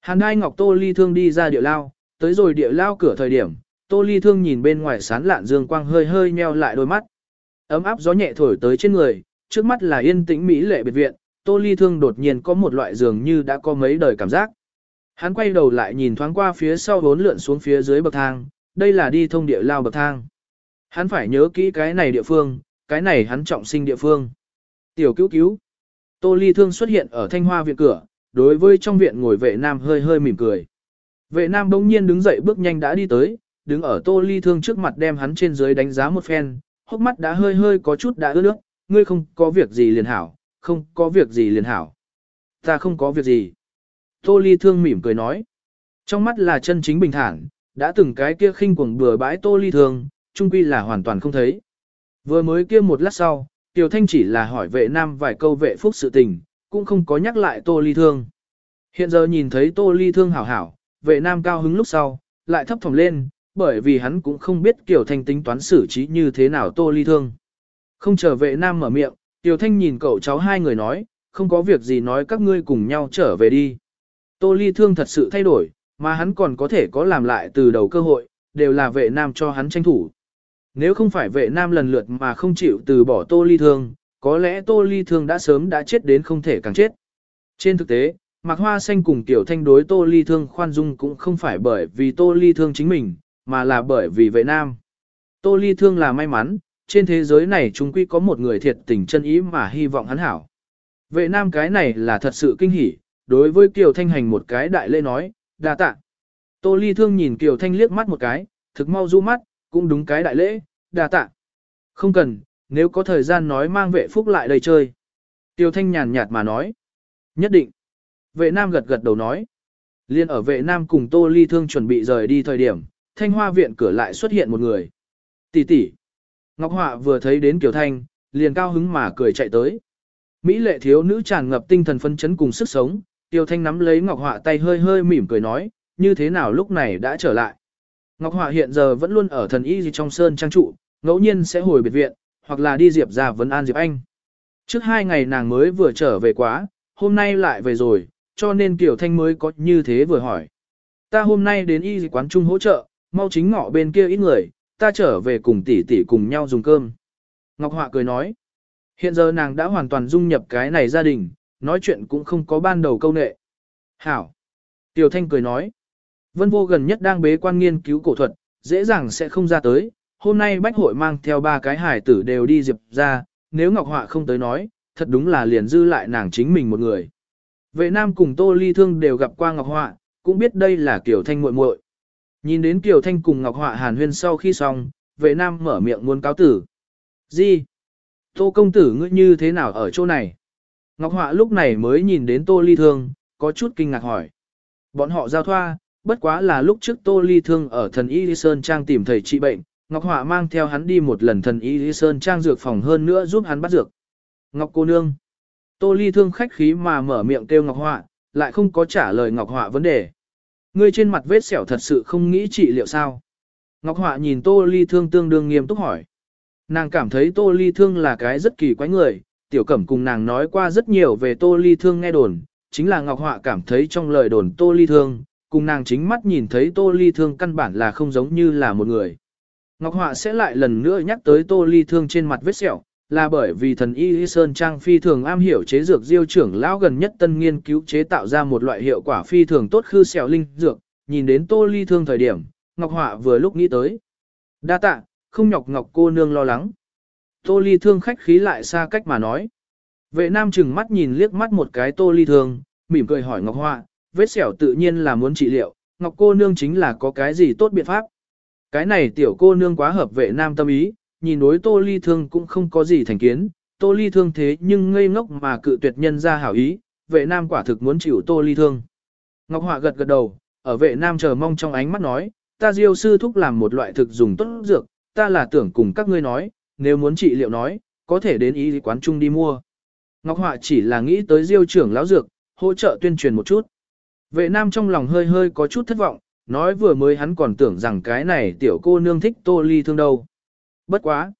Hàn đai ngọc tô ly thương đi ra địa lao, tới rồi địa lao cửa thời điểm, tô ly thương nhìn bên ngoài sán lạn dương quang hơi hơi nheo lại đôi mắt. Ấm áp gió nhẹ thổi tới trên người, trước mắt là yên tĩnh mỹ lệ biệt viện, tô ly thương đột nhiên có một loại dường như đã có mấy đời cảm giác. Hắn quay đầu lại nhìn thoáng qua phía sau vốn lượn xuống phía dưới bậc thang, đây là đi thông địa lao bậc thang. Hắn phải nhớ kỹ cái này địa phương, cái này hắn trọng sinh địa phương. Tiểu cứu cứu. Tô ly thương xuất hiện ở thanh hoa viện cửa, đối với trong viện ngồi vệ nam hơi hơi mỉm cười. Vệ nam bỗng nhiên đứng dậy bước nhanh đã đi tới, đứng ở tô ly thương trước mặt đem hắn trên dưới đánh giá một phen, hốc mắt đã hơi hơi có chút đã ướt nước, ngươi không có việc gì liền hảo, không có việc gì liền hảo. Ta không có việc gì. Tô ly thương mỉm cười nói. Trong mắt là chân chính bình thản, đã từng cái kia khinh cuồng bừa bãi tô ly thương, trung quy là hoàn toàn không thấy. Vừa mới kia một lát sau, Tiểu Thanh chỉ là hỏi vệ nam vài câu vệ phúc sự tình, cũng không có nhắc lại tô ly thương. Hiện giờ nhìn thấy tô ly thương hảo hảo, vệ nam cao hứng lúc sau, lại thấp thỏm lên, bởi vì hắn cũng không biết Kiều Thanh tính toán xử trí như thế nào tô ly thương. Không chờ vệ nam mở miệng, Kiều Thanh nhìn cậu cháu hai người nói, không có việc gì nói các ngươi cùng nhau trở về đi. Tô ly thương thật sự thay đổi, mà hắn còn có thể có làm lại từ đầu cơ hội, đều là vệ nam cho hắn tranh thủ. Nếu không phải vệ nam lần lượt mà không chịu từ bỏ tô ly thương, có lẽ tô ly thương đã sớm đã chết đến không thể càng chết. Trên thực tế, Mạc Hoa Xanh cùng Tiểu Thanh đối Tô Ly Thương khoan dung cũng không phải bởi vì Tô Ly Thương chính mình, mà là bởi vì vệ nam. Tô Ly Thương là may mắn, trên thế giới này chúng quy có một người thiệt tình chân ý mà hy vọng hắn hảo. Vệ nam cái này là thật sự kinh hỉ, đối với Kiều Thanh hành một cái đại lễ nói, đa tạ. Tô Ly Thương nhìn Kiều Thanh liếc mắt một cái, thực mau du mắt, cũng đúng cái đại lễ, đa tạ. Không cần, nếu có thời gian nói mang vệ phúc lại đây chơi. Tiêu Thanh nhàn nhạt mà nói. Nhất định. Vệ Nam gật gật đầu nói. Liên ở vệ Nam cùng Tô Ly Thương chuẩn bị rời đi thời điểm, Thanh Hoa viện cửa lại xuất hiện một người. Tỷ tỷ. Ngọc Họa vừa thấy đến Kiều Thanh, liền cao hứng mà cười chạy tới. Mỹ lệ thiếu nữ tràn ngập tinh thần phân chấn cùng sức sống, Tiêu Thanh nắm lấy Ngọc Họa tay hơi hơi mỉm cười nói, như thế nào lúc này đã trở lại. Ngọc Họa hiện giờ vẫn luôn ở thần y gì trong sơn trang trụ, ngẫu nhiên sẽ hồi biệt viện, hoặc là đi Diệp ra vấn an Diệp Anh. Trước hai ngày nàng mới vừa trở về quá, hôm nay lại về rồi, cho nên Kiều Thanh mới có như thế vừa hỏi. Ta hôm nay đến y quán trung hỗ trợ, mau chính ngọ bên kia ít người, ta trở về cùng tỷ tỷ cùng nhau dùng cơm. Ngọc Họa cười nói, hiện giờ nàng đã hoàn toàn dung nhập cái này gia đình, nói chuyện cũng không có ban đầu câu nệ. Hảo. Tiểu Thanh cười nói, Vân Vô gần nhất đang bế quan nghiên cứu cổ thuật, dễ dàng sẽ không ra tới, hôm nay bách hội mang theo ba cái hải tử đều đi diệp ra, nếu Ngọc Họa không tới nói, thật đúng là liền dư lại nàng chính mình một người. Vệ Nam cùng Tô Ly Thương đều gặp qua Ngọc Họa, cũng biết đây là Kiều Thanh muội muội. Nhìn đến Kiều Thanh cùng Ngọc Họa hàn huyên sau khi xong, vệ Nam mở miệng muốn cáo tử. Gì? Tô công tử ngươi như thế nào ở chỗ này? Ngọc Họa lúc này mới nhìn đến Tô Ly Thương, có chút kinh ngạc hỏi. Bọn họ giao thoa, bất quá là lúc trước Tô Ly Thương ở thần Y Lý Sơn Trang tìm thầy trị bệnh, Ngọc Họa mang theo hắn đi một lần thần Y Lý Sơn Trang dược phòng hơn nữa giúp hắn bắt dược. Ngọc cô nương. Tô Ly Thương khách khí mà mở miệng kêu Ngọc Họa, lại không có trả lời Ngọc Họa vấn đề. Ngươi trên mặt vết sẹo thật sự không nghĩ trị liệu sao? Ngọc Họa nhìn Tô Ly Thương tương đương nghiêm túc hỏi. Nàng cảm thấy Tô Ly Thương là cái rất kỳ quái người, tiểu cẩm cùng nàng nói qua rất nhiều về Tô Ly Thương nghe đồn, chính là Ngọc Họa cảm thấy trong lời đồn Tô Ly Thương, cùng nàng chính mắt nhìn thấy Tô Ly Thương căn bản là không giống như là một người. Ngọc Họa sẽ lại lần nữa nhắc tới Tô Ly Thương trên mặt vết sẹo, là bởi vì thần Y Sơn Trang phi thường am hiểu chế dược diêu trưởng lão gần nhất tân nghiên cứu chế tạo ra một loại hiệu quả phi thường tốt khư sẹo linh dược, nhìn đến Tô Ly Thương thời điểm, Ngọc Họa vừa lúc nghĩ tới. Đa tạ, không nhọc Ngọc cô nương lo lắng. Tô Ly Thương khách khí lại xa cách mà nói. Vệ nam chừng mắt nhìn liếc mắt một cái Tô Ly Thương, mỉm cười hỏi Ngọc Họa, vết sẹo tự nhiên là muốn trị liệu, Ngọc cô nương chính là có cái gì tốt biện pháp. Cái này tiểu cô nương quá hợp vệ nam tâm ý, nhìn đối tô ly thương cũng không có gì thành kiến, tô ly thương thế nhưng ngây ngốc mà cự tuyệt nhân ra hảo ý, vệ nam quả thực muốn chịu tô ly thương. Ngọc Họa gật gật đầu, ở vệ nam chờ mong trong ánh mắt nói, ta diêu sư thúc làm một loại thực dùng tốt dược, ta là tưởng cùng các ngươi nói, nếu muốn trị liệu nói, có thể đến ý quán chung đi mua. Ngọc Họa chỉ là nghĩ tới diêu trưởng lão dược, hỗ trợ tuyên truyền một chút. Vệ nam trong lòng hơi hơi có chút thất vọng, nói vừa mới hắn còn tưởng rằng cái này tiểu cô nương thích tô ly thương đâu. Bất quá.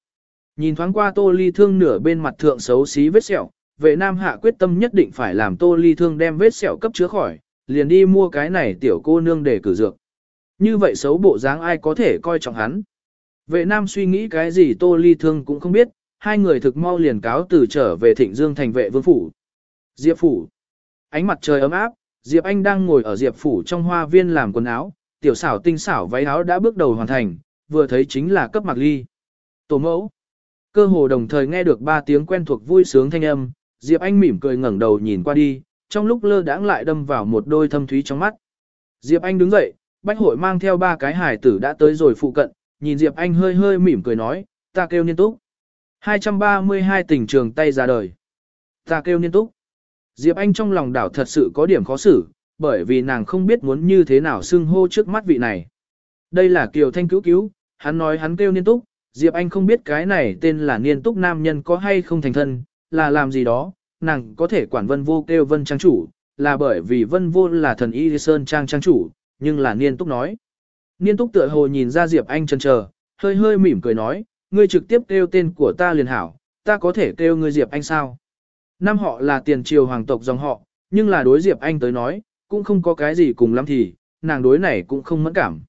Nhìn thoáng qua tô ly thương nửa bên mặt thượng xấu xí vết sẹo, vệ nam hạ quyết tâm nhất định phải làm tô ly thương đem vết sẹo cấp chữa khỏi, liền đi mua cái này tiểu cô nương để cử dược. Như vậy xấu bộ dáng ai có thể coi trọng hắn. Vệ nam suy nghĩ cái gì tô ly thương cũng không biết, hai người thực mau liền cáo từ trở về thịnh dương thành vệ vương phủ. Diệp phủ. Ánh mặt trời ấm áp, Diệp Anh đang ngồi ở Diệp phủ trong hoa viên làm quần áo, tiểu xảo tinh xảo váy áo đã bước đầu hoàn thành, vừa thấy chính là cấp mặc ly. Tổ mẫu. Cơ hồ đồng thời nghe được ba tiếng quen thuộc vui sướng thanh âm, Diệp Anh mỉm cười ngẩng đầu nhìn qua đi, trong lúc lơ đãng lại đâm vào một đôi thâm thúy trong mắt. Diệp Anh đứng dậy, bách hội mang theo ba cái hải tử đã tới rồi phụ cận, nhìn Diệp Anh hơi hơi mỉm cười nói, ta kêu niên túc. 232 tỉnh trường tay ra đời. Ta kêu niên túc. Diệp Anh trong lòng đảo thật sự có điểm khó xử, bởi vì nàng không biết muốn như thế nào xưng hô trước mắt vị này. Đây là Kiều Thanh cứu cứu, hắn nói hắn kêu niên túc, Diệp Anh không biết cái này tên là niên túc nam nhân có hay không thành thân, là làm gì đó, nàng có thể quản vân vô kêu vân trang chủ, là bởi vì vân vô là thần y sơn trang trang chủ, nhưng là niên túc nói. Niên túc tựa hồ nhìn ra Diệp Anh chân chờ, hơi hơi mỉm cười nói, ngươi trực tiếp kêu tên của ta liền hảo, ta có thể kêu ngươi Diệp Anh sao? Năm họ là tiền triều hoàng tộc dòng họ, nhưng là đối Diệp Anh tới nói, cũng không có cái gì cùng lắm thì, nàng đối này cũng không mẫn cảm.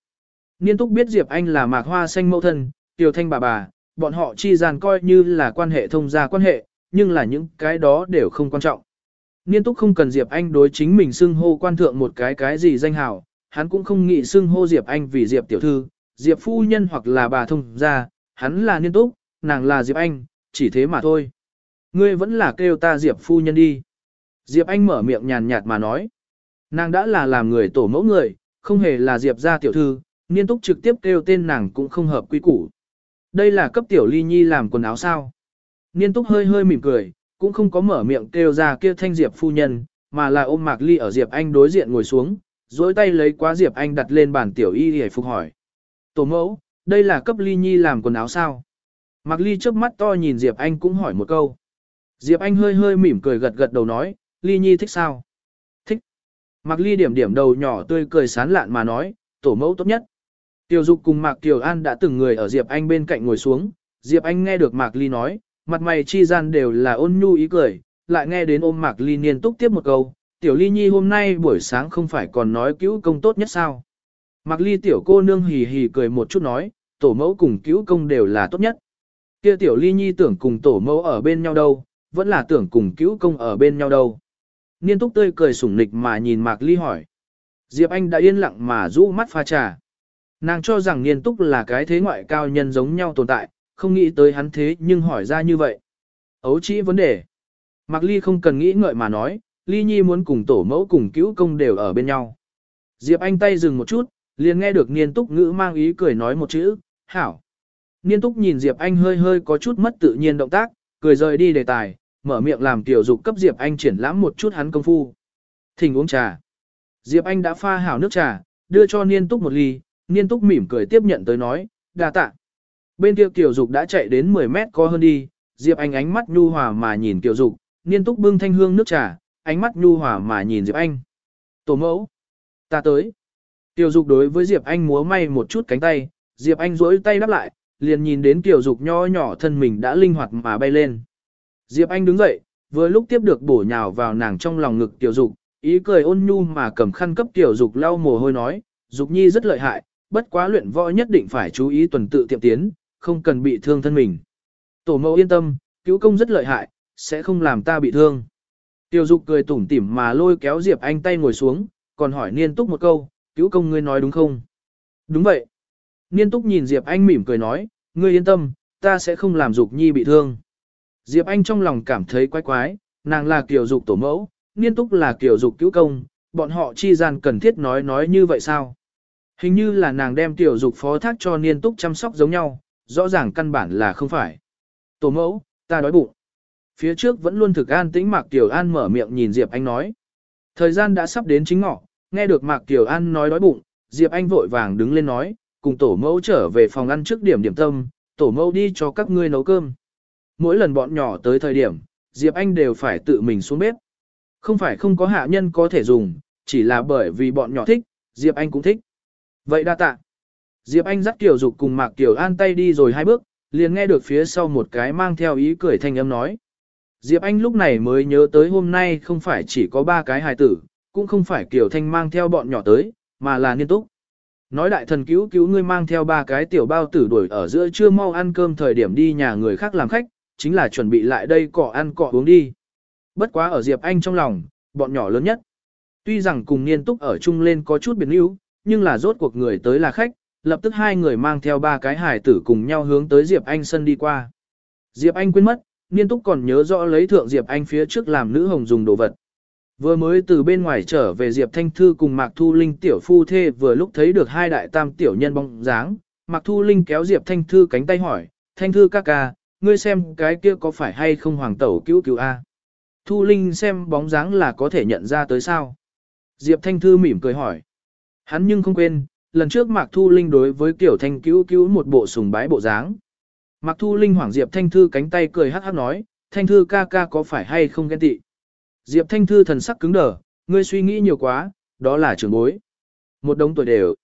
Niên túc biết Diệp Anh là mạc hoa xanh mẫu thân, tiểu thanh bà bà, bọn họ chi dàn coi như là quan hệ thông gia quan hệ, nhưng là những cái đó đều không quan trọng. Niên túc không cần Diệp Anh đối chính mình xưng hô quan thượng một cái cái gì danh hào, hắn cũng không nghĩ xưng hô Diệp Anh vì Diệp tiểu thư, Diệp phu nhân hoặc là bà thông gia, hắn là niên túc, nàng là Diệp Anh, chỉ thế mà thôi. Ngươi vẫn là kêu ta Diệp phu nhân đi. Diệp Anh mở miệng nhàn nhạt mà nói. Nàng đã là làm người tổ mẫu người, không hề là Diệp gia tiểu thư, niên túc trực tiếp kêu tên nàng cũng không hợp quy củ. Đây là cấp tiểu ly nhi làm quần áo sao. Niên túc hơi hơi mỉm cười, cũng không có mở miệng kêu ra kia thanh Diệp phu nhân, mà là ôm Mạc Ly ở Diệp Anh đối diện ngồi xuống, dối tay lấy quá Diệp Anh đặt lên bàn tiểu y để phục hỏi. Tổ mẫu, đây là cấp ly nhi làm quần áo sao? Mạc Ly trước mắt to nhìn Diệp Anh cũng hỏi một câu. Diệp Anh hơi hơi mỉm cười gật gật đầu nói, ly nhi thích sao? Thích. Mạc Ly điểm điểm đầu nhỏ tươi cười sán lạn mà nói, tổ mẫu tốt nhất. Tiểu Dục cùng Mạc Tiểu An đã từng người ở Diệp Anh bên cạnh ngồi xuống, Diệp Anh nghe được Mạc Ly nói, mặt mày chi gian đều là ôn nhu ý cười, lại nghe đến ôm Mạc Ly niên túc tiếp một câu, Tiểu Ly Nhi hôm nay buổi sáng không phải còn nói cứu công tốt nhất sao? Mạc Ly tiểu cô nương hì hì cười một chút nói, tổ mẫu cùng cứu công đều là tốt nhất. Kia Tiểu Ly Nhi tưởng cùng tổ mẫu ở bên nhau đâu, vẫn là tưởng cùng cứu công ở bên nhau đâu. Niên túc tươi cười sủng nịch mà nhìn Mạc Ly hỏi. Diệp Anh đã yên lặng mà rũ mắt pha trà. Nàng cho rằng niên túc là cái thế ngoại cao nhân giống nhau tồn tại, không nghĩ tới hắn thế nhưng hỏi ra như vậy. Ấu chỉ vấn đề. Mạc Ly không cần nghĩ ngợi mà nói, Ly Nhi muốn cùng tổ mẫu cùng cứu công đều ở bên nhau. Diệp Anh tay dừng một chút, liền nghe được niên túc ngữ mang ý cười nói một chữ, hảo. Niên túc nhìn Diệp Anh hơi hơi có chút mất tự nhiên động tác, cười rời đi đề tài, mở miệng làm tiểu dục cấp Diệp Anh triển lãm một chút hắn công phu. Thỉnh uống trà. Diệp Anh đã pha hảo nước trà, đưa cho niên túc một ly, niên túc mỉm cười tiếp nhận tới nói, đa tạ. Bên kia tiểu dục đã chạy đến 10 mét có hơn đi, Diệp Anh ánh mắt nhu hòa mà nhìn tiểu dục, niên túc bưng thanh hương nước trà, ánh mắt nhu hòa mà nhìn Diệp Anh. Tổ mẫu, ta tới. Tiểu dục đối với Diệp Anh múa may một chút cánh tay, Diệp Anh duỗi tay đáp lại, liền nhìn đến tiểu dục nho nhỏ thân mình đã linh hoạt mà bay lên. Diệp Anh đứng dậy, vừa lúc tiếp được bổ nhào vào nàng trong lòng ngực tiểu dục, ý cười ôn nhu mà cầm khăn cấp tiểu dục lau mồ hôi nói, dục nhi rất lợi hại, bất quá luyện võ nhất định phải chú ý tuần tự tiệm tiến, không cần bị thương thân mình. Tổ mẫu yên tâm, cứu công rất lợi hại, sẽ không làm ta bị thương. Tiêu dục cười tủm tỉm mà lôi kéo Diệp Anh tay ngồi xuống, còn hỏi Niên Túc một câu, cứu công ngươi nói đúng không? Đúng vậy. Niên Túc nhìn Diệp Anh mỉm cười nói, ngươi yên tâm, ta sẽ không làm Dục Nhi bị thương. Diệp Anh trong lòng cảm thấy quái quái, nàng là kiểu dục tổ mẫu, Niên Túc là kiểu dục cứu công, bọn họ chi gian cần thiết nói nói như vậy sao? Hình như là nàng đem tiểu dục phó thác cho Niên Túc chăm sóc giống nhau, rõ ràng căn bản là không phải. Tổ mẫu, ta đói bụng. Phía trước vẫn luôn thực an tĩnh Mạc Tiểu An mở miệng nhìn Diệp Anh nói. Thời gian đã sắp đến chính ngọ, nghe được Mạc Tiểu An nói đói bụng, Diệp Anh vội vàng đứng lên nói, cùng tổ mẫu trở về phòng ăn trước điểm điểm tâm, tổ mẫu đi cho các ngươi nấu cơm. Mỗi lần bọn nhỏ tới thời điểm, Diệp Anh đều phải tự mình xuống bếp. Không phải không có hạ nhân có thể dùng, chỉ là bởi vì bọn nhỏ thích, Diệp Anh cũng thích. Vậy đa tạ. Diệp Anh dắt Tiểu Dục cùng Mạc Tiểu An tay đi rồi hai bước, liền nghe được phía sau một cái mang theo ý cười thanh âm nói. Diệp Anh lúc này mới nhớ tới hôm nay không phải chỉ có ba cái hài tử, cũng không phải Kiều Thanh mang theo bọn nhỏ tới, mà là niên túc. Nói đại thần cứu cứu ngươi mang theo ba cái tiểu bao tử đuổi ở giữa trưa mau ăn cơm thời điểm đi nhà người khác làm khách, chính là chuẩn bị lại đây cọ ăn cọ uống đi. Bất quá ở Diệp Anh trong lòng, bọn nhỏ lớn nhất. Tuy rằng cùng niên túc ở chung lên có chút biệt níu, nhưng là rốt cuộc người tới là khách, lập tức hai người mang theo ba cái hài tử cùng nhau hướng tới Diệp Anh sân đi qua. Diệp Anh quên mất, niên túc còn nhớ rõ lấy thượng Diệp Anh phía trước làm nữ hồng dùng đồ vật. Vừa mới từ bên ngoài trở về Diệp Thanh Thư cùng Mạc Thu Linh tiểu phu thê vừa lúc thấy được hai đại tam tiểu nhân bóng dáng, Mạc Thu Linh kéo Diệp Thanh Thư cánh tay hỏi, Thanh Thư ca ca, ngươi xem cái kia có phải hay không hoàng tẩu cứu cứu A. Thu Linh xem bóng dáng là có thể nhận ra tới sao. Diệp Thanh Thư mỉm cười hỏi. Hắn nhưng không quên, lần trước Mạc Thu Linh đối với Tiểu Thanh cứu cứu một bộ sùng bái bộ dáng. Mạc Thu Linh hoảng Diệp Thanh Thư cánh tay cười hát hát nói, Thanh Thư ca ca có phải hay không ghen tị. Diệp Thanh Thư thần sắc cứng đờ, ngươi suy nghĩ nhiều quá, đó là trưởng bối. Một đống tuổi đều.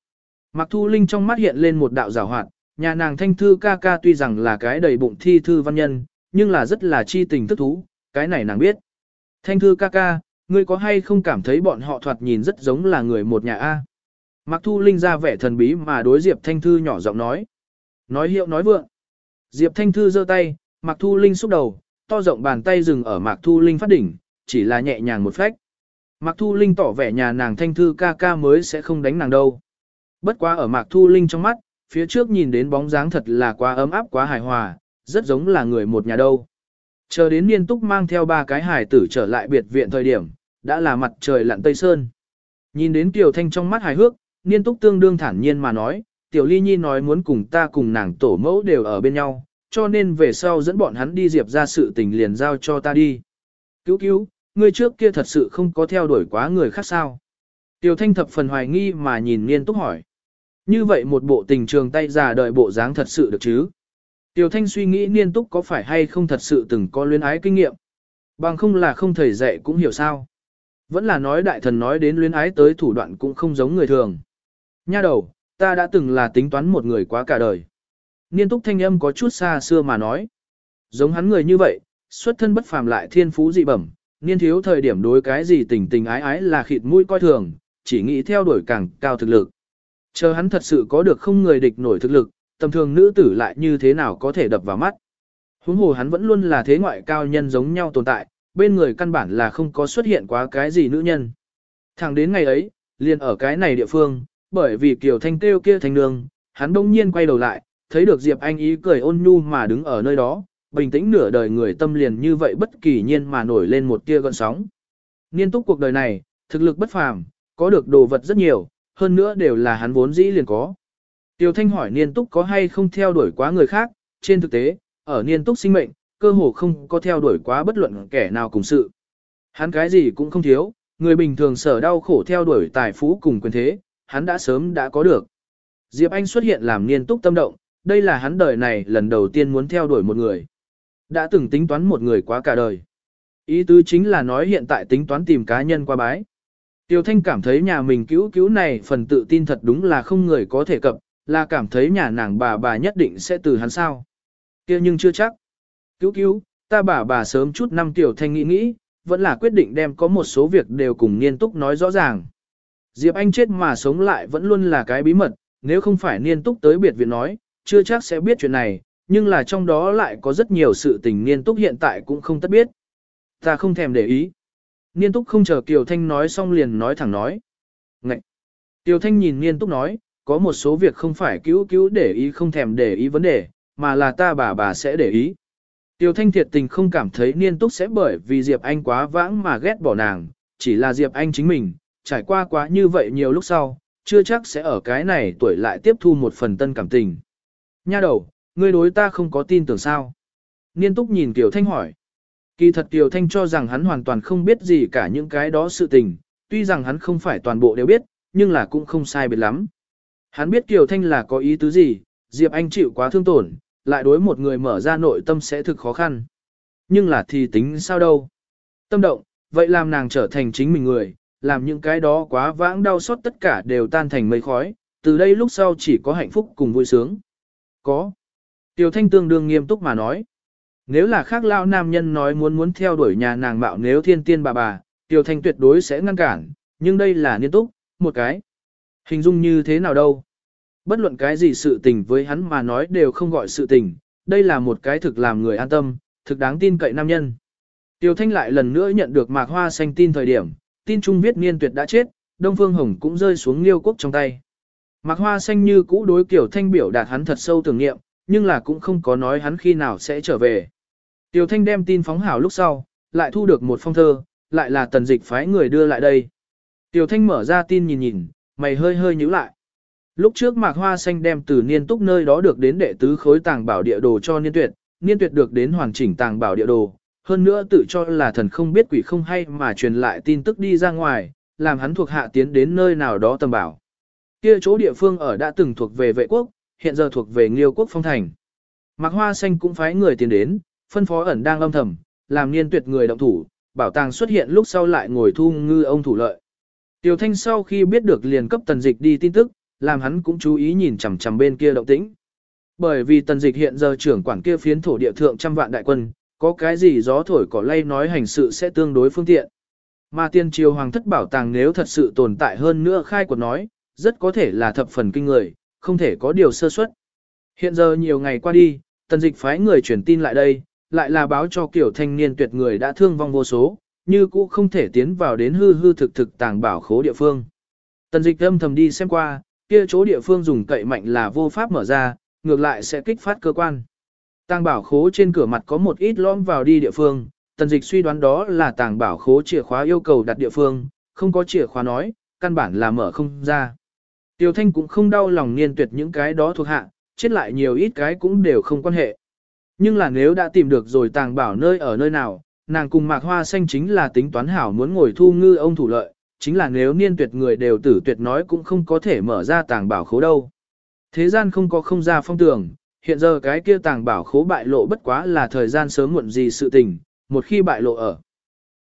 Mạc Thu Linh trong mắt hiện lên một đạo rào hoạt, nhà nàng Thanh Thư ca ca tuy rằng là cái đầy bụng thi thư văn nhân, nhưng là rất là chi tình thức thú, cái này nàng biết. Thanh Thư ca ca, ngươi có hay không cảm thấy bọn họ thoạt nhìn rất giống là người một nhà A. Mạc Thu Linh ra vẻ thần bí mà đối Diệp Thanh Thư nhỏ giọng nói. Nói hiệu nói vượng. Diệp Thanh Thư giơ tay, Mạc Thu Linh xúc đầu, to rộng bàn tay dừng ở Mạc Thu Linh phát đỉnh, chỉ là nhẹ nhàng một phách. Mạc Thu Linh tỏ vẻ nhà nàng Thanh Thư ca ca mới sẽ không đánh nàng đâu. Bất quá ở Mạc Thu Linh trong mắt, phía trước nhìn đến bóng dáng thật là quá ấm áp quá hài hòa, rất giống là người một nhà đâu. Chờ đến niên túc mang theo ba cái hài tử trở lại biệt viện thời điểm, đã là mặt trời lặn tây sơn. Nhìn đến Kiều Thanh trong mắt hài hước, niên túc tương đương thản nhiên mà nói, Tiểu Ly Nhi nói muốn cùng ta cùng nàng tổ mẫu đều ở bên nhau, cho nên về sau dẫn bọn hắn đi diệp ra sự tình liền giao cho ta đi. Cứu cứu, ngươi trước kia thật sự không có theo đuổi quá người khác sao. Tiểu Thanh thập phần hoài nghi mà nhìn niên túc hỏi. Như vậy một bộ tình trường tay già đợi bộ dáng thật sự được chứ? Tiểu Thanh suy nghĩ niên túc có phải hay không thật sự từng có luyến ái kinh nghiệm. Bằng không là không thầy dạy cũng hiểu sao. Vẫn là nói đại thần nói đến luyến ái tới thủ đoạn cũng không giống người thường. Nha đầu, ta đã từng là tính toán một người quá cả đời. Niên túc thanh âm có chút xa xưa mà nói. Giống hắn người như vậy, xuất thân bất phàm lại thiên phú dị bẩm, niên thiếu thời điểm đối cái gì tình tình ái ái là khịt mũi coi thường, chỉ nghĩ theo đuổi càng cao thực lực. Chờ hắn thật sự có được không người địch nổi thực lực, tầm thường nữ tử lại như thế nào có thể đập vào mắt. Huống hồ hắn vẫn luôn là thế ngoại cao nhân giống nhau tồn tại, bên người căn bản là không có xuất hiện quá cái gì nữ nhân. Thẳng đến ngày ấy, liền ở cái này địa phương, bởi vì Kiều Thanh kêu kia thanh nương, hắn đông nhiên quay đầu lại, thấy được Diệp Anh ý cười ôn nhu mà đứng ở nơi đó, bình tĩnh nửa đời người tâm liền như vậy bất kỳ nhiên mà nổi lên một tia gợn sóng. Niên túc cuộc đời này, thực lực bất phàm, có được đồ vật rất nhiều, hơn nữa đều là hắn vốn dĩ liền có. Tiêu Thanh hỏi Niên Túc có hay không theo đuổi quá người khác, trên thực tế, ở Niên Túc sinh mệnh, cơ hồ không có theo đuổi quá bất luận kẻ nào cùng sự. Hắn cái gì cũng không thiếu, người bình thường sở đau khổ theo đuổi tài phú cùng quyền thế, hắn đã sớm đã có được. Diệp Anh xuất hiện làm Niên Túc tâm động, đây là hắn đời này lần đầu tiên muốn theo đuổi một người. Đã từng tính toán một người quá cả đời. Ý tứ chính là nói hiện tại tính toán tìm cá nhân qua bái. Tiêu Thanh cảm thấy nhà mình cứu cứu này phần tự tin thật đúng là không người có thể cập, là cảm thấy nhà nàng bà bà nhất định sẽ từ hắn sao. kia nhưng chưa chắc. Cứu cứu, ta bà bà sớm chút năm Tiểu Thanh nghĩ nghĩ, vẫn là quyết định đem có một số việc đều cùng niên túc nói rõ ràng. Diệp Anh chết mà sống lại vẫn luôn là cái bí mật, nếu không phải niên túc tới biệt viện nói, chưa chắc sẽ biết chuyện này, nhưng là trong đó lại có rất nhiều sự tình niên túc hiện tại cũng không tất biết. Ta không thèm để ý. Niên túc không chờ Kiều Thanh nói xong liền nói thẳng nói. Ngậy! Kiều Thanh nhìn Niên túc nói, có một số việc không phải cứu cứu để ý không thèm để ý vấn đề, mà là ta bà bà sẽ để ý. Tiêu Thanh thiệt tình không cảm thấy Niên túc sẽ bởi vì Diệp Anh quá vãng mà ghét bỏ nàng, chỉ là Diệp Anh chính mình, trải qua quá như vậy nhiều lúc sau, chưa chắc sẽ ở cái này tuổi lại tiếp thu một phần tân cảm tình. Nha đầu, ngươi đối ta không có tin tưởng sao? Niên túc nhìn Tiểu Thanh hỏi. Kỳ thật Tiểu Thanh cho rằng hắn hoàn toàn không biết gì cả những cái đó sự tình, tuy rằng hắn không phải toàn bộ đều biết, nhưng là cũng không sai biệt lắm. Hắn biết Tiểu Thanh là có ý tứ gì, Diệp Anh chịu quá thương tổn, lại đối một người mở ra nội tâm sẽ thực khó khăn. Nhưng là thì tính sao đâu? Tâm động, vậy làm nàng trở thành chính mình người, làm những cái đó quá vãng đau xót tất cả đều tan thành mây khói, từ đây lúc sau chỉ có hạnh phúc cùng vui sướng. Có. Tiểu Thanh tương đương nghiêm túc mà nói. Nếu là khác lao nam nhân nói muốn muốn theo đuổi nhà nàng bạo nếu thiên tiên bà bà, Tiểu Thanh tuyệt đối sẽ ngăn cản, nhưng đây là nghiêm túc, một cái. Hình dung như thế nào đâu? Bất luận cái gì sự tình với hắn mà nói đều không gọi sự tình, đây là một cái thực làm người an tâm, thực đáng tin cậy nam nhân. Tiểu Thanh lại lần nữa nhận được mạc hoa xanh tin thời điểm, tin trung viết niên tuyệt đã chết, Đông Phương Hồng cũng rơi xuống liêu quốc trong tay. Mạc hoa xanh như cũ đối Kiều thanh biểu đạt hắn thật sâu tưởng niệm, nhưng là cũng không có nói hắn khi nào sẽ trở về. Tiểu Thanh đem tin phóng hảo lúc sau, lại thu được một phong thơ, lại là tần dịch phái người đưa lại đây. Tiểu Thanh mở ra tin nhìn nhìn, mày hơi hơi nhíu lại. Lúc trước Mạc Hoa Xanh đem từ niên túc nơi đó được đến đệ tứ khối tàng bảo địa đồ cho niên tuyệt, niên tuyệt được đến hoàn chỉnh tàng bảo địa đồ, hơn nữa tự cho là thần không biết quỷ không hay mà truyền lại tin tức đi ra ngoài, làm hắn thuộc hạ tiến đến nơi nào đó tầm bảo. Kia chỗ địa phương ở đã từng thuộc về vệ quốc, hiện giờ thuộc về Nghiêu quốc phong thành. Mạc Hoa Xanh cũng phái người tiến đến, phân phó ẩn đang âm thầm, làm niên tuyệt người động thủ, bảo tàng xuất hiện lúc sau lại ngồi thu ngư ông thủ lợi. Tiểu Thanh sau khi biết được liền cấp tần dịch đi tin tức, làm hắn cũng chú ý nhìn chằm chằm bên kia động tĩnh. Bởi vì tần dịch hiện giờ trưởng quản kia phiến thổ địa thượng trăm vạn đại quân, có cái gì gió thổi cỏ lay nói hành sự sẽ tương đối phương tiện. Mà tiên triều hoàng thất bảo tàng nếu thật sự tồn tại hơn nữa khai của nói, rất có thể là thập phần kinh người, không thể có điều sơ suất. Hiện giờ nhiều ngày qua đi, tần dịch phái người truyền tin lại đây, lại là báo cho kiểu thanh niên tuyệt người đã thương vong vô số, như cũ không thể tiến vào đến hư hư thực thực tàng bảo khố địa phương. Tần dịch âm thầm đi xem qua, kia chỗ địa phương dùng cậy mạnh là vô pháp mở ra, ngược lại sẽ kích phát cơ quan. Tàng bảo khố trên cửa mặt có một ít lõm vào đi địa phương, tần dịch suy đoán đó là tàng bảo khố chìa khóa yêu cầu đặt địa phương, không có chìa khóa nói, căn bản là mở không ra. Tiêu Thanh cũng không đau lòng niên tuyệt những cái đó thuộc hạ, chết lại nhiều ít cái cũng đều không quan hệ. Nhưng là nếu đã tìm được rồi tàng bảo nơi ở nơi nào, nàng cùng mạc hoa xanh chính là tính toán hảo muốn ngồi thu ngư ông thủ lợi, chính là nếu niên tuyệt người đều tử tuyệt nói cũng không có thể mở ra tàng bảo khố đâu. Thế gian không có không ra phong tường, hiện giờ cái kia tàng bảo khố bại lộ bất quá là thời gian sớm muộn gì sự tình, một khi bại lộ ở.